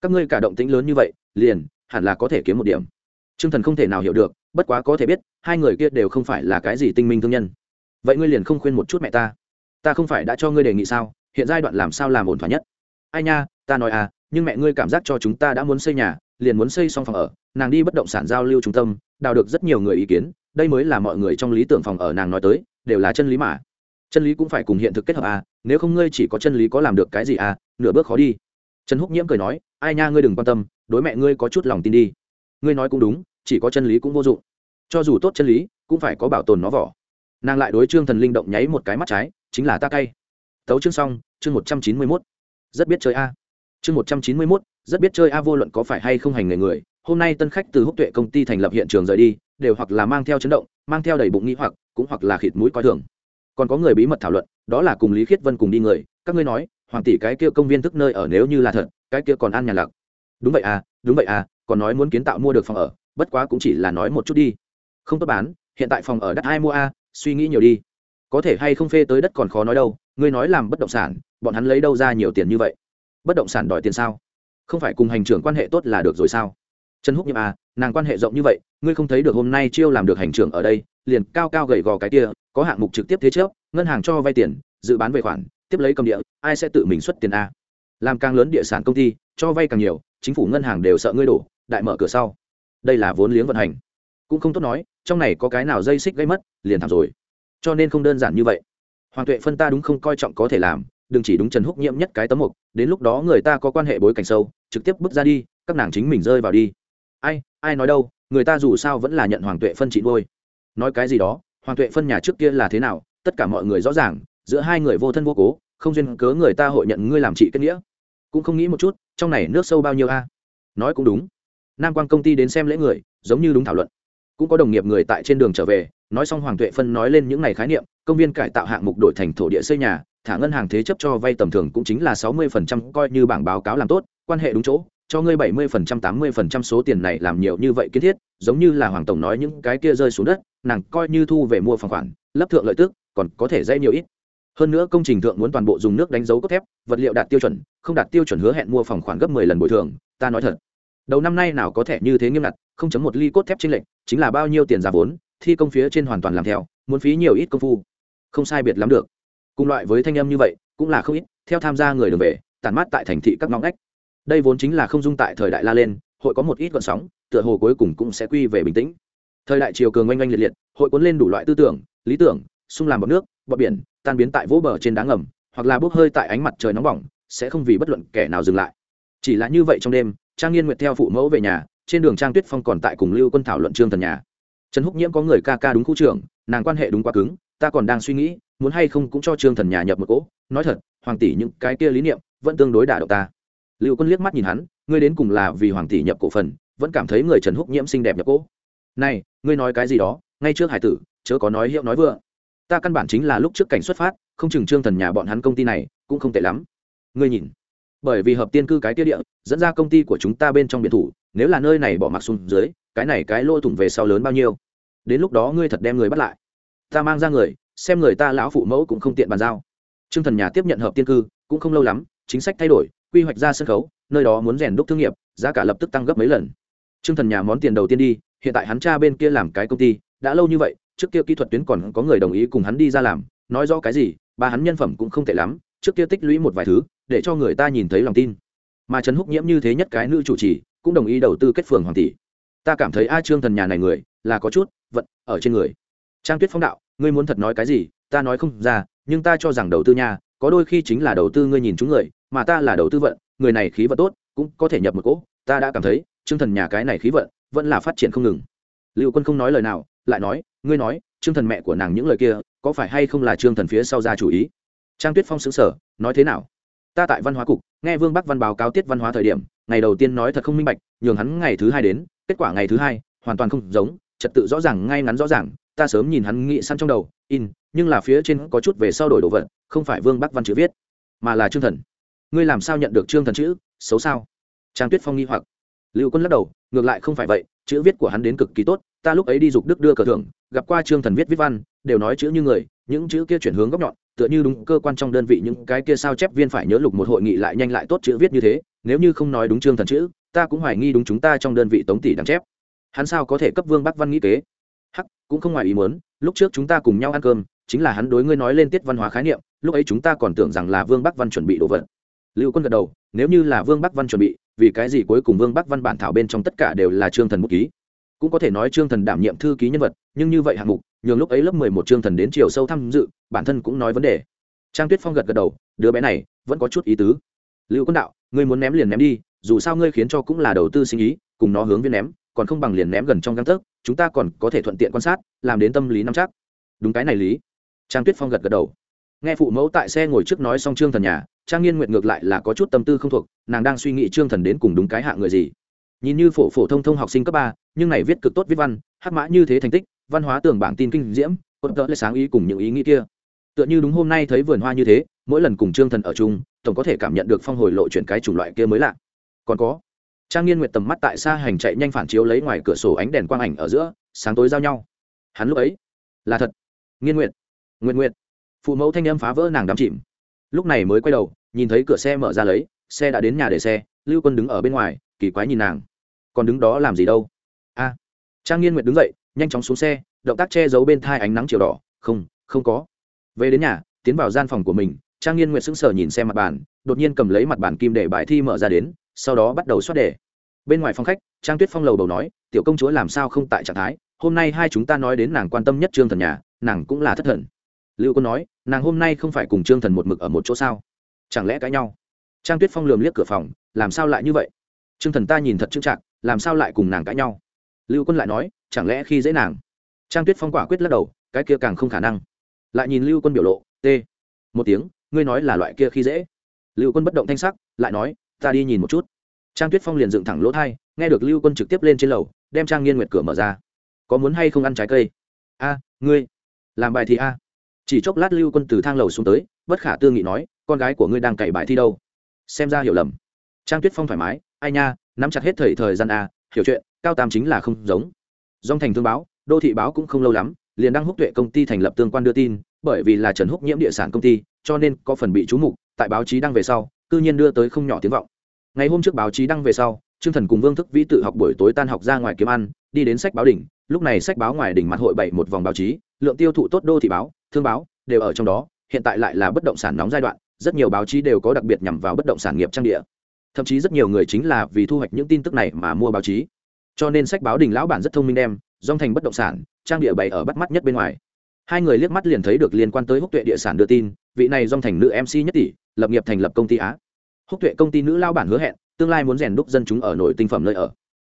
các ngươi cả động tĩnh lớn như vậy, liền, hẳn là có thể kiếm một điểm. T r ư ơ n g thần không thể nào hiểu được, bất quá có thể biết, hai người kia đều không phải là cái gì tinh minh thương nhân. Vậy ngươi liền không khuyên một chút mẹ ta. Ta không phải đã cho ngươi đề nghị sao? Hiện giai đoạn làm sao làm ổn thỏa nhất? Ai nha, ta nói à nhưng mẹ ngươi cảm giác cho chúng ta đã muốn xây nhà, liền muốn xây xong phòng ở, nàng đi bất động sản giao lưu trung tâm, đào được rất nhiều người ý kiến, đây mới là mọi người trong lý tưởng phòng ở nàng nói tới, đều là chân lý mà. Chân lý cũng phải cùng hiện thực kết hợp à nếu không ngươi chỉ có chân lý có làm được cái gì à nửa bước khó đi trần húc nhiễm cười nói, ai nha, ngươi đừng quan tâm, đối mẹ ngươi có chút lòng tin đi. Ngươi nói cũng đúng, chỉ có chân lý cũng vô dụng. Cho dù tốt chân lý, cũng phải có bảo tồn nó vỏ. Nàng lại đối trương thần linh động nháy một cái mắt trái, chính là ta cay. Tấu chương xong, chương một trăm chín mươi mốt. Rất biết chơi a. Chương một trăm chín mươi mốt, rất biết chơi a, vô luận có phải hay không hành nghề người, hôm nay tân khách từ húc tuệ công ty thành lập hiện trường rời đi, đều hoặc là mang theo chấn động, mang theo đầy bụng nghĩ hoặc, cũng hoặc là khịt mũi coi thường. Còn có người bí mật thảo luận, đó là cùng lý khiết vân cùng đi người, các ngươi nói hoàng tỷ cái kia công viên thức nơi ở nếu như là thật, cái kia còn ăn nhà lạc đúng vậy à đúng vậy à còn nói muốn kiến tạo mua được phòng ở, bất quá cũng chỉ là nói một chút đi. Không tốt bán, hiện tại phòng ở đất ai mua a, suy nghĩ nhiều đi. Có thể hay không phê tới đất còn khó nói đâu, ngươi nói làm bất động sản, bọn hắn lấy đâu ra nhiều tiền như vậy? Bất động sản đòi tiền sao? Không phải cùng hành trưởng quan hệ tốt là được rồi sao? Trần húc nhiệm à nàng quan hệ rộng như vậy, ngươi không thấy được hôm nay chiêu làm được hành trưởng ở đây, liền cao cao gầy gò cái kia, có hạng mục trực tiếp thế trước ngân hàng cho vay tiền, dự bán về khoản tiếp lấy cầm địa, ai sẽ tự mình xuất tiền a? Làm càng lớn địa sản công ty, cho vay càng nhiều, chính phủ ngân hàng đều sợ ngươi đổ, đại mở cửa sau. Đây là vốn liếng vận hành. Cũng không tốt nói, trong này có cái nào dây xích gây mất, liền thảm rồi. Cho nên không đơn giản như vậy. Hoàng tuệ phân ta đúng không coi trọng có thể làm, đừng chỉ đúng trần húc nhiễm nhất cái tấm mục, đến lúc đó người ta có quan hệ bối cảnh sâu, trực tiếp bước ra đi, các nàng chính mình rơi vào đi. Ai ai nói đâu, người ta dù sao vẫn là nhận hoàng tuệ phân chị nuôi. Nói cái gì đó, hoàng tuệ phân nhà trước kia là thế nào, tất cả mọi người rõ ràng giữa hai người vô thân vô cố, không duyên cớ người ta hội nhận ngươi làm chị kết nghĩa. Cũng không nghĩ một chút, trong này nước sâu bao nhiêu a? Nói cũng đúng. Nam quan công ty đến xem lễ người, giống như đúng thảo luận. Cũng có đồng nghiệp người tại trên đường trở về, nói xong hoàng tuệ phân nói lên những ngày khái niệm, công viên cải tạo hạng mục đổi thành thổ địa xây nhà, thả ngân hàng thế chấp cho vay tầm thường cũng chính là sáu mươi phần trăm, coi như bảng báo cáo làm tốt, quan hệ đúng chỗ, cho ngươi bảy mươi phần trăm, tám mươi phần trăm số tiền này làm nhiều như vậy kiến thiết, giống như là hoàng tổng nói những cái kia rơi xuống đất, nàng coi như thu về mua phòng khoản, lấp thượng lợi tức, còn có thể dây nhiều ít hơn nữa công trình thượng muốn toàn bộ dùng nước đánh dấu cốt thép, vật liệu đạt tiêu chuẩn, không đạt tiêu chuẩn hứa hẹn mua phòng khoản gấp mười lần bồi thường, ta nói thật. Đầu năm nay nào có thể như thế nghiêm ngặt, không chấm một ly cốt thép trên lệnh chính là bao nhiêu tiền giá vốn, thi công phía trên hoàn toàn làm theo, muốn phí nhiều ít công phu. Không sai biệt lắm được. Cùng loại với thanh âm như vậy, cũng là không ít, theo tham gia người đường về tàn mát tại thành thị các ngõ ngách. Đây vốn chính là không dung tại thời đại la lên, hội có một ít gọn sóng, tựa hồ cuối cùng cũng sẽ quy về bình tĩnh. Thời đại chiều cường oanh oanh liệt liệt, hội cuốn lên đủ loại tư tưởng, lý tưởng, xung làm bọc nước bọt biển, tan biến tại vỗ bờ trên đá ngầm, hoặc là bốc hơi tại ánh mặt trời nóng bỏng, sẽ không vì bất luận kẻ nào dừng lại. Chỉ là như vậy trong đêm, trang nghiên nguyệt theo phụ mẫu về nhà, trên đường trang tuyết phong còn tại cùng lưu quân thảo luận trương thần nhà. Trần húc nhiễm có người ca ca đúng khu trưởng, nàng quan hệ đúng quá cứng, ta còn đang suy nghĩ, muốn hay không cũng cho trương thần nhà nhập một cỗ. Nói thật, hoàng tỷ những cái kia lý niệm, vẫn tương đối đả động ta. Lưu quân liếc mắt nhìn hắn, ngươi đến cùng là vì hoàng tỷ nhập cổ phần, vẫn cảm thấy người trần húc nhiễm xinh đẹp nhập cỗ. Này, ngươi nói cái gì đó, ngay trước hải tử, chớ có nói hiệu nói vừa ta căn bản chính là lúc trước cảnh xuất phát, không chừng trương thần nhà bọn hắn công ty này cũng không tệ lắm. Ngươi nhìn, bởi vì hợp tiên cư cái tiết địa, dẫn ra công ty của chúng ta bên trong biệt thủ, nếu là nơi này bỏ mặc xuống dưới, cái này cái lỗ thủng về sau lớn bao nhiêu? Đến lúc đó ngươi thật đem người bắt lại. Ta mang ra người, xem người ta lão phụ mẫu cũng không tiện bàn giao. Trương thần nhà tiếp nhận hợp tiên cư, cũng không lâu lắm, chính sách thay đổi, quy hoạch ra sân khấu, nơi đó muốn rèn đúc thương nghiệp, giá cả lập tức tăng gấp mấy lần. Trương thần nhà món tiền đầu tiên đi, hiện tại hắn cha bên kia làm cái công ty, đã lâu như vậy trước kia kỹ thuật tuyến còn có người đồng ý cùng hắn đi ra làm, nói rõ cái gì, ba hắn nhân phẩm cũng không tệ lắm, trước kia tích lũy một vài thứ, để cho người ta nhìn thấy lòng tin. Mà trần húc nhiễm như thế nhất cái nữ chủ trì, cũng đồng ý đầu tư kết phường hoàng tỷ. Ta cảm thấy a trương thần nhà này người, là có chút vận ở trên người. Trang tuyết phong đạo, ngươi muốn thật nói cái gì, ta nói không ra, nhưng ta cho rằng đầu tư nhà có đôi khi chính là đầu tư ngươi nhìn chúng người, mà ta là đầu tư vận, người này khí vận tốt, cũng có thể nhập một cỗ, ta đã cảm thấy, trương thần nhà cái này khí vận, vẫn là phát triển không ngừng. Liệu quân không nói lời nào lại nói, ngươi nói, trương thần mẹ của nàng những lời kia, có phải hay không là trương thần phía sau ra chủ ý? Trang tuyết phong xứng sở nói thế nào? Ta tại văn hóa cục, nghe vương bắc văn báo cáo tiết văn hóa thời điểm, ngày đầu tiên nói thật không minh bạch, nhường hắn ngày thứ hai đến, kết quả ngày thứ hai, hoàn toàn không giống, trật tự rõ ràng, ngay ngắn rõ ràng, ta sớm nhìn hắn nghĩ săn trong đầu, in, nhưng là phía trên có chút về sau đổi đồ vật, không phải vương bắc văn chữ viết, mà là trương thần. Ngươi làm sao nhận được trương thần chữ? Xấu sao? Trang tuyết phong nghi hoặc. Lưu quân lắc đầu, ngược lại không phải vậy, chữ viết của hắn đến cực kỳ tốt ta lúc ấy đi dục đức đưa cờ thưởng, gặp qua trương thần viết viết văn, đều nói chữ như người, những chữ kia chuyển hướng góc nhọn, tựa như đúng cơ quan trong đơn vị những cái kia sao chép viên phải nhớ lục một hội nghị lại nhanh lại tốt chữ viết như thế, nếu như không nói đúng trương thần chữ, ta cũng hoài nghi đúng chúng ta trong đơn vị tống tỷ đáng chép. Hắn sao có thể cấp vương bắc văn nghĩ kế? Hắc, cũng không ngoài ý muốn, lúc trước chúng ta cùng nhau ăn cơm, chính là hắn đối ngươi nói lên tiết văn hóa khái niệm, lúc ấy chúng ta còn tưởng rằng là vương bắc văn chuẩn bị đồ vật. Lưu quân gật đầu, nếu như là vương bắc văn chuẩn bị, vì cái gì cuối cùng vương bắc văn bản thảo bên trong tất cả đều là trương thần bút ký? Cũng có thể nói trương thần đảm nhiệm thư ký nhân vật, nhưng như vậy hạng mục, nhường lúc ấy lớp mười một trương thần đến chiều sâu tham dự, bản thân cũng nói vấn đề. Trang tuyết phong gật gật đầu, đứa bé này, vẫn có chút ý tứ. Lưu quân đạo, ngươi muốn ném liền ném đi, dù sao ngươi khiến cho cũng là đầu tư sinh ý, cùng nó hướng viên ném, còn không bằng liền ném gần trong găng tấc, chúng ta còn có thể thuận tiện quan sát, làm đến tâm lý nắm chắc. Đúng cái này lý. Trang tuyết phong gật gật đầu. Nghe phụ mẫu tại xe ngồi trước nói xong trương thần nhà, trang nghiên nguyện ngược lại là có chút tâm tư không thuộc, nàng đang suy nghĩ trương thần đến cùng đúng cái hạ người gì nhìn như phổ phổ thông thông học sinh cấp ba, nhưng này viết cực tốt viết văn, hát mã như thế thành tích, văn hóa tưởng bảng tin kinh diễm cốt đỡ lại sáng ý cùng những ý nghĩ kia. Tựa như đúng hôm nay thấy vườn hoa như thế, mỗi lần cùng trương thần ở chung, tổng có thể cảm nhận được phong hồi lộ chuyển cái chủng loại kia mới lạ. Còn có, trang nghiên nguyệt tầm mắt tại xa hành chạy nhanh phản chiếu lấy ngoài cửa sổ ánh đèn quang ảnh ở giữa, sáng tối giao nhau. Hắn lúc ấy là thật. Nghiên nguyệt nguyện nguyện phụ mẫu thanh âm phá vỡ nàng đắm chìm. Lúc này mới quay đầu, nhìn thấy cửa xe mở ra lấy, xe đã đến nhà để xe, lưu quân đứng ở bên ngoài kỳ quái nhìn nàng. Còn đứng đó làm gì đâu? A. Trang nghiên nguyệt đứng dậy, nhanh chóng xuống xe, động tác che giấu bên thai ánh nắng chiều đỏ. Không không có. Về đến nhà, tiến vào gian phòng của mình, trang nghiên nguyệt sững sờ nhìn xem mặt bàn, đột nhiên cầm lấy mặt bàn kim để bài thi mở ra đến, sau đó bắt đầu xoát đề. Bên ngoài phòng khách, trang tuyết phong lầu đầu nói, tiểu công chúa làm sao không tại trạng thái? Hôm nay hai chúng ta nói đến nàng quan tâm nhất trương thần nhà, nàng cũng là thất thần. Lưu quân nói, nàng hôm nay không phải cùng trương thần một mực ở một chỗ sao? Chẳng lẽ cãi nhau? Trang tuyết phong lườm liếc cửa phòng, làm sao lại như vậy? Trương thần ta nhìn thật trưng trạng làm sao lại cùng nàng cãi nhau? Lưu quân lại nói, chẳng lẽ khi dễ nàng? Trang tuyết phong quả quyết lắc đầu, cái kia càng không khả năng. Lại nhìn lưu quân biểu lộ t một tiếng, ngươi nói là loại kia khi dễ? Lưu quân bất động thanh sắc, lại nói, ta đi nhìn một chút. Trang tuyết phong liền dựng thẳng lỗ thai, nghe được lưu quân trực tiếp lên trên lầu, đem trang nghiên nguyệt cửa mở ra. Có muốn hay không ăn trái cây? A, ngươi. Làm bài thì a. Chỉ chốc lát lưu quân từ thang lầu xuống tới, bất khả tư nghị nói, con gái của ngươi đang cày bài thi đâu? Xem ra hiểu lầm. Trang tuyết phong thoải mái ai nha nắm chặt hết thời thời gian à, hiểu chuyện cao tam chính là không giống. Dòng thành thương báo đô thị báo cũng không lâu lắm liền đăng húc tuệ công ty thành lập tương quan đưa tin bởi vì là trần húc nhiễm địa sản công ty cho nên có phần bị trú mục tại báo chí đăng về sau cư nhiên đưa tới không nhỏ tiếng vọng. Ngày hôm trước báo chí đăng về sau trương thần cùng vương thức vĩ tự học buổi tối tan học ra ngoài kiếm ăn đi đến sách báo đỉnh lúc này sách báo ngoài đỉnh mặt hội bảy một vòng báo chí lượng tiêu thụ tốt đô thị báo thương báo đều ở trong đó hiện tại lại là bất động sản nóng giai đoạn rất nhiều báo chí đều có đặc biệt nhằm vào bất động sản nghiệp trang địa thậm chí rất nhiều người chính là vì thu hoạch những tin tức này mà mua báo chí. Cho nên sách báo đình lão bản rất thông minh đem, dòng thành bất động sản, trang địa bày ở bắt mắt nhất bên ngoài. Hai người liếc mắt liền thấy được liên quan tới húc tuệ địa sản đưa tin, vị này dòng thành nữ mc nhất tỷ, lập nghiệp thành lập công ty á. Húc tuệ công ty nữ lao bản hứa hẹn, tương lai muốn rèn đúc dân chúng ở nội tinh phẩm nơi ở.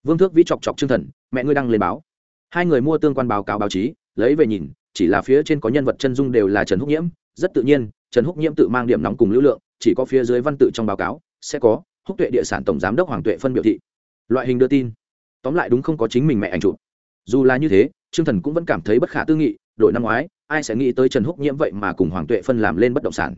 Vương thước vĩ chọc chọc chương thần, mẹ ngươi đăng lên báo. Hai người mua tương quan báo cáo báo chí, lấy về nhìn, chỉ là phía trên có nhân vật chân dung đều là trần húc nhiễm. Rất tự nhiên, trần húc nhiễm tự mang điểm nóng cùng lưu lượng, chỉ có phía dưới văn tự trong báo cáo, sẽ có húc tuệ địa sản tổng giám đốc hoàng tuệ phân biểu thị. Loại hình đưa tin. Tóm lại đúng không có chính mình mẹ ảnh chụp. Dù là như thế, trương thần cũng vẫn cảm thấy bất khả tư nghị, đổi năm ngoái, ai sẽ nghĩ tới trần húc nhiễm vậy mà cùng hoàng tuệ phân làm lên bất động sản.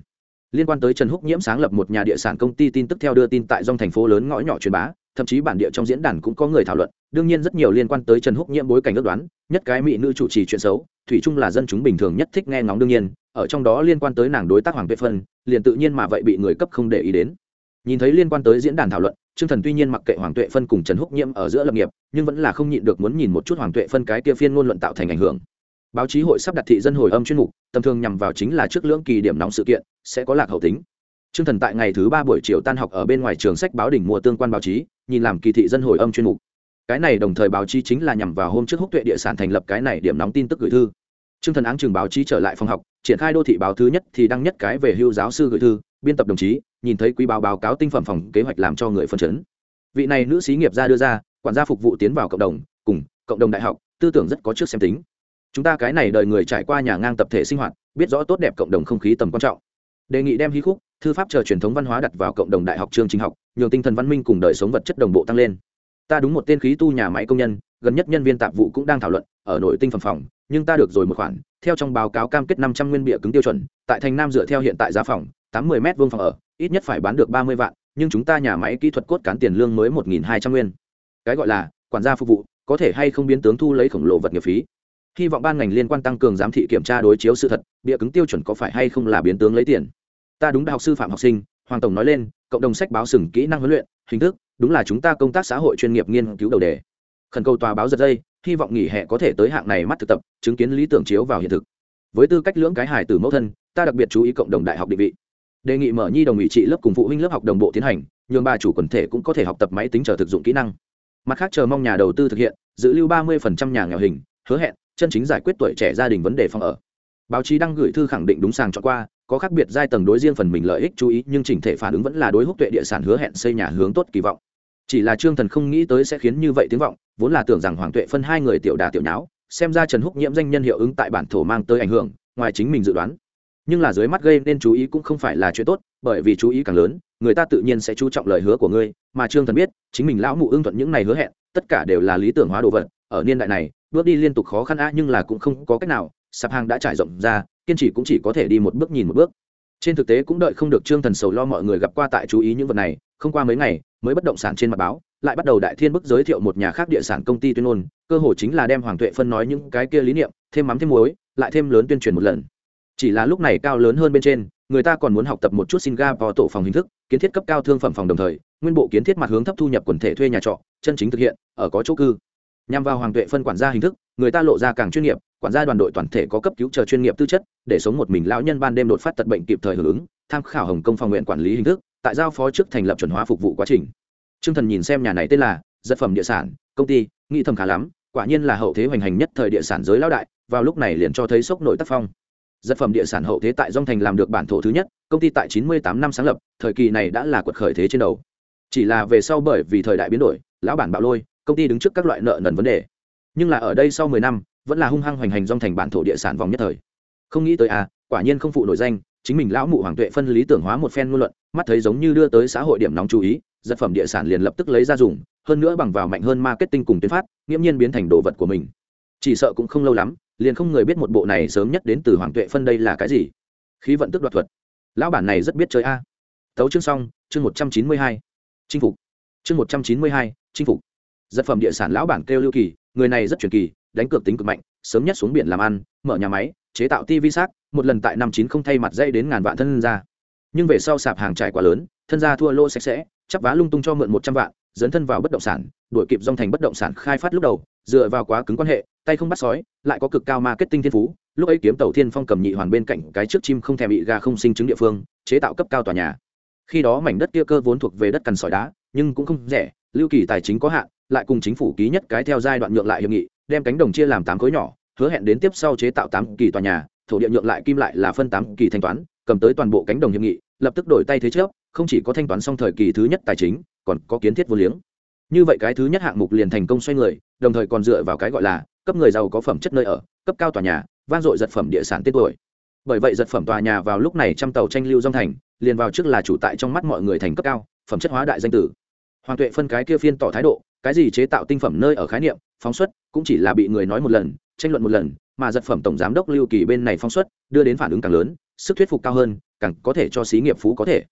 Liên quan tới trần húc nhiễm sáng lập một nhà địa sản công ty tin tức theo đưa tin tại dòng thành phố lớn ngõ nhỏ truyền bá, thậm chí bản địa trong diễn đàn cũng có người thảo luận, đương nhiên rất nhiều liên quan tới trần húc nhiễm bối cảnh ước đoán, nhất cái mỹ nữ chủ trì chuyện xấu, thủy chung là dân chúng bình thường nhất thích nghe ngóng đương nhiên, ở trong đó liên quan tới nàng đối tác hoàng tuệ phân, liền tự nhiên mà vậy bị người cấp không để ý đến nhìn thấy liên quan tới diễn đàn thảo luận, trương thần tuy nhiên mặc kệ hoàng tuệ phân cùng trần húc nhiễm ở giữa lập nghiệp, nhưng vẫn là không nhịn được muốn nhìn một chút hoàng tuệ phân cái kia phiên ngôn luận tạo thành ảnh hưởng. Báo chí hội sắp đặt thị dân hồi âm chuyên mục, tầm thường nhằm vào chính là trước lưỡng kỳ điểm nóng sự kiện, sẽ có lạc hậu tính. Trương thần tại ngày thứ ba buổi chiều tan học ở bên ngoài trường sách báo đỉnh mua tương quan báo chí, nhìn làm kỳ thị dân hồi âm chuyên mục. Cái này đồng thời báo chí chính là nhằm vào hôm trước húc tuệ địa sản thành lập cái này điểm nóng tin tức gửi thư. Trương thần áng trường báo chí trở lại phòng học, triển khai đô thị báo thứ nhất thì đăng nhất cái về hưu giáo sư gửi thư biên tập đồng chí, nhìn thấy quý báo báo cáo tinh phẩm phòng kế hoạch làm cho người phân chấn. Vị này nữ sĩ nghiệp gia đưa ra, quản gia phục vụ tiến vào cộng đồng, cùng cộng đồng đại học, tư tưởng rất có trước xem tính. Chúng ta cái này đợi người trải qua nhà ngang tập thể sinh hoạt, biết rõ tốt đẹp cộng đồng không khí tầm quan trọng. Đề nghị đem hí khúc, thư pháp chờ truyền thống văn hóa đặt vào cộng đồng đại học chương trình học, nhường tinh thần văn minh cùng đời sống vật chất đồng bộ tăng lên. Ta đúng một tên khí tu nhà máy công nhân, gần nhất nhân viên tạp vụ cũng đang thảo luận, ở nội tinh phẩm phòng, nhưng ta được rồi một khoản, theo trong báo cáo cam kết năm trăm nguyên bịa cứng tiêu chuẩn, tại thành nam dựa theo hiện tại giá phòng tám mươi m vuông phòng ở, ít nhất phải bán được ba mươi vạn, nhưng chúng ta nhà máy kỹ thuật cốt cán tiền lương mới một nghìn hai trăm nguyên. Cái gọi là quản gia phục vụ, có thể hay không biến tướng thu lấy khổng lồ vật nghiệp phí. Hy vọng ban ngành liên quan tăng cường giám thị kiểm tra đối chiếu sự thật, bịa cứng tiêu chuẩn có phải hay không là biến tướng lấy tiền. Ta đúng đại học sư phạm học sinh, hoàng tổng nói lên, cộng đồng sách báo sừng kỹ năng huấn luyện, hình thức, đúng là chúng ta công tác xã hội chuyên nghiệp nghiên cứu đầu đề. Khẩn cầu tòa báo giật dây, hy vọng nghỉ hè có thể tới hạng này mắt thực tập, chứng kiến lý tưởng chiếu vào hiện thực. Với tư cách lưỡng cái hài từ mẫu thân, ta đặc biệt chú ý cộng đồng đại học định vị đề nghị mở nhi đồng ủy trị lớp cùng phụ huynh lớp học đồng bộ tiến hành, nhường bà chủ quần thể cũng có thể học tập máy tính chờ thực dụng kỹ năng. Mặt khác chờ mong nhà đầu tư thực hiện, giữ lưu ba mươi nhà nghèo hình, hứa hẹn, chân chính giải quyết tuổi trẻ gia đình vấn đề phòng ở. Báo chí đang gửi thư khẳng định đúng sàng chọn qua, có khác biệt giai tầng đối riêng phần mình lợi ích chú ý, nhưng chỉnh thể phản ứng vẫn là đối húc tuệ địa sản hứa hẹn xây nhà hướng tốt kỳ vọng. Chỉ là trương thần không nghĩ tới sẽ khiến như vậy tiếng vọng, vốn là tưởng rằng hoàng tuệ phân hai người tiểu đà tiểu nháo, xem ra trần húc nhiễm danh nhân hiệu ứng tại bản thổ mang tới ảnh hưởng, ngoài chính mình dự đoán nhưng là dưới mắt gây nên chú ý cũng không phải là chuyện tốt, bởi vì chú ý càng lớn, người ta tự nhiên sẽ chú trọng lời hứa của ngươi, mà trương thần biết, chính mình lão mụ ưng thuận những này hứa hẹn, tất cả đều là lý tưởng hóa đồ vật, ở niên đại này, bước đi liên tục khó khăn á, nhưng là cũng không có cách nào, sạp hàng đã trải rộng ra, kiên trì cũng chỉ có thể đi một bước nhìn một bước. Trên thực tế cũng đợi không được trương thần sầu lo mọi người gặp qua tại chú ý những vật này, không qua mấy ngày, mới bất động sản trên mặt báo, lại bắt đầu đại thiên bức giới thiệu một nhà khác địa sản công ty tuyên ngôn, cơ hội chính là đem hoàng tuệ phân nói những cái kia lý niệm, thêm mắm thêm muối, lại thêm lớn tuyên truyền một lần chỉ là lúc này cao lớn hơn bên trên, người ta còn muốn học tập một chút singapore tổ phòng hình thức, kiến thiết cấp cao thương phẩm phòng đồng thời, nguyên bộ kiến thiết mặt hướng thấp thu nhập quần thể thuê nhà trọ, chân chính thực hiện, ở có chỗ cư. Nhằm vào hoàng tuệ phân quản gia hình thức, người ta lộ ra càng chuyên nghiệp, quản gia đoàn đội toàn thể có cấp cứu chờ chuyên nghiệp tư chất, để sống một mình lão nhân ban đêm đột phát tật bệnh kịp thời hưởng ứng, tham khảo hồng công phòng nguyện quản lý hình thức, tại giao phó trước thành lập chuẩn hóa phục vụ quá trình. Trương thần nhìn xem nhà này tên là giật phẩm địa sản, công ty, nghĩ thầm khá lắm, quả nhiên là hậu thế hoành hành nhất thời địa sản giới lão đại, vào lúc này liền cho thấy sốc nội tác phong dật phẩm địa sản hậu thế tại dong thành làm được bản thổ thứ nhất, công ty tại chín mươi tám năm sáng lập, thời kỳ này đã là quật khởi thế trên đầu. Chỉ là về sau bởi vì thời đại biến đổi, lão bản bạo lôi, công ty đứng trước các loại nợ nần vấn đề. Nhưng là ở đây sau mười năm, vẫn là hung hăng hoành hành dong thành bản thổ địa sản vòng nhất thời. Không nghĩ tới à quả nhiên không phụ nổi danh, chính mình lão mụ hoàng tuệ phân lý tưởng hóa một phen ngôn luận, mắt thấy giống như đưa tới xã hội điểm nóng chú ý dật phẩm địa sản liền lập tức lấy ra dùng, hơn nữa bằng vào mạnh hơn marketing cùng tuyến phát, nghiễm nhiên biến thành đồ vật của mình. Chỉ sợ cũng không lâu lắm liền không người biết một bộ này sớm nhất đến từ hoàng tuệ phân đây là cái gì. Khí vận tức đoạt thuật. Lão bản này rất biết chơi a. Tấu chương xong, chương một trăm chín mươi hai. Chinh phục. Chương một trăm chín mươi hai, chinh phục. Giật phẩm địa sản lão bản kêu lưu kỳ, người này rất truyền kỳ, đánh cược tính cực mạnh, sớm nhất xuống biển làm ăn, mở nhà máy, chế tạo tv xác, một lần tại năm chín không thay mặt dây đến ngàn vạn thân ra. Nhưng về sau sạp hàng trải quá lớn, thân gia thua lô sạch sẽ, chắp vá lung tung cho mượn một trăm vạn, dấn thân vào bất động sản, đuổi kịp dòng thành bất động sản khai phát lúc đầu, dựa vào quá cứng quan hệ tay không bắt sói, lại có cực cao marketing thiên phú, lúc ấy kiếm tàu thiên phong cầm nhị hoàn bên cạnh cái trước chim không thèm bị gà không sinh chứng địa phương, chế tạo cấp cao tòa nhà. Khi đó mảnh đất kia cơ vốn thuộc về đất cằn sỏi đá, nhưng cũng không rẻ, lưu kỳ tài chính có hạn, lại cùng chính phủ ký nhất cái theo giai đoạn nhượng lại hiệp nghị, đem cánh đồng chia làm tám khối nhỏ, hứa hẹn đến tiếp sau chế tạo tám kỳ tòa nhà, thổ địa nhượng lại kim lại là phân tám kỳ thanh toán, cầm tới toàn bộ cánh đồng hiệp nghị, lập tức đổi tay thế trước không chỉ có thanh toán xong thời kỳ thứ nhất tài chính, còn có kiến thiết vô liếng. Như vậy cái thứ nhất hạng mục liền thành công xoay người, đồng thời còn dựa vào cái gọi là cấp người giàu có phẩm chất nơi ở, cấp cao tòa nhà, vang dội giật phẩm địa sản tên tuổi. Bởi vậy giật phẩm tòa nhà vào lúc này trăm tàu tranh lưu dòng thành, liền vào trước là chủ tại trong mắt mọi người thành cấp cao, phẩm chất hóa đại danh tử. Hoàng tuệ phân cái kia phiên tỏ thái độ, cái gì chế tạo tinh phẩm nơi ở khái niệm, phóng xuất, cũng chỉ là bị người nói một lần, tranh luận một lần, mà giật phẩm tổng giám đốc lưu kỳ bên này phóng xuất, đưa đến phản ứng càng lớn, sức thuyết phục cao hơn, càng có thể cho xí nghiệp phú có thể.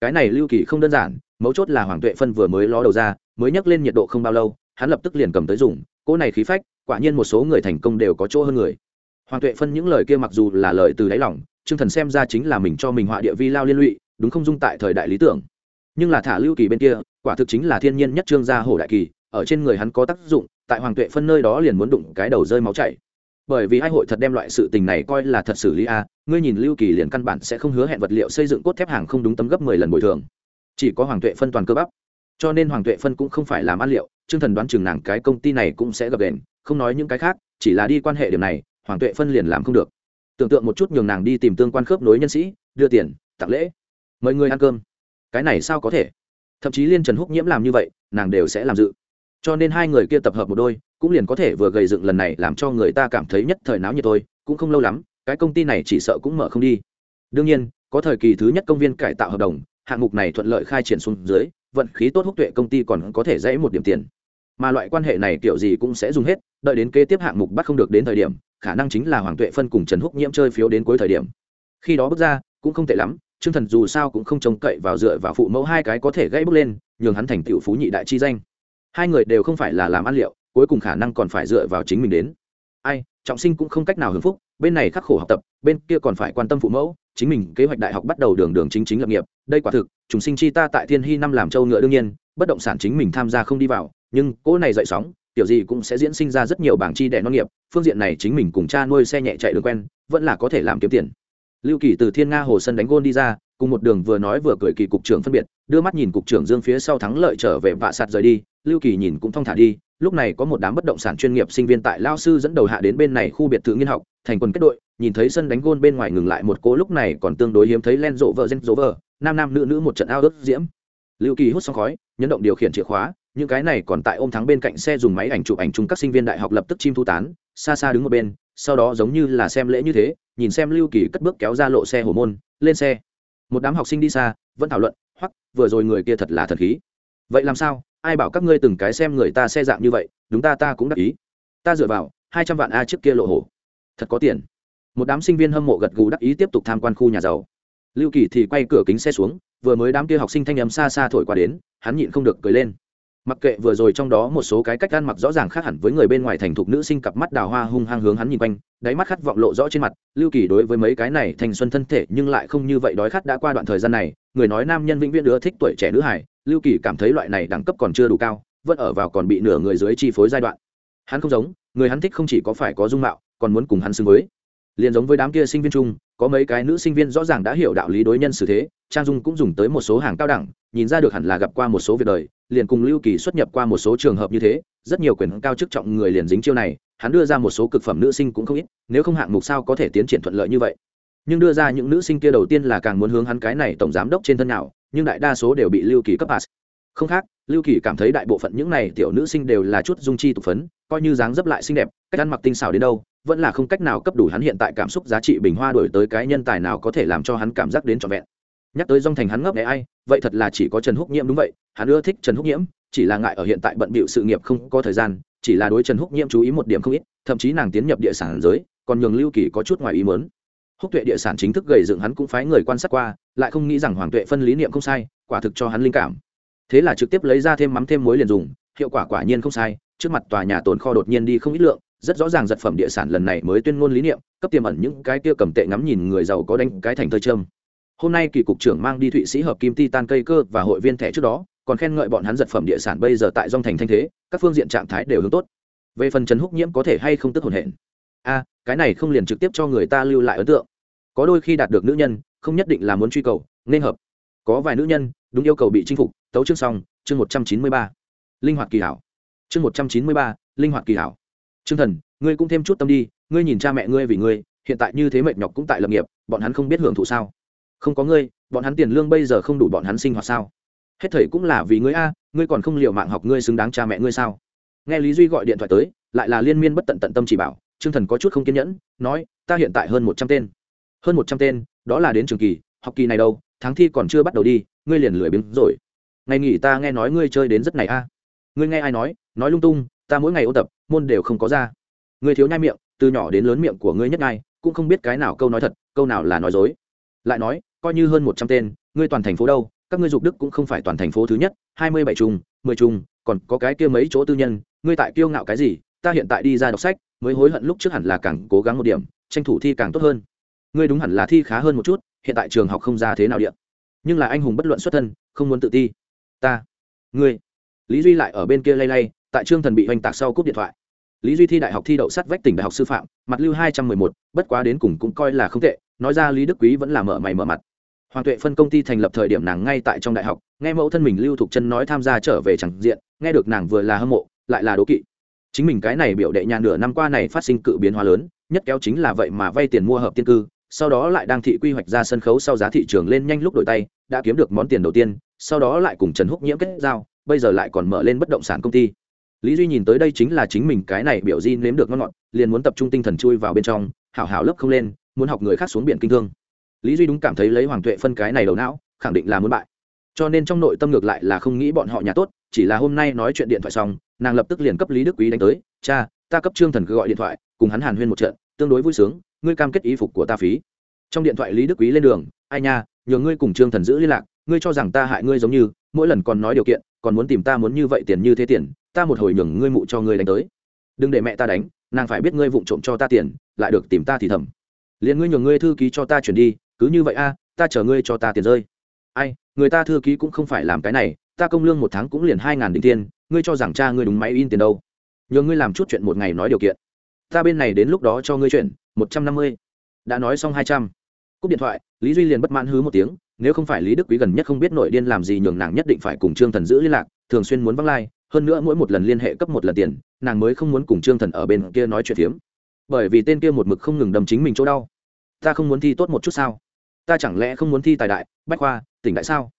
Cái này lưu kỳ không đơn giản, mấu chốt là hoàng tuệ phân vừa mới ló đầu ra, mới nhắc lên nhiệt độ không bao lâu, hắn lập tức liền cầm tới dùng, cỗ này khí phách quả nhiên một số người thành công đều có chỗ hơn người. Hoàng tuệ phân những lời kia mặc dù là lời từ đáy lòng chương thần xem ra chính là mình cho mình họa địa vi lao liên lụy, đúng không dung tại thời đại lý tưởng. Nhưng là thả lưu kỳ bên kia, quả thực chính là thiên nhiên nhất trương gia hổ đại kỳ, ở trên người hắn có tác dụng, tại hoàng tuệ phân nơi đó liền muốn đụng cái đầu rơi máu chảy. Bởi vì hai hội thật đem loại sự tình này coi là thật xử lý a, ngươi nhìn lưu kỳ liền căn bản sẽ không hứa hẹn vật liệu xây dựng cốt thép hàng không đúng tấm gấp mười lần bồi thường. Chỉ có hoàng tuệ phân toàn cơ bắp. Cho nên hoàng tuệ phân cũng không phải làm ăn liệu chương thần đoán chừng nàng cái công ty này cũng sẽ gặp đền không nói những cái khác, chỉ là đi quan hệ điểm này, hoàng tuệ phân liền làm không được. Tưởng tượng một chút nhường nàng đi tìm tương quan khớp nối nhân sĩ, đưa tiền, tặng lễ, mời người ăn cơm. Cái này sao có thể? Thậm chí liên trần húc nhiễm làm như vậy, nàng đều sẽ làm dự. Cho nên hai người kia tập hợp một đôi, cũng liền có thể vừa gầy dựng lần này làm cho người ta cảm thấy nhất thời náo nhiệt thôi, cũng không lâu lắm, cái công ty này chỉ sợ cũng mở không đi. Đương nhiên, có thời kỳ thứ nhất công viên cải tạo hợp đồng, hạng mục này thuận lợi khai triển xuống dưới, vận khí tốt húc tuệ công ty còn có thể dãy một điểm tiền mà loại quan hệ này kiểu gì cũng sẽ dùng hết, đợi đến kế tiếp hạng mục bắt không được đến thời điểm, khả năng chính là hoàng tuệ phân cùng trần húc nhiễm chơi phiếu đến cuối thời điểm. Khi đó bước ra, cũng không tệ lắm, trương thần dù sao cũng không trông cậy vào dựa vào phụ mẫu hai cái có thể gãy bước lên, nhường hắn thành tựu phú nhị đại chi danh. Hai người đều không phải là làm ăn liệu, cuối cùng khả năng còn phải dựa vào chính mình đến. Ai, trọng sinh cũng không cách nào hưởng phúc, bên này khắc khổ học tập, bên kia còn phải quan tâm phụ mẫu, chính mình kế hoạch đại học bắt đầu đường đường chính chính lập nghiệp, đây quả thực chúng sinh chi ta tại thiên hy năm làm châu ngựa đương nhiên, bất động sản chính mình tham gia không đi vào nhưng cỗ này dậy sóng tiểu gì cũng sẽ diễn sinh ra rất nhiều bảng chi đẻ nông nghiệp, phương diện này chính mình cùng cha nuôi xe nhẹ chạy đường quen, vẫn là có thể làm kiếm tiền. Lưu kỳ từ thiên nga hồ sân đánh gôn đi ra, cùng một đường vừa nói vừa cười kỳ cục trưởng phân biệt, đưa mắt nhìn cục trưởng dương phía sau thắng lợi trở về vạ sạt rời đi, lưu kỳ nhìn cũng thong thả đi, lúc này có một đám bất động sản chuyên nghiệp sinh viên tại lao sư dẫn đầu hạ đến bên này khu biệt thự nghiên học, thành quần kết đội, nhìn thấy sân đánh gôn bên ngoài ngừng lại một cố lúc này còn tương đối hiếm thấy len rộ vợ gen rộ vợ, nam nam nữ nữ một trận ao ớt diễm. Lưu kỳ hút xong khói, nhấn động điều khiển chìa khóa những cái này còn tại ôm thắng bên cạnh xe dùng máy ảnh chụp ảnh chung các sinh viên đại học lập tức chim thu tán, xa xa đứng một bên, sau đó giống như là xem lễ như thế, nhìn xem lưu kỳ cất bước kéo ra lộ xe hồ môn, lên xe. Một đám học sinh đi xa, vẫn thảo luận hoặc vừa rồi người kia thật là thật khí. Vậy làm sao? Ai bảo các ngươi từng cái xem người ta xe dạng như vậy, đúng ta ta cũng đắc ý. Ta dựa vào hai trăm vạn a trước kia lộ hổ. Thật có tiền. Một đám sinh viên hâm mộ gật gù đắc ý tiếp tục tham quan khu nhà giàu. Lưu kỳ thì quay cửa kính xe xuống, vừa mới đám kia học sinh thanh âm xa xa thổi qua đến, hắn nhịn không được cười lên mặc kệ vừa rồi trong đó một số cái cách ăn mặc rõ ràng khác hẳn với người bên ngoài thành thục nữ sinh cặp mắt đào hoa hung hăng hướng hắn nhìn quanh, đáy mắt khát vọng lộ rõ trên mặt, lưu kỳ đối với mấy cái này thành xuân thân thể nhưng lại không như vậy đói khát đã qua đoạn thời gian này, người nói nam nhân vĩnh viễn đứa thích tuổi trẻ nữ hải lưu kỳ cảm thấy loại này đẳng cấp còn chưa đủ cao, vẫn ở vào còn bị nửa người dưới chi phối giai đoạn. Hắn không giống, người hắn thích không chỉ có phải có dung mạo, còn muốn cùng hắn xứng với liền giống với đám kia sinh viên chung, có mấy cái nữ sinh viên rõ ràng đã hiểu đạo lý đối nhân xử thế, trang dung cũng dùng tới một số hàng cao đẳng, nhìn ra được hẳn là gặp qua một số việc đời, liền cùng lưu kỳ xuất nhập qua một số trường hợp như thế, rất nhiều quyền cao chức trọng người liền dính chiêu này, hắn đưa ra một số cực phẩm nữ sinh cũng không ít, nếu không hạng mục sao có thể tiến triển thuận lợi như vậy. Nhưng đưa ra những nữ sinh kia đầu tiên là càng muốn hướng hắn cái này tổng giám đốc trên thân nào, nhưng đại đa số đều bị lưu kỳ cấp pass. Không khác, lưu kỳ cảm thấy đại bộ phận những này tiểu nữ sinh đều là chút dung chi tục phấn, coi như dáng dấp lại xinh đẹp, cách ăn mặc tinh xảo đến đâu vẫn là không cách nào cấp đủ hắn hiện tại cảm xúc giá trị bình hoa đổi tới cái nhân tài nào có thể làm cho hắn cảm giác đến trọn vẹn. Nhắc tới dòng thành hắn ngấp để ai, vậy thật là chỉ có trần húc nhiễm đúng vậy, hắn ưa thích trần húc nhiễm, chỉ là ngại ở hiện tại bận bịu sự nghiệp không có thời gian, chỉ là đối trần húc nhiễm chú ý một điểm không ít, thậm chí nàng tiến nhập địa sản giới, còn nhường lưu kỳ có chút ngoài ý mớn húc tuệ địa sản chính thức gầy dựng hắn cũng phái người quan sát qua, lại không nghĩ rằng hoàng tuệ phân lý niệm không sai, quả thực cho hắn linh cảm. Thế là trực tiếp lấy ra thêm mắm thêm muối liền dùng, hiệu quả quả nhiên không sai, trước mặt tòa nhà tồn kho đột nhiên đi không ít lượng rất rõ ràng giật phẩm địa sản lần này mới tuyên ngôn lý niệm, cấp tiềm ẩn những cái kia cầm tệ ngắm nhìn người giàu có đánh cái thành thơ trâm hôm nay kỳ cục trưởng mang đi thụy sĩ hợp kim ti tan cây cơ và hội viên thẻ trước đó, còn khen ngợi bọn hắn giật phẩm địa sản bây giờ tại dòng thành thanh thế, các phương diện trạng thái đều hướng tốt. Về phần trần húc nhiễm có thể hay không tức hồn hển? A, cái này không liền trực tiếp cho người ta lưu lại ấn tượng. Có đôi khi đạt được nữ nhân, không nhất định là muốn truy cầu, nên hợp. Có vài nữ nhân, đúng yêu cầu bị chinh phục, tấu chương xong, chương một trăm chín mươi ba. Linh hoạt kỳ hảo. Chương một trăm chín mươi ba, linh hoạt kỳ hảo. Trương thần, ngươi cũng thêm chút tâm đi, ngươi nhìn cha mẹ ngươi vì ngươi, hiện tại như thế mệt nhọc cũng tại lập nghiệp, bọn hắn không biết hưởng thụ sao? Không có ngươi, bọn hắn tiền lương bây giờ không đủ bọn hắn sinh hoạt sao? Hết thầy cũng là vì ngươi a, ngươi còn không liều mạng học ngươi xứng đáng cha mẹ ngươi sao? Nghe lý duy gọi điện thoại tới, lại là liên miên bất tận tận tâm chỉ bảo, trương thần có chút không kiên nhẫn, nói, ta hiện tại hơn một trăm tên. Hơn một trăm tên? Đó là đến trường kỳ, học kỳ này đâu, tháng thi còn chưa bắt đầu đi, ngươi liền lười biếng rồi. Ngày nghỉ ta nghe nói ngươi chơi đến rất này a. Ngươi nghe ai nói? Nói lung tung, ta mỗi ngày ôn tập môn đều không có ra. Ngươi thiếu nhai miệng, từ nhỏ đến lớn miệng của ngươi nhất ngay cũng không biết cái nào câu nói thật, câu nào là nói dối. Lại nói, coi như hơn một trăm tên, ngươi toàn thành phố đâu, các ngươi dục đức cũng không phải toàn thành phố thứ nhất, hai mươi bảy trung, mười trung, còn có cái kia mấy chỗ tư nhân, ngươi tại kiêu ngạo cái gì, ta hiện tại đi ra đọc sách, mới hối hận lúc trước hẳn là càng cố gắng một điểm, tranh thủ thi càng tốt hơn. Ngươi đúng hẳn là thi khá hơn một chút, hiện tại trường học không ra thế nào điện nhưng là anh hùng bất luận xuất thân, không muốn tự ti. Ta, ngươi. Lý duy lại ở bên kia lay lay, tại trương thần bị hoành tạc sau cúp điện thoại lý duy thi đại học thi đậu sát vách tỉnh đại học sư phạm, mặt lưu hai trăm mười một, bất quá đến cùng cũng coi là không tệ, nói ra lý đức quý vẫn là mở mày mở mặt. Hoàng tuệ phân công ty thành lập thời điểm nàng ngay tại trong đại học, nghe mẫu thân mình lưu thục chân nói tham gia trở về chẳng diện, nghe được nàng vừa là hâm mộ, lại là đố kỵ. Chính mình cái này biểu đệ nhà nửa năm qua này phát sinh cự biến hóa lớn, nhất kéo chính là vậy mà vay tiền mua hợp tiên cư, sau đó lại đang thị quy hoạch ra sân khấu sau giá thị trường lên nhanh lúc đổi tay, đã kiếm được món tiền đầu tiên, sau đó lại cùng trần húc nhiễm kết giao, bây giờ lại còn mở lên bất động sản công ty lý duy nhìn tới đây chính là chính mình cái này biểu di nếm được ngon ngọt, liền muốn tập trung tinh thần chui vào bên trong, hảo hảo lớp không lên, muốn học người khác xuống biển kinh thương. Lý duy đúng cảm thấy lấy hoàng tuệ phân cái này đầu não, khẳng định là muốn bại. Cho nên trong nội tâm ngược lại là không nghĩ bọn họ nhà tốt, chỉ là hôm nay nói chuyện điện thoại xong, nàng lập tức liền cấp lý đức quý đánh tới, cha, ta cấp trương thần cứ gọi điện thoại, cùng hắn hàn huyên một trận, tương đối vui sướng, ngươi cam kết ý phục của ta phí. Trong điện thoại lý đức quý lên đường, ai nha, nhờ ngươi cùng trương thần giữ liên lạc, ngươi cho rằng ta hại ngươi giống như, mỗi lần còn nói điều kiện, còn muốn tìm ta muốn như vậy tiền như thế tiền ta một hồi nhường ngươi mụ cho ngươi đánh tới. Đừng để mẹ ta đánh, nàng phải biết ngươi vụng trộm cho ta tiền, lại được tìm ta thì thầm. Liền ngươi nhường ngươi thư ký cho ta chuyển đi, cứ như vậy a, ta chờ ngươi cho ta tiền rơi. Ai, người ta thư ký cũng không phải làm cái này, ta công lương một tháng cũng liền hai ngàn định tiền, ngươi cho rằng cha ngươi đúng máy in tiền đâu. Nhờ ngươi làm chút chuyện một ngày nói điều kiện. Ta bên này đến lúc đó cho ngươi chuyển, một trăm năm mươi. Đã nói xong hai trăm. Cúp điện thoại, lý duy liền bất mãn hứ một tiếng, nếu không phải lý đức quý gần nhất không biết nội điên làm gì nhường nàng nhất định phải cùng trương thần giữ liên lạc, thường xuyên muốn vắng lai hơn nữa mỗi một lần liên hệ cấp một lần tiền, nàng mới không muốn cùng trương thần ở bên kia nói chuyện phiếm. Bởi vì tên kia một mực không ngừng đâm chính mình chỗ đau. Ta không muốn thi tốt một chút sao? Ta chẳng lẽ không muốn thi tài đại, bách khoa, tỉnh đại sao?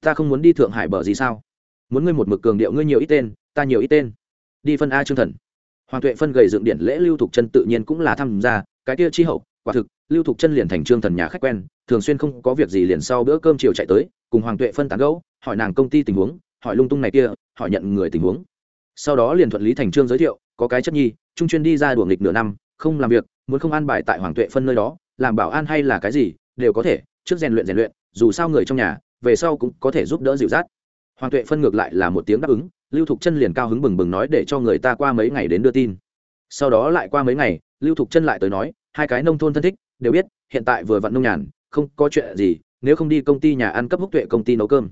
Ta không muốn đi thượng hải bờ gì sao? Muốn ngươi một mực cường điệu ngươi nhiều ít tên, ta nhiều ít tên. Đi phân a trương thần. Hoàng tuệ phân gầy dựng điện lễ lưu thục chân tự nhiên cũng là tham gia, cái kia chi hậu, quả thực, lưu thục chân liền thành trương thần nhà khách quen, thường xuyên không có việc gì liền sau bữa cơm chiều chạy tới, cùng hoàng tuệ phân tán gẫu, hỏi nàng công ty tình huống hỏi lung tung này kia, hỏi nhận người tình huống. Sau đó liền thuận lý thành trương giới thiệu, có cái chất nhi, trung chuyên đi ra đuổi nghịch nửa năm, không làm việc, muốn không an bài tại hoàng tuệ phân nơi đó, làm bảo an hay là cái gì, đều có thể, trước rèn luyện rèn luyện, dù sao người trong nhà, về sau cũng có thể giúp đỡ dịu dắt. Hoàng tuệ phân ngược lại là một tiếng đáp ứng, lưu thục chân liền cao hứng bừng bừng nói để cho người ta qua mấy ngày đến đưa tin. Sau đó lại qua mấy ngày, lưu thục chân lại tới nói, hai cái nông thôn thân thích, đều biết, hiện tại vừa vặn nông nhàn, không có chuyện gì, nếu không đi công ty nhà ăn cấp húc tuệ công ty nấu cơm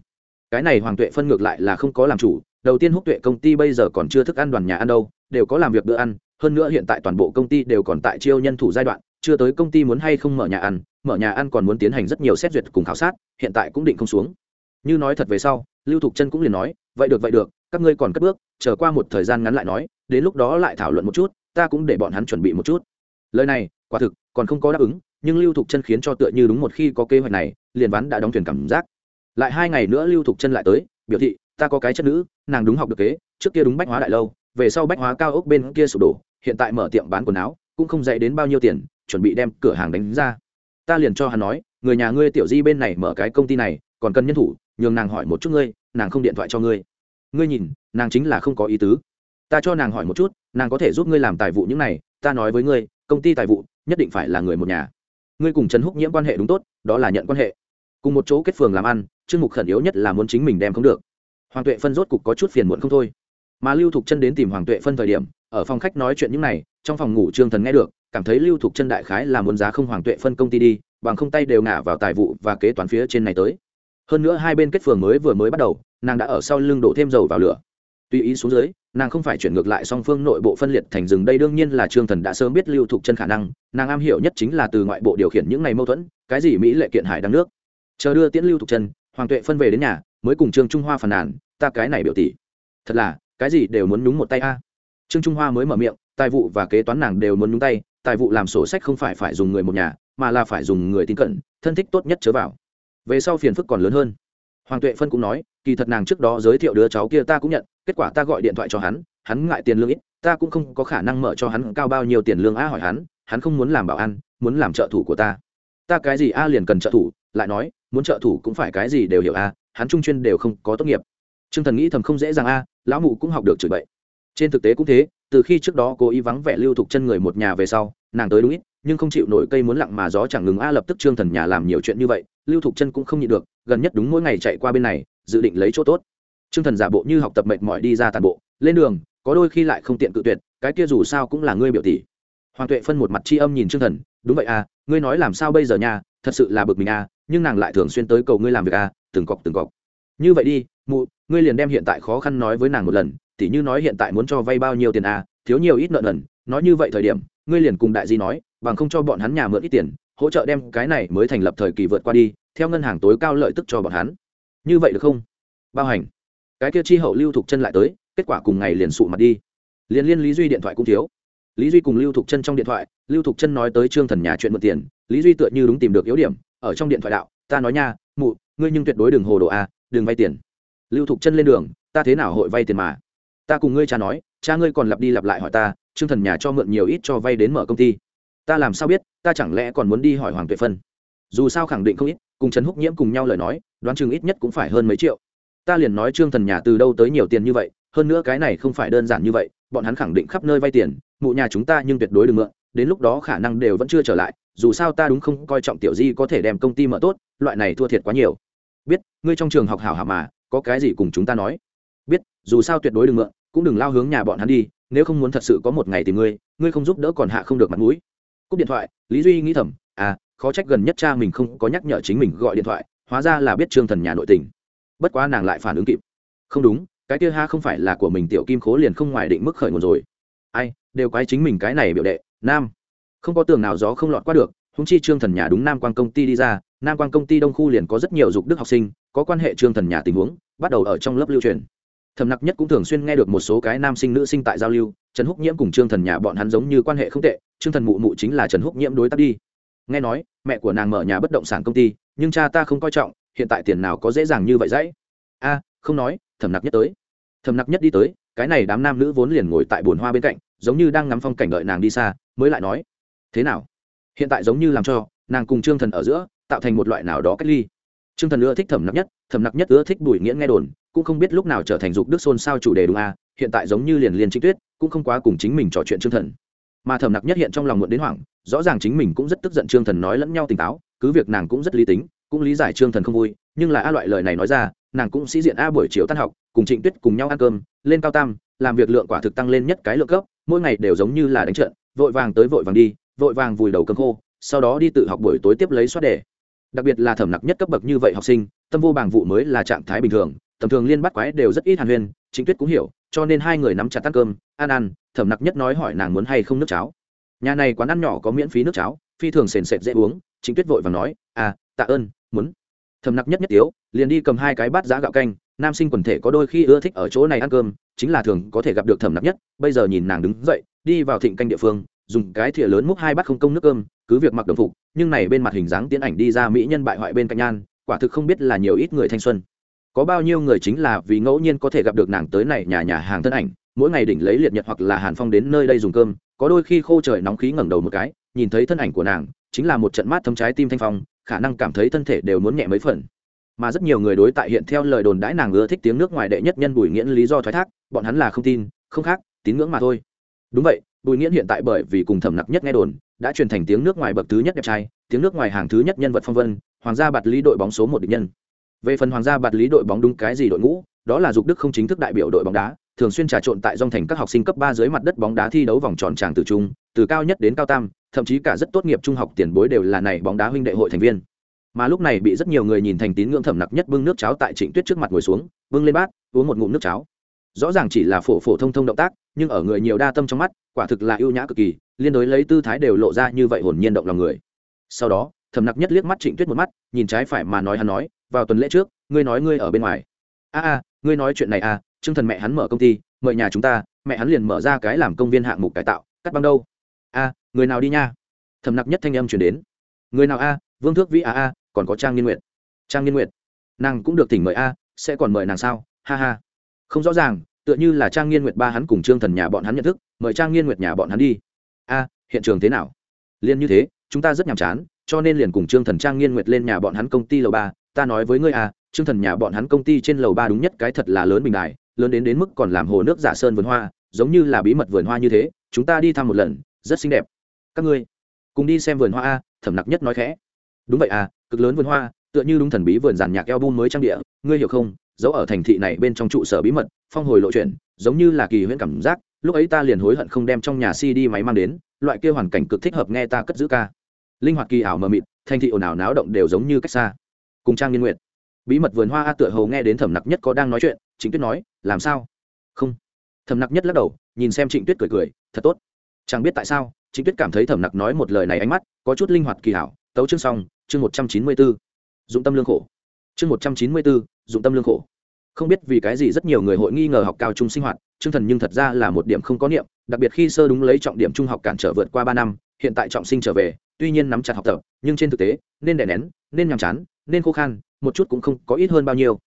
cái này hoàng tuệ phân ngược lại là không có làm chủ, đầu tiên húc tuệ công ty bây giờ còn chưa thức ăn đoàn nhà ăn đâu, đều có làm việc bữa ăn, hơn nữa hiện tại toàn bộ công ty đều còn tại chiêu nhân thủ giai đoạn, chưa tới công ty muốn hay không mở nhà ăn, mở nhà ăn còn muốn tiến hành rất nhiều xét duyệt cùng khảo sát, hiện tại cũng định không xuống. Như nói thật về sau, lưu thục chân cũng liền nói, vậy được vậy được, các ngươi còn cất bước, chờ qua một thời gian ngắn lại nói, đến lúc đó lại thảo luận một chút, ta cũng để bọn hắn chuẩn bị một chút. Lời này, quả thực còn không có đáp ứng, nhưng lưu thục chân khiến cho tựa như đúng một khi có kế hoạch này, liền ván đã đóng thuyền cảm giác lại hai ngày nữa lưu thục chân lại tới, biểu thị, ta có cái chất nữ, nàng đúng học được kế, trước kia đúng bách hóa đại lâu, về sau bách hóa cao ốc bên kia sụp đổ, hiện tại mở tiệm bán quần áo, cũng không dạy đến bao nhiêu tiền, chuẩn bị đem cửa hàng đánh ra. Ta liền cho hắn nói, người nhà ngươi tiểu di bên này mở cái công ty này, còn cần nhân thủ, nhường nàng hỏi một chút ngươi, nàng không điện thoại cho ngươi. Ngươi nhìn, nàng chính là không có ý tứ. Ta cho nàng hỏi một chút, nàng có thể giúp ngươi làm tài vụ những này, ta nói với ngươi, công ty tài vụ, nhất định phải là người một nhà. Ngươi cùng trần húc nhiễm quan hệ đúng tốt, đó là nhận quan hệ cùng một chỗ kết phường làm ăn chương mục khẩn yếu nhất là muốn chính mình đem không được. Hoàng tuệ phân rốt cục có chút phiền muộn không thôi. Mà lưu thục chân đến tìm hoàng tuệ phân thời điểm, ở phòng khách nói chuyện những này, trong phòng ngủ trương thần nghe được, cảm thấy lưu thục chân đại khái là muốn giá không hoàng tuệ phân công ty đi, bằng không tay đều ngả vào tài vụ và kế toán phía trên này tới. Hơn nữa hai bên kết phường mới vừa mới bắt đầu, nàng đã ở sau lưng đổ thêm dầu vào lửa. Tùy ý xuống dưới, nàng không phải chuyển ngược lại song phương nội bộ phân liệt thành rừng đây đương nhiên là trương thần đã sớm biết lưu thục chân khả năng, nàng am hiểu nhất chính là từ ngoại bộ điều khiển những ngày mâu thuẫn, cái gì mỹ lệ kiện hải đăng nước chờ đưa tiễn lưu thục chân hoàng tuệ phân về đến nhà, mới cùng trương trung hoa phàn nàn, ta cái này biểu tỷ, thật là, cái gì đều muốn nhúng một tay a. Trương trung hoa mới mở miệng, tài vụ và kế toán nàng đều muốn nhúng tay, tài vụ làm sổ sách không phải phải dùng người một nhà, mà là phải dùng người tin cẩn, thân thích tốt nhất chớ vào. Về sau phiền phức còn lớn hơn. Hoàng tuệ phân cũng nói, kỳ thật nàng trước đó giới thiệu đứa cháu kia ta cũng nhận, kết quả ta gọi điện thoại cho hắn hắn ngại tiền lương ít, ta cũng không có khả năng mở cho hắn cao bao nhiêu tiền lương a hỏi hắn hắn không muốn làm bảo an, muốn làm trợ thủ của ta. Ta cái gì a liền cần trợ thủ, lại nói muốn trợ thủ cũng phải cái gì đều hiểu a, hắn trung chuyên đều không có tốt nghiệp. T r ư ơ n g thần nghĩ thầm không dễ dàng a, lão mụ cũng học được chửi bậy. Trên thực tế cũng thế, từ khi trước đó cô ý vắng vẻ lưu thục chân người một nhà về sau, nàng tới đúng ít, nhưng không chịu nổi cây muốn lặng mà gió chẳng ngừng a, lập tức trương thần nhà làm nhiều chuyện như vậy, lưu thục chân cũng không nhịn được, gần nhất đúng mỗi ngày chạy qua bên này, dự định lấy chỗ tốt. Trương thần giả bộ như học tập mệt mỏi đi ra tàn bộ, lên đường, có đôi khi lại không tiện cự tuyệt, cái kia dù sao cũng là ngươi biểu tỷ. Hoàng tuệ phân một mặt tri âm nhìn trương thần, đúng vậy à ngươi nói làm sao bây giờ nha thật sự là bực mình à nhưng nàng lại thường xuyên tới cầu ngươi làm việc à từng cọc từng cọc. Như vậy đi, mụ, ngươi liền đem hiện tại khó khăn nói với nàng một lần, tỉ như nói hiện tại muốn cho vay bao nhiêu tiền à thiếu nhiều ít nợ nần, nói như vậy thời điểm, ngươi liền cùng đại di nói, bằng không cho bọn hắn nhà mượn ít tiền, hỗ trợ đem cái này mới thành lập thời kỳ vượt qua đi, theo ngân hàng tối cao lợi tức cho bọn hắn. Như vậy được không? Bao hành. Cái kia chi hậu lưu thục chân lại tới, kết quả cùng ngày liền sụ mặt đi. Liền liên lý duy điện thoại cũng thiếu lý duy cùng lưu thục chân trong điện thoại, lưu thục chân nói tới trương thần nhà chuyện mượn tiền, lý duy tựa như đúng tìm được yếu điểm, ở trong điện thoại đạo, ta nói nha, mụ, ngươi nhưng tuyệt đối đừng hồ đồ a, đừng vay tiền. Lưu thục chân lên đường, ta thế nào hội vay tiền mà? Ta cùng ngươi cha nói, cha ngươi còn lặp đi lặp lại hỏi ta, trương thần nhà cho mượn nhiều ít cho vay đến mở công ty. Ta làm sao biết, ta chẳng lẽ còn muốn đi hỏi hoàng tuệ phân? Dù sao khẳng định không ít, cùng trần húc nhiễm cùng nhau lời nói, đoán chừng ít nhất cũng phải hơn mấy triệu. Ta liền nói trương thần nhà từ đâu tới nhiều tiền như vậy, hơn nữa cái này không phải đơn giản như vậy bọn hắn khẳng định khắp nơi vay tiền, mụ nhà chúng ta nhưng tuyệt đối đừng mượn, đến lúc đó khả năng đều vẫn chưa trở lại, dù sao ta đúng không coi trọng tiểu di có thể đem công ty mở tốt, loại này thua thiệt quá nhiều. Biết, ngươi trong trường học hảo hảo mà, có cái gì cùng chúng ta nói? Biết, dù sao tuyệt đối đừng mượn, cũng đừng lao hướng nhà bọn hắn đi, nếu không muốn thật sự có một ngày tìm ngươi ngươi không giúp đỡ còn hạ không được mặt mũi. Cúp điện thoại, lý duy nghĩ thầm à khó trách gần nhất cha mình không có nhắc nhở chính mình gọi điện thoại, hóa ra là biết trương thần nhà nội tình. Bất quá nàng lại phản ứng kịp. Không đúng cái kia ha không phải là của mình, tiểu kim khố liền không ngoài định mức khởi nguồn rồi. Ai, đều quái chính mình cái này biểu đệ, nam. Không có tường nào gió không lọt qua được húng chi trương thần nhà đúng nam quan công ty đi ra, nam quan công ty đông khu liền có rất nhiều dục đức học sinh, có quan hệ trương thần nhà tình huống, bắt đầu ở trong lớp lưu truyền. Thầm nặc nhất cũng thường xuyên nghe được một số cái nam sinh nữ sinh tại giao lưu, trần húc nhiễm cùng trương thần nhà bọn hắn giống như quan hệ không tệ, trương thần mụ mụ chính là trần húc nhiễm đối tác đi. Nghe nói, mẹ của nàng mở nhà bất động sản công ty, nhưng cha ta không coi trọng, hiện tại tiền nào có dễ dàng như vậy dãy? A không nói thầm nặc nhất tới. Thầm nặc nhất đi tới, cái này đám nam nữ vốn liền ngồi tại bồn hoa bên cạnh, giống như đang ngắm phong cảnh đợi nàng đi xa, mới lại nói, thế nào? Hiện tại giống như làm cho, nàng cùng trương thần ở giữa, tạo thành một loại nào đó cách ly. Trương thần ưa thích thẩm nặc nhất, thẩm nặc nhất ưa thích bùi nghĩa nghe đồn, cũng không biết lúc nào trở thành dục đức xôn xao chủ đề đúng à hiện tại giống như liền liền trinh tuyết, cũng không quá cùng chính mình trò chuyện trương thần. Mà thẩm nặc nhất hiện trong lòng muộn đến hoảng, rõ ràng chính mình cũng rất tức giận trương thần nói lẫn nhau tỉnh táo, cứ việc nàng cũng rất lý tính, cũng lý giải trương thần không vui, nhưng là a loại lời này nói ra nàng cũng sĩ diện a buổi chiều tan học, cùng trịnh tuyết cùng nhau ăn cơm, lên cao tam, làm việc lượng quả thực tăng lên nhất cái lượng cấp, mỗi ngày đều giống như là đánh trận, vội vàng tới vội vàng đi, vội vàng vùi đầu cơm khô, sau đó đi tự học buổi tối tiếp lấy soát đề. Đặc biệt là thẩm nặc nhất cấp bậc như vậy học sinh, tâm vô bảng vụ mới là trạng thái bình thường, tầm thường liên bắt quái đều rất ít hàn huyên chính tuyết cũng hiểu, cho nên hai người nắm chặt ăn cơm, ăn ăn, thẩm nặc nhất nói hỏi nàng muốn hay không nước cháo. Nhà này quán ăn nhỏ có miễn phí nước cháo, phi thường sền sệt dễ uống chính tuyết vội và nói à tạ ơn, muốn thẩm nặc nhất nhất tiếu, liền đi cầm hai cái bát giá gạo canh, nam sinh quần thể có đôi khi ưa thích ở chỗ này ăn cơm, chính là thường có thể gặp được thẩm nặc nhất, bây giờ nhìn nàng đứng dậy, đi vào thịnh canh địa phương, dùng cái thìa lớn múc hai bát không công nước cơm, cứ việc mặc đồng phục, nhưng này bên mặt hình dáng tiến ảnh đi ra mỹ nhân bại hoại bên cạnh nhan, quả thực không biết là nhiều ít người thanh xuân. Có bao nhiêu người chính là vì ngẫu nhiên có thể gặp được nàng tới này nhà nhà hàng thân ảnh, mỗi ngày đỉnh lấy liệt nhật hoặc là hàn phong đến nơi đây dùng cơm, có đôi khi khô trời nóng khí ngẩng đầu một cái, nhìn thấy thân ảnh của nàng, chính là một trận mát thấm trái tim thanh phong khả năng cảm thấy thân thể đều muốn nhẹ mấy phần. Mà rất nhiều người đối tại hiện theo lời đồn đãi nàng ưa thích tiếng nước ngoài đệ nhất nhân bùi nghiễn lý do thoái thác, bọn hắn là không tin, không khác, tín ngưỡng mà thôi. Đúng vậy, bùi nghiễn hiện tại bởi vì cùng thẩm nặc nhất nghe đồn, đã truyền thành tiếng nước ngoài bậc thứ nhất đẹp trai, tiếng nước ngoài hàng thứ nhất nhân vật phong vân, hoàng gia bạt lý đội bóng số một địch nhân. Về phần hoàng gia bạt lý đội bóng đúng cái gì đội ngũ, đó là dục đức không chính thức đại biểu đội bóng đá, thường xuyên trà trộn tại dòng thành các học sinh cấp ba dưới mặt đất bóng đá thi đấu vòng tròn tràng từ trung, từ cao nhất đến cao tam thậm chí cả rất tốt nghiệp trung học tiền bối đều là này bóng đá huynh đệ hội thành viên. Mà lúc này bị rất nhiều người nhìn thành tín ngưỡng thẩm nặc nhất bưng nước cháo tại trịnh tuyết trước mặt ngồi xuống, bưng lên bát, uống một ngụm nước cháo. Rõ ràng chỉ là phổ phổ thông thông động tác, nhưng ở người nhiều đa tâm trong mắt, quả thực là ưu nhã cực kỳ, liên đối lấy tư thái đều lộ ra như vậy hồn nhiên động lòng người. Sau đó, thẩm nặc nhất liếc mắt trịnh tuyết một mắt, nhìn trái phải mà nói hắn nói, vào tuần lễ trước, ngươi nói ngươi ở bên ngoài. A a, ngươi nói chuyện này à chương thần mẹ hắn mở công ty, mời nhà chúng ta, mẹ hắn liền mở ra cái làm công viên hạng mục cải tạo, cắt băng đâu? A người nào đi nha? Thẩm nặc nhất thanh âm chuyển đến. Người nào a? Vương thước vĩ a a, còn có trang nghiên nguyện trang nghiên nguyện nàng cũng được tỉnh mời a, sẽ còn mời nàng sao? Ha ha. Không rõ ràng, tựa như là trang nghiên nguyệt ba hắn cùng trương thần nhà bọn hắn nhận thức, mời trang nghiên nguyệt nhà bọn hắn đi. A, hiện trường thế nào? Liền như thế, chúng ta rất nhàm chán, cho nên liền cùng trương thần trang nghiên nguyệt lên nhà bọn hắn công ty lầu ba, ta nói với ngươi à trương thần nhà bọn hắn công ty trên lầu ba đúng nhất cái thật là lớn bình đài, lớn đến đến mức còn làm hồ nước giả sơn vườn hoa, giống như là bí mật vườn hoa như thế, chúng ta đi thăm một lần, rất xinh đẹp các ngươi cùng đi xem vườn hoa a, thẩm nặc nhất nói khẽ. Đúng vậy à cực lớn vườn hoa, tựa như đúng thần bí vườn giàn nhạc album mới trang địa, ngươi hiểu không? Giấu ở thành thị này bên trong trụ sở bí mật, phong hồi lộ chuyện giống như là kỳ huyễn cảm giác, lúc ấy ta liền hối hận không đem trong nhà cd máy mang đến, loại kia hoàn cảnh cực thích hợp nghe ta cất giữ ca. Linh hoạt kỳ ảo mờ mịt, thành thị ồn ào náo động đều giống như cách xa. Cùng trang nghiên nguyện bí mật vườn hoa a tựa hầu nghe đến thẩm nặc nhất có đang nói chuyện, trịnh tuyết nói, làm sao? Không. Thẩm nặc nhất lắc đầu, nhìn xem trịnh tuyết cười cười, thật tốt. Chẳng biết tại sao trịnh tuyết cảm thấy thẩm nặc nói một lời này ánh mắt, có chút linh hoạt kỳ hảo. Tấu chương xong, chương một trăm chín mươi bốn. Dụng tâm lương khổ. Chương một trăm chín mươi bốn, dụng tâm lương khổ. Không biết vì cái gì rất nhiều người hội nghi ngờ học cao trung sinh hoạt, chương thần nhưng thật ra là một điểm không có niệm, đặc biệt khi sơ đúng lấy trọng điểm trung học cản trở vượt qua ba năm, hiện tại trọng sinh trở về, tuy nhiên nắm chặt học tập, nhưng trên thực tế, nên đè nén, nên nhàm chán, nên khô khan, một chút cũng không có ít hơn bao nhiêu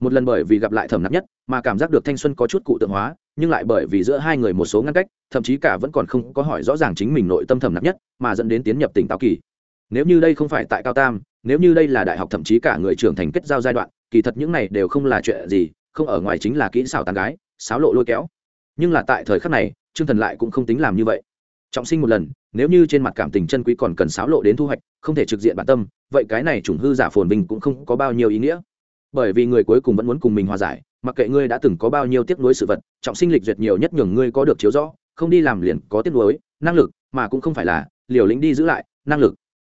một lần bởi vì gặp lại thẩm nạp nhất, mà cảm giác được thanh xuân có chút cụ tượng hóa, nhưng lại bởi vì giữa hai người một số ngăn cách, thậm chí cả vẫn còn không có hỏi rõ ràng chính mình nội tâm thẩm nạp nhất, mà dẫn đến tiến nhập tỉnh táo kỳ. Nếu như đây không phải tại cao tam, nếu như đây là đại học thậm chí cả người trưởng thành kết giao giai đoạn, kỳ thật những này đều không là chuyện gì, không ở ngoài chính là kỹ xảo tàn gái sáo lộ lôi kéo. Nhưng là tại thời khắc này, trương thần lại cũng không tính làm như vậy. Trọng sinh một lần, nếu như trên mặt cảm tình chân quý còn cần sáo lộ đến thu hoạch, không thể trực diện bản tâm, vậy cái này trùng hư giả phồn vinh cũng không có bao nhiêu ý nghĩa bởi vì người cuối cùng vẫn muốn cùng mình hòa giải, mặc kệ ngươi đã từng có bao nhiêu tiếc nuối sự vật, trọng sinh lịch duyệt nhiều nhất nhường ngươi có được chiếu rõ, không đi làm liền có tiếc nuối, năng lực mà cũng không phải là, liều lĩnh đi giữ lại, năng lực.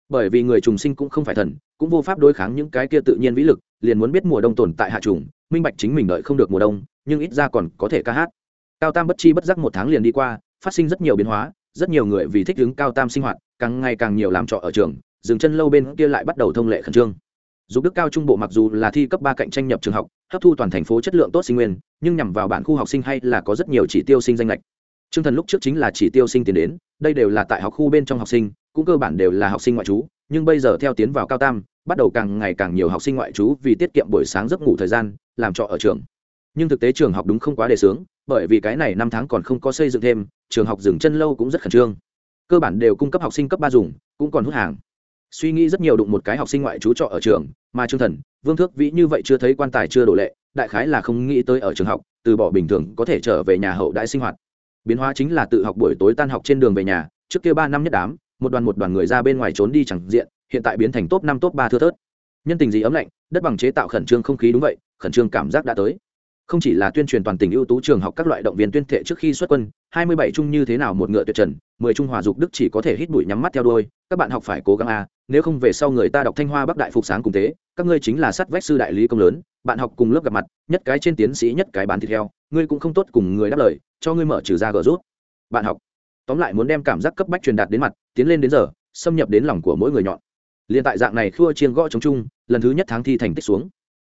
Bởi vì người trùng sinh cũng không phải thần, cũng vô pháp đối kháng những cái kia tự nhiên vĩ lực, liền muốn biết mùa đông tồn tại hạ trùng, minh bạch chính mình đợi không được mùa đông, nhưng ít ra còn có thể ca hát. Cao tam bất chi bất giác một tháng liền đi qua, phát sinh rất nhiều biến hóa, rất nhiều người vì thích ứng cao tam sinh hoạt, càng ngày càng nhiều làm trọ ở trường, dừng chân lâu bên kia lại bắt đầu thông lệ khẩn trương dục đức cao trung bộ mặc dù là thi cấp ba cạnh tranh nhập trường học, hấp thu toàn thành phố chất lượng tốt sinh nguyên, nhưng nhằm vào bản khu học sinh hay là có rất nhiều chỉ tiêu sinh danh lệch. T r ư ơ n g thần lúc trước chính là chỉ tiêu sinh tiến đến, đây đều là tại học khu bên trong học sinh, cũng cơ bản đều là học sinh ngoại trú, nhưng bây giờ theo tiến vào cao tam, bắt đầu càng ngày càng nhiều học sinh ngoại trú vì tiết kiệm buổi sáng giấc ngủ thời gian, làm trọ ở trường. Nhưng thực tế trường học đúng không quá đề xướng, bởi vì cái này năm tháng còn không có xây dựng thêm, trường học dừng chân lâu cũng rất khẩn trương. Cơ bản đều cung cấp học sinh cấp ba dùng, cũng còn hút hàng suy nghĩ rất nhiều đụng một cái học sinh ngoại trú trọ ở trường, mà trương thần, vương thước vĩ như vậy chưa thấy quan tài chưa đổ lệ, đại khái là không nghĩ tới ở trường học, từ bỏ bình thường có thể trở về nhà hậu đại sinh hoạt. Biến hóa chính là tự học buổi tối tan học trên đường về nhà, trước kia ba năm nhất đám, một đoàn một đoàn người ra bên ngoài trốn đi chẳng diện, hiện tại biến thành top năm top ba thưa thớt. Nhân tình gì ấm lạnh, đất bằng chế tạo khẩn trương không khí đúng vậy, khẩn trương cảm giác đã tới. Không chỉ là tuyên truyền toàn tỉnh ưu tú trường học các loại động viên tuyên thệ trước khi xuất quân, hai mươi bảy chung như thế nào một ngựa tuyệt trần, mười trung hòa dục đức chỉ có thể hít bụi nhắm mắt theo đôi các bạn học phải cố gắng a nếu không về sau người ta đọc thanh hoa bắc đại phục sáng cùng tế các ngươi chính là sắt vách sư đại lý công lớn, bạn học cùng lớp gặp mặt, nhất cái trên tiến sĩ nhất cái bán thịt heo, ngươi cũng không tốt cùng người đáp lời, cho ngươi mở trừ ra gỡ rút. Bạn học. Tóm lại muốn đem cảm giác cấp bách truyền đạt đến mặt, tiến lên đến giờ, xâm nhập đến lòng của mỗi người nhọn. Liền tại dạng này khua chiên gõ chống chung, lần thứ nhất tháng thi thành tích xuống.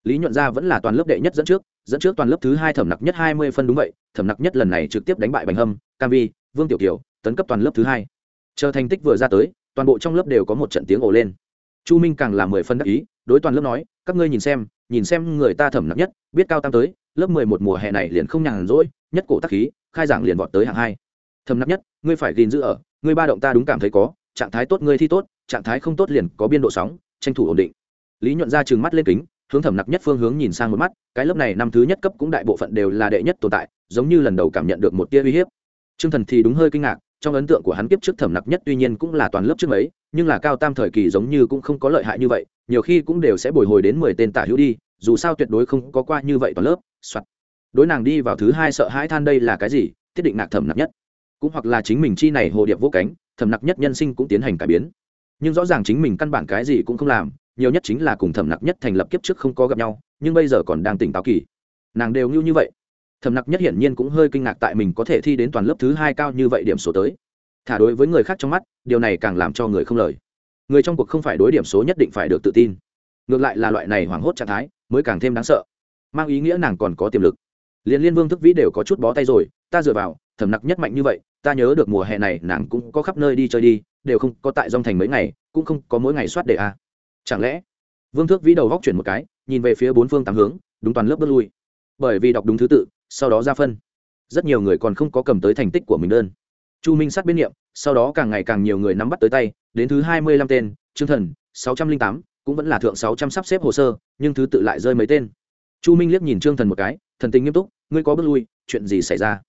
Lý nhuận gia vẫn là toàn lớp đệ nhất dẫn trước dẫn trước toàn lớp thứ hai thẩm nặc nhất hai mươi phân đúng vậy, thẩm nặc nhất lần này trực tiếp đánh bại bành hâm, cam vi, vương tiểu kiều, tấn cấp toàn lớp thứ hai. Chờ thành tích vừa ra tới toàn bộ trong lớp đều có một trận tiếng ồ lên. Chu minh càng là mười phân đắc ý, đối toàn lớp nói, các ngươi nhìn xem nhìn xem người ta thẩm nặng nhất, biết cao tam tới, lớp mười một mùa hè này liền không nhàn rỗi, nhất cổ tắc khí, khai giảng liền vọt tới hạng hai. Thầm nặng nhất, ngươi phải gìn giữ ở, ngươi ba động ta đúng cảm thấy có, trạng thái tốt ngươi thi tốt, trạng thái không tốt liền có biên độ sóng, tranh thủ ổn định. Lý nhuận ra trừng mắt lên kính, hướng thẩm nặc nhất phương hướng nhìn sang một mắt, cái lớp này năm thứ nhất cấp cũng đại bộ phận đều là đệ nhất tồn tại, giống như lần đầu cảm nhận được một tia uy hiếp. T r ư ơ n g thần thì đúng hơi kinh ngạc trong ấn tượng của hắn kiếp trước thẩm nặc nhất tuy nhiên cũng là toàn lớp trước ấy nhưng là cao tam thời kỳ giống như cũng không có lợi hại như vậy, nhiều khi cũng đều sẽ bồi hồi đến mười tên tả hữu đi, dù sao tuyệt đối không có qua như vậy toàn lớp, soạt. Đối nàng đi vào thứ hai sợ hãi than đây là cái gì, thiết định nạc thẩm nặc nhất. Cũng hoặc là chính mình chi này hồ điệp vô cánh, thẩm nặc nhất nhân sinh cũng tiến hành cải biến. Nhưng rõ ràng chính mình căn bản cái gì cũng không làm, nhiều nhất chính là cùng thẩm nặc nhất thành lập kiếp trước không có gặp nhau, nhưng bây giờ còn đang tỉnh táo kỳ. Nàng đều như như vậy thẩm nặc nhất hiển nhiên cũng hơi kinh ngạc tại mình có thể thi đến toàn lớp thứ hai cao như vậy điểm số tới. Thả đối với người khác trong mắt, điều này càng làm cho người không lời. Người trong cuộc không phải đối điểm số nhất định phải được tự tin. Ngược lại là loại này hoảng hốt trạng thái, mới càng thêm đáng sợ. Mang ý nghĩa nàng còn có tiềm lực. Liên liên vương thức vĩ đều có chút bó tay rồi, ta dựa vào, thẩm nặc nhất mạnh như vậy, ta nhớ được mùa hè này nàng cũng có khắp nơi đi chơi đi, đều không có tại dòng thành mấy ngày, cũng không có mỗi ngày soát đề a à. chẳng lẽ, vương thước vĩ đầu góc chuyển một cái, nhìn về phía bốn phương tám hướng, đúng toàn lớp bước lui. Bởi vì đọc đúng thứ tự sau đó ra phân. Rất nhiều người còn không có cầm tới thành tích của mình đơn. Chu minh sát biên niệm, sau đó càng ngày càng nhiều người nắm bắt tới tay, đến thứ hai mươi lăm tên chương thần, sáu trăm linh tám, cũng vẫn là thượng sáu trăm sắp xếp hồ sơ, nhưng thứ tự lại rơi mấy tên. Chu minh liếc nhìn trương thần một cái, thần tình nghiêm túc, ngươi có bước lui, chuyện gì xảy ra?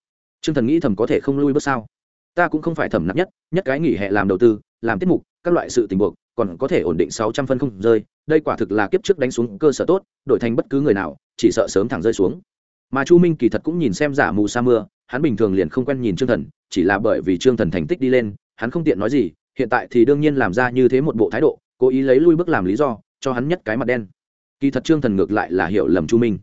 Trương thần nghĩ thầm có thể không lui bước sao? Ta cũng không phải thẩm nặng nhất nhất cái nghỉ hè làm đầu tư, làm tiết mục, các loại sự tình buộc, còn có thể ổn định sáu trăm phân không rơi, đây quả thực là kiếp trước đánh xuống cơ sở tốt, đổi thành bất cứ người nào, chỉ sợ sớm thẳng rơi xuống mà chu minh kỳ thật cũng nhìn xem giả mù sa mưa, hắn bình thường liền không quen nhìn trương thần, chỉ là bởi vì trương thần thành tích đi lên, hắn không tiện nói gì, hiện tại thì đương nhiên làm ra như thế một bộ thái độ, cố ý lấy lui bước làm lý do, cho hắn nhất cái mặt đen. Kỳ thật trương thần ngược lại là hiểu lầm chu minh.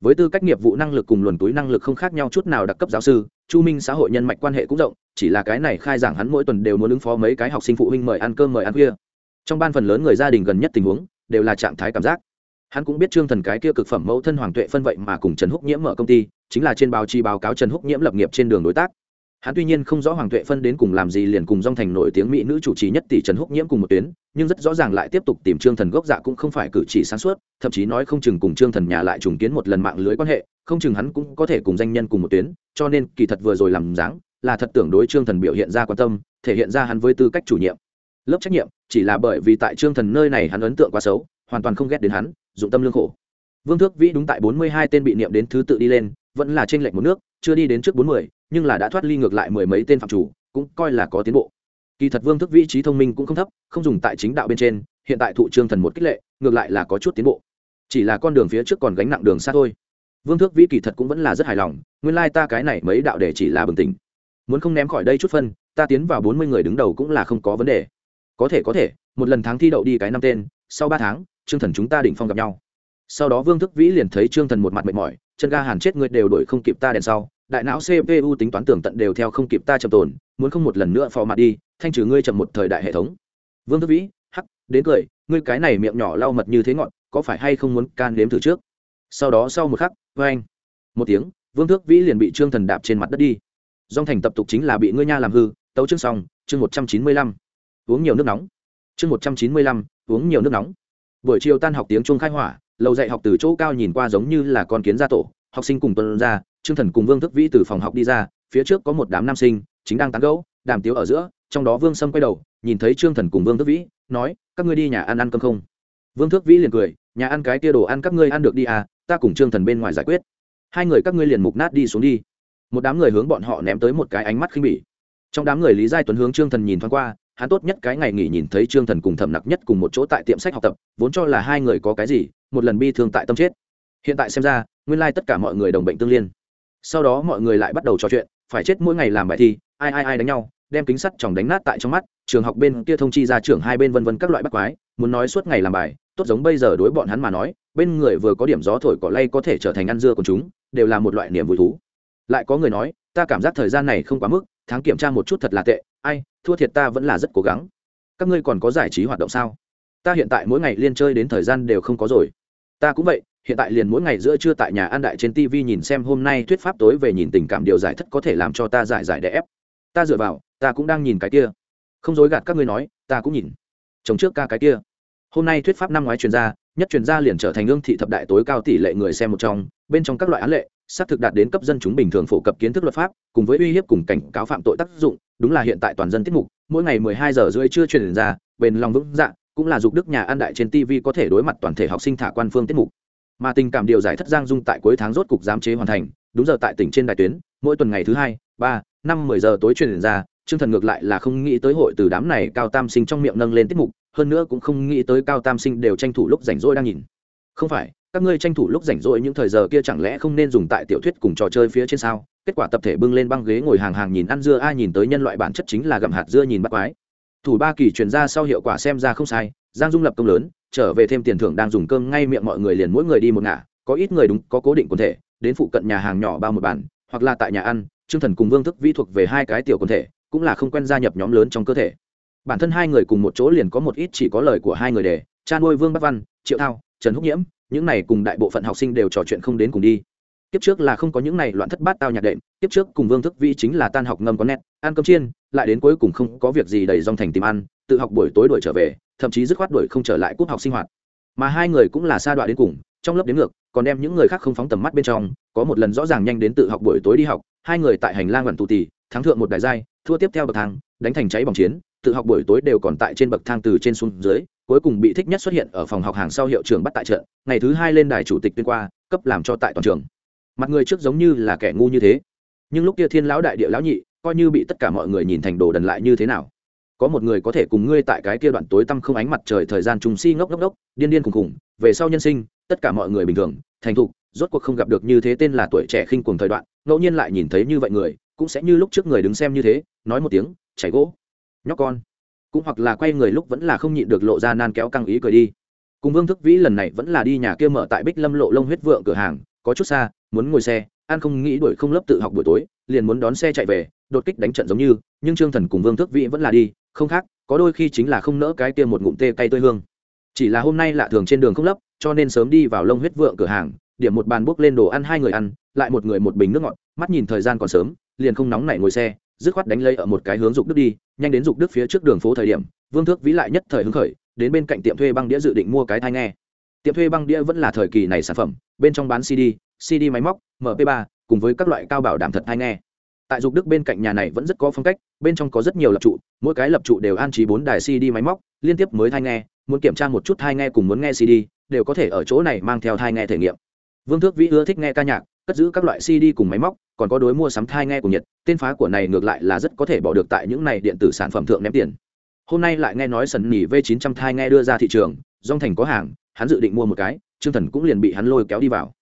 Với tư cách nghiệp vụ năng lực cùng luồn túi năng lực không khác nhau chút nào đặc cấp giáo sư, chu minh xã hội nhân mạch quan hệ cũng rộng, chỉ là cái này khai giảng hắn mỗi tuần đều muốn ứng phó mấy cái học sinh phụ huynh mời ăn cơm mời ăn khuya. Trong ban phần lớn người gia đình gần nhất tình huống, đều là trạng thái cảm giác hắn cũng biết trương thần cái kia cực phẩm mẫu thân hoàng tuệ phân vậy mà cùng trần húc nhiễm mở công ty, chính là trên báo chí báo cáo trần húc nhiễm lập nghiệp trên đường đối tác. Hắn tuy nhiên không rõ hoàng tuệ phân đến cùng làm gì liền cùng dong thành nổi tiếng mỹ nữ chủ trì nhất tỷ trần húc nhiễm cùng một tuyến, nhưng rất rõ ràng lại tiếp tục tìm trương thần gốc dạ cũng không phải cử chỉ sáng suốt, thậm chí nói không chừng cùng trương thần nhà lại trùng kiến một lần mạng lưới quan hệ, không chừng hắn cũng có thể cùng danh nhân cùng một tuyến, cho nên kỳ thật vừa rồi làm dáng là thật tưởng đối trương thần biểu hiện ra quan tâm, thể hiện ra hắn với tư cách chủ nhiệm. Lớp trách nhiệm chỉ là bởi vì tại trương thần nơi này hắn ấn tượng quá xấu, hoàn toàn không ghét đến hắn dụng tâm lương khổ. Vương thước vĩ đúng tại bốn mươi hai tên bị niệm đến thứ tự đi lên, vẫn là trên lệnh một nước, chưa đi đến trước bốn mươi, nhưng là đã thoát ly ngược lại mười mấy tên phạm chủ, cũng coi là có tiến bộ. Kỳ thật vương thước vĩ trí thông minh cũng không thấp, không dùng tại chính đạo bên trên, hiện tại thụ trương thần một kích lệ, ngược lại là có chút tiến bộ. Chỉ là con đường phía trước còn gánh nặng đường xa thôi. Vương thước vĩ kỳ thật cũng vẫn là rất hài lòng, nguyên lai ta cái này mấy đạo để chỉ là bừng tỉnh. Muốn không ném khỏi đây chút phân, ta tiến vào bốn mươi người đứng đầu cũng là không có vấn đề. Có thể có thể, một lần tháng thi đậu đi cái năm tên, sau ba tháng trương thần chúng ta định phong gặp nhau. Sau đó vương thức vĩ liền thấy trương thần một mặt mệt mỏi, chân ga hàn chết người đều đổi không kịp ta đèn sau. Đại não cpu tính toán tưởng tận đều theo không kịp ta chậm tồn, muốn không một lần nữa phò mặt đi, thanh trừ ngươi chậm một thời đại hệ thống. Vương thức vĩ, hắc, đến cười, ngươi cái này miệng nhỏ lau mật như thế ngọn, có phải hay không muốn can đếm thử trước? Sau đó sau một khắc vê anh một tiếng, vương thước vĩ liền bị trương thần đạp trên mặt đất đi. Dòng thành tập tục chính là bị ngươi nha làm hư, tấu chương xong, chương một trăm chín mươi lăm. Uống nhiều nước nóng. Chương một trăm chín mươi lăm, uống nhiều nước nóng buổi chiều tan học tiếng chuông khai hỏa, lầu dạy học từ chỗ cao nhìn qua giống như là con kiến gia tổ, học sinh cùng tuần ra, trương thần cùng vương thức vĩ từ phòng học đi ra, phía trước có một đám nam sinh, chính đang tán gẫu, đàm tiếu ở giữa, trong đó vương sâm quay đầu, nhìn thấy trương thần cùng vương thức vĩ, nói, các ngươi đi nhà ăn ăn cơm không? Vương thức vĩ liền cười, nhà ăn cái kia đồ ăn các ngươi ăn được đi à ta cùng trương thần bên ngoài giải quyết. Hai người các ngươi liền mục nát đi xuống đi. Một đám người hướng bọn họ ném tới một cái ánh mắt khinh bỉ. Trong đám người lý giai tuấn hướng trương thần nhìn thoáng qua hắn tốt nhất cái ngày nghỉ nhìn thấy trương thần cùng thẩm nặc nhất cùng một chỗ tại tiệm sách học tập, vốn cho là hai người có cái gì, một lần bi thương tại tâm chết. Hiện tại xem ra, nguyên lai tất cả mọi người đồng bệnh tương liên. Sau đó mọi người lại bắt đầu trò chuyện, phải chết mỗi ngày làm bài thi, ai ai ai đánh nhau, đem kính sắt chòng đánh nát tại trong mắt, trường học bên kia thông chi ra trưởng hai bên vân vân các loại bắt quái, muốn nói suốt ngày làm bài, tốt giống bây giờ đối bọn hắn mà nói, bên người vừa có điểm gió thổi cỏ lay có thể trở thành ăn dưa của chúng, đều là một loại niềm vui thú. Lại có người nói, ta cảm giác thời gian này không quá mức, tháng kiểm tra một chút thật là tệ, ai thua thiệt ta vẫn là rất cố gắng. Các ngươi còn có giải trí hoạt động sao? Ta hiện tại mỗi ngày liên chơi đến thời gian đều không có rồi. Ta cũng vậy, hiện tại liền mỗi ngày giữa trưa tại nhà ăn đại trên tv nhìn xem hôm nay thuyết pháp tối về nhìn tình cảm điều giải thất có thể làm cho ta giải giải đẻ ép. Ta dựa vào, ta cũng đang nhìn cái kia. Không dối gạt các ngươi nói, ta cũng nhìn. Chồng trước ca cái kia. Hôm nay thuyết pháp năm ngoái chuyên gia, nhất chuyên gia liền trở thành ương thị thập đại tối cao tỷ lệ người xem một trong, bên trong các loại án lệ xác thực đạt đến cấp dân chúng bình thường phổ cập kiến thức luật pháp, cùng với uy hiếp cùng cảnh cáo phạm tội tác dụng, đúng là hiện tại toàn dân tiết mục, mỗi ngày mười hai giờ rưỡi chưa truyền ra, bền lòng vững dạ cũng là dục đức nhà ăn đại trên tv có thể đối mặt toàn thể học sinh thả quan phương tiết mục. Mà tình cảm điều giải thất giang dung tại cuối tháng rốt cục giám chế hoàn thành, đúng giờ tại tỉnh trên đài tuyến, mỗi tuần ngày thứ hai, ba, năm, mười giờ tối truyền ra chương thần ngược lại là không nghĩ tới hội từ đám này cao tam sinh trong miệng nâng lên tiết mục, hơn nữa cũng không nghĩ tới cao tam sinh đều tranh thủ lúc rảnh rỗi đang nhìn. Không phải các ngươi tranh thủ lúc rảnh rỗi những thời giờ kia chẳng lẽ không nên dùng tại tiểu thuyết cùng trò chơi phía trên sao? Kết quả tập thể bưng lên băng ghế ngồi hàng hàng nhìn ăn dưa, ai nhìn tới nhân loại bản chất chính là gặm hạt dưa nhìn bắt quái. Thủ ba kỳ truyền ra sau hiệu quả xem ra không sai, giang dung lập công lớn, trở về thêm tiền thưởng đang dùng cơm ngay miệng mọi người liền mỗi người đi một ngả, có ít người đúng, có cố định quần thể, đến phụ cận nhà hàng nhỏ bao một bàn, hoặc là tại nhà ăn, trương thần cùng vương thức vi thuộc về hai cái tiểu quần thể, cũng là không quen gia nhập nhóm lớn trong cơ thể. Bản thân hai người cùng một chỗ liền có một ít chỉ có lời của hai người để cha nuôi vương bắc văn, triệu thao, trần húc nhiễm những này cùng đại bộ phận học sinh đều trò chuyện không đến cùng đi. Kiếp trước là không có những này loạn thất bát tao nhạc đệm, kiếp trước cùng vương thức vĩ chính là tan học ngâm có nét, ăn cơm chiên, lại đến cuối cùng không có việc gì đầy dòng thành tìm ăn, tự học buổi tối đuổi trở về, thậm chí dứt khoát đuổi không trở lại cúp học sinh hoạt. Mà hai người cũng là xa đoạn đến cùng, trong lớp đến ngược, còn đem những người khác không phóng tầm mắt bên trong, có một lần rõ ràng nhanh đến tự học buổi tối đi học, hai người tại hành lang gần tù tì, thắng thượng một đài giai, thua tiếp theo bậc thang, đánh thành cháy bỏng chiến, tự học buổi tối đều còn tại trên bậc thang từ trên xuống dưới cuối cùng bị thích nhất xuất hiện ở phòng học hàng sau hiệu trường bắt tại trận, ngày thứ hai lên đài chủ tịch tuyên qua, cấp làm cho tại toàn trường. Mặt người trước giống như là kẻ ngu như thế. Nhưng lúc kia thiên lão đại địa lão nhị, coi như bị tất cả mọi người nhìn thành đồ đần lại như thế nào. Có một người có thể cùng ngươi tại cái kia đoạn tối tăm không ánh mặt trời thời gian trùng si ngốc ngốc ngốc, điên điên cùng cùng về sau nhân sinh, tất cả mọi người bình thường, thành thục, rốt cuộc không gặp được như thế tên là tuổi trẻ khinh cuồng thời đoạn, ngẫu nhiên lại nhìn thấy như vậy người, cũng sẽ như lúc trước người đứng xem như thế, nói một tiếng, chảy gỗ, nhóc con cũng hoặc là quay người lúc vẫn là không nhịn được lộ ra nan kéo căng ý cười đi. Cùng vương thức vĩ lần này vẫn là đi nhà kia mở tại bích lâm lộ lông huyết vượng cửa hàng, có chút xa, muốn ngồi xe an không nghĩ đuổi không lớp tự học buổi tối, liền muốn đón xe chạy về, đột kích đánh trận giống như, nhưng trương thần cùng vương thức vĩ vẫn là đi, không khác, có đôi khi chính là không nỡ cái kia một ngụm tê cay tươi hương. Chỉ là hôm nay lạ thường trên đường không lấp, cho nên sớm đi vào lông huyết vượng cửa hàng, điểm một bàn bốc lên đồ ăn hai người ăn, lại một người một bình nước ngọt, mắt nhìn thời gian còn sớm, liền không nóng nảy ngồi xe, dứt khoát đánh lây ở một cái hướng dục đức đi nhanh đến dục đức phía trước đường phố thời điểm, vương thước vĩ lại nhất thời hứng khởi, đến bên cạnh tiệm thuê băng đĩa dự định mua cái thai nghe. Tiệm thuê băng đĩa vẫn là thời kỳ này sản phẩm, bên trong bán cd cd máy móc mp 3 cùng với các loại cao bảo đảm thật thai nghe. Tại dục đức bên cạnh nhà này vẫn rất có phong cách, bên trong có rất nhiều lập trụ, mỗi cái lập trụ đều an trí bốn đài cd máy móc, liên tiếp mới thai nghe, muốn kiểm tra một chút thai nghe cùng muốn nghe cd, đều có thể ở chỗ này mang theo thai nghe thể nghiệm. Vương thước vĩ ưa thích nghe ca nhạc cất giữ các loại cd cùng máy móc, còn có đối mua sắm thai nghe của nhật, tên phá của này ngược lại là rất có thể bỏ được tại những này điện tử sản phẩm thượng ném tiền. Hôm nay lại nghe nói sần nỉ v 900 thai nghe đưa ra thị trường, dong thành có hàng, hắn dự định mua một cái, trương thần cũng liền bị hắn lôi kéo đi vào.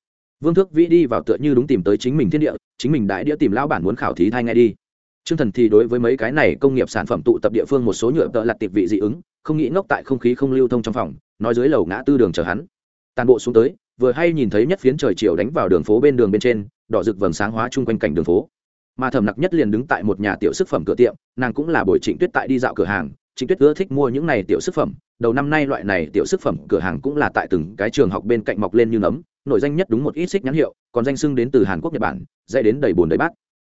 Vương thước vĩ đi vào tựa như đúng tìm tới chính mình thiên địa, chính mình đại đĩa tìm lão bản muốn khảo thí thai nghe đi. Trương thần thì đối với mấy cái này công nghiệp sản phẩm tụ tập địa phương một số nhựa tợ lặt tiệp vị dị ứng, không nghĩ ngốc tại không khí không lưu thông trong phòng, nói dưới lầu ngã tư đường chờ hắn. Tàn bộ xuống tới vừa hay nhìn thấy nhất phiến trời chiều đánh vào đường phố bên đường bên trên, đỏ rực vầng sáng hóa chung quanh cảnh đường phố. Mà thầm nặc nhất liền đứng tại một nhà tiểu sức phẩm cửa tiệm, nàng cũng là buổi trịnh tuyết tại đi dạo cửa hàng, trịnh tuyết ưa thích mua những này tiểu sức phẩm, đầu năm nay loại này tiểu sức phẩm cửa hàng cũng là tại từng cái trường học bên cạnh mọc lên như nấm, nổi danh nhất đúng một ít xích nhãn hiệu, còn danh sưng đến từ hàn quốc, nhật bản dạy đến đầy bồn đầy bát.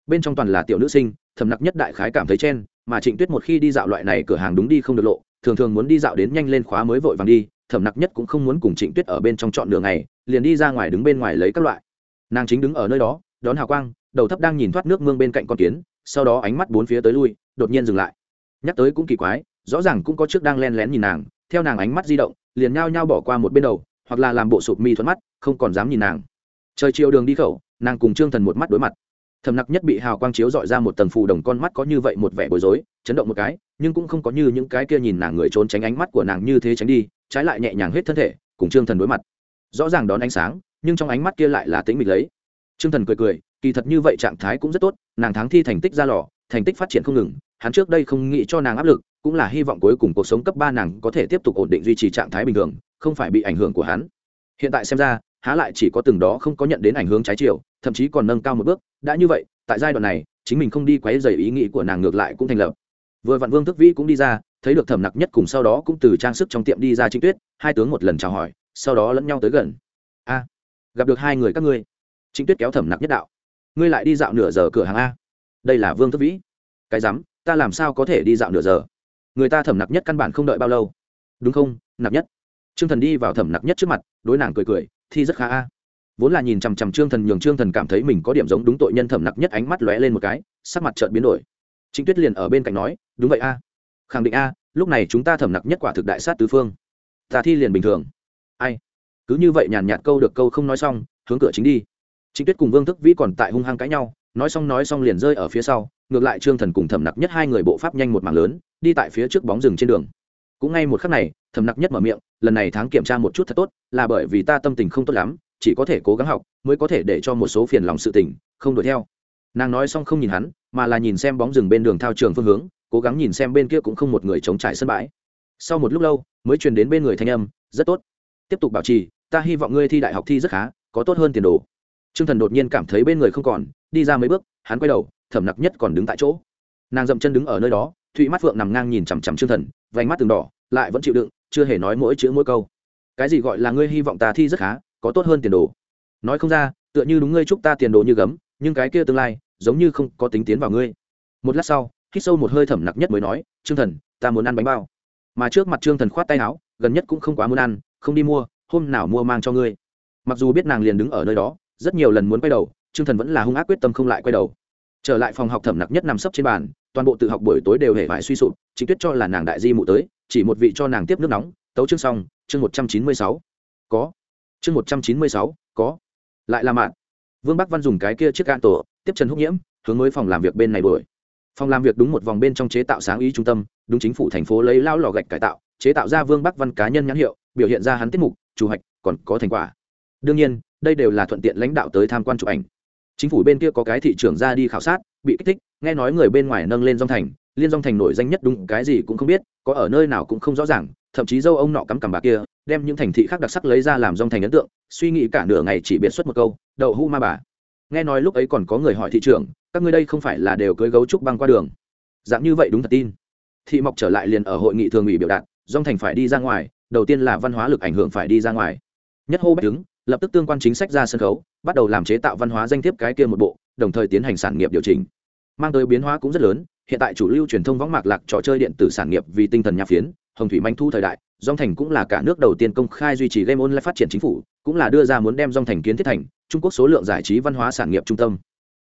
Bên trong toàn là tiểu nữ sinh thầm nặc nhất đại khái cảm thấy chen, mà trịnh tuyết một khi đi dạo loại này cửa hàng đúng đi không được lộ, thường thường muốn đi dạo đến nhanh lên khóa mới vội vàng đi thẩm nặc nhất cũng không muốn cùng trịnh tuyết ở bên trong chọn đường này liền đi ra ngoài đứng bên ngoài lấy các loại. Nàng chính đứng ở nơi đó, đón hào quang, đầu thấp đang nhìn thoát nước mương bên cạnh con kiến, sau đó ánh mắt bốn phía tới lui, đột nhiên dừng lại. Nhắc tới cũng kỳ quái, rõ ràng cũng có trước đang len lén nhìn nàng, theo nàng ánh mắt di động, liền nhao nhao bỏ qua một bên đầu, hoặc là làm bộ sụp mi thuận mắt, không còn dám nhìn nàng. Trời chiều đường đi khẩu, nàng cùng trương thần một mắt đối mặt. Thầm nặc nhất bị hào quang chiếu dọi ra một tầng phù đồng con mắt có như vậy một vẻ bối rối, chấn động một cái, nhưng cũng không có như những cái kia nhìn nàng người trốn tránh ánh mắt của nàng như thế tránh đi trái lại nhẹ nhàng hết thân thể, cùng trương thần đối mặt. Rõ ràng đón ánh sáng, nhưng trong ánh mắt kia lại là tĩnh mịch lấy. Trương thần cười cười, kỳ thật như vậy trạng thái cũng rất tốt, nàng thắng thi thành tích ra lò, thành tích phát triển không ngừng, hắn trước đây không nghĩ cho nàng áp lực, cũng là hy vọng cuối cùng cuộc sống cấp ba nàng có thể tiếp tục ổn định duy trì trạng thái bình thường, không phải bị ảnh hưởng của hắn. Hiện tại xem ra, há lại chỉ có từng đó không có nhận đến ảnh hưởng trái chiều, thậm chí còn nâng cao một bước, đã như vậy, tại giai đoạn này, chính mình không đi quấy dày ý nghĩ của nàng ngược lại cũng thành lập. Vừa vạn vương thức vĩ cũng đi ra thấy được thẩm nặc nhất cùng sau đó cũng từ trang sức trong tiệm đi ra trịnh tuyết, hai tướng một lần chào hỏi, sau đó lẫn nhau tới gần. A, gặp được hai người các ngươi. Trịnh tuyết kéo thẩm nặc nhất đạo. Ngươi lại đi dạo nửa giờ cửa hàng a. Đây là vương thất vĩ. Cái rắm, ta làm sao có thể đi dạo nửa giờ? Người ta thẩm nặc nhất căn bản không đợi bao lâu. Đúng không, nặc nhất? Trương thần đi vào thẩm nặc nhất trước mặt, đối nàng cười cười, thi rất khá a. Vốn là nhìn chằm chằm trương thần nhường trương thần cảm thấy mình có điểm giống đúng tội nhân thẩm nặc nhất ánh mắt lóe lên một cái, sắc mặt trợn biến đổi. Trịnh tuyết liền ở bên cạnh nói, đúng vậy a khẳng định a, lúc này chúng ta thẩm nặc nhất quả thực đại sát tứ phương. Ta thi liền bình thường. Ai? Cứ như vậy nhàn nhạt câu được câu không nói xong, hướng cửa chính đi. Chính tuyết cùng vương thức vĩ còn tại hung hăng cãi nhau, nói xong nói xong liền rơi ở phía sau, ngược lại trương thần cùng thẩm nặc nhất hai người bộ pháp nhanh một mảng lớn, đi tại phía trước bóng rừng trên đường. Cũng ngay một khắc này, thẩm nặc nhất mở miệng, lần này tháng kiểm tra một chút thật tốt, là bởi vì ta tâm tình không tốt lắm, chỉ có thể cố gắng học, mới có thể để cho một số phiền lòng sự tình, không đuổi theo. Nàng nói xong không nhìn hắn, mà là nhìn xem bóng rừng bên đường thao trường phương hướng cố gắng nhìn xem bên kia cũng không một người chống trải sân bãi. Sau một lúc lâu, mới truyền đến bên người thanh âm, rất tốt. Tiếp tục bảo trì, ta hy vọng ngươi thi đại học thi rất khá, có tốt hơn tiền đồ. T r ư ơ n g thần đột nhiên cảm thấy bên người không còn, đi ra mấy bước, hắn quay đầu, thẩm nặc nhất còn đứng tại chỗ. Nàng dậm chân đứng ở nơi đó, thụy mắt phượng nằm ngang nhìn chằm chằm chương thần, vành mắt từng đỏ, lại vẫn chịu đựng, chưa hề nói mỗi chữ mỗi câu. Cái gì gọi là ngươi hy vọng ta thi rất khá, có tốt hơn tiền đồ? Nói không ra, tựa như đúng ngươi chúc ta tiền đồ như gấm, nhưng cái kia tương lai, giống như không có tính tiến vào ngươi. Một lát sau hít sâu một hơi thẩm nặc nhất mới nói, trương thần, ta muốn ăn bánh bao. Mà trước mặt trương thần khoát tay áo, gần nhất cũng không quá muốn ăn, không đi mua, hôm nào mua mang cho ngươi. Mặc dù biết nàng liền đứng ở nơi đó, rất nhiều lần muốn quay đầu, trương thần vẫn là hung ác quyết tâm không lại quay đầu. Trở lại phòng học thẩm nặc nhất nằm sấp trên bàn, toàn bộ tự học buổi tối đều hề vải suy sụp, chính tuyết cho là nàng đại di mụ tới, chỉ một vị cho nàng tiếp nước nóng, tấu chương xong, chương một trăm chín mươi sáu. Có. Chương một trăm chín mươi sáu, có. Lại là mạn. Vương bắc văn dùng cái kia chiếc gan tổ, tiếp trần húc nhiễm, hướng mới phòng làm việc bên này đuổi phòng làm việc đúng một vòng bên trong chế tạo sáng ý trung tâm, đúng chính phủ thành phố lấy lao lò gạch cải tạo, chế tạo ra vương bắc văn cá nhân nhãn hiệu, biểu hiện ra hắn tiết mục, chủ hoạch, còn có thành quả. Đương nhiên, đây đều là thuận tiện lãnh đạo tới tham quan chụp ảnh. Chính phủ bên kia có cái thị trường ra đi khảo sát, bị kích thích, nghe nói người bên ngoài nâng lên dòng thành, liên dòng thành nổi danh nhất đúng cái gì cũng không biết, có ở nơi nào cũng không rõ ràng, thậm chí dâu ông nọ cắm cằm bà kia, đem những thành thị khác đặc sắc lấy ra làm dòng thành ấn tượng, suy nghĩ cả nửa ngày chỉ biệt xuất một câu, đậu hu ma bà. Nghe nói lúc ấy còn có người hỏi thị trường các ngươi đây không phải là đều cưới gấu trúc băng qua đường. Dạng như vậy đúng thật tin. Thị mọc trở lại liền ở hội nghị thường ủy biểu đạt dòng thành phải đi ra ngoài, đầu tiên là văn hóa lực ảnh hưởng phải đi ra ngoài. Nhất hô bách đứng, lập tức tương quan chính sách ra sân khấu, bắt đầu làm chế tạo văn hóa danh thiếp cái kia một bộ, đồng thời tiến hành sản nghiệp điều chỉnh. Mang tới biến hóa cũng rất lớn, hiện tại chủ lưu truyền thông võng mạc lạc trò chơi điện tử sản nghiệp vì tinh thần nhà phiến, hồng thủy manh thu thời đại dòng thành cũng là cả nước đầu tiên công khai duy trì game online phát triển chính phủ, cũng là đưa ra muốn đem dòng thành kiến thiết thành, trung quốc số lượng giải trí văn hóa sản nghiệp trung tâm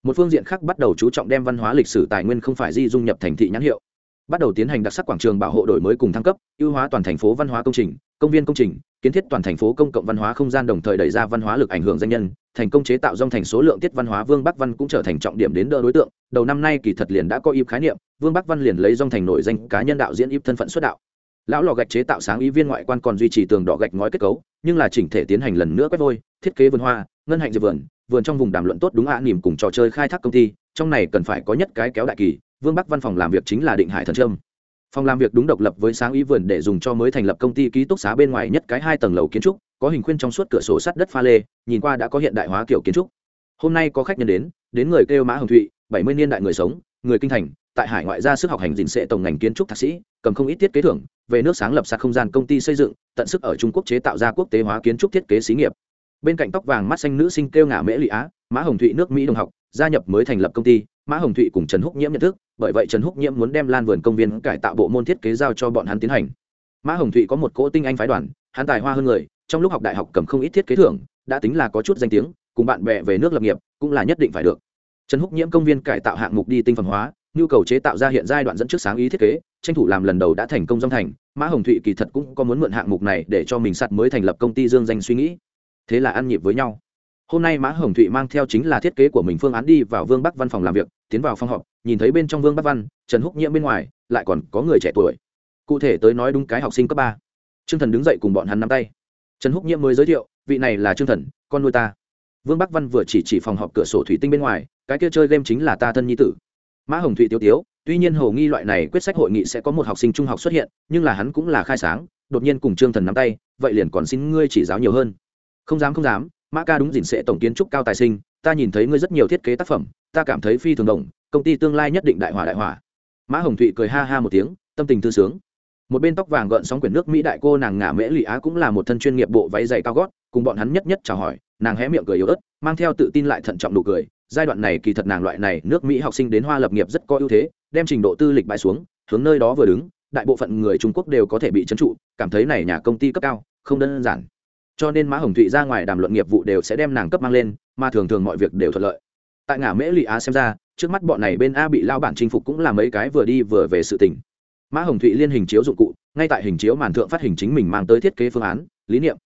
một phương diện khác bắt đầu chú trọng đem văn hóa lịch sử tài nguyên không phải di dung nhập thành thị nhãn hiệu. Bắt đầu tiến hành đặc sắc quảng trường bảo hộ đổi mới cùng thăng cấp, ưu hóa toàn thành phố văn hóa công trình, công viên công trình, kiến thiết toàn thành phố công cộng văn hóa không gian đồng thời đẩy ra văn hóa lực ảnh hưởng danh nhân, thành công chế tạo dòng thành số lượng tiết văn hóa vương bắc văn cũng trở thành trọng điểm đến đỡ đối tượng. Đầu năm nay kỳ thật liền đã có ip khái niệm, vương bắc văn liền lấy dòng thành nổi danh cá nhân đạo diễn ip thân phận xuất đạo. Lão lò gạch chế tạo sáng ý viên ngoại quan còn duy trì tường đỏ gạch ngói kết cấu, nhưng là chỉnh thể tiến hành lần nữa quét vôi, thiết kế vườn hoa, ngân hạnh diệp vườn vườn trong vùng đàm luận tốt đúng ạ à, cùng trò chơi khai thác công ty trong này cần phải có nhất cái kéo đại kỳ vương bắc văn phòng làm việc chính là định hải thần trâm. Phòng làm việc đúng độc lập với sáng ý vườn để dùng cho mới thành lập công ty ký túc xá bên ngoài nhất cái hai tầng lầu kiến trúc có hình khuyên trong suốt cửa sổ sắt đất pha lê nhìn qua đã có hiện đại hóa kiểu kiến trúc. Hôm nay có khách nhân đến đến người kêu mã hồng thụy bảy mươi niên đại người sống người kinh thành tại hải ngoại ra sức học hành dình sệ tổng ngành kiến trúc thạc sĩ cầm không ít thiết kế thưởng về nước sáng lập sạc không gian công ty xây dựng tận sức ở trung quốc chế tạo ra quốc tế hóa kiến trúc thiết kế xí nghiệp bên cạnh tóc vàng mắt xanh nữ sinh kêu ngả mễ lụy á, mã hồng thụy nước mỹ đồng học, gia nhập mới thành lập công ty, mã hồng thụy cùng trần húc nhiễm nhận thức, bởi vậy trần húc nhiễm muốn đem lan vườn công viên cải tạo bộ môn thiết kế giao cho bọn hắn tiến hành. Mã hồng thụy có một cỗ tinh anh phái đoàn, hắn tài hoa hơn người, trong lúc học đại học cầm không ít thiết kế thưởng, đã tính là có chút danh tiếng, cùng bạn bè về nước lập nghiệp cũng là nhất định phải được. Trần húc nhiễm công viên cải tạo hạng mục đi tinh phẩm hóa, nhu cầu chế tạo ra hiện giai đoạn dẫn trước sáng ý thiết kế, tranh thủ làm lần đầu đã thành công dòng thành, mã hồng thụy kỳ thật cũng có muốn mượn hạng mục này để cho mình sạt mới thành lập công ty dương danh suy nghĩ thế là ăn nhịp với nhau. Hôm nay mã hồng thụy mang theo chính là thiết kế của mình phương án đi vào vương bắc văn phòng làm việc, tiến vào phòng họp, nhìn thấy bên trong vương bắc văn, trần húc nhiễm bên ngoài, lại còn có người trẻ tuổi. Cụ thể tới nói đúng cái học sinh cấp ba. T r ư ơ n g thần đứng dậy cùng bọn hắn nắm tay. Trần húc nhiễm mới giới thiệu, vị này là t r ư ơ n g thần, con nuôi ta. Vương bắc văn vừa chỉ chỉ phòng họp cửa sổ thủy tinh bên ngoài, cái kia chơi game chính là ta thân nhi tử. Mã hồng thụy tiêu tiếu, tuy nhiên hầu nghi loại này quyết sách hội nghị sẽ có một học sinh trung học xuất hiện, nhưng là hắn cũng là khai sáng, đột nhiên cùng trương thần nắm tay, vậy liền còn xin ngươi chỉ giáo nhiều hơn không dám không dám, mã ca đúng dình sẽ tổng kiến trúc cao tài sinh, ta nhìn thấy ngươi rất nhiều thiết kế tác phẩm, ta cảm thấy phi thường đồng, công ty tương lai nhất định đại hỏa đại hỏa. Mã hồng thụy cười ha ha một tiếng, tâm tình thư sướng. Một bên tóc vàng gợn sóng quyển nước mỹ đại cô nàng ngả mễ lụy á cũng là một thân chuyên nghiệp bộ váy dày cao gót, cùng bọn hắn nhất nhất chào hỏi, nàng hé miệng cười yếu ớt, mang theo tự tin lại thận trọng nụ cười. Giai đoạn này kỳ thật nàng loại này nước mỹ học sinh đến hoa lập nghiệp rất có ưu thế, đem trình độ tư lịch bãi xuống, hướng nơi đó vừa đứng, đại bộ phận người trung quốc đều có thể bị trấn trụ, cảm thấy này nhà công ty cấp cao, không đơn giản cho nên mã hồng thụy ra ngoài đàm luận nghiệp vụ đều sẽ đem nàng cấp mang lên, mà thường thường mọi việc đều thuận lợi. Tại ngã mễ lụy á xem ra, trước mắt bọn này bên a bị lao bản chinh phục cũng là mấy cái vừa đi vừa về sự tình. Mã hồng thụy liên hình chiếu dụng cụ, ngay tại hình chiếu màn thượng phát hình chính mình mang tới thiết kế phương án, lý niệm.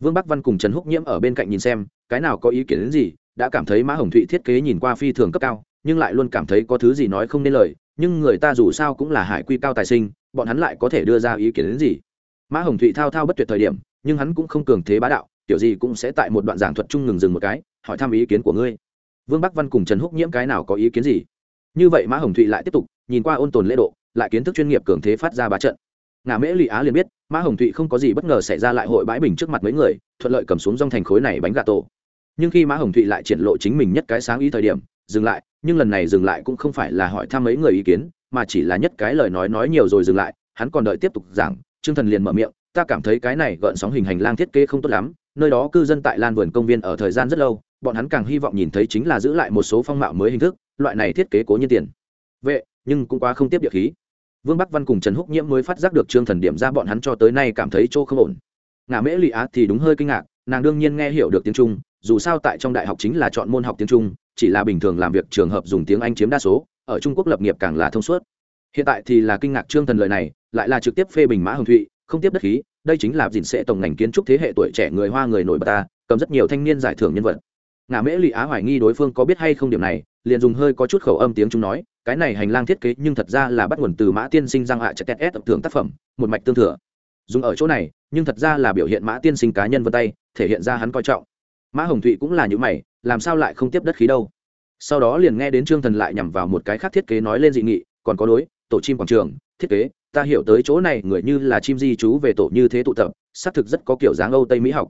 Vương bắc văn cùng trần húc nhiễm ở bên cạnh nhìn xem, cái nào có ý kiến đến gì, đã cảm thấy mã hồng thụy thiết kế nhìn qua phi thường cấp cao, nhưng lại luôn cảm thấy có thứ gì nói không nên lời, nhưng người ta dù sao cũng là hải quy cao tài sinh, bọn hắn lại có thể đưa ra ý kiến đến gì. Mã hồng thụy thao thao bất tuyệt thời điểm nhưng hắn cũng không cường thế bá đạo, kiểu gì cũng sẽ tại một đoạn giảng thuật chung ngừng dừng một cái, hỏi thăm ý kiến của ngươi. Vương bắc văn cùng trần húc nhiễm cái nào có ý kiến gì? Như vậy mã hồng thụy lại tiếp tục, nhìn qua ôn tồn lễ độ, lại kiến thức chuyên nghiệp cường thế phát ra bá trận. Ngà mễ lụy á liền biết, mã hồng thụy không có gì bất ngờ xảy ra lại hội bãi bình trước mặt mấy người, thuận lợi cầm xuống dòng thành khối này bánh gà tổ. Nhưng khi mã hồng thụy lại triển lộ chính mình nhất cái sáng ý thời điểm, dừng lại, nhưng lần này dừng lại cũng không phải là hỏi thăm mấy người ý kiến, mà chỉ là nhất cái lời nói nói nhiều rồi dừng lại, hắn còn đợi tiếp tục giảng, trương thần liền mở miệng ta cảm thấy cái này gợn sóng hình hành lang thiết kế không tốt lắm, nơi đó cư dân tại lan vườn công viên ở thời gian rất lâu, bọn hắn càng hy vọng nhìn thấy chính là giữ lại một số phong mạo mới hình thức, loại này thiết kế cố nhiên tiền. Vệ, nhưng cũng quá không tiếp địa khí. Vương bắc văn cùng trần húc nhiễm mới phát giác được trương thần điểm ra bọn hắn cho tới nay cảm thấy chỗ không ổn. Ngã mễ lụy á thì đúng hơi kinh ngạc, nàng đương nhiên nghe hiểu được tiếng trung, dù sao tại trong đại học chính là chọn môn học tiếng trung, chỉ là bình thường làm việc trường hợp dùng tiếng anh chiếm đa số, ở trung quốc lập nghiệp càng là thông suốt. Hiện tại thì là kinh ngạc trương thần lời này, lại là trực tiếp phê bình mã hồng thụy, không tiếp đất khí đây chính là dình sẽ tổng ngành kiến trúc thế hệ tuổi trẻ người hoa người nổi bật ta, cầm rất nhiều thanh niên giải thưởng nhân vật. Ngã mễ lụy á hoài nghi đối phương có biết hay không điểm này, liền dùng hơi có chút khẩu âm tiếng chúng nói, cái này hành lang thiết kế nhưng thật ra là bắt nguồn từ mã tiên sinh giang hạ chất ts tập thưởng tác phẩm, một mạch tương thừa. Dùng ở chỗ này, nhưng thật ra là biểu hiện mã tiên sinh cá nhân vân tay, thể hiện ra hắn coi trọng. Mã hồng thụy cũng là những mày, làm sao lại không tiếp đất khí đâu? Sau đó liền nghe đến trương thần lại nhằm vào một cái khác thiết kế nói lên dị nghị, còn có đối, tổ chim quảng trường, thiết kế ta hiểu tới chỗ này người như là chim di chú về tổ như thế tụ tập, xác thực rất có kiểu dáng âu tây mỹ học.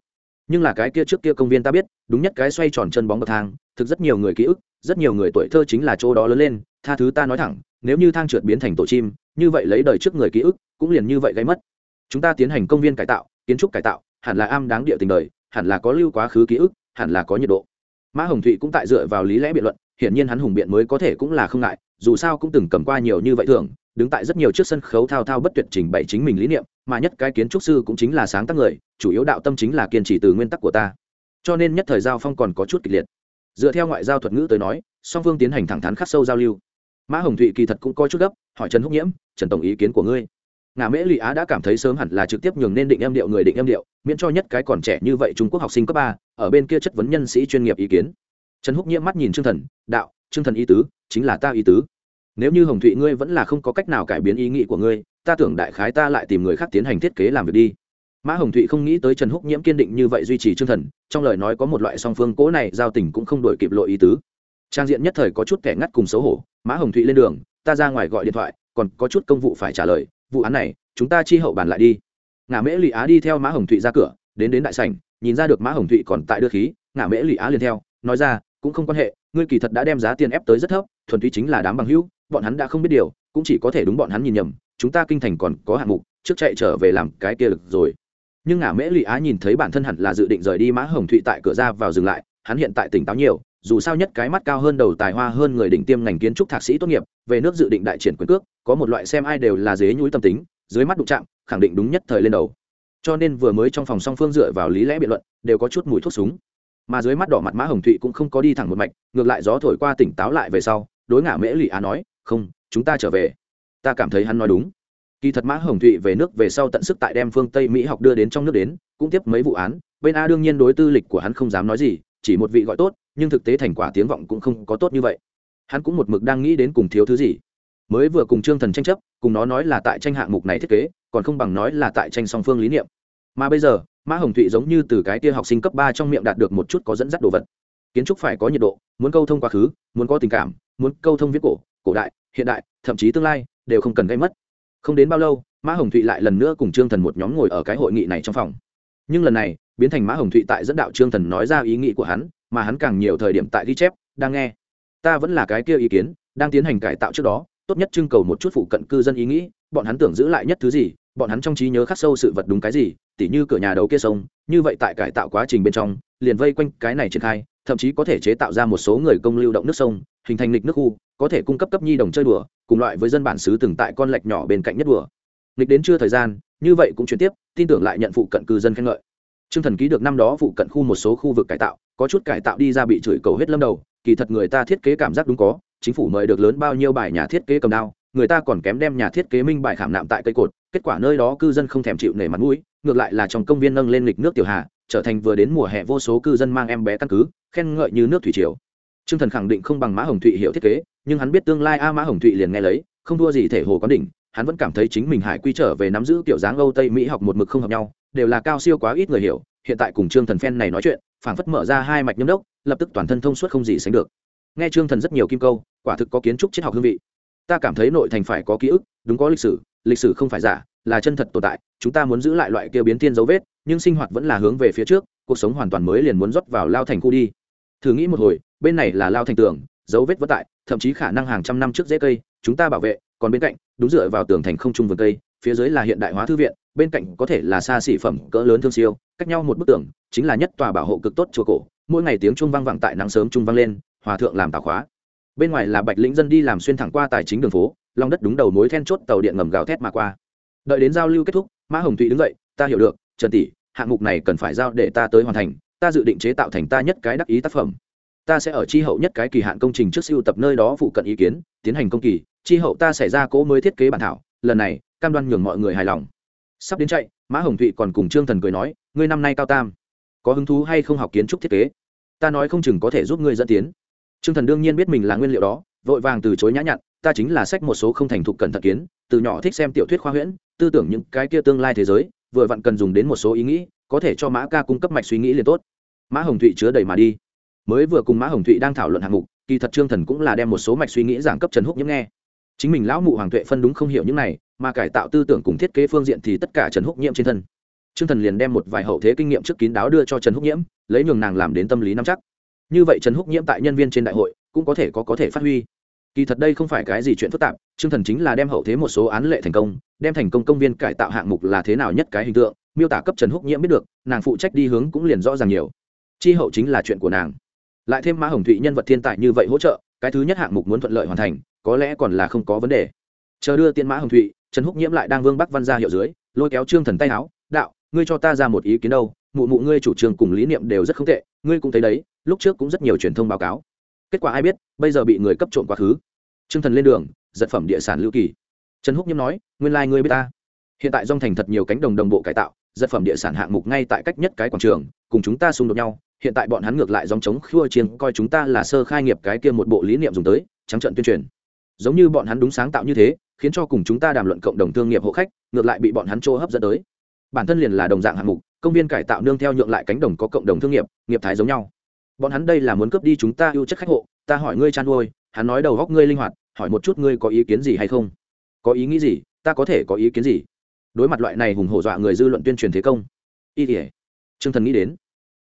Nhưng là cái kia trước kia công viên ta biết, đúng nhất cái xoay tròn chân bóng bậc thang, thực rất nhiều người ký ức, rất nhiều người tuổi thơ chính là chỗ đó lớn lên, tha thứ ta nói thẳng, nếu như thang trượt biến thành tổ chim, như vậy lấy đời trước người ký ức, cũng liền như vậy gây mất. Chúng ta tiến hành công viên cải tạo, kiến trúc cải tạo, hẳn là am đáng địa tình đời, hẳn là có lưu quá khứ ký ức, hẳn là có nhiệt độ. Mã hồng thụy cũng tại dựa vào lý lẽ biện luận, hiển nhiên hắn hùng biện mới có thể cũng là không ngại, dù sao cũng từng cầm qua nhiều như vậy thường đứng tại rất nhiều trước sân khấu thao thao bất tuyệt trình bày chính mình lý niệm, mà nhất cái kiến trúc sư cũng chính là sáng tác người, chủ yếu đạo tâm chính là kiên trì từ nguyên tắc của ta. Cho nên nhất thời giao phong còn có chút kịch liệt. Dựa theo ngoại giao thuật ngữ tới nói, song phương tiến hành thẳng thắn khắc sâu giao lưu. Mã hồng thụy kỳ thật cũng có chút gấp, hỏi trần húc nhiễm, trần tổng ý kiến của ngươi? Ngà mễ lụy á đã cảm thấy sớm hẳn là trực tiếp nhường nên định em điệu người định em điệu, miễn cho nhất cái còn trẻ như vậy trung quốc học sinh cấp ba, ở bên kia chất vấn nhân sĩ chuyên nghiệp ý kiến. Trần húc nhiễm mắt nhìn trương thần, đạo, trương thần ý tứ, chính là ta ý tứ nếu như hồng thụy ngươi vẫn là không có cách nào cải biến ý nghĩ của ngươi, ta tưởng đại khái ta lại tìm người khác tiến hành thiết kế làm việc đi. Mã hồng thụy không nghĩ tới trần húc nhiễm kiên định như vậy duy trì trương thần, trong lời nói có một loại song phương cố này giao tình cũng không đổi kịp lộ ý tứ. Trang diện nhất thời có chút kẻ ngắt cùng xấu hổ, mã hồng thụy lên đường, ta ra ngoài gọi điện thoại, còn có chút công vụ phải trả lời, vụ án này, chúng ta chi hậu bàn lại đi. Ngã mễ lụy á đi theo mã hồng thụy ra cửa, đến đến đại sảnh, nhìn ra được mã hồng thụy còn tại đưa khí ngã mễ lụy á liền theo, nói ra, cũng không quan hệ, ngươi kỳ thật đã đem giá tiền ép tới rất thấp, thuần túy chính là đám bằng hữu bọn hắn đã không biết điều, cũng chỉ có thể đúng bọn hắn nhìn nhầm, chúng ta kinh thành còn có hạng mục, trước chạy trở về làm cái kia lực rồi. Nhưng ngả mễ lụy á nhìn thấy bản thân hẳn là dự định rời đi mã hồng thụy tại cửa ra vào dừng lại, hắn hiện tại tỉnh táo nhiều, dù sao nhất cái mắt cao hơn đầu tài hoa hơn người đỉnh tiêm ngành kiến trúc thạc sĩ tốt nghiệp, về nước dự định đại triển quyền cước, có một loại xem ai đều là dế nhúi tâm tính, dưới mắt đụng chạm, khẳng định đúng nhất thời lên đầu. Cho nên vừa mới trong phòng song phương dựa vào lý lẽ biện luận, đều có chút mùi thuốc súng. Mà dưới mắt đỏ mặt mã hồng thụy cũng không có đi thẳng một mạch, ngược lại gió thổi qua tỉnh táo lại về sau, đối ngả mễ lụy á nói không, chúng ta trở về. Ta cảm thấy hắn nói đúng. Kỳ thật mã hồng thụy về nước về sau tận sức tại đem phương tây mỹ học đưa đến trong nước đến, cũng tiếp mấy vụ án, bên a đương nhiên đối tư lịch của hắn không dám nói gì, chỉ một vị gọi tốt, nhưng thực tế thành quả tiếng vọng cũng không có tốt như vậy. Hắn cũng một mực đang nghĩ đến cùng thiếu thứ gì. Mới vừa cùng trương thần tranh chấp, cùng nó nói là tại tranh hạng mục này thiết kế, còn không bằng nói là tại tranh song phương lý niệm. Mà bây giờ, mã hồng thụy giống như từ cái tia học sinh cấp ba trong miệng đạt được một chút có dẫn dắt đồ vật. Kiến trúc phải có nhiệt độ, muốn câu thông quá khứ, muốn có tình cảm, muốn câu thông viết cổ cổ đại hiện đại, thậm chí tương lai, đều không cần gây mất. Không đến bao lâu, mã hồng thụy lại lần nữa cùng trương thần một nhóm ngồi ở cái hội nghị này trong phòng. Nhưng lần này, biến thành mã hồng thụy tại dẫn đạo trương thần nói ra ý nghĩ của hắn, mà hắn càng nhiều thời điểm tại ghi chép, đang nghe. Ta vẫn là cái kia ý kiến, đang tiến hành cải tạo trước đó, tốt nhất trưng cầu một chút phụ cận cư dân ý nghĩ, bọn hắn tưởng giữ lại nhất thứ gì, bọn hắn trong trí nhớ khắc sâu sự vật đúng cái gì, tỉ như cửa nhà đấu kia sông, như vậy tại cải tạo quá trình bên trong liền vây quanh cái này triển khai thậm chí có thể chế tạo ra một số người công lưu động nước sông hình thành lịch nước khu có thể cung cấp cấp nhi đồng chơi đùa cùng loại với dân bản xứ từng tại con lạch nhỏ bên cạnh nhất đùa. Lịch đến chưa thời gian như vậy cũng chuyển tiếp tin tưởng lại nhận phụ cận cư dân khen ngợi. Trương Thần ký được năm đó phụ cận khu một số khu vực cải tạo, có chút cải tạo đi ra bị chửi cầu hết lâm đầu, kỳ thật người ta thiết kế cảm giác đúng có, chính phủ mời được lớn bao nhiêu bài nhà thiết kế cầm đao, người ta còn kém đem nhà thiết kế minh bài khảm nạm tại cây cột, kết quả nơi đó cư dân không thèm chịu nể mặt mũi, ngược lại là trong công viên nâng lên lịch nước tiểu hà, trở thành vừa đến mùa hè vô số cư dân mang em bé căn cứ, khen ngợi như nước thủy triều. Trương Thần khẳng định không bằng Mã Hồng Thụy hiểu thiết kế, nhưng hắn biết tương lai A Mã Hồng Thụy liền nghe lấy, không thua gì thể hồ quán đỉnh, hắn vẫn cảm thấy chính mình hải quy trở về nắm giữ kiểu dáng Âu Tây Mỹ học một mực không hợp nhau, đều là cao siêu quá ít người hiểu, hiện tại cùng Trương Thần phen này nói chuyện, phảng phất mở ra hai mạch nhâm đốc, lập tức toàn thân thông suốt không gì sánh được. Nghe Trương Thần rất nhiều kim câu, quả thực có kiến trúc triết học hương vị. Ta cảm thấy nội thành phải có ký ức, đúng có lịch sử, lịch sử không phải giả, là chân thật tồn tại, chúng ta muốn giữ lại loại kia biến thiên dấu vết, nhưng sinh hoạt vẫn là hướng về phía trước, cuộc sống hoàn toàn mới liền muốn rót vào lao thành khu đi. Thử nghĩ một hồi, bên này là lao thành tường, dấu vết vất tại, thậm chí khả năng hàng trăm năm trước dễ cây, chúng ta bảo vệ, còn bên cạnh, đúng dựa vào tường thành không trung vườn cây, phía dưới là hiện đại hóa thư viện, bên cạnh có thể là xa xỉ phẩm cỡ lớn thương siêu, cách nhau một bức tường, chính là nhất tòa bảo hộ cực tốt chùa cổ, mỗi ngày tiếng chuông vang vẳng tại nắng sớm trung vang lên, hòa thượng làm tà khóa. Bên ngoài là Bạch Lĩnh dân đi làm xuyên thẳng qua tài chính đường phố, long đất đúng đầu mối then chốt tàu điện ngầm gào thét mà qua. Đợi đến giao lưu kết thúc, Mã Hồng Thụy đứng dậy, ta hiểu được, Trần tỷ, hạng mục này cần phải giao để ta tới hoàn thành, ta dự định chế tạo thành ta nhất cái đắc ý tác phẩm. Ta sẽ ở chi hậu nhất cái kỳ hạn công trình trước siêu tập nơi đó phụ cận ý kiến, tiến hành công kỳ chi hậu ta sẽ ra cỗ mới thiết kế bản thảo, lần này, cam đoan nhường mọi người hài lòng. Sắp đến chạy, mã hồng thụy còn cùng trương thần cười nói, ngươi năm nay cao tam, có hứng thú hay không học kiến trúc thiết kế? Ta nói không chừng có thể giúp ngươi dẫn tiến. Trương thần đương nhiên biết mình là nguyên liệu đó, vội vàng từ chối nhã nhặn, ta chính là sách một số không thành thục cẩn thận kiến, từ nhỏ thích xem tiểu thuyết khoa huyễn, tư tưởng những cái kia tương lai thế giới vừa vặn cần dùng đến một số ý nghĩ, có thể cho mã ca cung cấp mạch suy nghĩ liền tốt. Mã hồng thụy chứa đầy mà đi. Mới vừa cùng mã hồng thụy đang thảo luận hạng mục, kỳ thật trương thần cũng là đem một số mạch suy nghĩ giảng cấp trần húc nhiễm nghe. Chính mình lão mụ hoàng tuệ phân đúng không hiểu những này, mà cải tạo tư tưởng cùng thiết kế phương diện thì tất cả trần húc nhiễm trên thân. Trương thần liền đem một vài hậu thế kinh nghiệm trước kín đáo đưa cho trần húc nhiễm lấy nhường nàng làm đến tâm lý nắm chắc. Như vậy trần húc nhiễm tại nhân viên trên đại hội, cũng có thể có có thể phát huy kỳ thật đây không phải cái gì chuyện phức tạp, trương thần chính là đem hậu thế một số án lệ thành công, đem thành công công viên cải tạo hạng mục là thế nào nhất cái hình tượng, miêu tả cấp trần húc nhiễm biết được, nàng phụ trách đi hướng cũng liền rõ ràng nhiều. Chi hậu chính là chuyện của nàng. Lại thêm mã hồng thụy nhân vật thiên tài như vậy hỗ trợ, cái thứ nhất hạng mục muốn thuận lợi hoàn thành, có lẽ còn là không có vấn đề. Chờ đưa tiên mã hồng thụy, trần húc nhiễm lại đang vương bắc văn ra hiệu dưới, lôi kéo trương thần tay áo đạo, ngươi cho ta ra một ý kiến đâu, mụ mụ ngươi chủ trương cùng lý niệm đều rất không tệ, ngươi cũng thấy đấy, lúc trước cũng rất nhiều truyền thông báo cáo kết quả ai biết, bây giờ bị người cấp trộm quá khứ. Trương thần lên đường, giật phẩm địa sản lưu kỳ. Trần húc nhiễm nói, nguyên lai、like、ngươi biết ta. Hiện tại dong thành thật nhiều cánh đồng đồng bộ cải tạo, giật phẩm địa sản hạng mục ngay tại cách nhất cái quảng trường, cùng chúng ta xung đột nhau. Hiện tại bọn hắn ngược lại dòng chống khua chiến coi chúng ta là sơ khai nghiệp cái kia một bộ lý niệm dùng tới, trắng trận tuyên truyền. Giống như bọn hắn đúng sáng tạo như thế, khiến cho cùng chúng ta đàm luận cộng đồng thương nghiệp hộ khách, ngược lại bị bọn hắn chỗ hấp dẫn tới. Bản thân liền là đồng dạng hạng mục, công viên cải tạo nương theo nhượng lại cánh đồng có cộng đồng thương nghiệp nghiệp thái giống nhau bọn hắn đây là muốn cướp đi chúng ta ưu chất khách hộ, ta hỏi ngươi chăn nuôi, hắn nói đầu góc ngươi linh hoạt, hỏi một chút ngươi có ý kiến gì hay không? Có ý nghĩ gì, ta có thể có ý kiến gì? Đối mặt loại này hùng hổ dọa người dư luận tuyên truyền thế công. Y tỉa trương thần nghĩ đến.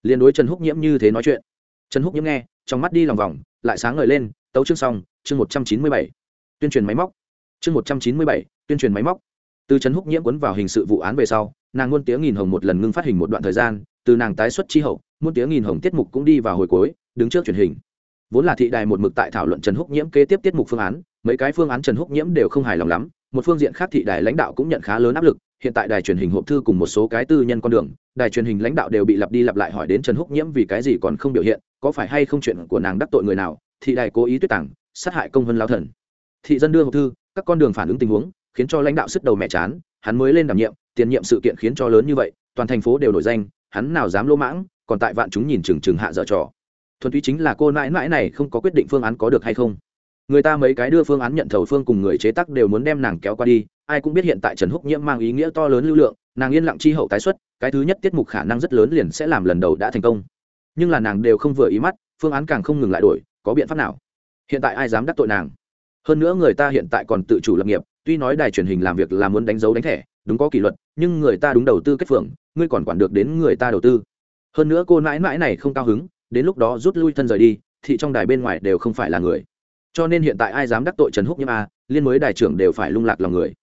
Liền đối trần húc nhiễm như thế nói chuyện. Trần húc nhiễm nghe, trong mắt đi lòng vòng, lại sáng ngời lên, tấu chương xong, chương một trăm chín mươi bảy. Tuyên truyền máy móc. Chương một trăm chín mươi bảy, tuyên truyền máy móc. Từ trần húc nhiễm cuốn vào hình sự vụ án về sau nàng muôn tiếng nghìn hồng một lần ngưng phát hình một đoạn thời gian, từ nàng tái xuất chi hậu, muôn tiếng nghìn hồng tiết mục cũng đi vào hồi cuối, đứng trước truyền hình. Vốn là thị đài một mực tại thảo luận trần húc nhiễm kế tiếp tiết mục phương án, mấy cái phương án trần húc nhiễm đều không hài lòng lắm, một phương diện khác thị đài lãnh đạo cũng nhận khá lớn áp lực, hiện tại đài truyền hình hộp thư cùng một số cái tư nhân con đường, đài truyền hình lãnh đạo đều bị lặp đi lặp lại hỏi đến trần húc nhiễm vì cái gì còn không biểu hiện, có phải hay không chuyện của nàng đắc tội người nào, thị đài cố ý tuyết tảng, sát hại công vân lao thần. Thị dân đưa hộp thư, các con đường phản ứng tình huống, khiến cho lãnh đạo sức đầu mẹ chán, hắn mới lên đảm nhiệm tiền nhiệm sự kiện khiến cho lớn như vậy, toàn thành phố đều nổi danh, hắn nào dám lỗ mãng, còn tại vạn chúng nhìn chừng chừng hạ dở trò. Thuần túy chính là cô nãi nãi này không có quyết định phương án có được hay không. Người ta mấy cái đưa phương án nhận thầu phương cùng người chế tác đều muốn đem nàng kéo qua đi, ai cũng biết hiện tại trần húc nhiễm mang ý nghĩa to lớn lưu lượng, nàng yên lặng chi hậu tái xuất, cái thứ nhất tiết mục khả năng rất lớn liền sẽ làm lần đầu đã thành công. Nhưng là nàng đều không vừa ý mắt, phương án càng không ngừng lại đổi, có biện pháp nào? Hiện tại ai dám đắc tội nàng? Hơn nữa người ta hiện tại còn tự chủ lập nghiệp, tuy nói đài truyền hình làm việc là muốn đánh dấu đánh thẻ, đúng có kỷ luật nhưng người ta đúng đầu tư kết phượng ngươi còn quản được đến người ta đầu tư. Hơn nữa cô mãi mãi này không cao hứng, đến lúc đó rút lui thân rời đi thì trong đài bên ngoài đều không phải là người. Cho nên hiện tại ai dám đắc tội trần húc nhiễm a, liên mới đài trưởng đều phải lung lạc lòng người.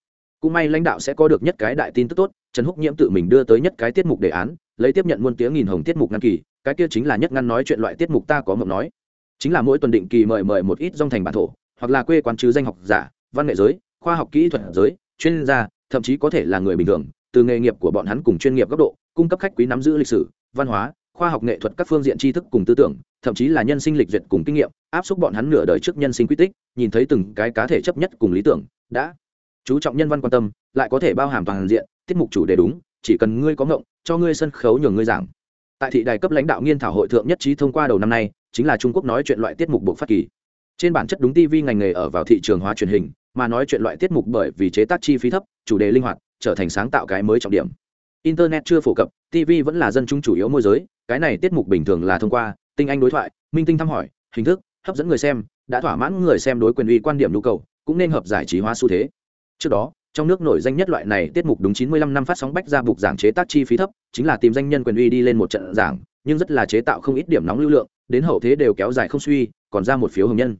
Cũng may lãnh đạo sẽ có được nhất cái đại tin tức tốt, trần húc nhiễm tự mình đưa tới nhất cái tiết mục đề án, lấy tiếp nhận muôn tiếng nghìn hồng tiết mục ngăn kỳ, cái kia chính là nhất ngăn nói chuyện loại tiết mục ta có mộng nói. Chính là mỗi tuần định kỳ mời mời một ít dòng thành bản thổ, hoặc là quê quán chứ danh học giả, văn nghệ giới, khoa học kỹ thuật giới, chuyên gia, thậm chí có thể là người bình thường từ nghề nghiệp của bọn hắn cùng chuyên nghiệp góc độ, cung cấp khách quý nắm giữ lịch sử, văn hóa, khoa học nghệ thuật các phương diện tri thức cùng tư tưởng, thậm chí là nhân sinh lịch duyệt cùng kinh nghiệm, áp xúc bọn hắn nửa đời trước nhân sinh quy tích, nhìn thấy từng cái cá thể chấp nhất cùng lý tưởng, đã chú trọng nhân văn quan tâm, lại có thể bao hàm toàn diện, tiết mục chủ đề đúng, chỉ cần ngươi có ngộng, cho ngươi sân khấu nhường ngươi giảng. Tại thị đài cấp lãnh đạo nghiên thảo hội thượng nhất trí thông qua đầu năm nay, chính là trung quốc nói chuyện loại tiết mục buộc phát kỳ. Trên bản chất đúng tv ngành nghề ở vào thị trường hóa truyền hình, mà nói chuyện loại tiết mục bởi vì chế tác chi phí thấp, chủ đề linh hoạt trở thành sáng tạo cái mới trọng điểm. Internet chưa phổ cập tv vẫn là dân chúng chủ yếu môi giới, cái này tiết mục bình thường là thông qua, tinh anh đối thoại, minh tinh thăm hỏi, hình thức, hấp dẫn người xem, đã thỏa mãn người xem đối quyền uy quan điểm nhu cầu, cũng nên hợp giải trí hóa xu thế. Trước đó, trong nước nổi danh nhất loại này tiết mục đúng 95 năm phát sóng bách ra buộc giảng chế tác chi phí thấp, chính là tìm danh nhân quyền uy đi lên một trận giảng, nhưng rất là chế tạo không ít điểm nóng lưu lượng, đến hậu thế đều kéo dài không suy, còn ra một phiếu hồng nhân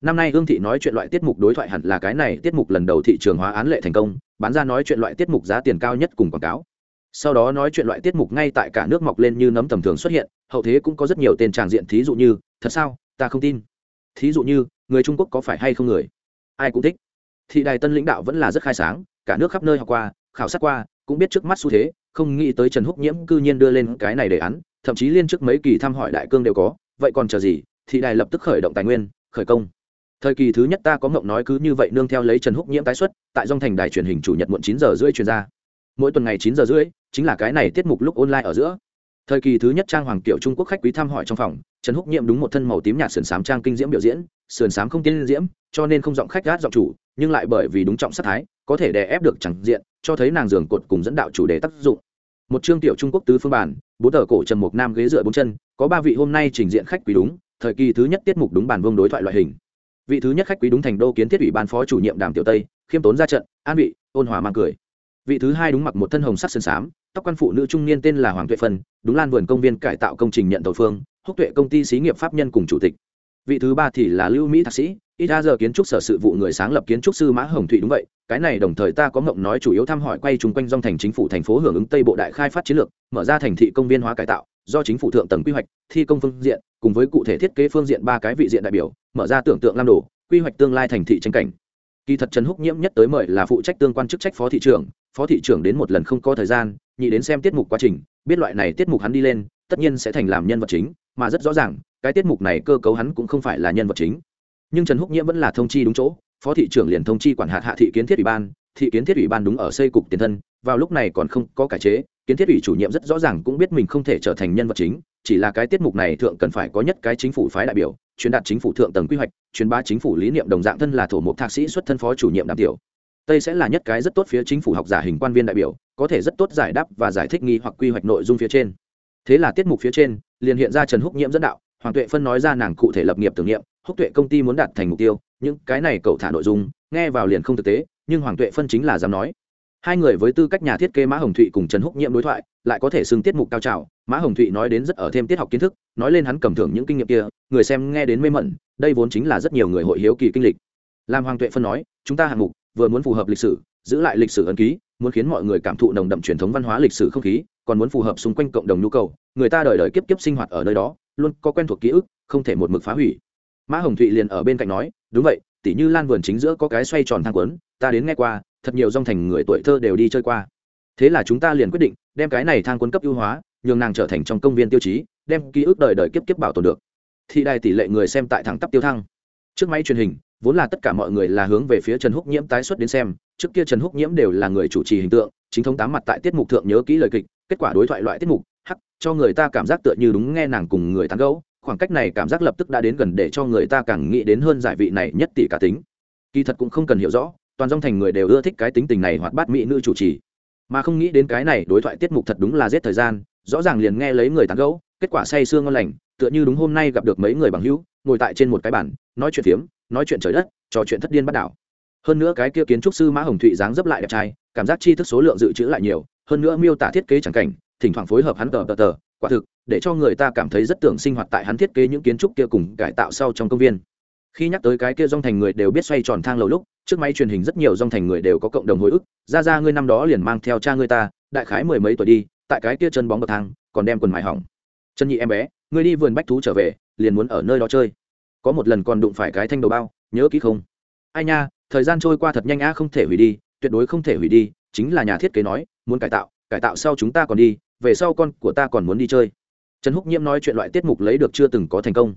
năm nay hương thị nói chuyện loại tiết mục đối thoại hẳn là cái này, tiết mục lần đầu thị trường hóa án lệ thành công, bán ra nói chuyện loại tiết mục giá tiền cao nhất cùng quảng cáo. Sau đó nói chuyện loại tiết mục ngay tại cả nước mọc lên như nấm tầm thường xuất hiện, hậu thế cũng có rất nhiều tên tràng diện thí dụ như, thật sao? Ta không tin. Thí dụ như, người trung quốc có phải hay không người? Ai cũng thích. Thị đài tân lãnh đạo vẫn là rất khai sáng, cả nước khắp nơi học qua, khảo sát qua, cũng biết trước mắt xu thế, không nghĩ tới trần húc nhiễm cư nhiên đưa lên cái này đề án, thậm chí liên trước mấy kỳ thăm hỏi đại cương đều có, vậy còn chờ gì? Thị đài lập tức khởi động tài nguyên, khởi công thời kỳ thứ nhất ta có ngộng nói cứ như vậy nương theo lấy trần húc nhiễm tái xuất, tại dòng thành đài truyền hình chủ nhật muộn chín giờ rưỡi truyền ra. Mỗi tuần ngày chín giờ rưỡi, chính là cái này tiết mục lúc online ở giữa. Thời kỳ thứ nhất trang hoàng kiểu trung quốc khách quý thăm hỏi trong phòng, trần húc nhiễm đúng một thân màu tím nhạt sườn sám trang kinh diễm biểu diễn, sườn sám không tiên diễm, cho nên không giọng khách gát giọng chủ, nhưng lại bởi vì đúng trọng sát thái, có thể đè ép được chẳng diện, cho thấy nàng giường cột cùng dẫn đạo chủ đề tác dụng. Một chương tiểu trung quốc tứ phương bản, bốn tờ cổ trần một nam ghế dựa bốn chân, có ba vị hôm nay trình diện khách quý đúng, thời kỳ thứ nhất tiết mục đúng bản vương đối thoại loại hình vị thứ nhất khách quý đúng thành đô kiến thiết ủy ban phó chủ nhiệm đàm tiểu tây, khiêm tốn ra trận, an vị, ôn hòa mang cười. Vị thứ hai đúng mặc một thân hồng sắc sơn xám, tóc quan phụ nữ trung niên tên là hoàng tuệ phân, đúng lan vườn công viên cải tạo công trình nhận tàu phương, húc tuệ công ty xí nghiệp pháp nhân cùng chủ tịch. Vị thứ ba thì là lưu mỹ thạc sĩ, ít ra giờ kiến trúc sở sự vụ người sáng lập kiến trúc sư mã hồng thụy đúng vậy, cái này đồng thời ta có ngộng nói chủ yếu thăm hỏi quay chung quanh dòng thành chính phủ thành phố hưởng ứng tây bộ đại khai phát chiến lược, mở ra thành thị công viên hóa cải tạo do chính phủ thượng tầng quy hoạch, thi công phương diện, cùng với cụ thể thiết kế phương diện ba cái vị diện đại biểu, mở ra tưởng tượng lam đồ, quy hoạch tương lai thành thị tranh cảnh. Kỳ thật trần húc nhiễm nhất tới mời là phụ trách tương quan chức trách phó thị trưởng, phó thị trưởng đến một lần không có thời gian, nhị đến xem tiết mục quá trình, biết loại này tiết mục hắn đi lên, tất nhiên sẽ thành làm nhân vật chính, mà rất rõ ràng, cái tiết mục này cơ cấu hắn cũng không phải là nhân vật chính. Nhưng trần húc nhiễm vẫn là thông chi đúng chỗ, phó thị trưởng liền thông chi quản hạt hạ thị kiến thiết ủy ban thị kiến thiết ủy ban đúng ở xây cục tiền thân, vào lúc này còn không có cải chế, kiến thiết ủy chủ nhiệm rất rõ ràng cũng biết mình không thể trở thành nhân vật chính, chỉ là cái tiết mục này thượng cần phải có nhất cái chính phủ phái đại biểu, truyền đạt chính phủ thượng tầng quy hoạch, truyền bá chính phủ lý niệm đồng dạng thân là thổ mục thạc sĩ xuất thân phó chủ nhiệm đàm tiểu. Tây sẽ là nhất cái rất tốt phía chính phủ học giả hình quan viên đại biểu, có thể rất tốt giải đáp và giải thích nghi hoặc quy hoạch nội dung phía trên. Thế là tiết mục phía trên, liền hiện ra trần húc nhiễm dẫn đạo, hoàng tuệ phân nói ra nàng cụ thể lập nghiệp tưởng niệm, húc tuệ công ty muốn đạt thành mục tiêu, những cái này cậu thả nội dung, nghe vào liền không thực tế nhưng hoàng tuệ phân chính là dám nói. Hai người với tư cách nhà thiết kế mã hồng thụy cùng trần húc nhiễm đối thoại, lại có thể xưng tiết mục cao trào. Mã hồng thụy nói đến rất ở thêm tiết học kiến thức, nói lên hắn cầm thưởng những kinh nghiệm kia, người xem nghe đến mê mẩn, đây vốn chính là rất nhiều người hội hiếu kỳ kinh lịch. Làm hoàng tuệ phân nói, chúng ta hạng mục vừa muốn phù hợp lịch sử, giữ lại lịch sử ấn ký, muốn khiến mọi người cảm thụ nồng đậm truyền thống văn hóa lịch sử không khí, còn muốn phù hợp xung quanh cộng đồng nhu cầu, người ta đời đời kiếp kiếp sinh hoạt ở nơi đó, luôn có quen thuộc ký ức, không thể một mực phá hủy. Mã hồng thụy liền ở bên cạnh nói, đúng vậy tỉ như lan vườn chính giữa có cái xoay tròn thang quấn, ta đến nghe qua, thật nhiều dòng thành người tuổi thơ đều đi chơi qua. Thế là chúng ta liền quyết định đem cái này thang quấn cấp ưu hóa, nhường nàng trở thành trong công viên tiêu chí, đem ký ức đời đời kiếp kiếp bảo tồn được. Thì đài tỷ lệ người xem tại thẳng tắp tiêu thăng. Trước máy truyền hình, vốn là tất cả mọi người là hướng về phía trần húc nhiễm tái xuất đến xem, trước kia trần húc nhiễm đều là người chủ trì hình tượng, chính thống tám mặt tại tiết mục thượng nhớ kỹ lời kịch, kết quả đối thoại loại tiết mục, hắc, cho người ta cảm giác tựa như đúng nghe nàng cùng người tán gẫu khoảng cách này cảm giác lập tức đã đến gần để cho người ta càng nghĩ đến hơn giải vị này nhất tỷ cả tính. Kỳ thật cũng không cần hiểu rõ, toàn dòng thành người đều ưa thích cái tính tình này hoạt bát mỹ nữ chủ trì. Mà không nghĩ đến cái này đối thoại tiết mục thật đúng là giết thời gian, rõ ràng liền nghe lấy người tán gẫu, kết quả say sương ngon lành, tựa như đúng hôm nay gặp được mấy người bằng hữu, ngồi tại trên một cái bàn, nói chuyện phiếm, nói chuyện trời đất, trò chuyện thất điên bắt đảo. Hơn nữa cái kia kiến trúc sư mã hồng thụy dáng dấp lại đẹp trai, cảm giác chi thức số lượng dự trữ lại nhiều, hơn nữa miêu tả thiết kế chẳng cảnh, thỉnh thoảng phối hợp hắn tờ tờ tờ quả thực, để cho người ta cảm thấy rất tưởng sinh hoạt tại hắn thiết kế những kiến trúc kia cùng cải tạo sau trong công viên. Khi nhắc tới cái kia dong thành người đều biết xoay tròn thang lầu lúc, trước máy truyền hình rất nhiều dong thành người đều có cộng đồng hồi ức, ra ra, ngươi năm đó liền mang theo cha ngươi ta, đại khái mười mấy tuổi đi, tại cái kia chân bóng bậc thang, còn đem quần mài hỏng. Chân nhị em bé, ngươi đi vườn bách thú trở về, liền muốn ở nơi đó chơi. Có một lần còn đụng phải cái thanh đầu bao, nhớ kỹ không? Ai nha, thời gian trôi qua thật nhanh a không thể hủy đi, tuyệt đối không thể hủy đi, chính là nhà thiết kế nói, muốn cải tạo cải tạo sau chúng ta còn đi về sau con của ta còn muốn đi chơi. Trần húc nhiễm nói chuyện loại tiết mục lấy được chưa từng có thành công.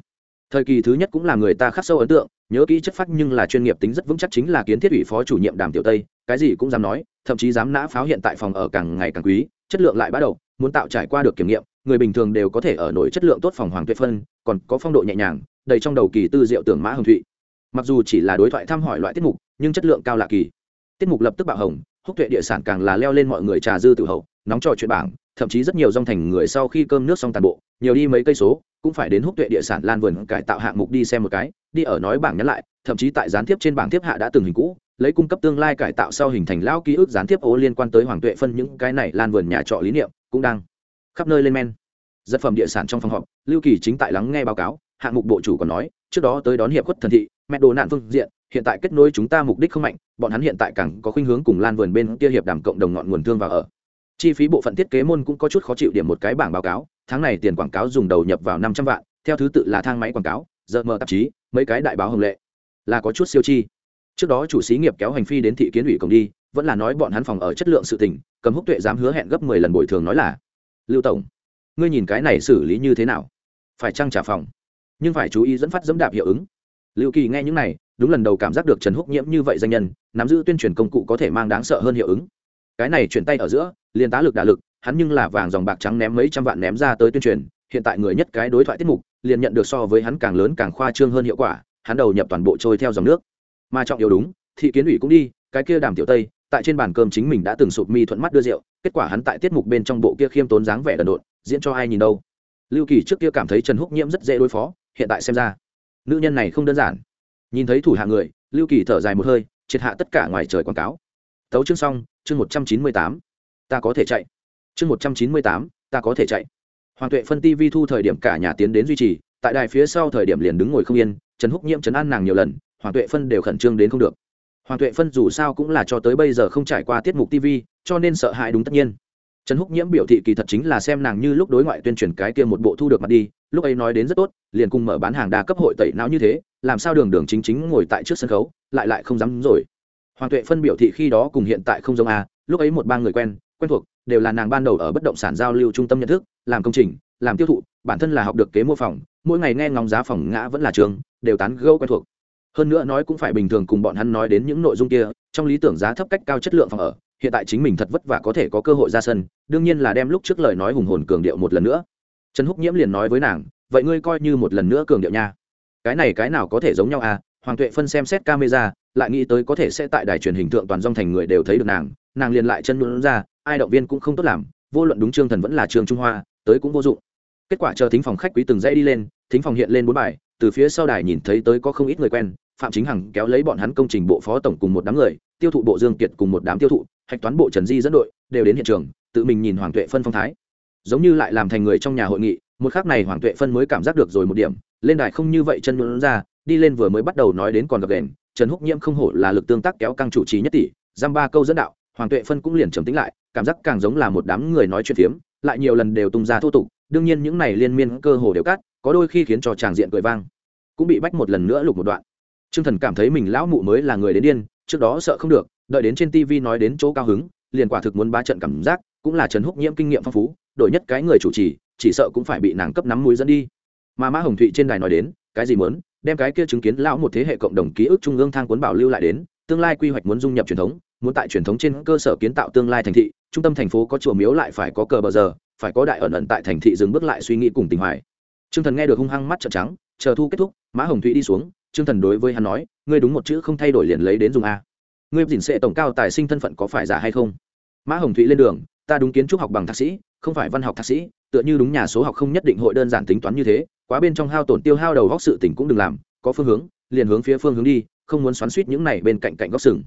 Thời kỳ thứ nhất cũng là người ta khắc sâu ấn tượng, nhớ kỹ chất phát nhưng là chuyên nghiệp tính rất vững chắc chính là kiến thiết ủy phó chủ nhiệm đàm tiểu tây, cái gì cũng dám nói, thậm chí dám nã pháo hiện tại phòng ở càng ngày càng quý, chất lượng lại bắt đầu, muốn tạo trải qua được kiểm nghiệm, người bình thường đều có thể ở nổi chất lượng tốt phòng hoàng tuệ phân, còn có phong độ nhẹ nhàng, đầy trong đầu kỳ tư diệu tưởng mã hồng thụy. Mặc dù chỉ là đối thoại thăm hỏi loại tiết mục, nhưng chất lượng cao lạ kỳ. Tiết mục lập tức bạo hồng, húc tuệ địa sản càng là leo lên mọi người trà dư tự hậu, nóng trò chuyện bảng thậm chí rất nhiều dòng thành người sau khi cơm nước xong tàn bộ, nhiều đi mấy cây số, cũng phải đến húc tuệ địa sản lan vườn cải tạo hạng mục đi xem một cái, đi ở nói bảng nhắn lại, thậm chí tại gián tiếp trên bảng tiếp hạ đã từng hình cũ, lấy cung cấp tương lai cải tạo sau hình thành lao ký ức gián tiếp ố liên quan tới hoàng tuệ phân những cái này lan vườn nhà trọ lý niệm, cũng đang khắp nơi lên men. Dân phẩm địa sản trong phòng họp, lưu kỳ chính tại lắng nghe báo cáo, hạng mục bộ chủ còn nói, trước đó tới đón hiệp khuất thần thị, mẹ đồ nạn phương diện, hiện tại kết nối chúng ta mục đích không mạnh, bọn hắn hiện tại càng có khuynh hướng cùng lan vườn bên kia hiệp đàm cộng đồng ngọn nguồn thương và ở chi phí bộ phận thiết kế môn cũng có chút khó chịu điểm một cái bảng báo cáo, tháng này tiền quảng cáo dùng đầu nhập vào năm trăm vạn, theo thứ tự là thang máy quảng cáo giờ mờ tạp chí, mấy cái đại báo hồng lệ. Là có chút siêu chi. Trước đó chủ xí nghiệp kéo hành phi đến thị kiến ủy cổng đi, vẫn là nói bọn hắn phòng ở chất lượng sự tỉnh cầm húc tuệ dám hứa hẹn gấp mười lần bồi thường nói là, lưu tổng, ngươi nhìn cái này xử lý như thế nào? Phải trăng trả phòng? Nhưng phải chú ý dẫn phát dẫm đạp hiệu ứng. Lưu kỳ nghe những này, đúng lần đầu cảm giác được trần húc nhiễm như vậy danh nhân, nắm giữ tuyên truyền công cụ có thể mang đáng sợ hơn hiệu ứng. Cái này chuyển tay ở giữa liền tá lực đả lực, hắn nhưng là vàng dòng bạc trắng ném mấy trăm vạn ném ra tới tuyên truyền, hiện tại người nhất cái đối thoại tiết mục, liền nhận được so với hắn càng lớn càng khoa trương hơn hiệu quả, hắn đầu nhập toàn bộ trôi theo dòng nước. Mà trọng yếu đúng, thị kiến ủy cũng đi, cái kia đàm tiểu tây, tại trên bàn cơm chính mình đã từng sụp mi thuận mắt đưa rượu, kết quả hắn tại tiết mục bên trong bộ kia khiêm tốn dáng vẻ đần độn, diễn cho ai nhìn đâu. Lưu kỳ trước kia cảm thấy trần húc nhiễm rất dễ đối phó, hiện tại xem ra, nữ nhân này không đơn giản. Nhìn thấy thủ hạ người, lưu kỳ thở dài một hơi, triệt hạ tất cả ngoài trời quảng cáo. Tấu chương xong, chương một trăm chín mươi tám ta có thể chạy. Chương một trăm chín mươi tám, ta có thể chạy. Hoàng tuệ phân ti vi thu thời điểm cả nhà tiến đến duy trì, tại đài phía sau thời điểm liền đứng ngồi không yên, trần húc nhiễm chấn an nàng nhiều lần, hoàng tuệ phân đều khẩn trương đến không được. Hoàng tuệ phân dù sao cũng là cho tới bây giờ không trải qua tiết mục tv cho nên sợ hãi đúng tất nhiên. Trần húc nhiễm biểu thị kỳ thật chính là xem nàng như lúc đối ngoại tuyên truyền cái kia một bộ thu được mặt đi, lúc ấy nói đến rất tốt, liền cùng mở bán hàng đa cấp hội tẩy não như thế, làm sao đường đường chính chính ngồi tại trước sân khấu, lại lại không dám rồi. Hoàng tuệ phân biểu thị khi đó cùng hiện tại không giống a lúc ấy một ba người quen quen thuộc, đều là nàng ban đầu ở bất động sản giao lưu trung tâm nhận thức, làm công trình, làm tiêu thụ, bản thân là học được kế mua phòng, mỗi ngày nghe ngóng giá phòng ngã vẫn là trường, đều tán gẫu quen thuộc. Hơn nữa nói cũng phải bình thường cùng bọn hắn nói đến những nội dung kia, trong lý tưởng giá thấp cách cao chất lượng phòng ở, hiện tại chính mình thật vất vả có thể có cơ hội ra sân, đương nhiên là đem lúc trước lời nói hùng hồn cường điệu một lần nữa. Trần húc nhiễm liền nói với nàng, vậy ngươi coi như một lần nữa cường điệu nha. Cái này cái nào có thể giống nhau à? Hoàng tuệ phân xem xét camera, lại nghĩ tới có thể sẽ tại đài truyền hình thượng toàn dòng thành người đều thấy được nàng nàng liền lại chân luôn ra ai động viên cũng không tốt làm, vô luận đúng trương thần vẫn là trường trung hoa, tới cũng vô dụng. Kết quả chờ thính phòng khách quý từng dãy đi lên, thính phòng hiện lên bốn bài, từ phía sau đài nhìn thấy tới có không ít người quen, phạm chính hằng kéo lấy bọn hắn công trình bộ phó tổng cùng một đám người, tiêu thụ bộ dương kiệt cùng một đám tiêu thụ, hạch toán bộ trần di dẫn đội, đều đến hiện trường, tự mình nhìn hoàng tuệ phân phong thái. Giống như lại làm thành người trong nhà hội nghị, một khác này hoàng tuệ phân mới cảm giác được rồi một điểm, lên đài không như vậy chân luôn ra, đi lên vừa mới bắt đầu nói đến còn gặp đèn, trần húc nhiễm không hổ là lực tương tác kéo căng chủ trì nhất tỷ, giam ba câu dẫn đạo hoàng tuệ phân cũng liền trầm tính lại, cảm giác càng giống là một đám người nói chuyện phiếm, lại nhiều lần đều tung ra thô tục, đương nhiên những này liên miên cơ hồ đều cắt, có đôi khi khiến cho tràng diện cười vang. Cũng bị bách một lần nữa lục một đoạn. T r ư ơ n g thần cảm thấy mình lão mụ mới là người đến điên, trước đó sợ không được, đợi đến trên tv nói đến chỗ cao hứng, liền quả thực muốn ba trận cảm giác, cũng là trần húc nhiễm kinh nghiệm phong phú, đổi nhất cái người chủ trì, chỉ sợ cũng phải bị nàng cấp nắm mũi dẫn đi. Mà mã hồng thụy trên đài nói đến, cái gì muốn, đem cái kia chứng kiến lão một thế hệ cộng đồng ký ức trung ương thang cuốn bảo lưu lại đến, tương lai quy hoạch muốn dung nhập truyền thống muốn tại truyền thống trên cơ sở kiến tạo tương lai thành thị, trung tâm thành phố có chùa miếu lại phải có cờ bờ giờ, phải có đại ẩn ẩn tại thành thị dừng bước lại suy nghĩ cùng tình hoài. T r ư ơ n g thần nghe được hung hăng mắt trợn trắng, chờ thu kết thúc, mã hồng thụy đi xuống t r ư ơ n g thần đối với hắn nói, ngươi đúng một chữ không thay đổi liền lấy đến dùng a. Ngươi dình sệ tổng cao tài sinh thân phận có phải giả hay không? Mã hồng thụy lên đường, ta đúng kiến trúc học bằng thạc sĩ, không phải văn học thạc sĩ, tựa như đúng nhà số học không nhất định hội đơn giản tính toán như thế, quá bên trong hao tổn tiêu hao đầu góc sự tỉnh cũng đừng làm, có phương hướng, liền hướng phía phương hướng đi, không muốn xoắn suýt những này bên cạnh cạnh góc sừng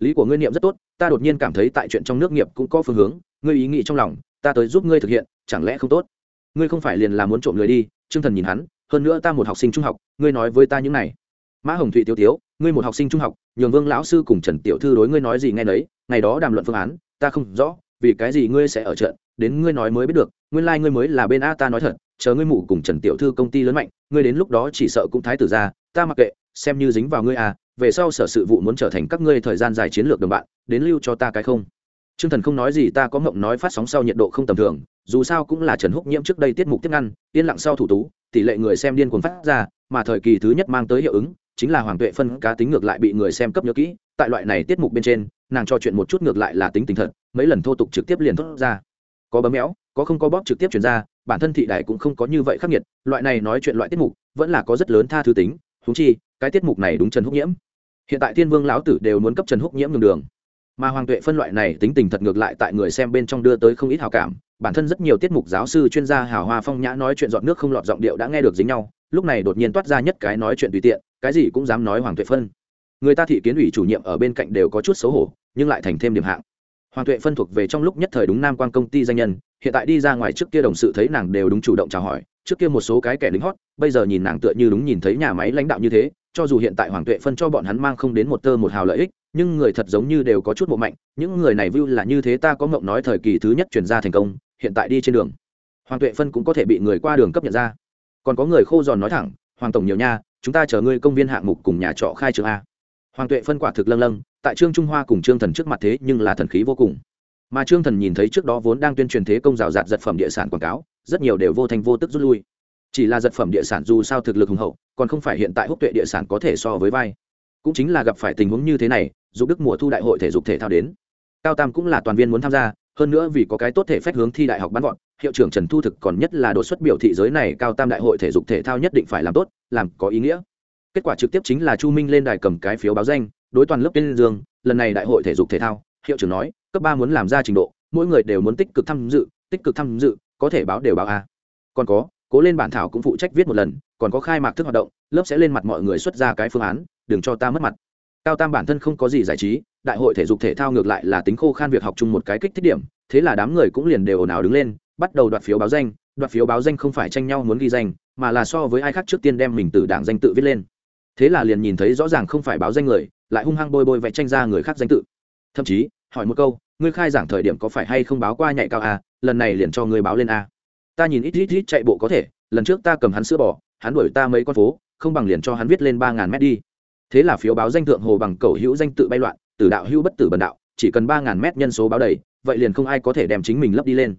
lý của ngươi niệm rất tốt, ta đột nhiên cảm thấy tại chuyện trong nước nghiệp cũng có phương hướng, ngươi ý nghĩ trong lòng, ta tới giúp ngươi thực hiện, chẳng lẽ không tốt? Ngươi không phải liền là muốn trộm người đi chương thần nhìn hắn, hơn nữa ta một học sinh trung học, ngươi nói với ta những này. Mã hồng thụy tiêu tiếu, ngươi một học sinh trung học, nhường vương lão sư cùng trần tiểu thư đối ngươi nói gì nghe đấy ngày đó đàm luận phương án, ta không rõ, vì cái gì ngươi sẽ ở trận, đến ngươi nói mới biết được, nguyên lai、like、ngươi mới là bên a ta nói thật, chờ ngươi mụ cùng trần tiểu thư công ty lớn mạnh, ngươi đến lúc đó chỉ sợ cũng thái tử ra, ta mặc kệ, xem như dính vào ngươi à về sau sở sự vụ muốn trở thành các ngươi thời gian dài chiến lược đồng bạn, đến lưu cho ta cái không? T r ư ơ n g thần không nói gì, ta có mộng nói phát sóng sau nhiệt độ không tầm thường, dù sao cũng là trần húc nhiễm trước đây tiết mục tiếp ngăn, yên lặng sau thủ tú, tỷ lệ người xem điên cuồng phát ra, mà thời kỳ thứ nhất mang tới hiệu ứng, chính là hoàng tuệ phân cá tính ngược lại bị người xem cấp nhớ kỹ, tại loại này tiết mục bên trên, nàng cho chuyện một chút ngược lại là tính tình thật, mấy lần thô tục trực tiếp liền thốt ra. Có bấm méo, có không có bóp trực tiếp chuyển ra, bản thân thị đại cũng không có như vậy khắc nghiệt, loại này nói chuyện loại tiết mục, vẫn là có rất lớn tha thứ tính thú chi, cái tiết mục này đúng trần húc nhiễm hiện tại thiên vương lão tử đều muốn cấp trần húc nhiễm đường đường. Mà hoàng tuệ phân loại này tính tình thật ngược lại tại người xem bên trong đưa tới không ít hào cảm. Bản thân rất nhiều tiết mục giáo sư, chuyên gia hào hoa phong nhã nói chuyện dọn nước không lọt giọng điệu đã nghe được dính nhau, lúc này đột nhiên toát ra nhất cái nói chuyện tùy tiện, cái gì cũng dám nói hoàng tuệ phân. Người ta thị kiến ủy chủ nhiệm ở bên cạnh đều có chút xấu hổ, nhưng lại thành thêm điểm hạng. Hoàng tuệ phân thuộc về trong lúc nhất thời đúng nam quan công ty danh nhân, hiện tại đi ra ngoài trước kia đồng sự thấy nàng đều đúng chủ động chào hỏi, trước kia một số cái kẻ lính hót, bây giờ nhìn nàng tựa như đúng nhìn thấy nhà máy lãnh đạo như thế cho dù hiện tại hoàng tuệ phân cho bọn hắn mang không đến một tơ một hào lợi ích, nhưng người thật giống như đều có chút bộ mạnh, những người này view là như thế ta có mộng nói thời kỳ thứ nhất chuyển ra thành công, hiện tại đi trên đường. Hoàng tuệ phân cũng có thể bị người qua đường cấp nhận ra. Còn có người khô giòn nói thẳng, hoàng tổng nhiều nha, chúng ta chờ ngươi công viên hạng mục cùng nhà trọ khai trường a. Hoàng tuệ phân quả thực lâng lâng, tại trương trung hoa cùng trương thần trước mặt thế nhưng là thần khí vô cùng. Mà trương thần nhìn thấy trước đó vốn đang tuyên truyền thế công rào rạt giật phẩm địa sản quảng cáo, rất nhiều đều vô thành vô tức rút lui chỉ là giật phẩm địa sản dù sao thực lực hùng hậu, còn không phải hiện tại húc tuệ địa sản có thể so với vai. Cũng chính là gặp phải tình huống như thế này dù đức mùa thu đại hội thể dục thể thao đến. Cao tam cũng là toàn viên muốn tham gia, hơn nữa vì có cái tốt thể phép hướng thi đại học bắn gọn hiệu trưởng trần thu thực còn nhất là đột xuất biểu thị giới này cao tam đại hội thể dục thể thao nhất định phải làm tốt, làm có ý nghĩa. Kết quả trực tiếp chính là chu minh lên đài cầm cái phiếu báo danh, đối toàn lớp tên dương, lần này đại hội thể dục thể thao, hiệu trưởng nói, cấp ba muốn làm ra trình độ, mỗi người đều muốn tích cực tham dự, tích cực tham dự, có thể báo đều báo a. Còn có cố lên bản thảo cũng phụ trách viết một lần, còn có khai mạc thức hoạt động, lớp sẽ lên mặt mọi người xuất ra cái phương án, đừng cho ta mất mặt. Cao tam bản thân không có gì giải trí, đại hội thể dục thể thao ngược lại là tính khô khan việc học chung một cái kích thích điểm, thế là đám người cũng liền đều ồn ào đứng lên, bắt đầu đoạt phiếu báo danh, đoạt phiếu báo danh không phải tranh nhau muốn ghi danh, mà là so với ai khác trước tiên đem mình từ đảng danh tự viết lên. Thế là liền nhìn thấy rõ ràng không phải báo danh người, lại hung hăng bôi bôi vẽ tranh ra người khác danh tự. Thậm chí, hỏi một câu, ngươi khai giảng thời điểm có phải hay không báo qua nhạy cao à? lần này liền cho ngươi báo lên a ta nhìn ít ít ít chạy bộ có thể, lần trước ta cầm hắn sữa bò, hắn đuổi ta mấy con phố, không bằng liền cho hắn viết lên ba ngàn mét đi. Thế là phiếu báo danh thượng hồ bằng cầu hữu danh tự bay loạn, tử đạo hữu bất tử bần đạo, chỉ cần ba ngàn mét nhân số báo đầy, vậy liền không ai có thể đem chính mình lấp đi lên.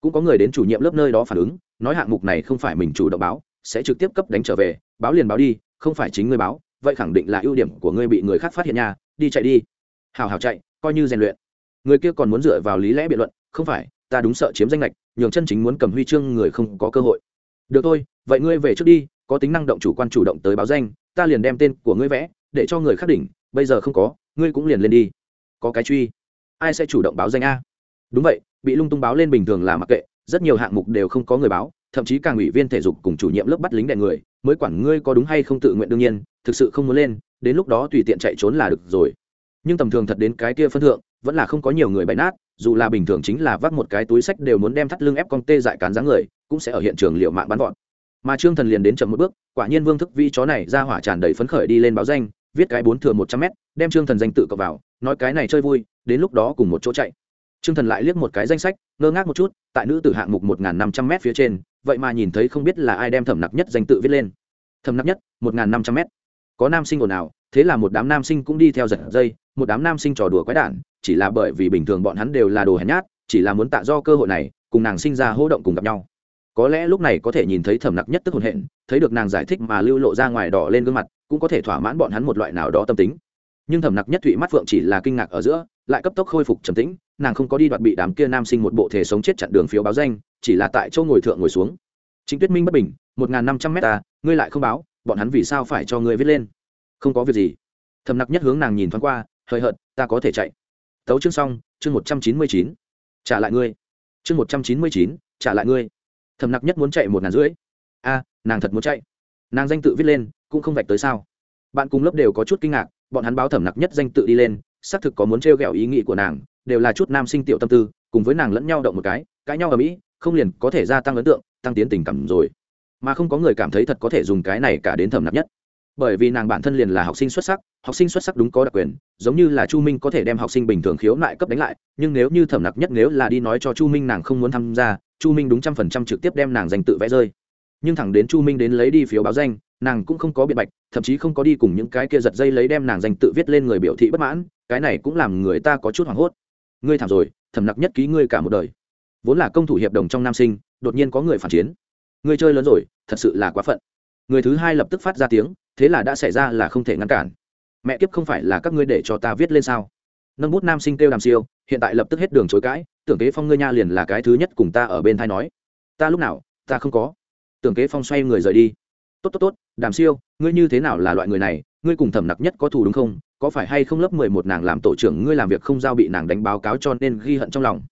Cũng có người đến chủ nhiệm lớp nơi đó phản ứng, nói hạng mục này không phải mình chủ động báo, sẽ trực tiếp cấp đánh trở về, báo liền báo đi, không phải chính ngươi báo, vậy khẳng định là ưu điểm của ngươi bị người khác phát hiện nhà đi chạy đi. Hào hào chạy, coi như rèn luyện. Người kia còn muốn dựa vào lý lẽ biện luận, không phải, ta đúng sợ chiếm danh lệch nhường chân chính muốn cầm huy chương người không có cơ hội. Được thôi, vậy ngươi về trước đi, có tính năng động chủ quan chủ động tới báo danh, ta liền đem tên của ngươi vẽ, để cho người khác đỉnh, bây giờ không có, ngươi cũng liền lên đi. Có cái truy. Ai sẽ chủ động báo danh a? Đúng vậy, bị lung tung báo lên bình thường là mặc kệ, rất nhiều hạng mục đều không có người báo, thậm chí càng ủy viên thể dục cùng chủ nhiệm lớp bắt lính đại người, mới quản ngươi có đúng hay không tự nguyện đương nhiên, thực sự không muốn lên, đến lúc đó tùy tiện chạy trốn là được rồi. Nhưng tầm thường thật đến cái kia phân thượng vẫn là không có nhiều người bày nát, dù là bình thường chính là vác một cái túi sách đều muốn đem thắt lưng ép con tê dại cán dáng người, cũng sẽ ở hiện trường liệu mạng bắn vọt. Mà trương thần liền đến chậm một bước, quả nhiên vương thức vi chó này ra hỏa tràn đầy phấn khởi đi lên báo danh, viết cái bốn thừa một trăm mét, đem trương thần danh tự cập vào, nói cái này chơi vui, đến lúc đó cùng một chỗ chạy. Trương thần lại liếc một cái danh sách, ngơ ngác một chút, tại nữ tử hạng mục một n g h n năm trăm m phía trên, vậy mà nhìn thấy không biết là ai đem thẩm nặc nhất danh tự viết lên. Thẩm nặc nhất, một n g h n năm trăm m có nam sinh ồn ào, thế là một đám nam sinh cũng đi theo giật dây, một đám nam sinh trò đùa quái đản chỉ là bởi vì bình thường bọn hắn đều là đồ hèn nhát, chỉ là muốn tạ do cơ hội này, cùng nàng sinh ra hỗ động cùng gặp nhau. Có lẽ lúc này có thể nhìn thấy thẩm nặc nhất tức hồn hện, thấy được nàng giải thích mà lưu lộ ra ngoài đỏ lên gương mặt, cũng có thể thỏa mãn bọn hắn một loại nào đó tâm tính. Nhưng thẩm nặc nhất thụy mắt phượng chỉ là kinh ngạc ở giữa, lại cấp tốc khôi phục trầm tĩnh, nàng không có đi đoạt bị đám kia nam sinh một bộ thể sống chết chặn đường phiếu báo danh, chỉ là tại châu ngồi thượng ngồi xuống. Chính tuyết minh bất bình, một n g h n năm trăm mét ta ngươi lại không báo, bọn hắn vì sao phải cho ngươi viết lên? Không có việc gì. Thầm nặc nhất hướng nàng nhìn thoáng qua, hời hợt, ta có thể chạy tấu chương xong, chương một trăm chín mươi chín. Trả lại ngươi. Chương một trăm chín mươi chín, trả lại ngươi. Thầm nặc nhất muốn chạy một ngàn rưỡi. A, nàng thật muốn chạy. Nàng danh tự viết lên, cũng không vạch tới sao. Bạn cùng lớp đều có chút kinh ngạc, bọn hắn báo thẩm nặc nhất danh tự đi lên, xác thực có muốn t r e o g ẹ o ý nghĩ của nàng, đều là chút nam sinh tiểu tâm tư, cùng với nàng lẫn nhau động một cái, cãi nhau ở mỹ, không liền có thể gia tăng ấn tượng, tăng tiến tình cảm rồi. Mà không có người cảm thấy thật có thể dùng cái này cả đến thẩm nặc nhất bởi vì nàng bản thân liền là học sinh xuất sắc, học sinh xuất sắc đúng có đặc quyền, giống như là chu minh có thể đem học sinh bình thường khiếu nại cấp đánh lại, nhưng nếu như thẩm nặc nhất nếu là đi nói cho chu minh nàng không muốn tham gia, chu minh đúng trăm phần trăm trực tiếp đem nàng danh tự vẽ rơi. Nhưng thẳng đến chu minh đến lấy đi phiếu báo danh, nàng cũng không có biện bạch, thậm chí không có đi cùng những cái kia giật dây lấy đem nàng danh tự viết lên người biểu thị bất mãn, cái này cũng làm người ta có chút hoảng hốt. Ngươi thảm rồi, thẩm nặc nhất ký ngươi cả một đời. Vốn là công thủ hiệp đồng trong nam sinh, đột nhiên có người phản chiến. Ngươi chơi lớn rồi, thật sự là quá phận. Người thứ hai lập tức phát ra tiếng thế là đã xảy ra là không thể ngăn cản. Mẹ kiếp không phải là các ngươi để cho ta viết lên sao? Nâng bút nam sinh kêu đàm siêu, hiện tại lập tức hết đường chối cãi, tưởng kế phong ngươi nha liền là cái thứ nhất cùng ta ở bên thai nói. Ta lúc nào, ta không có. Tưởng kế phong xoay người rời đi. Tốt tốt tốt, đàm siêu, ngươi như thế nào là loại người này, ngươi cùng thẩm nặc nhất có thù đúng không? Có phải hay không lớp mười một nàng làm tổ trưởng ngươi làm việc không giao bị nàng đánh báo cáo cho nên ghi hận trong lòng?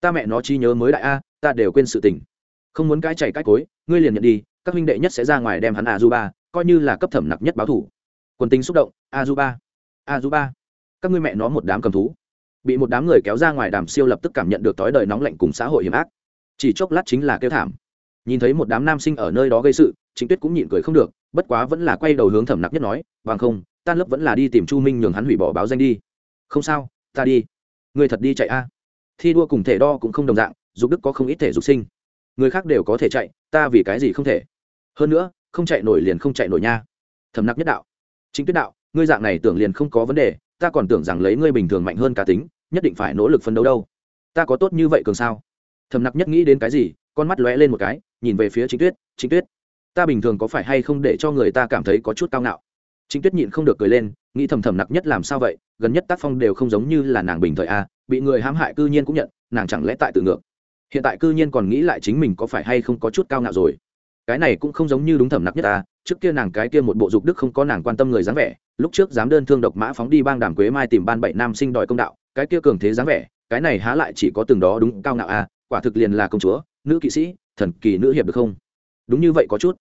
Ta mẹ nó chi nhớ mới đại a, ta đều quên sự tình. Không muốn cái chảy cái cối, ngươi liền nhận đi, các huynh đệ nhất sẽ ra ngoài đem hắn a du ba coi như là cấp thẩm nặc nhất báo thủ. Quân tính xúc động a du ba a du ba các ngươi mẹ nó một đám cầm thú. Bị một đám người kéo ra ngoài đàm siêu lập tức cảm nhận được tói đời nóng lạnh cùng xã hội hiểm ác. Chỉ chốc lát chính là kêu thảm. Nhìn thấy một đám nam sinh ở nơi đó gây sự chính tuyết cũng nhịn cười không được, bất quá vẫn là quay đầu hướng thẩm nặc nhất nói, bằng không tan lớp vẫn là đi tìm chu minh nhường hắn hủy bỏ báo danh đi. Không sao, ta đi. Người thật đi chạy a? Thi đua cùng thể đo cũng không đồng dạng, dục đức có không ít thể dục sinh. Người khác đều có thể chạy, ta vì cái gì không thể? Hơn nữa không chạy nổi liền không chạy nổi nha. Thẩm nặc nhất đạo. Chính tuyết đạo, ngươi dạng này tưởng liền không có vấn đề, ta còn tưởng rằng lấy ngươi bình thường mạnh hơn cá tính, nhất định phải nỗ lực phấn đấu đâu. Ta có tốt như vậy cường sao? Thầm nặc nhất nghĩ đến cái gì, con mắt lóe lên một cái, nhìn về phía chính tuyết chính tuyết, ta bình thường có phải hay không để cho người ta cảm thấy có chút cao ngạo? Chính tuyết nhịn không được cười lên, nghĩ thầm thầm nặc nhất làm sao vậy, gần nhất tác phong đều không giống như là nàng bình thời a, bị người hãm hại cư nhiên cũng nhận, nàng chẳng lẽ tại tự ngược? Hiện tại cư nhiên còn nghĩ lại chính mình có phải hay không có chút cao ngạo rồi cái này cũng không giống như đúng thẩm nặc nhất ta, trước kia nàng cái kia một bộ dục đức không có nàng quan tâm người dáng vẻ, lúc trước dám đơn thương độc mã phóng đi bang đàm quế mai tìm ban bảy nam sinh đòi công đạo, cái kia cường thế dáng vẻ, cái này há lại chỉ có từng đó đúng cao ngạo à quả thực liền là công chúa, nữ kỵ sĩ, thần kỳ nữ hiệp được không? Đúng như vậy có chút.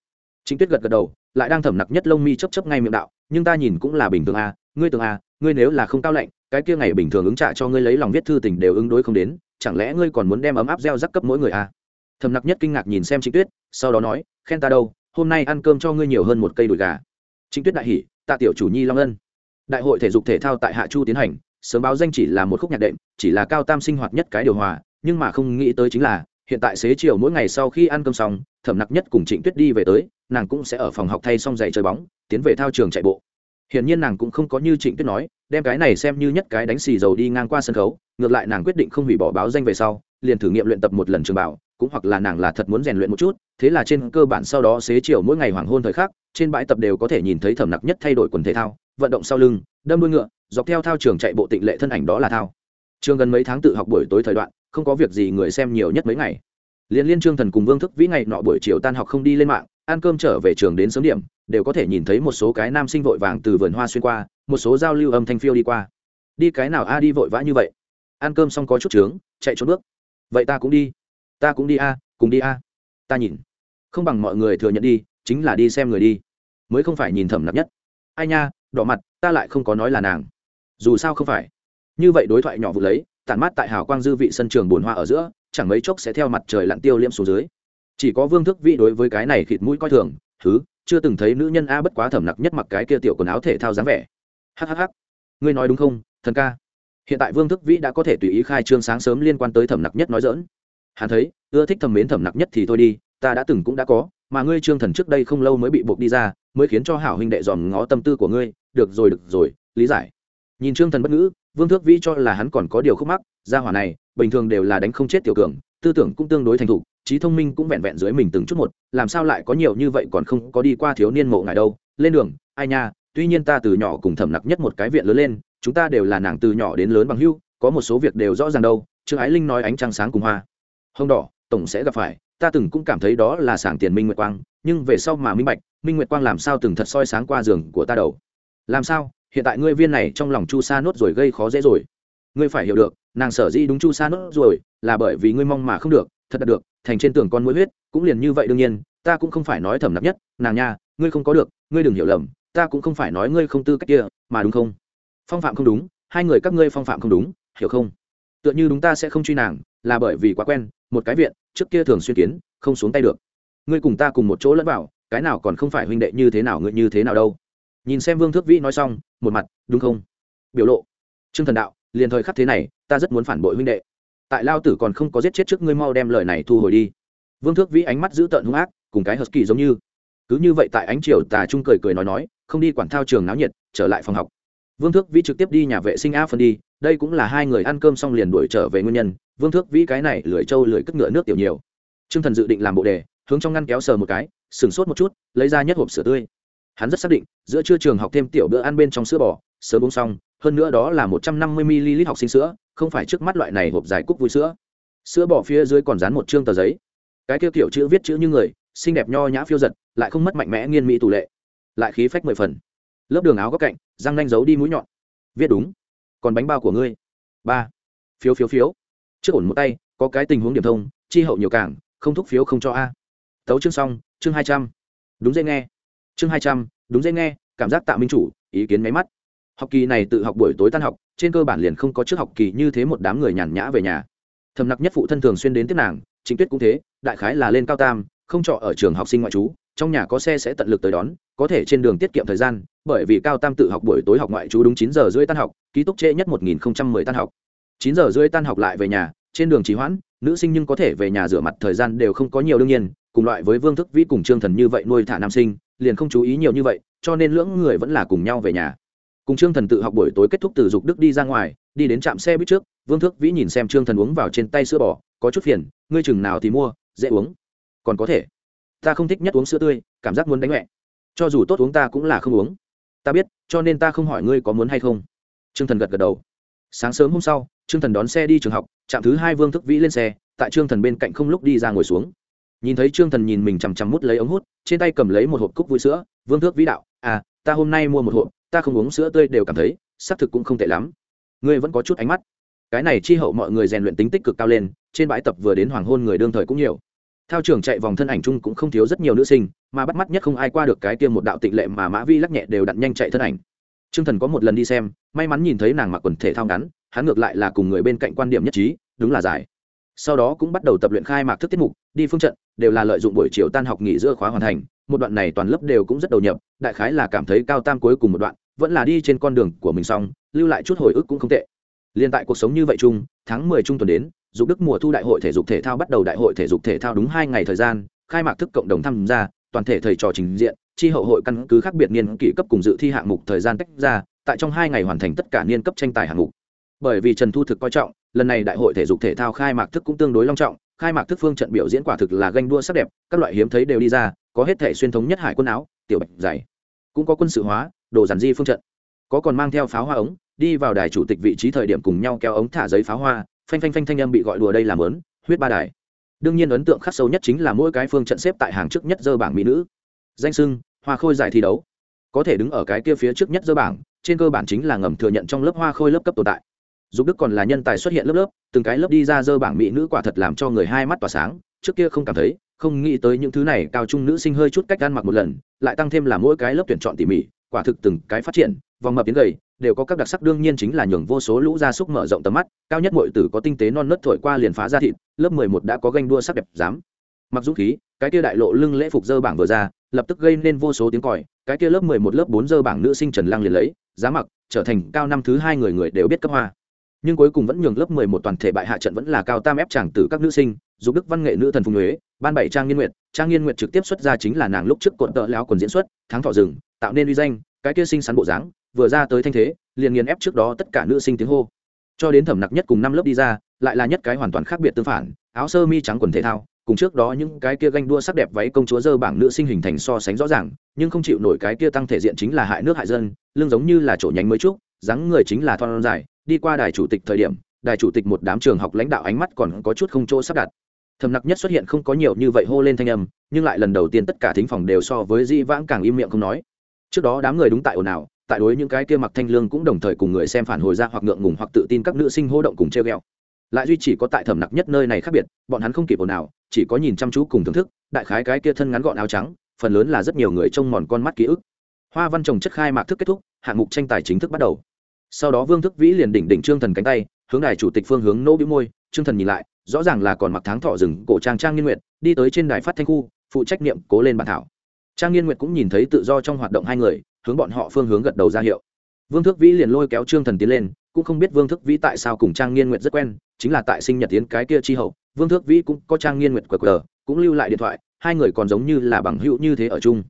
Chính tuyết gật gật đầu, lại đang thẩm nặc nhất lông mi chấp chấp ngay miệng đạo, nhưng ta nhìn cũng là bình thường à ngươi tưởng à ngươi nếu là không cao lạnh, cái kia ngày bình thường ứng trả cho ngươi lấy lòng viết thư tình đều ứng đối không đến, chẳng lẽ ngươi còn muốn đem ấm áp gieo rắc cấp mỗi người à? Thẩm nặc nhất kinh ngạc nhìn xem trịnh tuyết, sau đó nói, khen ta đâu, hôm nay ăn cơm cho ngươi nhiều hơn một cây đùi gà. Trịnh tuyết đại hỉ, tạ tiểu chủ nhi long ân. Đại hội thể dục thể thao tại hạ chu tiến hành, sớm báo danh chỉ là một khúc nhạc đệm, chỉ là cao tam sinh hoạt nhất cái điều hòa, nhưng mà không nghĩ tới chính là, hiện tại xế chiều mỗi ngày sau khi ăn cơm xong thẩm nặc nhất cùng trịnh tuyết đi về tới, nàng cũng sẽ ở phòng học thay xong giày chơi bóng, tiến về thao trường chạy bộ. Hiển nhiên nàng cũng không có như trịnh tuyết nói, đem cái này xem như nhất cái đánh xì dầu đi ngang qua sân khấu, ngược lại nàng quyết định không hủy bỏ báo danh về sau, liền thử nghiệm luyện tập một lần trường bảo cũng hoặc là nàng là thật muốn rèn luyện một chút, thế là trên cơ bản sau đó xế chiều mỗi ngày hoàng hôn thời khắc, trên bãi tập đều có thể nhìn thấy thẩm nặc nhất thay đổi quần thể thao, vận động sau lưng, đâm đuôi ngựa, dọc theo thao trường chạy bộ tịnh lệ thân ảnh đó là thao. Trường gần mấy tháng tự học buổi tối thời đoạn, không có việc gì người xem nhiều nhất mấy ngày. Liên liên trương thần cùng vương thức vĩ ngày nọ buổi chiều tan học không đi lên mạng, ăn cơm trở về trường đến sớm điểm, đều có thể nhìn thấy một số cái nam sinh vội vàng từ vườn hoa xuyên qua, một số giao lưu âm thanh phiêu đi qua. Đi cái nào a, đi vội vã như vậy. Ăn cơm xong có chút trướng, chạy trốn bước. Vậy ta cũng đi ta cũng đi a, cùng đi a. Ta nhìn. Không bằng mọi người thừa nhận đi, chính là đi xem người đi. Mới không phải nhìn thẩm nạp nhất. Ai nha, đỏ mặt, ta lại không có nói là nàng. Dù sao không phải. Như vậy đối thoại nhỏ vụ lấy, tản mát tại hào quang dư vị sân trường bồn hoa ở giữa, chẳng mấy chốc sẽ theo mặt trời lặn tiêu liêm xuống dưới. Chỉ có vương thức vị đối với cái này khịt mũi coi thường thứ chưa từng thấy nữ nhân a bất quá thẩm nặc nhất mặc cái kia tiểu quần áo thể thao dáng vẻ. Hhh ngươi nói đúng không, thần ca? Hiện tại vương thức vĩ đã có thể tùy ý khai trương sáng sớm liên quan tới thẩm nặc nhất nói dỡn hắn thấy, ưa thích thầm mến thẩm nặc nhất thì thôi đi, ta đã từng cũng đã có, mà ngươi trương thần trước đây không lâu mới bị buộc đi ra, mới khiến cho hảo huynh đệ dòm ngó tâm tư của ngươi. Được rồi được rồi, lý giải. Nhìn trương thần bất ngữ, vương thước vĩ cho là hắn còn có điều khúc mắc, gia hỏa này, bình thường đều là đánh không chết tiểu cường, tư tưởng cũng tương đối thành thục, trí thông minh cũng vẹn vẹn dưới mình từng chút một, làm sao lại có nhiều như vậy còn không có đi qua thiếu niên mộ ngài đâu. Lên đường, ai nha, tuy nhiên ta từ nhỏ cùng thẩm nặc nhất một cái viện lớn lên, chúng ta đều là nàng từ nhỏ đến lớn bằng hưu có một số việc đều rõ ràng đâu. Trương ái linh nói ánh trăng sáng cùng hoa hông đỏ, tổng sẽ gặp phải. Ta từng cũng cảm thấy đó là sảng tiền minh nguyệt quang, nhưng về sau mà minh bạch, minh nguyệt quang làm sao từng thật soi sáng qua giường của ta đầu? Làm sao? Hiện tại ngươi viên này trong lòng chu sa nốt rồi gây khó dễ rồi. Ngươi phải hiểu được, nàng sở dĩ đúng chu sa nốt rồi là bởi vì ngươi mong mà không được, thật đạt được, thành trên tường con mũi huyết, cũng liền như vậy đương nhiên, ta cũng không phải nói thầm nặng nhất, nàng nha, ngươi không có được, ngươi đừng hiểu lầm, ta cũng không phải nói ngươi không tư cách kia, mà đúng không? Phong phạm không đúng, hai người các ngươi phong phạm không đúng, hiểu không? Tựa như đúng ta sẽ không truy nàng là bởi vì quá quen, một cái viện, trước kia thường xuyên kiến, không xuống tay được. Ngươi cùng ta cùng một chỗ lẫn vào, cái nào còn không phải huynh đệ như thế nào ngươi như thế nào đâu. Nhìn xem vương thước vĩ nói xong, một mặt, đúng không? Biểu lộ. Trương thần đạo, liền thời khắc thế này, ta rất muốn phản bội huynh đệ. Tại lao tử còn không có giết chết trước ngươi mau đem lời này thu hồi đi. Vương thước vĩ ánh mắt giữ tợn hung ác, cùng cái hờ kỳ giống như. Cứ như vậy tại ánh triều tà trung cười cười nói nói, không đi quản thao trường náo nhiệt, trở lại phòng học. Vương thước vĩ trực tiếp đi nhà vệ sinh a phân đi đây cũng là hai người ăn cơm xong liền đuổi trở về nguyên nhân, vương thước vĩ cái này lười trâu lười cất ngựa nước tiểu nhiều. T r ư ơ n g thần dự định làm bộ đề, hướng trong ngăn kéo sờ một cái sửng sốt một chút, lấy ra nhất hộp sữa tươi. Hắn rất xác định, giữa trưa trường học thêm tiểu bữa ăn bên trong sữa bò sớm uống xong, hơn nữa đó là một trăm năm mươi ml học sinh sữa, không phải trước mắt loại này hộp dài cúc vui sữa. Sữa bò phía dưới còn dán một chương tờ giấy. Cái kêu kiểu chữ viết chữ như người, xinh đẹp nho nhã phiêu giật, lại không mất mạnh mẽ nghiên mỹ tù lệ. Lại khí phách mười phần. Lớp đường áo góc cạnh, răng nanh giấu đi mũi nhọn. Viết đúng còn bánh bao của ngươi. Ba. Phiếu phiếu phiếu. Trước ổn một tay, có cái tình huống điểm thông, chi hậu nhiều cảng, không thúc phiếu không cho a. Tấu chương xong, chương hai trăm. Đúng dễ nghe. Chương hai trăm, đúng dễ nghe, cảm giác tạo minh chủ, ý kiến máy mắt. Học kỳ này tự học buổi tối tan học, trên cơ bản liền không có trước học kỳ như thế một đám người nhàn nhã về nhà. Thầm nặc nhất phụ thân thường xuyên đến tiếp nàng chính tuyết cũng thế, đại khái là lên cao tam, không trọ ở trường học sinh ngoại trú trong nhà có xe sẽ tận lực tới đón, có thể trên đường tiết kiệm thời gian, bởi vì cao tam tự học buổi tối học ngoại trú đúng chín giờ rưỡi tan học, ký túc trễ nhất một nghìn không trăm mười tan học. Chín giờ rưỡi tan học lại về nhà, trên đường trì hoãn, nữ sinh nhưng có thể về nhà rửa mặt thời gian đều không có nhiều đương nhiên, cùng loại với vương thức vĩ cùng trương thần như vậy nuôi thả nam sinh, liền không chú ý nhiều như vậy, cho nên lưỡng người vẫn là cùng nhau về nhà. Cùng trương thần tự học buổi tối kết thúc từ dục đức đi ra ngoài, đi đến trạm xe buýt trước, vương thước vĩ nhìn xem trương thần uống vào trên tay sữa bò, có chút phiền, ngươi chừng nào thì mua, dễ uống. Còn có thể ta không thích nhất uống sữa tươi, cảm giác muốn đánh mẹ. Cho dù tốt uống ta cũng là không uống. Ta biết, cho nên ta không hỏi ngươi có muốn hay không. Trương thần gật gật đầu. Sáng sớm hôm sau, trương thần đón xe đi trường học, trạm thứ hai vương thức vĩ lên xe, tại trương thần bên cạnh không lúc đi ra ngồi xuống. Nhìn thấy trương thần nhìn mình chằm chằm mút lấy ống hút, trên tay cầm lấy một hộp cúc vui sữa, vương thước vĩ đạo à ta hôm nay mua một hộp, ta không uống sữa tươi đều cảm thấy, xác thực cũng không tệ lắm. Ngươi vẫn có chút ánh mắt. Cái này chi hậu mọi người rèn luyện tính tích cực cao lên, trên bãi tập vừa đến hoàng hôn người đương thời cũng nhiều. Thao trường chạy vòng thân ảnh chung cũng không thiếu rất nhiều nữ sinh, mà bắt mắt nhất không ai qua được cái tiêm một đạo tịnh lệ mà mã vi lắc nhẹ đều đặn nhanh chạy thân ảnh. T r ư ơ n g thần có một lần đi xem, may mắn nhìn thấy nàng mặc quần thể thao ngắn, hắn ngược lại là cùng người bên cạnh quan điểm nhất trí, đúng là giải. Sau đó cũng bắt đầu tập luyện khai mạc thức tiết mục, đi phương trận, đều là lợi dụng buổi chiều tan học nghỉ giữa khóa hoàn thành, một đoạn này toàn lớp đều cũng rất đầu nhập, đại khái là cảm thấy cao tam cuối cùng một đoạn, vẫn là đi trên con đường của mình xong, lưu lại chút hồi ức cũng không tệ. Liên tại cuộc sống như vậy chung, tháng mười trung tuần đến dục đức mùa thu đại hội thể dục thể thao bắt đầu đại hội thể dục thể thao đúng hai ngày thời gian, khai mạc thức cộng đồng tham gia, toàn thể thầy trò trình diện chi hậu hội căn cứ khác biệt niên kỷ cấp cùng dự thi hạng mục thời gian tách ra, tại trong hai ngày hoàn thành tất cả niên cấp tranh tài hạng mục. Bởi vì trần thu thực coi trọng, lần này đại hội thể dục thể thao khai mạc thức cũng tương đối long trọng, khai mạc thức phương trận biểu diễn quả thực là ganh đua sắc đẹp, các loại hiếm thấy đều đi ra, có hết thể xuyên thống nhất hải quân áo, tiểu bạch dày, cũng có quân sự hóa, đồ giản di phương trận, có còn mang theo pháo hoa ống, đi vào đài chủ tịch vị trí thời điểm cùng nhau kéo ống thả giấy pháo hoa phanh phanh phanh thanh âm bị gọi đùa đây làm lớn huyết ba đài. Đương nhiên ấn tượng khắc sâu nhất chính là mỗi cái phương trận xếp tại hàng trước nhất dơ bảng mỹ nữ. Danh sưng, hoa khôi giải thi đấu. Có thể đứng ở cái kia phía trước nhất dơ bảng, trên cơ bản chính là ngầm thừa nhận trong lớp hoa khôi lớp cấp tồn tại. Dục đức còn là nhân tài xuất hiện lớp lớp, từng cái lớp đi ra dơ bảng mỹ nữ quả thật làm cho người hai mắt tỏa sáng, trước kia không cảm thấy, không nghĩ tới những thứ này cao trung nữ sinh hơi chút cách ăn mặc một lần, lại tăng thêm là mỗi cái lớp tuyển chọn tỉ mỉ, quả thực từng cái phát triển vòng mập tiến gầy, đều có các đặc sắc, đương nhiên chính là nhường vô số lũ gia súc mở rộng tầm mắt, cao nhất mọi tử có tinh tế non nớt thổi qua liền phá ra thịt, lớp mười một đã có ganh đua sắc đẹp, dám. Mặc dũng khí, cái kia đại lộ lưng lễ phục dơ bảng vừa ra, lập tức gây nên vô số tiếng còi, cái kia lớp mười một, lớp bốn dơ bảng nữ sinh trần lăng liền lấy, giá mặc, trở thành cao năm thứ hai người người đều biết cấp hoa. Nhưng cuối cùng vẫn nhường lớp mười một toàn thể bại hạ trận vẫn là cao tam ép chàng tử các nữ sinh, dục đức văn nghệ nữ thần phùng huế ban bảy trang nghiên nguyệt, trang nghiên nguyệt trực tiếp xuất ra chính là nàng lúc trước cuộn tợ láo quần diễn xuất tháng thọ rừng, tạo nên uy danh, cái kia sinh sắn bộ dáng vừa ra tới thanh thế, liền nghiền ép trước đó tất cả nữ sinh tiếng hô. Cho đến thẩm nặc nhất cùng năm lớp đi ra, lại là nhất cái hoàn toàn khác biệt tương phản, áo sơ mi trắng quần thể thao, cùng trước đó những cái kia ganh đua sắc đẹp váy công chúa dơ bảng nữ sinh hình thành so sánh rõ ràng, nhưng không chịu nổi cái kia tăng thể diện chính là hại nước hại dân, lưng giống như là chỗ nhánh mới trúc, dáng người chính là thon dài, đi qua đài chủ tịch thời điểm, đài chủ tịch một đám trường học lãnh đạo ánh mắt còn có chút không chỗ sắp đặt. Thầm nặc nhất xuất hiện không có nhiều như vậy hô lên thanh âm, nhưng lại lần đầu tiên tất cả thính phòng đều so với di vãng càng im miệng không nói. Trước đó đám người đúng tại ồn ào tại đối những cái kia mặc thanh lương cũng đồng thời cùng người xem phản hồi ra hoặc ngượng ngùng hoặc tự tin các nữ sinh hô động cùng treo ghẹo. Lại duy chỉ có tại thẩm nặc nhất nơi này khác biệt, bọn hắn không kịp ồn ào, chỉ có nhìn chăm chú cùng thưởng thức, đại khái cái kia thân ngắn gọn áo trắng, phần lớn là rất nhiều người trông mòn con mắt ký ức. Hoa văn trồng chất khai mạc thức kết thúc, hạng mục tranh tài chính thức bắt đầu. Sau đó vương thức vĩ liền đỉnh đỉnh trương thần cánh tay, hướng đài chủ tịch phương hướng nô bĩu môi, trương thần nhìn lại, rõ ràng là còn mặc tháng thọ rừng, cổ trang trang nghiên nguyệt, đi tới trên đài phát thanh khu, phụ trách nhiệm cố lên bản thảo. Trang nghiên nguyệt cũng nhìn thấy tự do trong hoạt động hai người hướng bọn họ phương hướng gật đầu ra hiệu. Vương thước vĩ liền lôi kéo trương thần tiến lên, cũng không biết vương thước vĩ tại sao cùng trang nghiên nguyệt rất quen, chính là tại sinh nhật tiến cái kia chi hậu, vương thước vĩ cũng có trang nghiên nguyệt qr qr cũng lưu lại điện thoại, hai người còn giống như là bằng hữu như thế ở chung.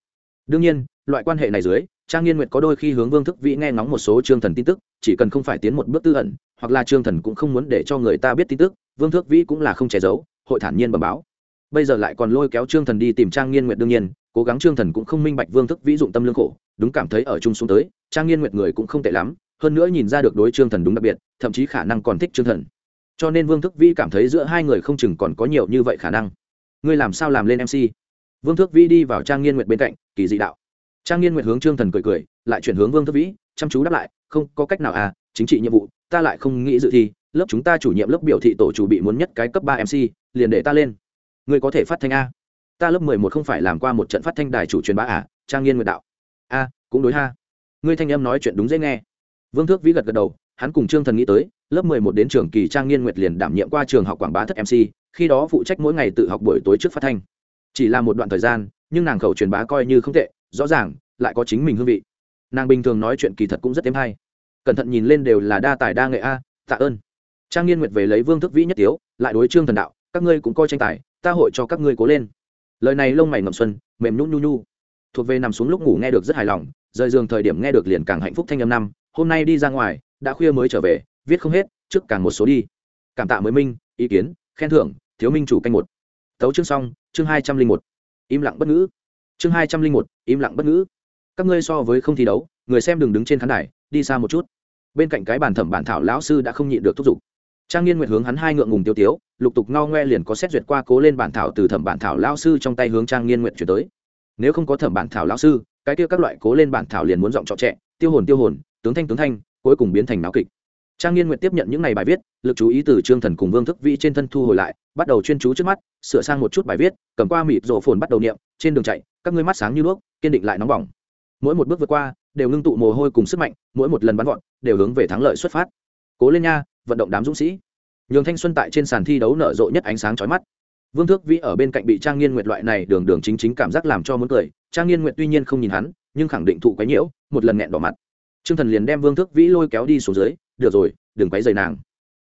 Đương nhiên, loại quan hệ này dưới, trang nghiên nguyệt có đôi khi hướng vương thức vĩ nghe ngóng một số trương thần tin tức, chỉ cần không phải tiến một bước tư ẩn, hoặc là trương thần cũng không muốn để cho người ta biết tin tức, vương thước vĩ cũng là không che giấu, hội thản nhiên bẩm báo. Bây giờ lại còn lôi kéo trương thần đi tìm trang nghiên nguyệt đương nhiên, cố gắng trương thần cũng không minh bạch vương thức vĩ dụng tâm lương khổ đúng cảm thấy ở chung xuống tới, trang nghiên nguyệt người cũng không tệ lắm, hơn nữa nhìn ra được đối trương thần đúng đặc biệt, thậm chí khả năng còn thích trương thần. Cho nên vương thức vĩ cảm thấy giữa hai người không chừng còn có nhiều như vậy khả năng. Ngươi làm sao làm lên mc vương thức vĩ đi vào trang nghiên nguyệt bên cạnh, kỳ dị đạo. Trang nghiên nguyệt hướng trương thần cười cười, lại chuyển hướng vương thức vĩ, chăm chú đáp lại, không, có cách nào à chính trị nhiệm vụ, ta lại không nghĩ dự thi, lớp chúng ta chủ nhiệm lớp biểu thị tổ chủ bị muốn nhất cái cấp ba mc liền để ta lên. Ngươi có thể phát thanh a. Ta lớp mười một không phải làm qua một trận phát thanh đài chủ truyền bá à trang nghiên nguyệt đạo a, cũng đối ha. Ngươi thanh âm nói chuyện đúng dễ nghe. Vương thước vĩ gật gật đầu, hắn cùng trương thần nghĩ tới, lớp mười một đến trường kỳ trang nghiên nguyệt liền đảm nhiệm qua trường học quảng bá thất mc khi đó phụ trách mỗi ngày tự học buổi tối trước phát thanh. Chỉ là một đoạn thời gian, nhưng nàng khẩu truyền bá coi như không tệ, rõ ràng, lại có chính mình hương vị. Nàng bình thường nói chuyện kỳ thật cũng rất êm hay. Cẩn thận nhìn lên đều là đa tài đa nghệ a, tạ ơn. Trang nghiên nguyệt về lấy vương thức vĩ nhất tiếu, lại đối trương thần đạo, các ngươi cũng coi tranh tài, ta hội cho các ngươi cố lên. Lời này lông mày ngậm xuân, mềm nhún nhu nhu thuộc về nằm xuống lúc ngủ nghe được rất hài lòng, rời giường thời điểm nghe được liền càng hạnh phúc thanh âm năm, hôm nay đi ra ngoài, đã khuya mới trở về, viết không hết, trước càng một số đi. Cảm tạ mới minh, ý kiến, khen thưởng, thiếu minh chủ canh một. Tấu chương xong, chương hai trăm linh một. Im lặng bất ngữ. Chương hai trăm linh một, im lặng bất ngữ. Các ngươi so với không thi đấu, người xem đừng đứng trên khán đài, đi xa một chút. Bên cạnh cái bàn thẩm bản thảo lão sư đã không nhịn được thúc giục. Trang nghiên nguyệt hướng hắn hai ngượng ngùng tiêu tiếu, lục tục ngao ngoe liền có xét duyệt qua cố lên bản thảo từ thẩm bản thảo lão sư trong tay hướng trang nghiên nguyệt chuyển tới nếu không có thẩm bản thảo lão sư, cái kia các loại cố lên bản thảo liền muốn giọng trọ trẹ, tiêu hồn tiêu hồn, tướng thanh tướng thanh, cuối cùng biến thành náo kịch. Trang nghiên nguyệt tiếp nhận những ngày bài viết, lực chú ý từ trương thần cùng vương thức vĩ trên thân thu hồi lại, bắt đầu chuyên chú trước mắt, sửa sang một chút bài viết, cầm qua mịt rổ phồn bắt đầu niệm, trên đường chạy, các ngươi mắt sáng như đuốc, kiên định lại nóng bỏng. Mỗi một bước vượt qua, đều ngưng tụ mồ hôi cùng sức mạnh, mỗi một lần bắn gọn đều hướng về thắng lợi xuất phát. Cố lên nha, vận động đám dũng sĩ. Nhường thanh xuân tại trên sàn thi đấu nở rộ nhất ánh sáng chói mắt vương thước vĩ ở bên cạnh bị trang nghiên nguyệt loại này đường đường chính chính cảm giác làm cho muốn cười. Trang nghiên nguyệt tuy nhiên không nhìn hắn, nhưng khẳng định thụ quấy nhiễu, một lần nghẹn đỏ mặt. Trương thần liền đem vương thước vĩ lôi kéo đi xuống dưới, được rồi, đừng quấy dày nàng.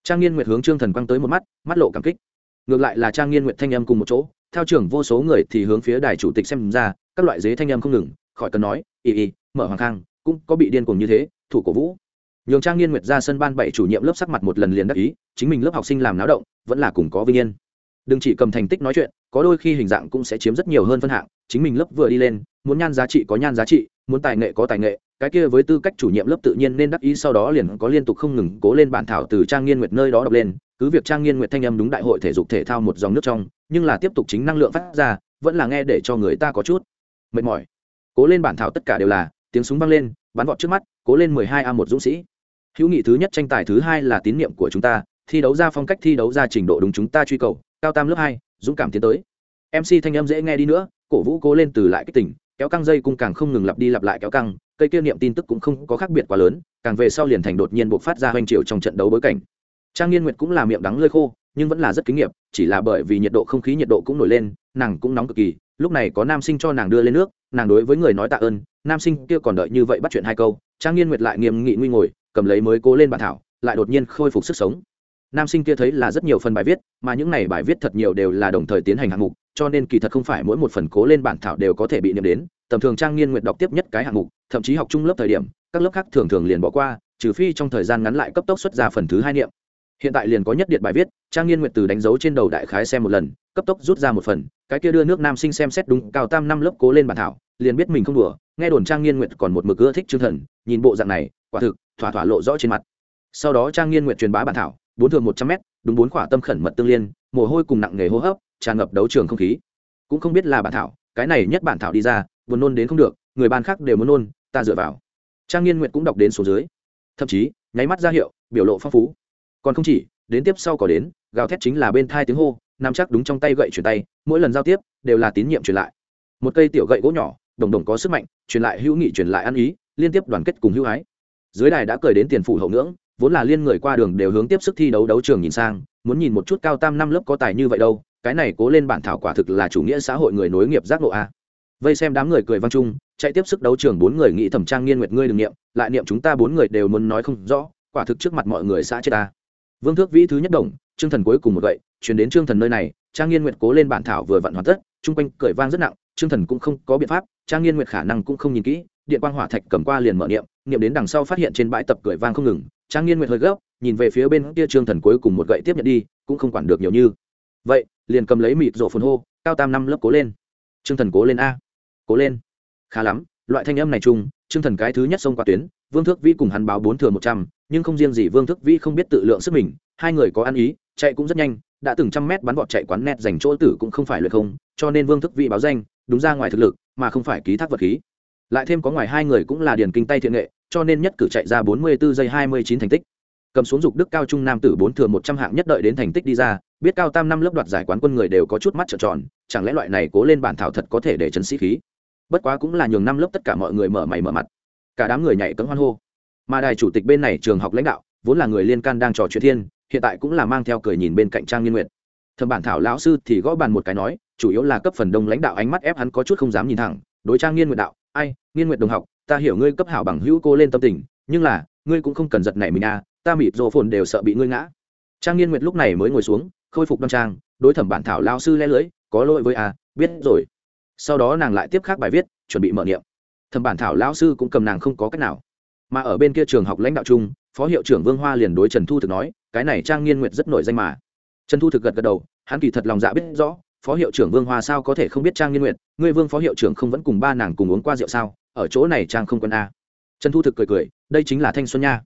Trang nghiên nguyệt hướng trương thần quăng tới một mắt mắt lộ cảm kích. Ngược lại là trang nghiên nguyệt thanh âm cùng một chỗ, theo trưởng vô số người thì hướng phía đài chủ tịch xem ra, các loại dế thanh âm không ngừng, khỏi cần nói y y mở hoàng khang, cũng có bị điên cuồng như thế, thủ cổ vũ. Nhường trang nghiên nguyệt ra sân ban bảy chủ nhiệm lớp sắc mặt một lần liền đắc ý, chính mình lớp học sinh làm náo động, vẫn là cùng có vinh yên đừng chỉ cầm thành tích nói chuyện, có đôi khi hình dạng cũng sẽ chiếm rất nhiều hơn phân hạng. Chính mình lớp vừa đi lên, muốn nhan giá trị có nhan giá trị, muốn tài nghệ có tài nghệ. Cái kia với tư cách chủ nhiệm lớp tự nhiên nên đắc ý sau đó liền có liên tục không ngừng cố lên bản thảo từ trang nghiên nguyệt nơi đó đọc lên. Cứ việc trang nghiên nguyệt thanh âm đúng đại hội thể dục thể thao một dòng nước trong, nhưng là tiếp tục chính năng lượng phát ra, vẫn là nghe để cho người ta có chút mệt mỏi. Cố lên bản thảo tất cả đều là, tiếng súng vang lên, bắn vọt trước mắt, cố lên mười hai a một dũng sĩ. Hữu nghị thứ nhất tranh tài thứ hai là tín nhiệm của chúng ta, thi đấu ra phong cách, thi đấu ra trình độ đúng chúng ta truy cầu cao tam lớp hai, dũng cảm tiến tới. Mc thanh âm dễ nghe đi nữa, cổ vũ cố lên từ lại cái tỉnh, kéo căng dây cung càng không ngừng lặp đi lặp lại kéo căng, cây kia niệm tin tức cũng không có khác biệt quá lớn, càng về sau liền thành đột nhiên buộc phát ra hoành triều trong trận đấu bối cảnh. Trang nghiên nguyệt cũng là miệng đắng lơi khô, nhưng vẫn là rất kinh nghiệm chỉ là bởi vì nhiệt độ không khí nhiệt độ cũng nổi lên, nàng cũng nóng cực kỳ, lúc này có nam sinh cho nàng đưa lên nước, nàng đối với người nói tạ ơn, nam sinh kia còn đợi như vậy bắt chuyện hai câu, trang nghiên nguyệt lại nghiêm nghị nguy ngồi, cầm lấy mới cố lên bản thảo, lại đột nhiên khôi phục sức sống nam sinh kia thấy là rất nhiều phần bài viết, mà những này bài viết thật nhiều đều là đồng thời tiến hành hạng mục, cho nên kỳ thật không phải mỗi một phần cố lên bản thảo đều có thể bị niệm đến, tầm thường trang nghiên nguyện đọc tiếp nhất cái hạng mục, thậm chí học chung lớp thời điểm, các lớp khác thường thường liền bỏ qua, trừ phi trong thời gian ngắn lại cấp tốc xuất ra phần thứ hai niệm. Hiện tại liền có nhất điện bài viết, trang nghiên nguyện từ đánh dấu trên đầu đại khái xem một lần, cấp tốc rút ra một phần, cái kia đưa nước nam sinh xem xét đúng, cao tam năm lớp cố lên bản thảo, liền biết mình không đùa, nghe đồn trang nghiên nguyện còn một mực ưa thích chương thần, nhìn bộ dạng này, quả thực, thỏa thỏa lộ rõ trên mặt. Sau đó trang nghiên nguyện truyền bá bản thảo bốn thường một trăm mét, đúng bốn khỏa tâm khẩn mật tương liên, mồ hôi cùng nặng nghề hô hấp, tràn ngập đấu trường không khí. Cũng không biết là bản thảo, cái này nhất bản thảo đi ra, buồn nôn đến không được, người ban khác đều muốn nôn, ta dựa vào. Trang nghiên nguyện cũng đọc đến số dưới. Thậm chí, nháy mắt ra hiệu, biểu lộ phong phú. Còn không chỉ, đến tiếp sau có đến, gào thét chính là bên thai tiếng hô nằm chắc đúng trong tay gậy truyền tay, mỗi lần giao tiếp, đều là tín nhiệm truyền lại. Một cây tiểu gậy gỗ nhỏ, đồng đồng có sức mạnh, truyền lại hữu nghị truyền lại ăn ý, liên tiếp đoàn kết cùng hữu ái. Dưới đài đã cười đến tiền phủ hậu ngưỡng vốn là liên người qua đường đều hướng tiếp sức thi đấu đấu trường nhìn sang, muốn nhìn một chút cao tam năm lớp có tài như vậy đâu, cái này cố lên bản thảo quả thực là chủ nghĩa xã hội người nối nghiệp giác ngộ a. Vây xem đám người cười vang chung, chạy tiếp sức đấu trường bốn người nghĩ thẩm trang nghiên nguyệt ngươi đừng niệm, lại niệm chúng ta bốn người đều muốn nói không rõ, quả thực trước mặt mọi người xã chết ta vương thước vĩ thứ nhất đồng, trương thần cuối cùng một vậy chuyển đến trương thần nơi này, trang nghiên nguyệt cố lên bản thảo vừa vặn hoàn tất, chung quanh cười vang rất nặng, trương thần cũng không có biện pháp, trang nghiên nguyệt khả năng cũng không nhìn kỹ, điện quang hỏa thạch cầm qua liền mở niệm niệm đến đằng sau phát hiện trên bãi tập cười vang không ngừng trang nghiên nguyệt hơi gấp, nhìn về phía bên kia trương thần cuối cùng một gậy tiếp nhận đi, cũng không quản được nhiều như. Vậy, liền cầm lấy mịt rổ phun hô, cao tam năm lớp cố lên. Trương thần cố lên a. Cố lên. Khá lắm, loại thanh âm này chung trương thần cái thứ nhất xông qua tuyến, vương thước vĩ cùng hắn báo bốn thừa một trăm, nhưng không riêng gì vương thước vĩ không biết tự lượng sức mình, hai người có ăn ý, chạy cũng rất nhanh, đã từng trăm mét bắn vọt chạy quán nét dành chỗ tử cũng không phải luyện không, cho nên vương thức vị báo danh, đúng ra ngoài thực lực, mà không phải ký thác vật khí. Lại thêm có ngoài hai người cũng là điền kinh tay thiện nghệ cho nên nhất cử chạy ra 44 giây 29 thành tích. Cầm xuống dục đức cao trung nam tử bốn thừa một trăm hạng nhất đợi đến thành tích đi ra, biết cao tam năm lớp đoạt giải quán quân người đều có chút mắt trợn tròn, chẳng lẽ loại này cố lên bản thảo thật có thể để chấn sĩ khí? Bất quá cũng là nhường năm lớp tất cả mọi người mở mày mở mặt. Cả đám người nhảy cẫng hoan hô. Mà đại chủ tịch bên này trường học lãnh đạo, vốn là người liên can đang trò chuyện thiên, hiện tại cũng là mang theo cười nhìn bên cạnh trang nghiên nguyệt. Thẩm bản thảo lão sư thì gõ bàn một cái nói, chủ yếu là cấp phần đông lãnh đạo ánh mắt ép hắn có chút không dám nhìn thẳng. Đối trang nghiên nguyệt đạo, ai, nghiên nguyệt đồng học ta hiểu ngươi cấp hảo bằng hữu cô lên tâm tình nhưng là ngươi cũng không cần giật nảy mình à ta mịt rồ phồn đều sợ bị ngươi ngã. Trang nghiên nguyệt lúc này mới ngồi xuống khôi phục đ trang đối thẩm bản thảo lao sư le lưới, có lỗi với à biết rồi. Sau đó nàng lại tiếp khác bài viết chuẩn bị mở niệm. Thẩm bản thảo lao sư cũng cầm nàng không có cách nào. Mà ở bên kia trường học lãnh đạo chung phó hiệu trưởng vương hoa liền đối trần thu thực nói cái này trang nghiên nguyệt rất nổi danh mà. Trần thu thực gật gật đầu hắn kỳ thật lòng dạ biết rõ phó hiệu trưởng vương hoa sao có thể không biết trang nghiên nguyệt ngươi vương phó hiệu trưởng không vẫn cùng ba nàng cùng uống qua rượu sao? Ở chỗ này trang không quân a trần thu thực cười cười đây chính là thanh xuân nha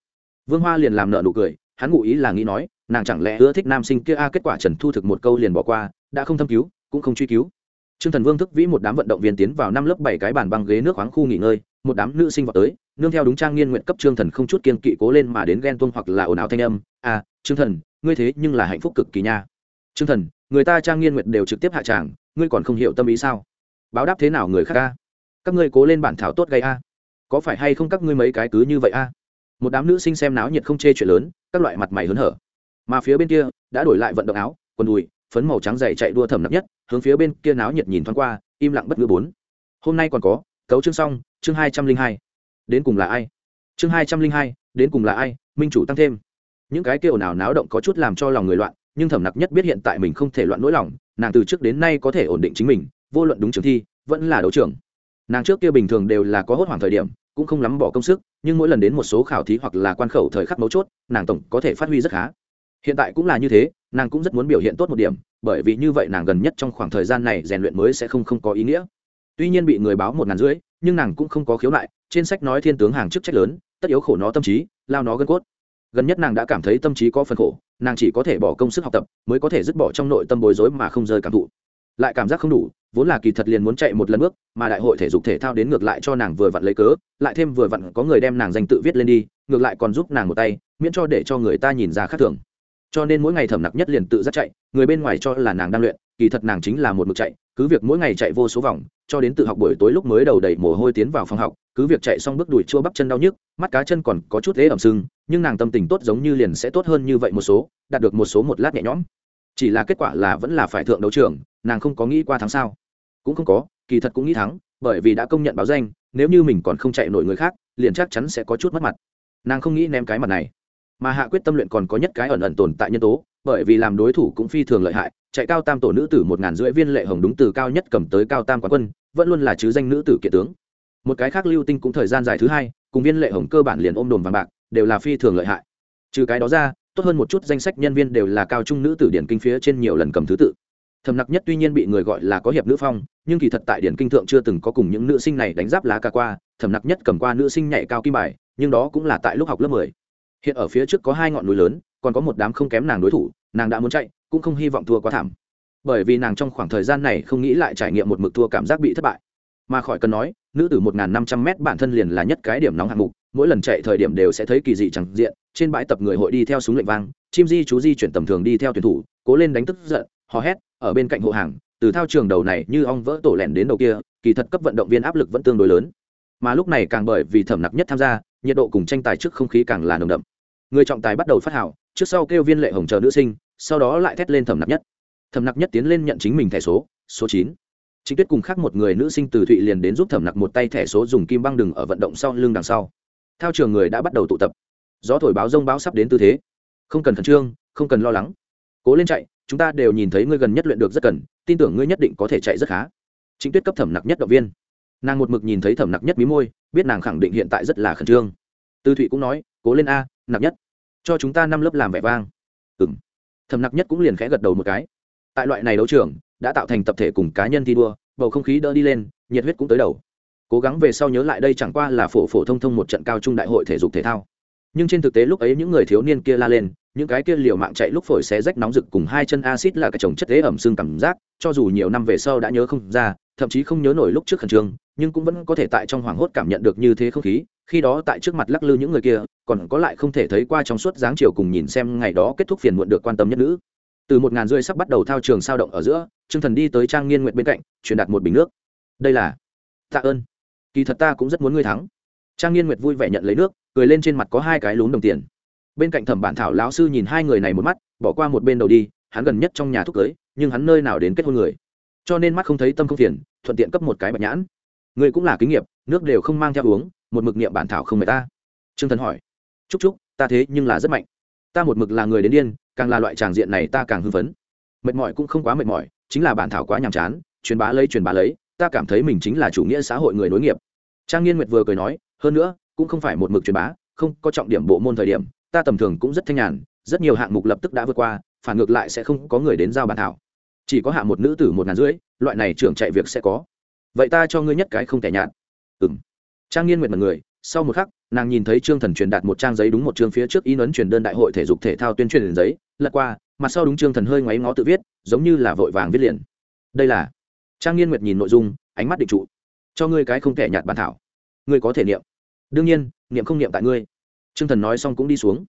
vương hoa liền làm nợ nụ cười hắn ngụ ý là nghĩ nói nàng chẳng lẽ ưa thích nam sinh kia a kết quả trần thu thực một câu liền bỏ qua đã không thâm cứu cũng không truy cứu Trương Thần Vương thức vĩ một đám vận động viên tiến vào năm lớp bảy cái bàn băng ghế nước khoáng khu nghỉ ngơi, một đám nữ sinh vào tới, nương theo đúng trang nghiên nguyện cấp Trương Thần không chút kiên kỵ cố lên mà đến ghen tuông hoặc là ồn ào thanh âm, "À, Trương Thần, ngươi thế nhưng là hạnh phúc cực kỳ nha." Trương Thần, người ta trang nghiên nguyện đều trực tiếp hạ tràng, ngươi còn không hiểu tâm ý sao? Báo đáp thế nào người khác a? Các ngươi cố lên bản thảo tốt gây a. Có phải hay không các ngươi mấy cái cứ như vậy a? Một đám nữ sinh xem náo nhiệt không chê chuyện lớn, các loại mặt mày hớn hở. Mà phía bên kia đã đổi lại vận động áo, quần đùi, phấn màu trắng dày chạy đua thầm nặng nhất, hướng phía bên kia náo nhiệt nhìn thoáng qua, im lặng bất ngờ bốn hôm nay còn có cấu chương xong chương hai trăm linh hai đến cùng là ai chương hai trăm linh hai đến cùng là ai minh chủ tăng thêm những cái kêu nào náo động có chút làm cho lòng người loạn nhưng thẩm nặc nhất biết hiện tại mình không thể loạn nỗi lòng nàng từ trước đến nay có thể ổn định chính mình vô luận đúng trường thi vẫn là đấu trường nàng trước kia bình thường đều là có hốt hoảng thời điểm, cũng không lắm bỏ công sức, nhưng mỗi lần đến một số khảo thí hoặc là quan khẩu thời khắc mấu chốt, nàng tổng có thể phát huy rất khá. Hiện tại cũng là như thế, nàng cũng rất muốn biểu hiện tốt một điểm, bởi vì như vậy nàng gần nhất trong khoảng thời gian này rèn luyện mới sẽ không không có ý nghĩa. Tuy nhiên bị người báo một ngàn rưỡi, nhưng nàng cũng không có khiếu nại, trên sách nói thiên tướng hàng chức trách lớn, tất yếu khổ nó tâm trí, lao nó gân cốt. Gần nhất nàng đã cảm thấy tâm trí có phần khổ, nàng chỉ có thể bỏ công sức học tập, mới có thể dứt bỏ trong nội tâm bối rối mà không rơi cảm thụ lại cảm giác không đủ, vốn là kỳ thật liền muốn chạy một lần bước, mà đại hội thể dục thể thao đến ngược lại cho nàng vừa vặn lấy cớ, lại thêm vừa vặn có người đem nàng danh tự viết lên đi, ngược lại còn giúp nàng một tay, miễn cho để cho người ta nhìn ra khác thường. Cho nên mỗi ngày thẩm nặc nhất liền tự giác chạy, người bên ngoài cho là nàng đang luyện, kỳ thật nàng chính là một mực chạy, cứ việc mỗi ngày chạy vô số vòng, cho đến tự học buổi tối lúc mới đầu đầy mồ hôi tiến vào phòng học, cứ việc chạy xong bước đùi chua bắp chân đau nhức, mắt cá chân còn có chút ế ẩm sưng, nhưng nàng tâm tình tốt giống như liền sẽ tốt hơn như vậy một số, đạt được một số một lát nhẹ nhõm. Chỉ là kết quả là vẫn là phải thượng đấu trường nàng không có nghĩ qua thắng sao, cũng không có kỳ thật cũng nghĩ thắng bởi vì đã công nhận báo danh nếu như mình còn không chạy nổi người khác liền chắc chắn sẽ có chút mất mặt. Nàng không nghĩ ném cái mặt này. Mà hạ quyết tâm luyện còn có nhất cái ẩn ẩn tồn tại nhân tố bởi vì làm đối thủ cũng phi thường lợi hại chạy cao tam tổ nữ tử một ngàn rưỡi viên lệ hồng đúng từ cao nhất cầm tới cao tam quán quân vẫn luôn là chứ danh nữ tử kiện tướng. Một cái khác lưu tinh cũng thời gian dài thứ hai cùng viên lệ hồng cơ bản liền ôm đồn vàng bạc đều là phi thường lợi hại. Trừ cái đó ra tốt hơn một chút danh sách nhân viên đều là cao trung nữ tử điển kinh phía trên nhiều lần cầm thứ tự thầm nặc nhất tuy nhiên bị người gọi là có hiệp nữ phong, nhưng kỳ thật tại điển kinh thượng chưa từng có cùng những nữ sinh này đánh giáp lá ca qua, thầm nặc nhất cầm qua nữ sinh nhảy cao kim bài, nhưng đó cũng là tại lúc học lớp mười. Hiện ở phía trước có hai ngọn núi lớn, còn có một đám không kém nàng đối thủ, nàng đã muốn chạy, cũng không hy vọng thua quá thảm. Bởi vì nàng trong khoảng thời gian này không nghĩ lại trải nghiệm một mực thua cảm giác bị thất bại. Mà khỏi cần nói, nữ tử một năm trăm mét bản thân liền là nhất cái điểm nóng hạng mục, mỗi lần chạy thời điểm đều sẽ thấy kỳ dị chẳng diện, trên bãi tập người hội đi theo súng lệnh vang, chim di chú di chuyển tầm thường đi theo tuyển thủ, cố lên đánh tức giận hò hét, ở bên cạnh hộ hàng, từ thao trường đầu này như ong vỡ tổ lẻn đến đầu kia, kỳ thật cấp vận động viên áp lực vẫn tương đối lớn. Mà lúc này càng bởi vì thẩm nặc nhất tham gia, nhiệt độ cùng tranh tài trước không khí càng là nồng đậm. Người trọng tài bắt đầu phát hảo trước sau kêu viên lệ hồng chờ nữ sinh, sau đó lại thét lên thẩm nặc nhất. Thẩm nặc nhất tiến lên nhận chính mình thẻ số số chín. Chính tuyết cùng khác một người nữ sinh từ thụy liền đến giúp thẩm nặc một tay thẻ số dùng kim băng đừng ở vận động sau lưng đằng sau. Thao trường người đã bắt đầu tụ tập. Gió thổi báo rông báo sắp đến tư thế. Không cần khẩn trương, không cần lo lắng. Cố lên chạy chúng ta đều nhìn thấy ngươi gần nhất luyện được rất cần, tin tưởng ngươi nhất định có thể chạy rất khá. Chính tuyết cấp thẩm nặc nhất động viên. Nàng một mực nhìn thấy thẩm nặc nhất mí môi, biết nàng khẳng định hiện tại rất là khẩn trương. Tư thụy cũng nói, cố lên a, nặc nhất. Cho chúng ta năm lớp làm vẻ vang. Ừ m thẩm nặc nhất cũng liền khẽ gật đầu một cái. Tại loại này đấu trường, đã tạo thành tập thể cùng cá nhân thi đua, bầu không khí đỡ đi lên, nhiệt huyết cũng tới đầu. Cố gắng về sau nhớ lại đây chẳng qua là phổ phổ thông thông một trận cao trung đại hội thể dục thể thao nhưng trên thực tế lúc ấy những người thiếu niên kia la lên, những cái kia liều mạng chạy lúc phổi xé rách nóng rực cùng hai chân acid là cái chồng chất tế ẩm xương cảm giác, cho dù nhiều năm về sau đã nhớ không ra, thậm chí không nhớ nổi lúc trước khẩn trương, nhưng cũng vẫn có thể tại trong hoảng hốt cảm nhận được như thế không khí, khi đó tại trước mặt lắc lư những người kia, còn có lại không thể thấy qua trong suốt dáng chiều cùng nhìn xem ngày đó kết thúc phiền muộn được quan tâm nhất nữ. Từ một ngàn rưỡi sắp bắt đầu thao trường sao động ở giữa, trương thần đi tới trang nghiên nguyện bên cạnh, truyền đạt một bình nước. Đây là tạ ơn. Kỳ thật ta cũng rất muốn ngươi thắng. Trang nghiên nguyệt vui vẻ nhận lấy nước cười lên trên mặt có hai cái lún đồng tiền. Bên cạnh thẩm bản thảo lão sư nhìn hai người này một mắt, bỏ qua một bên đầu đi, hắn gần nhất trong nhà thúc cưới, nhưng hắn nơi nào đến kết hôn người. Cho nên mắt không thấy tâm không phiền, thuận tiện cấp một cái bạch nhãn. Người cũng là kinh nghiệm nước đều không mang theo uống, một mực niệm bản thảo không mệt ta. Trương thần hỏi. Chúc chúc, ta thế nhưng là rất mạnh. Ta một mực là người đến điên, càng là loại tràng diện này ta càng hưng phấn. Mệt mỏi cũng không quá mệt mỏi, chính là bản thảo quá nhàm chán, truyền bá lấy truyền bá lấy, ta cảm thấy mình chính là chủ nghĩa xã hội người nối nghiệp. Trang nghiên nguyệt vừa cười nói, hơn nữa cũng không phải một mực truyền bá, không có trọng điểm bộ môn thời điểm, ta tầm thường cũng rất thanh nhàn, rất nhiều hạng mục lập tức đã vượt qua, phản ngược lại sẽ không có người đến giao bản thảo. Chỉ có hạ một nữ tử một ngàn rưỡi, loại này trưởng chạy việc sẽ có. Vậy ta cho ngươi nhất cái không thể nhạt. Ừ m trang nghiên nguyệt mật người, sau một khắc, nàng nhìn thấy trương thần truyền đạt một trang giấy đúng một chương phía trước in ấn truyền đơn đại hội thể dục thể thao tuyên truyền giấy, lật qua, mặt sau đúng trương thần hơi ngoáy ngó tự viết, giống như là vội vàng viết liền. Đây là trang nghiên nguyệt nhìn nội dung, ánh mắt định trụ. Cho ngươi cái không thể nhạt bản thảo. Ngươi có thể niệm đương nhiên, niệm không niệm tại ngươi. Trương thần nói xong cũng đi xuống.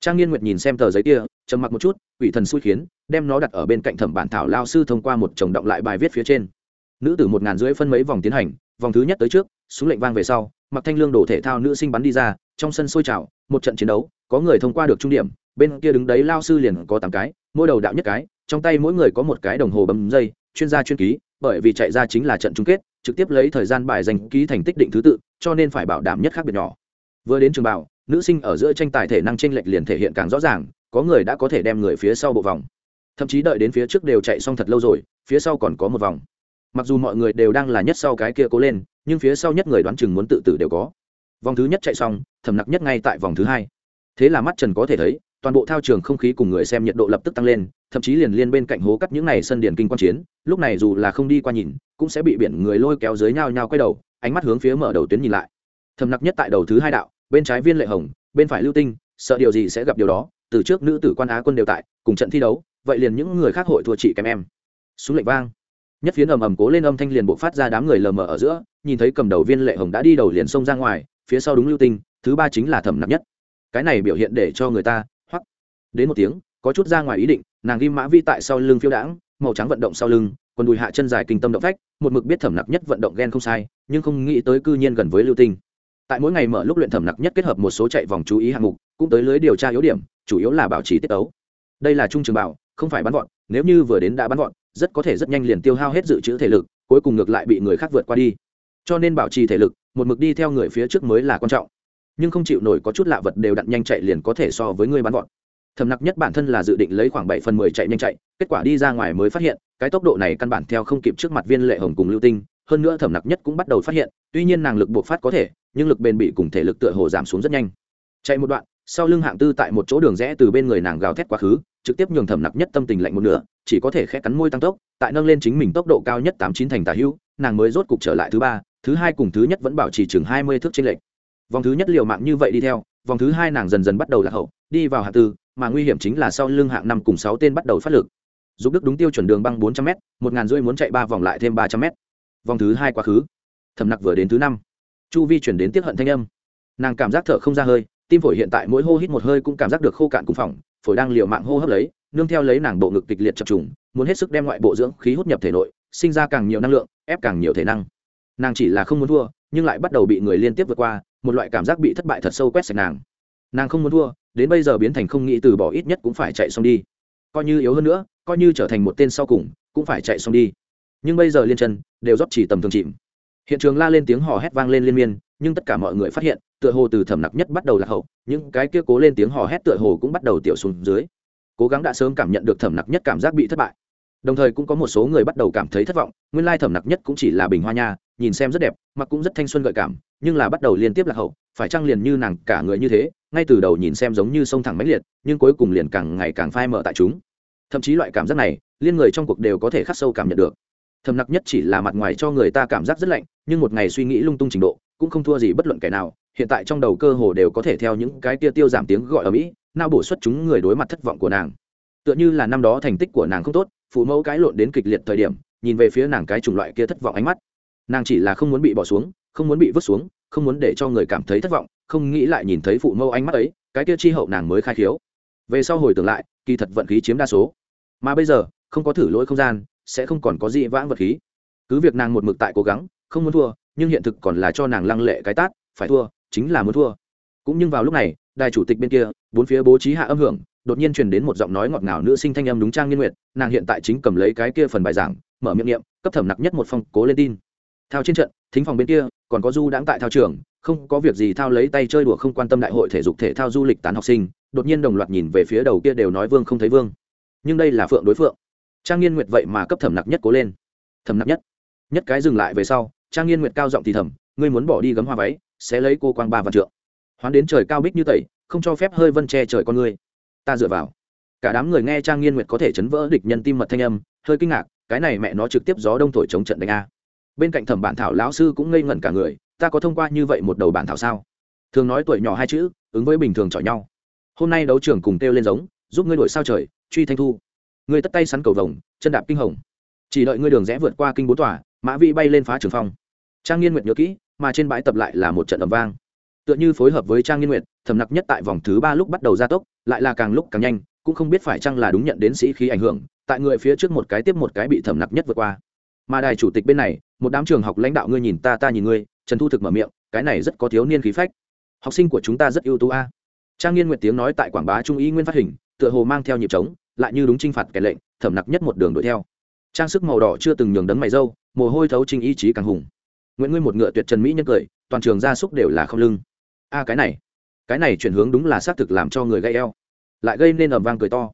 Trang nghiên nguyệt nhìn xem tờ giấy kia, trầm mặc một chút ủy thần xui khiến, đem nó đặt ở bên cạnh thẩm bản thảo lao sư thông qua một chồng động lại bài viết phía trên. Nữ tử một ngàn rưỡi phân mấy vòng tiến hành, vòng thứ nhất tới trước súng lệnh vang về sau, mặc thanh lương đổ thể thao nữ sinh bắn đi ra, trong sân sôi trào, một trận chiến đấu, có người thông qua được trung điểm, bên kia đứng đấy lao sư liền có tám cái, mỗi đầu đạo nhất cái, trong tay mỗi người có một cái đồng hồ bấm dây, chuyên gia chuyên ký, bởi vì chạy ra chính là trận chung kết trực tiếp lấy thời gian bài dành ký thành tích định thứ tự, cho nên phải bảo đảm nhất khác biệt nhỏ. Vừa đến trường bảo, nữ sinh ở giữa tranh tài thể năng tranh lệch liền thể hiện càng rõ ràng, có người đã có thể đem người phía sau bộ vòng. Thậm chí đợi đến phía trước đều chạy xong thật lâu rồi, phía sau còn có một vòng. Mặc dù mọi người đều đang là nhất sau cái kia cố lên, nhưng phía sau nhất người đoán chừng muốn tự tử đều có. Vòng thứ nhất chạy xong thầm nặc nhất ngay tại vòng thứ hai. Thế là mắt trần có thể thấy toàn bộ thao trường không khí cùng người xem nhiệt độ lập tức tăng lên, thậm chí liền liên bên cạnh hố cắt những n à y sân điển kinh quan chiến, lúc này dù là không đi qua nhìn, cũng sẽ bị biển người lôi kéo dưới nhau nhau quay đầu, ánh mắt hướng phía mở đầu tuyến nhìn lại. Thầm nặc nhất tại đầu thứ hai đạo, bên trái viên lệ hồng, bên phải lưu tinh, sợ điều gì sẽ gặp điều đó, từ trước nữ tử quan á quân đều tại, cùng trận thi đấu, vậy liền những người khác hội thua chị kém em. Súng lệnh vang. Nhất phiến ầm ầm cố lên âm thanh liền bộ phát ra đám người lờ mờ ở giữa, nhìn thấy cầm đầu viên lệ hồng đã đi đầu liền xông ra ngoài, phía sau đúng lưu tinh, thứ ba chính là thẩm nạp nhất. Cái này biểu hiện để cho người ta đến một tiếng, có chút ra ngoài ý định, nàng ghim mã vi tại sau lưng phiêu đãng, màu trắng vận động sau lưng, quần đùi hạ chân dài kinh tâm động phách, một mực biết thẩm nặc nhất vận động ghen không sai, nhưng không nghĩ tới cư nhiên gần với lưu tinh. Tại mỗi ngày mở lúc luyện thẩm nặc nhất kết hợp một số chạy vòng chú ý hạng mục, cũng tới lưới điều tra yếu điểm, chủ yếu là bảo trì tiết ấu đây là trung trường bảo, không phải bắn gọn nếu như vừa đến đã bắn gọn rất có thể rất nhanh liền tiêu hao hết dự trữ thể lực, cuối cùng ngược lại bị người khác vượt qua đi. Cho nên bảo trì thể lực, một mực đi theo người phía trước mới là quan trọng. Nhưng không chịu nổi có chút lạ vật đều đặn nhanh chạy liền có thể so với người bắn gọn thầm nặc nhất bản thân là dự định lấy khoảng bảy phần mười chạy nhanh chạy kết quả đi ra ngoài mới phát hiện cái tốc độ này căn bản theo không kịp trước mặt viên lệ hồng cùng lưu tinh hơn nữa thẩm nặc nhất cũng bắt đầu phát hiện tuy nhiên nàng lực buộc phát có thể nhưng lực bền bị cùng thể lực tựa hồ giảm xuống rất nhanh. Chạy một đoạn sau lưng hạng tư tại một chỗ đường rẽ từ bên người nàng gào thét quá khứ trực tiếp nhường thẩm nặc nhất tâm tình lạnh một nửa chỉ có thể khẽ cắn môi tăng tốc tại nâng lên chính mình tốc độ cao nhất tám chín thành tà hưu, nàng mới rốt cục trở lại thứ ba thứ hai cùng thứ nhất vẫn bảo trì chừng hai mươi thước trên lệnh vòng thứ nhất liều mạng như vậy đi theo vòng thứ hai nàng dần dần bắt đầu lạc hậu đi vào hạng tư mà nguy hiểm chính là sau lưng hạng năm cùng sáu tên bắt đầu phát lực. Giúp đức đúng tiêu chuẩn đường băng bốn trăm m một ngàn rưỡi muốn chạy ba vòng lại thêm ba trăm m vòng thứ hai quá khứ. Thẩm nặc vừa đến thứ năm. Chu vi chuyển đến tiếp hận thanh âm. Nàng cảm giác thở không ra hơi, tim phổi hiện tại mỗi hô hít một hơi cũng cảm giác được khô cạn cùng phòng phổi đang liều mạng hô hấp lấy, nương theo lấy nàng bộ ngực kịch liệt chập trùng, muốn hết sức đem ngoại bộ dưỡng khí hút nhập thể nội, sinh ra càng nhiều năng lượng, ép càng nhiều thể năng. Nàng chỉ là không muốn thua, nhưng lại bắt đầu bị người liên tiếp vượt qua, một loại cảm giác bị thất bại thật sâu quét sạch nàng. Nàng không muốn thua đến bây giờ biến thành không nghĩ từ bỏ ít nhất cũng phải chạy xong đi. Coi như yếu hơn nữa, coi như trở thành một tên sau cùng, cũng phải chạy xong đi. Nhưng bây giờ liên chân, đều rót chỉ tầm thường chìm. Hiện trường la lên tiếng hò hét vang lên liên miên, nhưng tất cả mọi người phát hiện, tựa hồ từ thẩm nặc nhất bắt đầu lạc hậu, những cái kia cố lên tiếng hò hét tựa hồ cũng bắt đầu tiểu xuống dưới. Cố gắng đã sớm cảm nhận được thẩm nặc nhất cảm giác bị thất bại đồng thời cũng có một số người bắt đầu cảm thấy thất vọng, nguyên lai thẩm nặc nhất cũng chỉ là bình hoa nha, nhìn xem rất đẹp, mặc cũng rất thanh xuân gợi cảm, nhưng là bắt đầu liên tiếp lạc hậu, phải chăng liền như nàng cả người như thế, ngay từ đầu nhìn xem giống như sông thẳng mãnh liệt, nhưng cuối cùng liền càng ngày càng phai mở tại chúng. Thậm chí loại cảm giác này, liên người trong cuộc đều có thể khắc sâu cảm nhận được. Thầm nặc nhất chỉ là mặt ngoài cho người ta cảm giác rất lạnh, nhưng một ngày suy nghĩ lung tung trình độ, cũng không thua gì bất luận kẻ nào, hiện tại trong đầu cơ hồ đều có thể theo những cái tia tiêu giảm tiếng gọi ở mỹ, nao bổ xuất chúng người đối mặt thất vọng của nàng. Tựa như là năm đó thành tích của nàng không tốt phụ mẫu cái lộn đến kịch liệt thời điểm, nhìn về phía nàng cái chủng loại kia thất vọng ánh mắt. Nàng chỉ là không muốn bị bỏ xuống, không muốn bị vứt xuống, không muốn để cho người cảm thấy thất vọng, không nghĩ lại nhìn thấy phụ mẫu ánh mắt ấy, cái kia chi hậu nàng mới khai khiếu. Về sau hồi tưởng lại, kỳ thật vận khí chiếm đa số. Mà bây giờ, không có thử lỗi không gian, sẽ không còn có gì vãng vật khí. Cứ việc nàng một mực tại cố gắng, không muốn thua, nhưng hiện thực còn là cho nàng lăng lệ cái tát, phải thua, chính là muốn thua. Cũng nhưng vào lúc này, đài chủ tịch bên kia, bốn phía bố trí hạ âm hưởng đột nhiên truyền đến một giọng nói ngọt ngào nữ sinh thanh âm đúng trang nghiên nguyện nàng hiện tại chính cầm lấy cái kia phần bài giảng, mở miệng niệm, cấp thẩm nặc nhất một phong, cố lên tin. Thao trên trận, thính phòng bên kia, còn có du đãng tại thao trường, không có việc gì thao lấy tay chơi đùa không quan tâm đại hội thể dục thể thao du lịch tán học sinh, đột nhiên đồng loạt nhìn về phía đầu kia đều nói vương không thấy vương. Nhưng đây là phượng đối phượng. Trang nghiên nguyệt vậy mà cấp thẩm nặc nhất cố lên. Thẩm nặc nhất. Nhất cái dừng lại về sau, trang nghiên nguyệt cao giọng thì thầm, ngươi muốn bỏ đi gấm hoa váy, sẽ lấy cô quang ba vạn trượng. Hoán đến trời cao bích như tẩy, không cho phép hơi vân che trời con ngươi ta dựa vào. Cả đám người nghe trang nghiên nguyệt có thể chấn vỡ địch nhân tim mật thanh âm, hơi kinh ngạc, cái này mẹ nó trực tiếp gió đông thổi chống trận đánh a. Bên cạnh thẩm bản thảo lão sư cũng ngây ngẩn cả người, ta có thông qua như vậy một đầu bản thảo sao? Thường nói tuổi nhỏ hai chữ, ứng với bình thường chọi nhau. Hôm nay đấu trưởng cùng kêu lên giống, giúp ngươi đuổi sao trời, truy thanh thu. Ngươi tất tay sắn cầu vồng, chân đạp kinh hồng. Chỉ đợi ngươi đường rẽ vượt qua kinh bố tòa, mã vi bay lên phá trường phong. Trang nghiên nguyệt nhớ kỹ, mà trên bãi tập lại là một trận ầm vang tựa như phối hợp với trang nghiên nguyệt thầm nặc nhất tại vòng thứ ba lúc bắt đầu gia tốc, lại là càng lúc càng nhanh, cũng không biết phải chăng là đúng nhận đến sĩ khí ảnh hưởng, tại người phía trước một cái tiếp một cái bị thầm nặc nhất vượt qua. Mà đài chủ tịch bên này, một đám trường học lãnh đạo ngươi nhìn ta ta nhìn ngươi, trần thu thực mở miệng, cái này rất có thiếu niên khí phách. Học sinh của chúng ta rất ưu tú a. Trang nghiên nguyệt tiếng nói tại quảng bá trung ý nguyên phát hình, tựa hồ mang theo nhịp trống, lại như đúng t r i n h phạt kẻ lệnh, thẩm nặc nhất một đường đuổi theo. Trang sức màu đỏ chưa từng nhường đấng mày dâu, mồ hôi thấu trinh ý chí càng hùng. Nguyễn ngươi một ngựa tuyệt trần mỹ nhân cười, toàn trường gia súc đều là không lưng a, cái này cái này chuyển hướng đúng là xác thực làm cho người gây eo, lại gây nên ầm vang cười to.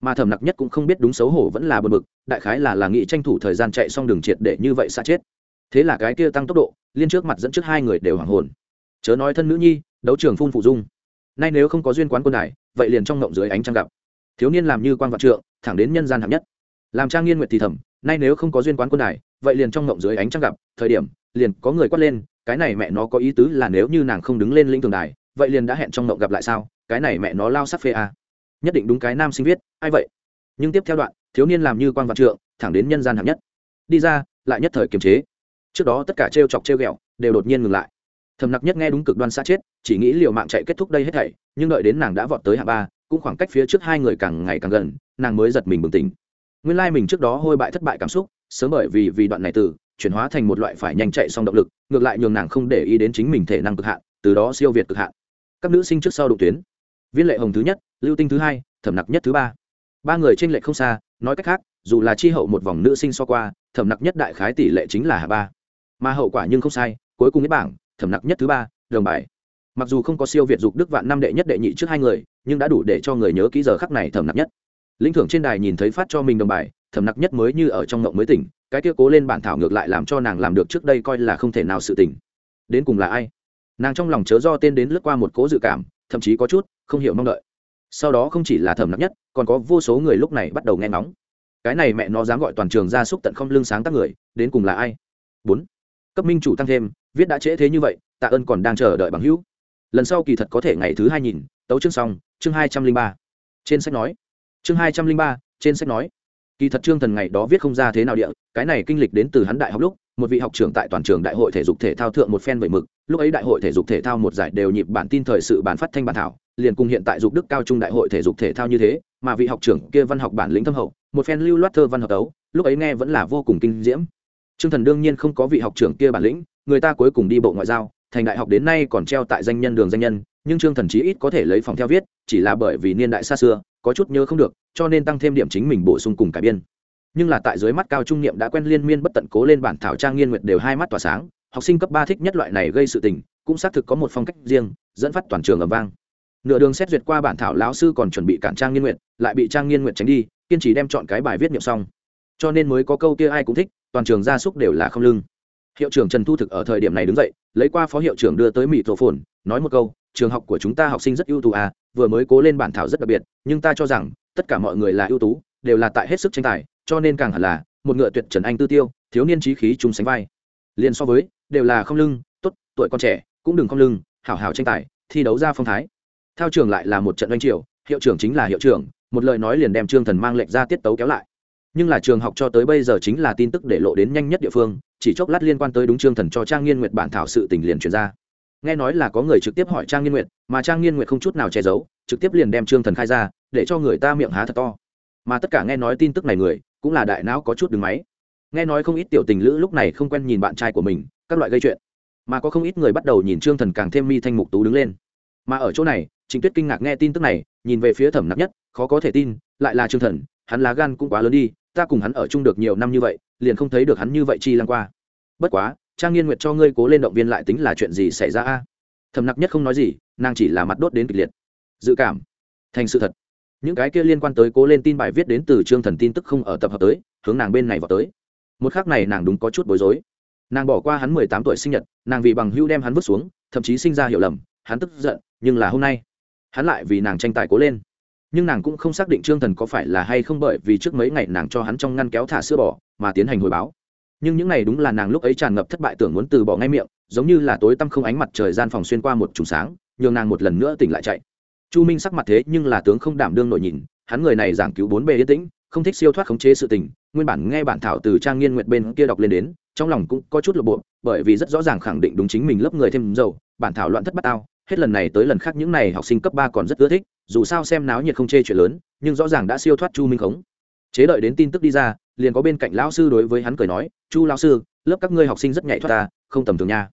Mà thẩm nặc nhất cũng không biết đúng xấu hổ vẫn là bờ bực, đại khái là là nghị tranh thủ thời gian chạy xong đường triệt để như vậy xa chết. Thế là cái kia tăng tốc độ, liên trước mặt dẫn trước hai người đều hoảng hồn. Chớ nói thân nữ nhi, đấu trường phun phụ dung. Nay nếu không có duyên quán quân đài, vậy liền trong ngộng dưới ánh trăng gặp. Thiếu niên làm như quan vạn trượng, thẳng đến nhân gian hạng nhất. Làm trang nghiên nguyệt thì thầm, nay nếu không có duyên quán quân đài, vậy liền trong ngộng dưới ánh trăng gặp, thời điểm, liền có người quát lên cái này mẹ nó có ý tứ là nếu như nàng không đứng lên lĩnh thường đài, vậy liền đã hẹn trong mộng gặp lại sao? Cái này mẹ nó lao sắc phê a nhất định đúng cái nam sinh viết, ai vậy? Nhưng tiếp theo đoạn, thiếu niên làm như quan vạn trượng, thẳng đến nhân gian hạng nhất. Đi ra, lại nhất thời kiềm chế. Trước đó tất cả trêu chọc trêu ghẹo, đều đột nhiên ngừng lại. Thầm nặc nhất nghe đúng cực đoan xa chết, chỉ nghĩ liều mạng chạy kết thúc đây hết thảy, nhưng đợi đến nàng đã vọt tới hạ ba, cũng khoảng cách phía trước hai người càng ngày càng gần, nàng mới giật mình bừng tỉnh. Nguyên lai、like、mình trước đó hôi bại thất bại cảm xúc, sớm bởi vì vì đoạn này từ chuyển hóa thành một loại phải nhanh chạy xong động lực, ngược lại nhường nàng không để ý đến chính mình thể năng cực hạn, từ đó siêu việt cực hạn. Các nữ sinh trước sau đụng tuyến. Viên lệ hồng thứ nhất, lưu tinh thứ hai, thẩm nặc nhất thứ ba. Ba người t r ê n không xa, nói cách khác, dù là chi hậu một vòng nữ sinh so qua, thẩm nặc nhất đại khái tỷ lệ chính là hạ ba. Mà hậu quả nhưng không sai, cuối cùng nhất bảng, thẩm nặc nhất thứ ba, đồng bài. Mặc dù không có siêu việt dục đức vạn năm đệ nhất đệ nhị trước hai người, nhưng đã đủ để cho người nhớ kỹ giờ khắc này thẩm nặc nhất. Linh thưởng trên đài nhìn thấy phát cho mình đồng bài thẩm nặc nhất mới như ở trong ngộng mới tỉnh, cái kia cố lên bản thảo ngược lại làm cho nàng làm được trước đây coi là không thể nào sự tỉnh. Đến cùng là ai? Nàng trong lòng chớ do tên đến lướt qua một cố dự cảm, thậm chí có chút không hiểu mong đợi. Sau đó không chỉ là thẩm nặc nhất, còn có vô số người lúc này bắt đầu nghe ngóng. Cái này mẹ nó dám gọi toàn trường ra xúc tận không lương sáng tác người, đến cùng là ai? Bốn. Cấp minh chủ tăng thêm, viết đã trễ thế như vậy, tạ ơn còn đang chờ đợi bằng hữu. Lần sau kỳ thật có thể ngày thứ hai nhìn, tấu chương xong, chương hai trăm linh ba. Trên sách nói. Chương hai trăm linh ba, trên sách nói kỳ thật trương thần ngày đó viết không ra thế nào địa, cái này kinh lịch đến từ hắn đại học lúc, một vị học trưởng tại toàn trường đại hội thể dục thể thao thượng một phen vẩy mực, lúc ấy đại hội thể dục thể thao một giải đều nhịp bản tin thời sự bản phát thanh bản thảo, liền cùng hiện tại dục đức cao trung đại hội thể dục thể thao như thế, mà vị học trưởng kia văn học bản lĩnh thâm hậu, một phen lưu loát thơ văn học tấu lúc ấy nghe vẫn là vô cùng kinh diễm. Trương thần đương nhiên không có vị học trưởng kia bản lĩnh, người ta cuối cùng đi bộ ngoại giao thành đại học đến nay còn treo tại danh nhân đường danh nhân, nhưng trương thần chí ít có thể lấy phòng theo viết, chỉ là bởi vì niên đại xa xưa, có chút nhớ không được, cho nên tăng thêm điểm chính mình bổ sung cùng cải biên. Nhưng là tại dưới mắt cao trung niệm đã quen liên miên bất tận cố lên bản thảo trang nghiên nguyệt đều hai mắt tỏa sáng, học sinh cấp ba thích nhất loại này gây sự tình, cũng xác thực có một phong cách riêng, dẫn phát toàn trường ầm vang. Nửa đường xét duyệt qua bản thảo lão sư còn chuẩn bị cản trang nghiên nguyệt, lại bị trang nghiên nguyệt tránh đi, kiên trì đem chọn cái bài viết niệm xong. Cho nên mới có câu kia ai cũng thích, toàn trường gia súc đều là không lưng hiệu trưởng trần thu thực ở thời điểm này đứng dậy, lấy qua phó hiệu trưởng đưa tới mỹ thổ phồn nói một câu, trường học của chúng ta học sinh rất ưu tú à vừa mới cố lên bản thảo rất đặc biệt, nhưng ta cho rằng, tất cả mọi người là ưu tú, đều là tại hết sức tranh tài, cho nên càng hẳn là, một ngựa tuyệt trần anh tư tiêu, thiếu niên trí khí chung sánh vai. Liền so với, đều là không lưng, tốt, tuổi con trẻ, cũng đừng không lưng, hảo hảo tranh tài, thi đấu ra phong thái. Thao trường lại là một trận oanh triều, hiệu trưởng chính là hiệu trưởng, một lời nói liền đem trương thần mang lệnh ra tiết tấu kéo lại nhưng là trường học cho tới bây giờ chính là tin tức để lộ đến nhanh nhất địa phương, chỉ chốc lát liên quan tới đúng trương thần cho trang nghiên nguyệt bản thảo sự tình liền truyền ra. Nghe nói là có người trực tiếp hỏi trang nghiên nguyệt, mà trang nghiên nguyệt không chút nào che giấu, trực tiếp liền đem trương thần khai ra, để cho người ta miệng há thật to. Mà tất cả nghe nói tin tức này người, cũng là đại não có chút đứng máy. Nghe nói không ít tiểu tình lữ lúc này không quen nhìn bạn trai của mình, các loại gây chuyện. Mà có không ít người bắt đầu nhìn trương thần càng thêm mi thanh mục tú đứng lên. Mà ở chỗ này trịnh tuyết kinh ngạc nghe tin tức này, nhìn về phía thẩm nặng nhất, khó có thể tin, lại là trương thần, hắn lá gan cũng quá lớn đi ta cùng hắn ở chung được nhiều năm như vậy, liền không thấy được hắn như vậy chi lăng qua. Bất quá, trang nghiên nguyệt cho ngươi cố lên động viên lại tính là chuyện gì xảy ra a? Thầm nặc nhất không nói gì, nàng chỉ là mặt đốt đến kịch liệt. Dự cảm. Thành sự thật. Những cái kia liên quan tới cố lên tin bài viết đến từ trương thần tin tức không ở tập hợp tới, hướng nàng bên này vào tới. Một khác này nàng đúng có chút bối rối. Nàng bỏ qua hắn mười tám tuổi sinh nhật, nàng vì bằng hưu đem hắn vứt xuống, thậm chí sinh ra hiểu lầm, hắn tức giận, nhưng là hôm nay, hắn lại vì nàng tranh tài cố lên nhưng nàng cũng không xác định trương thần có phải là hay không bởi vì trước mấy ngày nàng cho hắn trong ngăn kéo thả sữa bò mà tiến hành hồi báo. Nhưng những này đúng là nàng lúc ấy tràn ngập thất bại tưởng muốn từ bỏ ngay miệng, giống như là tối tăm không ánh mặt trời gian phòng xuyên qua một trùng sáng, nhường nàng một lần nữa tỉnh lại chạy. Chu minh sắc mặt thế nhưng là tướng không đảm đương nội nhìn, hắn người này giảng cứu bốn bề yên tĩnh, không thích siêu thoát khống chế sự tình, nguyên bản nghe bản thảo từ trang nghiên nguyện bên kia đọc lên đến, trong lòng cũng có chút lộ bộ, bởi vì rất rõ ràng khẳng định đúng chính mình lớp người thêm dầu, bản thảo loạn thất bát ao hết lần này tới lần khác những này học sinh cấp ba còn rất ưa thích, dù sao xem náo nhiệt không chê chuyện lớn, nhưng rõ ràng đã siêu thoát chu minh khống. Chế đợi đến tin tức đi ra, liền có bên cạnh lão sư đối với hắn cười nói, chu lão sư, lớp các ngươi học sinh rất nhạy thoát ta, không tầm thường nha.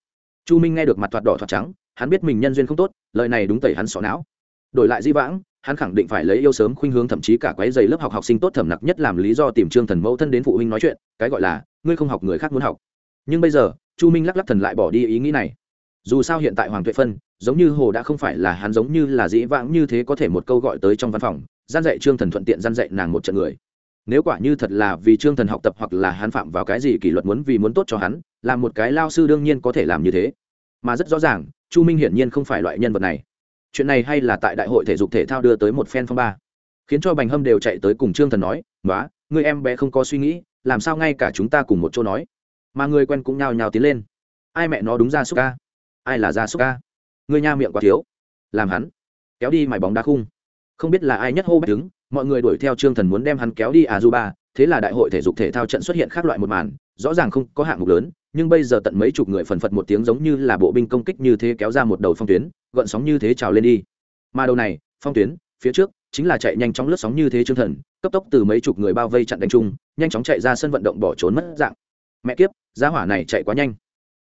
Chu minh nghe được mặt thoạt đỏ thoạt trắng, hắn biết mình nhân duyên không tốt, lời này đúng tẩy hắn sọ não. Đổi lại di vãng, hắn khẳng định phải lấy yêu sớm khuynh hướng thậm chí cả quái dày lớp học học sinh tốt thẩm nặc nhất làm lý do tìm trương thần mẫu thân đến phụ huynh nói chuyện, cái gọi là, ngươi không học người khác muốn học. Nhưng bây giờ, chu minh lắc lắc thần lại bỏ đi ý nghĩ này. Dù sao hiện tại hoàng tuệ phân giống như hồ đã không phải là hắn giống như là dĩ vãng như thế có thể một câu gọi tới trong văn phòng, gian dạy trương thần thuận tiện gian dạy nàng một trận người. Nếu quả như thật là vì trương thần học tập hoặc là hắn phạm vào cái gì kỷ luật muốn vì muốn tốt cho hắn, là một cái lao sư đương nhiên có thể làm như thế. Mà rất rõ ràng, chu minh hiển nhiên không phải loại nhân vật này. Chuyện này hay là tại đại hội thể dục thể thao đưa tới một phen phong ba. Khiến cho bành hâm đều chạy tới cùng trương thần nói nói người em bé không có suy nghĩ, làm sao ngay cả chúng ta cùng một chỗ nói? Mà người quen cũng nhào nhào tiến lên. Ai mẹ nó đúng ra xúc ca? Ai là ra xúc ca? Người nha miệng quá thiếu, làm hắn kéo đi mài bóng đá khung. Không biết là ai nhất hô bách đứng, mọi người đuổi theo trương thần muốn đem hắn kéo đi à du ba thế là đại hội thể dục thể thao trận xuất hiện khác loại một màn, rõ ràng không có hạng mục lớn, nhưng bây giờ tận mấy chục người phần phật một tiếng giống như là bộ binh công kích như thế kéo ra một đầu phong tuyến, gợn sóng như thế trào lên đi. Mà đầu này, phong tuyến, phía trước, chính là chạy nhanh chóng lướt sóng như thế trương thần, cấp tốc từ mấy chục người bao vây chặn đánh chung, nhanh chóng chạy ra sân vận động bỏ trốn mất dạng. Mẹ kiếp, gia hỏa này chạy quá nhanh.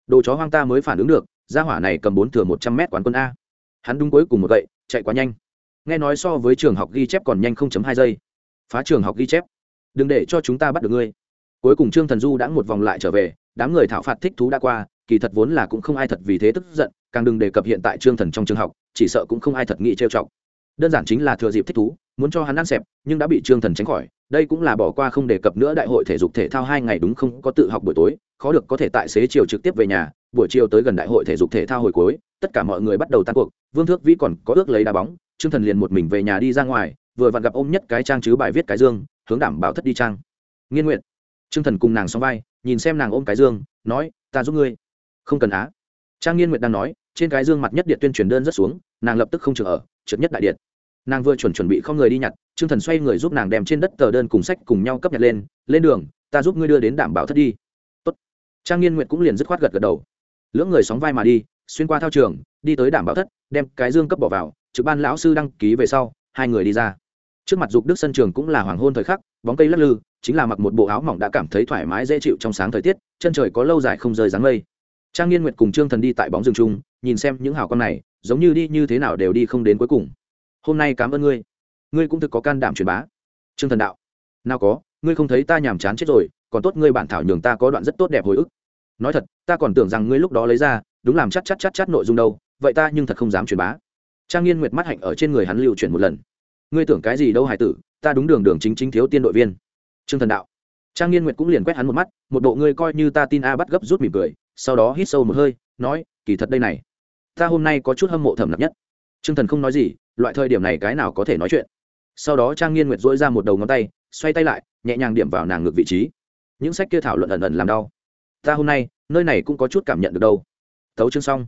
Đồ chó hoang ta mới phản ứng được gia hỏa này cầm bốn thừa một trăm mét quán quân a. Hắn đúng cuối cùng một gậy, chạy quá nhanh. Nghe nói so với trường học ghi chép còn nhanh không chấm hai giây. Phá trường học ghi chép. Đừng để cho chúng ta bắt được ngươi. Cuối cùng trương thần du đã một vòng lại trở về, đám người thảo phạt thích thú đã qua, kỳ thật vốn là cũng không ai thật vì thế tức giận, càng đừng đề cập hiện tại trương thần trong trường học, chỉ sợ cũng không ai thật nghĩ trêu chọc đơn giản chính là thừa dịp thích thú, muốn cho hắn ăn xẹp, nhưng đã bị trương thần tránh khỏi, đây cũng là bỏ qua không đề cập nữa đại hội thể dục thể thao hai ngày đúng không? Có tự học buổi tối, khó được có thể tại xế chiều trực tiếp về nhà, buổi chiều tới gần đại hội thể dục thể thao hồi cuối, tất cả mọi người bắt đầu tan cuộc, vương thước vĩ còn có ước lấy đá bóng, trương thần liền một mình về nhà đi ra ngoài, vừa vặn gặp ôm nhất cái trang chứ bài viết cái dương, hướng đảm bảo thất đi trang. Nghiên nguyện trương thần cùng nàng xong vai, nhìn xem nàng ôm cái dương, nói, ta giúp ngươi. Không cần á. Trang nghiên nguyện đang nói, trên cái dương mặt nhất điện tuyên truyền đơn rất xuống, nàng lập tức không chừng ở, trượt nhất đại điện nàng vừa chuẩn chuẩn bị không người đi nhặt, trương thần xoay người giúp nàng đem trên đất tờ đơn cùng sách cùng nhau cấp nhặt lên lên đường, ta giúp ngươi đưa đến đảm bảo thất đi. Tốt. trang nghiên nguyệt cũng liền dứt khoát gật gật đầu. Lưỡng người sóng vai mà đi, xuyên qua thao trường, đi tới đảm bảo thất, đem cái dương cấp bỏ vào, trực ban lão sư đăng ký về sau, hai người đi ra. Trước mặt dục đức sân trường cũng là hoàng hôn thời khắc, bóng cây lắc lư, chính là mặc một bộ áo mỏng đã cảm thấy thoải mái dễ chịu trong sáng thời tiết, chân trời có lâu dài không rơi dáng mây. Trang nghiên nguyệt cùng trương thần đi tại bóng rừng chung, nhìn xem những hào con này, giống như đi như thế nào đều đi không đến cuối cùng hôm nay cảm ơn ngươi. Ngươi cũng thực có can đảm truyền bá. Trương thần đạo. Nào có, ngươi không thấy ta nhàm chán chết rồi, còn tốt ngươi bản thảo nhường ta có đoạn rất tốt đẹp hồi ức. Nói thật, ta còn tưởng rằng ngươi lúc đó lấy ra, đúng làm chắc chắc chắc chắc nội dung đâu, vậy ta nhưng thật không dám truyền bá. Trang nghiên nguyệt mắt hạnh ở trên người hắn lưu chuyển một lần. Ngươi tưởng cái gì đâu hải tử, ta đúng đường đường chính chính thiếu tiên đội viên. Trương thần đạo. Trang nghiên nguyệt cũng liền quét hắn một mắt, một bộ ngươi coi như ta tin a bắt gấp rút mỉm cười, sau đó hít sâu một hơi, nói, kỳ thật đây này, ta hôm nay có chút hâm mộ thẩm nặc nhất trương thần không nói gì, loại thời điểm này cái nào có thể nói chuyện. Sau đó trang nghiên nguyệt dỗi ra một đầu ngón tay, xoay tay lại, nhẹ nhàng điểm vào nàng ngược vị trí. Những sách kia thảo luận ẩn ẩn làm đau. Ta hôm nay, nơi này cũng có chút cảm nhận được đâu. Thấu chương xong.